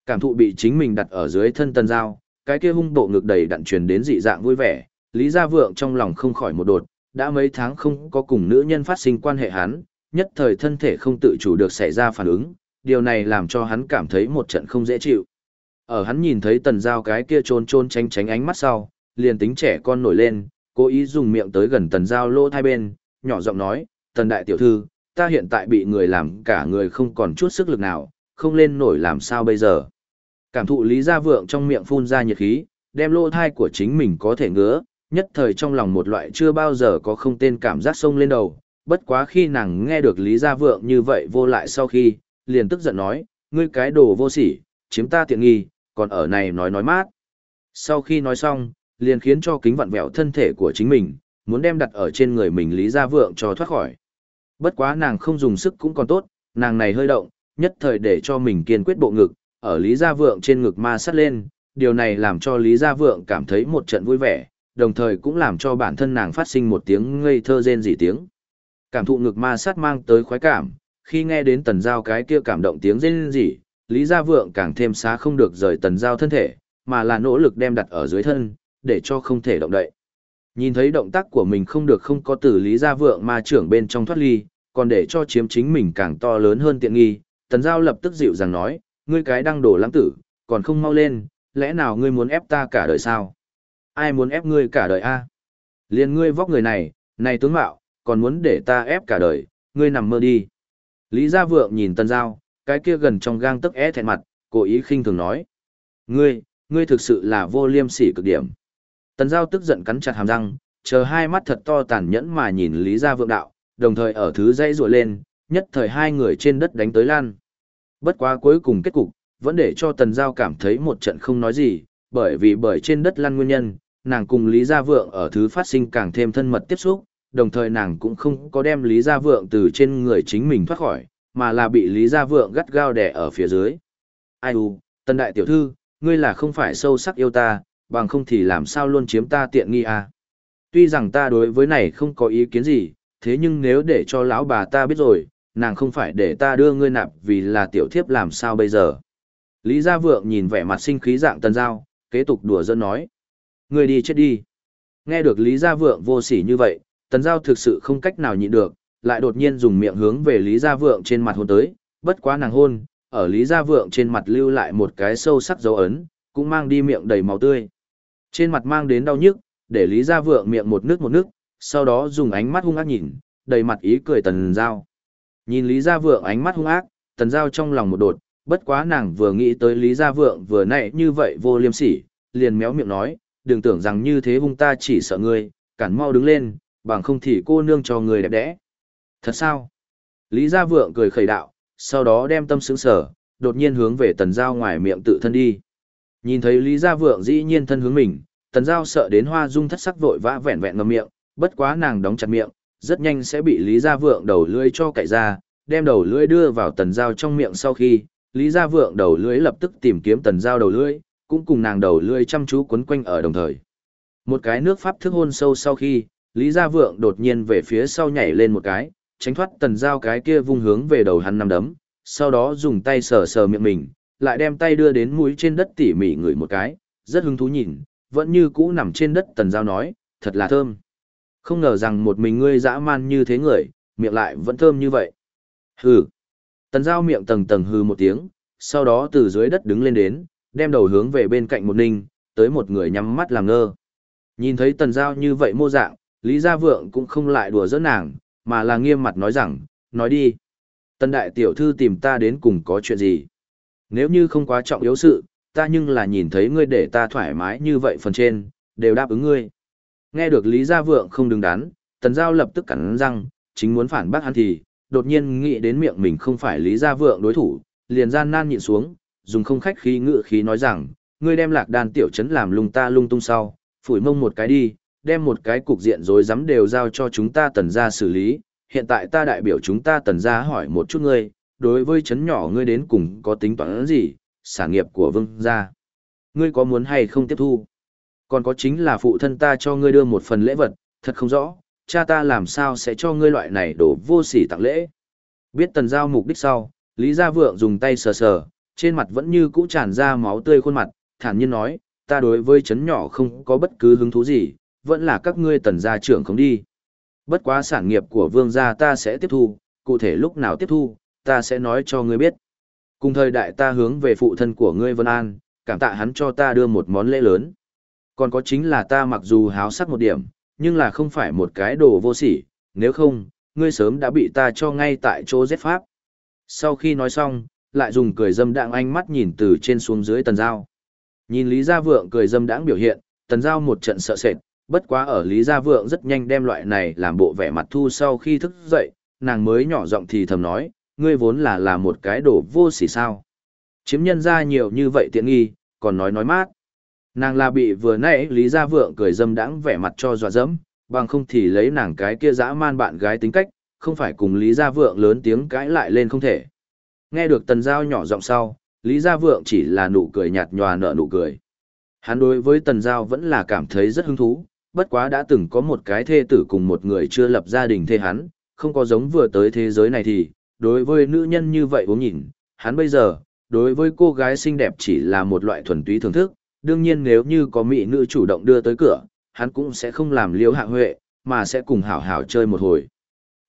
Cảm thụ bị chính mình đặt ở dưới thân tần giao, cái kia hung bộ ngực đầy đặn truyền đến dị dạng vui vẻ, Lý Gia Vượng trong lòng không khỏi một đột, đã mấy tháng không có cùng nữ nhân phát sinh quan hệ hắn, nhất thời thân thể không tự chủ được xảy ra phản ứng, điều này làm cho hắn cảm thấy một trận không dễ chịu. Ở hắn nhìn thấy tần giao cái kia trôn trôn tránh tránh ánh mắt sau, liền tính trẻ con nổi lên, cố ý dùng miệng tới gần tần giao lô hai bên, nhỏ giọng nói, tần đại tiểu thư, ta hiện tại bị người làm cả người không còn chút sức lực nào, không lên nổi làm sao bây giờ. Cảm thụ Lý Gia Vượng trong miệng phun ra nhiệt khí, đem lô thai của chính mình có thể ngứa, nhất thời trong lòng một loại chưa bao giờ có không tên cảm giác sông lên đầu. Bất quá khi nàng nghe được Lý Gia Vượng như vậy vô lại sau khi, liền tức giận nói, ngươi cái đồ vô sỉ, chiếm ta tiện nghi, còn ở này nói nói mát. Sau khi nói xong, liền khiến cho kính vặn vẹo thân thể của chính mình, muốn đem đặt ở trên người mình Lý Gia Vượng cho thoát khỏi. Bất quá nàng không dùng sức cũng còn tốt, nàng này hơi động, nhất thời để cho mình kiên quyết bộ ngực, ở Lý Gia Vượng trên ngực ma sát lên, điều này làm cho Lý Gia Vượng cảm thấy một trận vui vẻ, đồng thời cũng làm cho bản thân nàng phát sinh một tiếng ngây thơ rên rỉ tiếng. Cảm thụ ngực ma sát mang tới khoái cảm, khi nghe đến tần giao cái kia cảm động tiếng rên rỉ, Lý Gia Vượng càng thêm xá không được rời tần giao thân thể, mà là nỗ lực đem đặt ở dưới thân, để cho không thể động đậy. Nhìn thấy động tác của mình không được không có từ Lý Gia Vượng ma trưởng bên trong thoát ly, còn để cho chiếm chính mình càng to lớn hơn tiện nghi, tần giao lập tức dịu dàng nói, ngươi cái đang đổ lãng tử, còn không mau lên, lẽ nào ngươi muốn ép ta cả đời sao? Ai muốn ép ngươi cả đời a? Liên ngươi vóc người này, này tướng mạo, còn muốn để ta ép cả đời, ngươi nằm mơ đi. Lý Gia Vượng nhìn Tần Giao, cái kia gần trong gang tức é thẹn mặt, cố ý khinh thường nói. Ngươi, ngươi thực sự là vô liêm sỉ cực điểm. Tần Giao tức giận cắn chặt hàm răng, chờ hai mắt thật to tàn nhẫn mà nhìn Lý Gia Vượng đạo, đồng thời ở thứ dây rùa lên, nhất thời hai người trên đất đánh tới lan. Bất quá cuối cùng kết cục, vẫn để cho Tần Giao cảm thấy một trận không nói gì, bởi vì bởi trên đất lăn nguyên nhân, nàng cùng Lý Gia Vượng ở thứ phát sinh càng thêm thân mật tiếp xúc, đồng thời nàng cũng không có đem Lý Gia Vượng từ trên người chính mình thoát khỏi, mà là bị Lý Gia Vượng gắt gao đè ở phía dưới. Ai u, Tần Đại Tiểu Thư, ngươi là không phải sâu sắc yêu ta, bằng không thì làm sao luôn chiếm ta tiện nghi à. Tuy rằng ta đối với này không có ý kiến gì, thế nhưng nếu để cho lão bà ta biết rồi, nàng không phải để ta đưa ngươi nạp vì là tiểu thiếp làm sao bây giờ. Lý Gia Vượng nhìn vẻ mặt sinh khí dạng tần giao, kế tục đùa dân nói. Ngươi đi chết đi. Nghe được Lý Gia Vượng vô sỉ như vậy, tần giao thực sự không cách nào nhịn được, lại đột nhiên dùng miệng hướng về Lý Gia Vượng trên mặt hôn tới, bất quá nàng hôn, ở Lý Gia Vượng trên mặt lưu lại một cái sâu sắc dấu ấn, cũng mang đi miệng đầy máu tươi. Trên mặt mang đến đau nhức, để Lý Gia Vượng miệng một nước một nước, sau đó dùng ánh mắt hung ác nhìn, đầy mặt ý cười tần giao. Nhìn Lý Gia Vượng ánh mắt hung ác, tần giao trong lòng một đột, bất quá nàng vừa nghĩ tới Lý Gia Vượng vừa nãy như vậy vô liêm sỉ, liền méo miệng nói, đừng tưởng rằng như thế hung ta chỉ sợ ngươi, cản mau đứng lên, bằng không thì cô nương cho người đẹp đẽ. Thật sao? Lý Gia Vượng cười khẩy đạo, sau đó đem tâm sướng sở, đột nhiên hướng về tần giao ngoài miệng tự thân đi. Nhìn thấy Lý Gia Vượng dĩ nhiên thân hướng mình, tần giao sợ đến hoa dung thất sắc vội vã vẹn vẹn ngậm miệng, bất quá nàng đóng chặt miệng, rất nhanh sẽ bị Lý Gia Vượng đầu lưỡi cho cậy ra, đem đầu lưỡi đưa vào tần dao trong miệng sau khi, Lý Gia Vượng đầu lưỡi lập tức tìm kiếm tần dao đầu lưỡi, cũng cùng nàng đầu lưỡi chăm chú quấn quanh ở đồng thời. Một cái nước pháp thức hôn sâu sau khi, Lý Gia Vượng đột nhiên về phía sau nhảy lên một cái, tránh thoát tần dao cái kia vung hướng về đầu hắn năm đấm, sau đó dùng tay sờ sờ miệng mình, lại đem tay đưa đến mũi trên đất tỉ mỉ ngửi một cái, rất hứng thú nhìn, vẫn như cũ nằm trên đất tần dao nói, thật là thơm. Không ngờ rằng một mình ngươi dã man như thế người, miệng lại vẫn thơm như vậy. Hừ. Tần dao miệng tầng tầng hừ một tiếng, sau đó từ dưới đất đứng lên đến, đem đầu hướng về bên cạnh một ninh, tới một người nhắm mắt làm ngơ. Nhìn thấy tần giao như vậy mô dạng, Lý Gia Vượng cũng không lại đùa giỡn nàng, mà là nghiêm mặt nói rằng, nói đi. Tần đại tiểu thư tìm ta đến cùng có chuyện gì? Nếu như không quá trọng yếu sự, ta nhưng là nhìn thấy ngươi để ta thoải mái như vậy phần trên, đều đáp ứng ngươi. Nghe được Lý Gia Vượng không đứng đắn, Tần Giao lập tức cắn răng, chính muốn phản bác hắn thì, đột nhiên nghĩ đến miệng mình không phải Lý Gia Vượng đối thủ, liền gian nan nhịn xuống, dùng không khách khí ngự khí nói rằng, ngươi đem lạc đàn tiểu trấn làm lung ta lung tung sau, phủi mông một cái đi, đem một cái cục diện rối rắm đều giao cho chúng ta tần gia xử lý, hiện tại ta đại biểu chúng ta tần gia hỏi một chút ngươi, đối với trấn nhỏ ngươi đến cùng có tính toán gì, sản nghiệp của vương gia. Ngươi có muốn hay không tiếp thu? Còn có chính là phụ thân ta cho ngươi đưa một phần lễ vật, thật không rõ, cha ta làm sao sẽ cho ngươi loại này đổ vô sỉ tặng lễ. Biết tần giao mục đích sau, Lý Gia Vượng dùng tay sờ sờ, trên mặt vẫn như cũ tràn ra máu tươi khuôn mặt, thản nhiên nói, ta đối với chấn nhỏ không có bất cứ hứng thú gì, vẫn là các ngươi tần gia trưởng không đi. Bất quá sản nghiệp của vương gia ta sẽ tiếp thu, cụ thể lúc nào tiếp thu, ta sẽ nói cho ngươi biết. Cùng thời đại ta hướng về phụ thân của ngươi Vân An, cảm tạ hắn cho ta đưa một món lễ lớn. Còn có chính là ta mặc dù háo sắc một điểm, nhưng là không phải một cái đồ vô sỉ, nếu không, ngươi sớm đã bị ta cho ngay tại chỗ giết pháp. Sau khi nói xong, lại dùng cười dâm đạng ánh mắt nhìn từ trên xuống dưới tần giao. Nhìn Lý Gia Vượng cười dâm đãng biểu hiện, tần giao một trận sợ sệt, bất quá ở Lý Gia Vượng rất nhanh đem loại này làm bộ vẻ mặt thu sau khi thức dậy, nàng mới nhỏ giọng thì thầm nói, ngươi vốn là là một cái đồ vô sỉ sao. Chiếm nhân ra nhiều như vậy tiện nghi, còn nói nói mát. Nàng là bị vừa nãy Lý Gia Vượng cười dâm đãng vẻ mặt cho dọa dẫm, bằng không thì lấy nàng cái kia dã man bạn gái tính cách, không phải cùng Lý Gia Vượng lớn tiếng cãi lại lên không thể. Nghe được Tần Giao nhỏ giọng sau, Lý Gia Vượng chỉ là nụ cười nhạt nhòa nở nụ cười. Hắn đối với Tần Giao vẫn là cảm thấy rất hứng thú, bất quá đã từng có một cái thê tử cùng một người chưa lập gia đình thê hắn, không có giống vừa tới thế giới này thì, đối với nữ nhân như vậy uống nhìn, hắn bây giờ, đối với cô gái xinh đẹp chỉ là một loại thuần túy thưởng thức, đương nhiên nếu như có mỹ nữ chủ động đưa tới cửa, hắn cũng sẽ không làm liếu hạ huệ, mà sẽ cùng hảo hảo chơi một hồi.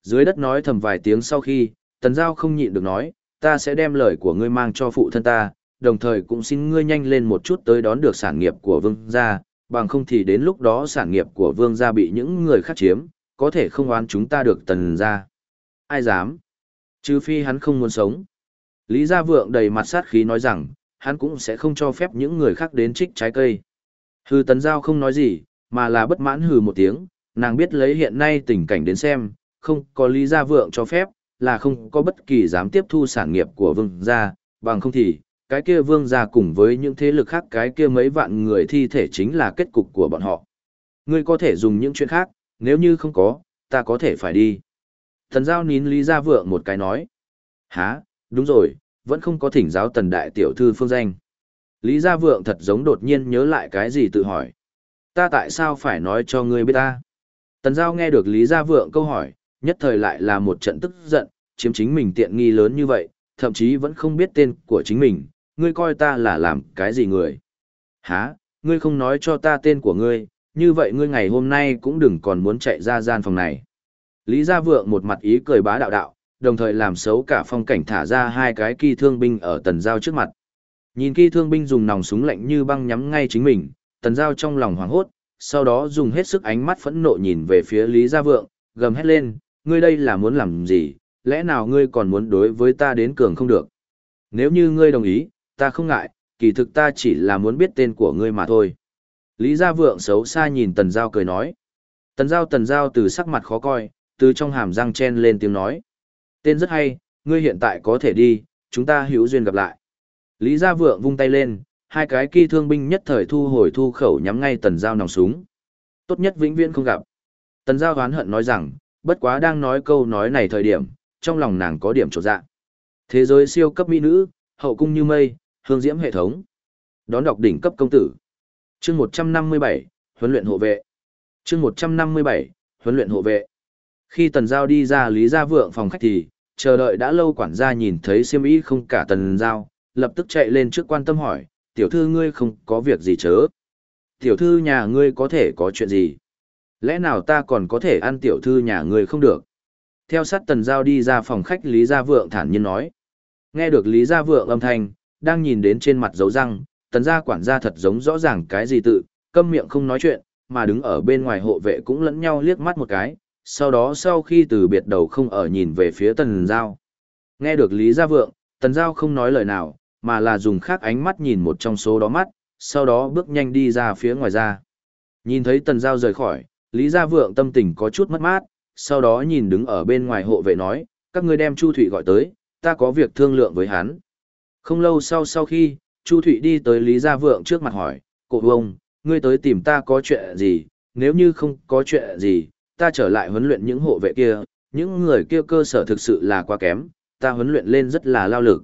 Dưới đất nói thầm vài tiếng sau khi, Tần Giao không nhịn được nói, ta sẽ đem lời của ngươi mang cho phụ thân ta, đồng thời cũng xin ngươi nhanh lên một chút tới đón được sản nghiệp của vương gia, bằng không thì đến lúc đó sản nghiệp của vương gia bị những người khác chiếm, có thể không oán chúng ta được tần gia. Ai dám? Trừ phi hắn không muốn sống. Lý Gia Vượng đầy mặt sát khí nói rằng, hắn cũng sẽ không cho phép những người khác đến trích trái cây. Hư tấn giao không nói gì, mà là bất mãn hừ một tiếng, nàng biết lấy hiện nay tình cảnh đến xem, không có Lý Gia Vượng cho phép, là không có bất kỳ dám tiếp thu sản nghiệp của vương gia, bằng không thì, cái kia vương gia cùng với những thế lực khác cái kia mấy vạn người thi thể chính là kết cục của bọn họ. Ngươi có thể dùng những chuyện khác, nếu như không có, ta có thể phải đi. Thần giao nín Lý Gia Vượng một cái nói. Hả, đúng rồi, vẫn không có thỉnh giáo tần đại tiểu thư phương danh. Lý Gia Vượng thật giống đột nhiên nhớ lại cái gì tự hỏi. Ta tại sao phải nói cho ngươi biết ta? Tần Giao nghe được Lý Gia Vượng câu hỏi, nhất thời lại là một trận tức giận, chiếm chính mình tiện nghi lớn như vậy, thậm chí vẫn không biết tên của chính mình, ngươi coi ta là làm cái gì người. Hả, ngươi không nói cho ta tên của ngươi, như vậy ngươi ngày hôm nay cũng đừng còn muốn chạy ra gian phòng này. Lý Gia Vượng một mặt ý cười bá đạo đạo, đồng thời làm xấu cả phong cảnh thả ra hai cái kỳ thương binh ở tần giao trước mặt. Nhìn kỳ thương binh dùng nòng súng lạnh như băng nhắm ngay chính mình, tần giao trong lòng hoảng hốt, sau đó dùng hết sức ánh mắt phẫn nộ nhìn về phía Lý Gia Vượng, gầm hét lên, ngươi đây là muốn làm gì, lẽ nào ngươi còn muốn đối với ta đến cường không được. Nếu như ngươi đồng ý, ta không ngại, kỳ thực ta chỉ là muốn biết tên của ngươi mà thôi. Lý Gia Vượng xấu xa nhìn Tần Giao cười nói. Tần Giao Tần Giao từ sắc mặt khó coi, từ trong hàm răng chen lên tiếng nói. Tên rất hay, ngươi hiện tại có thể đi, chúng ta hữu duyên gặp lại. Lý Gia Vượng vung tay lên, hai cái kỳ thương binh nhất thời thu hồi thu khẩu nhắm ngay Tần Giao nòng súng. Tốt nhất vĩnh viễn không gặp. Tần Giao oán hận nói rằng, bất quá đang nói câu nói này thời điểm, trong lòng nàng có điểm trột dạ. Thế giới siêu cấp mỹ nữ, hậu cung như mây, hương diễm hệ thống. Đón đọc đỉnh cấp công tử. Chương 157, huấn luyện hộ vệ. Chương 157, huấn luyện hộ vệ. Khi Tần Giao đi ra Lý Gia Vượng phòng khách thì, chờ đợi đã lâu quản gia nhìn thấy siêm ý không cả Tần Giao, lập tức chạy lên trước quan tâm hỏi, tiểu thư ngươi không có việc gì chớ. Tiểu thư nhà ngươi có thể có chuyện gì? Lẽ nào ta còn có thể ăn tiểu thư nhà ngươi không được? Theo sát Tần Giao đi ra phòng khách Lý Gia Vượng thản nhiên nói. Nghe được Lý Gia Vượng âm thanh, đang nhìn đến trên mặt dấu răng, Tần Gia quản gia thật giống rõ ràng cái gì tự, câm miệng không nói chuyện, mà đứng ở bên ngoài hộ vệ cũng lẫn nhau liếc mắt một cái, sau đó sau khi từ biệt đầu không ở nhìn về phía Tần Giao. Nghe được Lý Gia Vượng, Tần Giao không nói lời nào, mà là dùng khác ánh mắt nhìn một trong số đó mắt, sau đó bước nhanh đi ra phía ngoài ra. Nhìn thấy Tần Giao rời khỏi, Lý Gia Vượng tâm tình có chút mất mát, sau đó nhìn đứng ở bên ngoài hộ vệ nói, các ngươi đem Chu Thụy gọi tới, ta có việc thương lượng với hắn. Không lâu sau sau khi, Chu Thụy đi tới Lý Gia Vượng trước mặt hỏi, cổ ông, ngươi tới tìm ta có chuyện gì, nếu như không có chuyện gì, ta trở lại huấn luyện những hộ vệ kia, những người kia cơ sở thực sự là quá kém, ta huấn luyện lên rất là lao lực.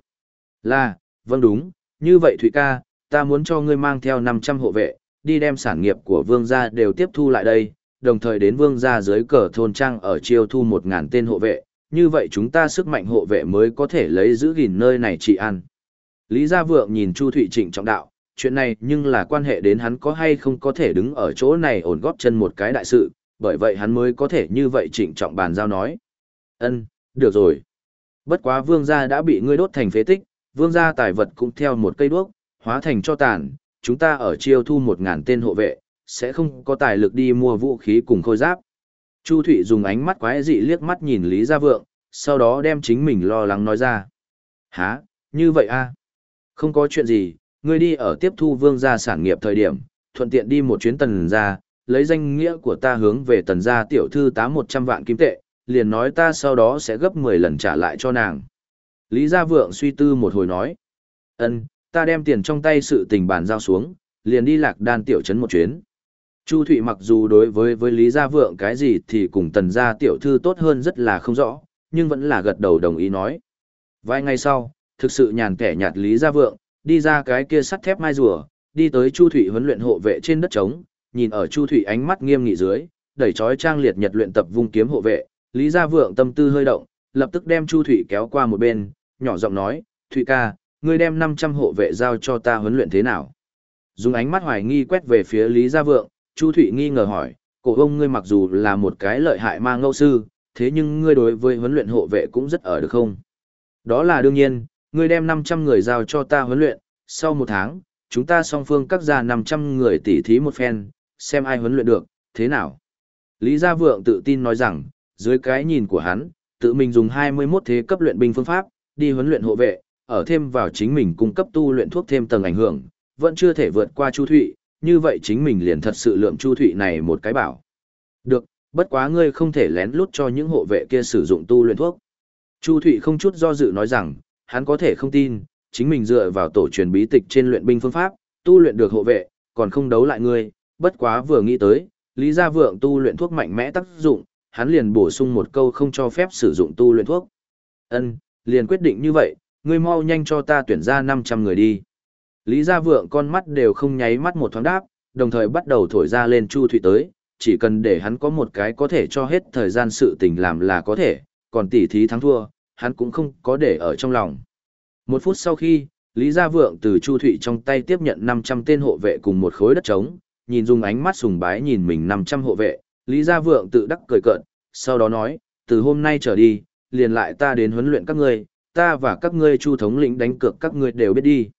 Là, vâng đúng, như vậy Thụy ca, ta muốn cho ngươi mang theo 500 hộ vệ, đi đem sản nghiệp của vương gia đều tiếp thu lại đây, đồng thời đến vương gia dưới cờ thôn trang ở chiêu thu 1.000 tên hộ vệ, như vậy chúng ta sức mạnh hộ vệ mới có thể lấy giữ gìn nơi này trị ăn. Lý Gia Vượng nhìn Chu Thụy Trịnh trọng đạo, chuyện này nhưng là quan hệ đến hắn có hay không có thể đứng ở chỗ này ổn góp chân một cái đại sự, bởi vậy hắn mới có thể như vậy trịnh trọng bàn giao nói. Ân, được rồi. Bất quá vương gia đã bị ngươi đốt thành phế tích, vương gia tài vật cũng theo một cây đuốc, hóa thành cho tàn, chúng ta ở chiêu thu một ngàn tên hộ vệ, sẽ không có tài lực đi mua vũ khí cùng khôi giáp. Chu Thụy dùng ánh mắt quái dị liếc mắt nhìn Lý Gia Vượng, sau đó đem chính mình lo lắng nói ra. Hả, như vậy a? À? Không có chuyện gì, ngươi đi ở tiếp thu vương gia sản nghiệp thời điểm, thuận tiện đi một chuyến tần ra lấy danh nghĩa của ta hướng về tần gia tiểu thư tá 100 vạn kim tệ, liền nói ta sau đó sẽ gấp 10 lần trả lại cho nàng. Lý Gia Vượng suy tư một hồi nói. ân ta đem tiền trong tay sự tình bàn giao xuống, liền đi lạc đan tiểu trấn một chuyến. Chu Thụy mặc dù đối với với Lý Gia Vượng cái gì thì cùng tần gia tiểu thư tốt hơn rất là không rõ, nhưng vẫn là gật đầu đồng ý nói. Vài ngày sau, thực sự nhàn kẻ nhạt Lý Gia Vượng, đi ra cái kia sắt thép mai rùa, đi tới Chu Thụy huấn luyện hộ vệ trên đất trống, nhìn ở Chu Thủy ánh mắt nghiêm nghị dưới, đẩy chói trang liệt nhật luyện tập vung kiếm hộ vệ, Lý Gia Vượng tâm tư hơi động, lập tức đem Chu Thủy kéo qua một bên, nhỏ giọng nói, "Thụy ca, ngươi đem 500 hộ vệ giao cho ta huấn luyện thế nào?" Dùng ánh mắt hoài nghi quét về phía Lý Gia Vượng, Chu Thủy nghi ngờ hỏi, "Cổ ông ngươi mặc dù là một cái lợi hại ma ngẫu sư, thế nhưng ngươi đối với huấn luyện hộ vệ cũng rất ở được không?" "Đó là đương nhiên, ngươi đem 500 người giao cho ta huấn luyện, sau một tháng, chúng ta song phương cắt ra 500 người tỉ thí một phen, xem ai huấn luyện được, thế nào? Lý Gia Vượng tự tin nói rằng, dưới cái nhìn của hắn, tự mình dùng 21 thế cấp luyện binh phương pháp, đi huấn luyện hộ vệ, ở thêm vào chính mình cung cấp tu luyện thuốc thêm tầng ảnh hưởng, vẫn chưa thể vượt qua Chu Thụy, như vậy chính mình liền thật sự lượm Chu Thụy này một cái bảo. Được, bất quá ngươi không thể lén lút cho những hộ vệ kia sử dụng tu luyện thuốc. Chu Thụy không chút do dự nói rằng, hắn có thể không tin, chính mình dựa vào tổ truyền bí tịch trên luyện binh phương pháp, tu luyện được hộ vệ, còn không đấu lại ngươi, bất quá vừa nghĩ tới, Lý Gia Vượng tu luyện thuốc mạnh mẽ tác dụng, hắn liền bổ sung một câu không cho phép sử dụng tu luyện thuốc. Ân, liền quyết định như vậy, ngươi mau nhanh cho ta tuyển ra 500 người đi. Lý Gia Vượng con mắt đều không nháy mắt một thoáng đáp, đồng thời bắt đầu thổi ra lên Chu Thụy tới, chỉ cần để hắn có một cái có thể cho hết thời gian sự tình làm là có thể, còn tỉ thí thắng thua, hắn cũng không có để ở trong lòng. Một phút sau khi, Lý Gia Vượng từ Chu Thụy trong tay tiếp nhận 500 tên hộ vệ cùng một khối đất trống, nhìn dùng ánh mắt sùng bái nhìn mình 500 hộ vệ, Lý Gia Vượng tự đắc cười cợt, sau đó nói, từ hôm nay trở đi, liền lại ta đến huấn luyện các ngươi, ta và các ngươi Chu thống lĩnh đánh cược các ngươi đều biết đi.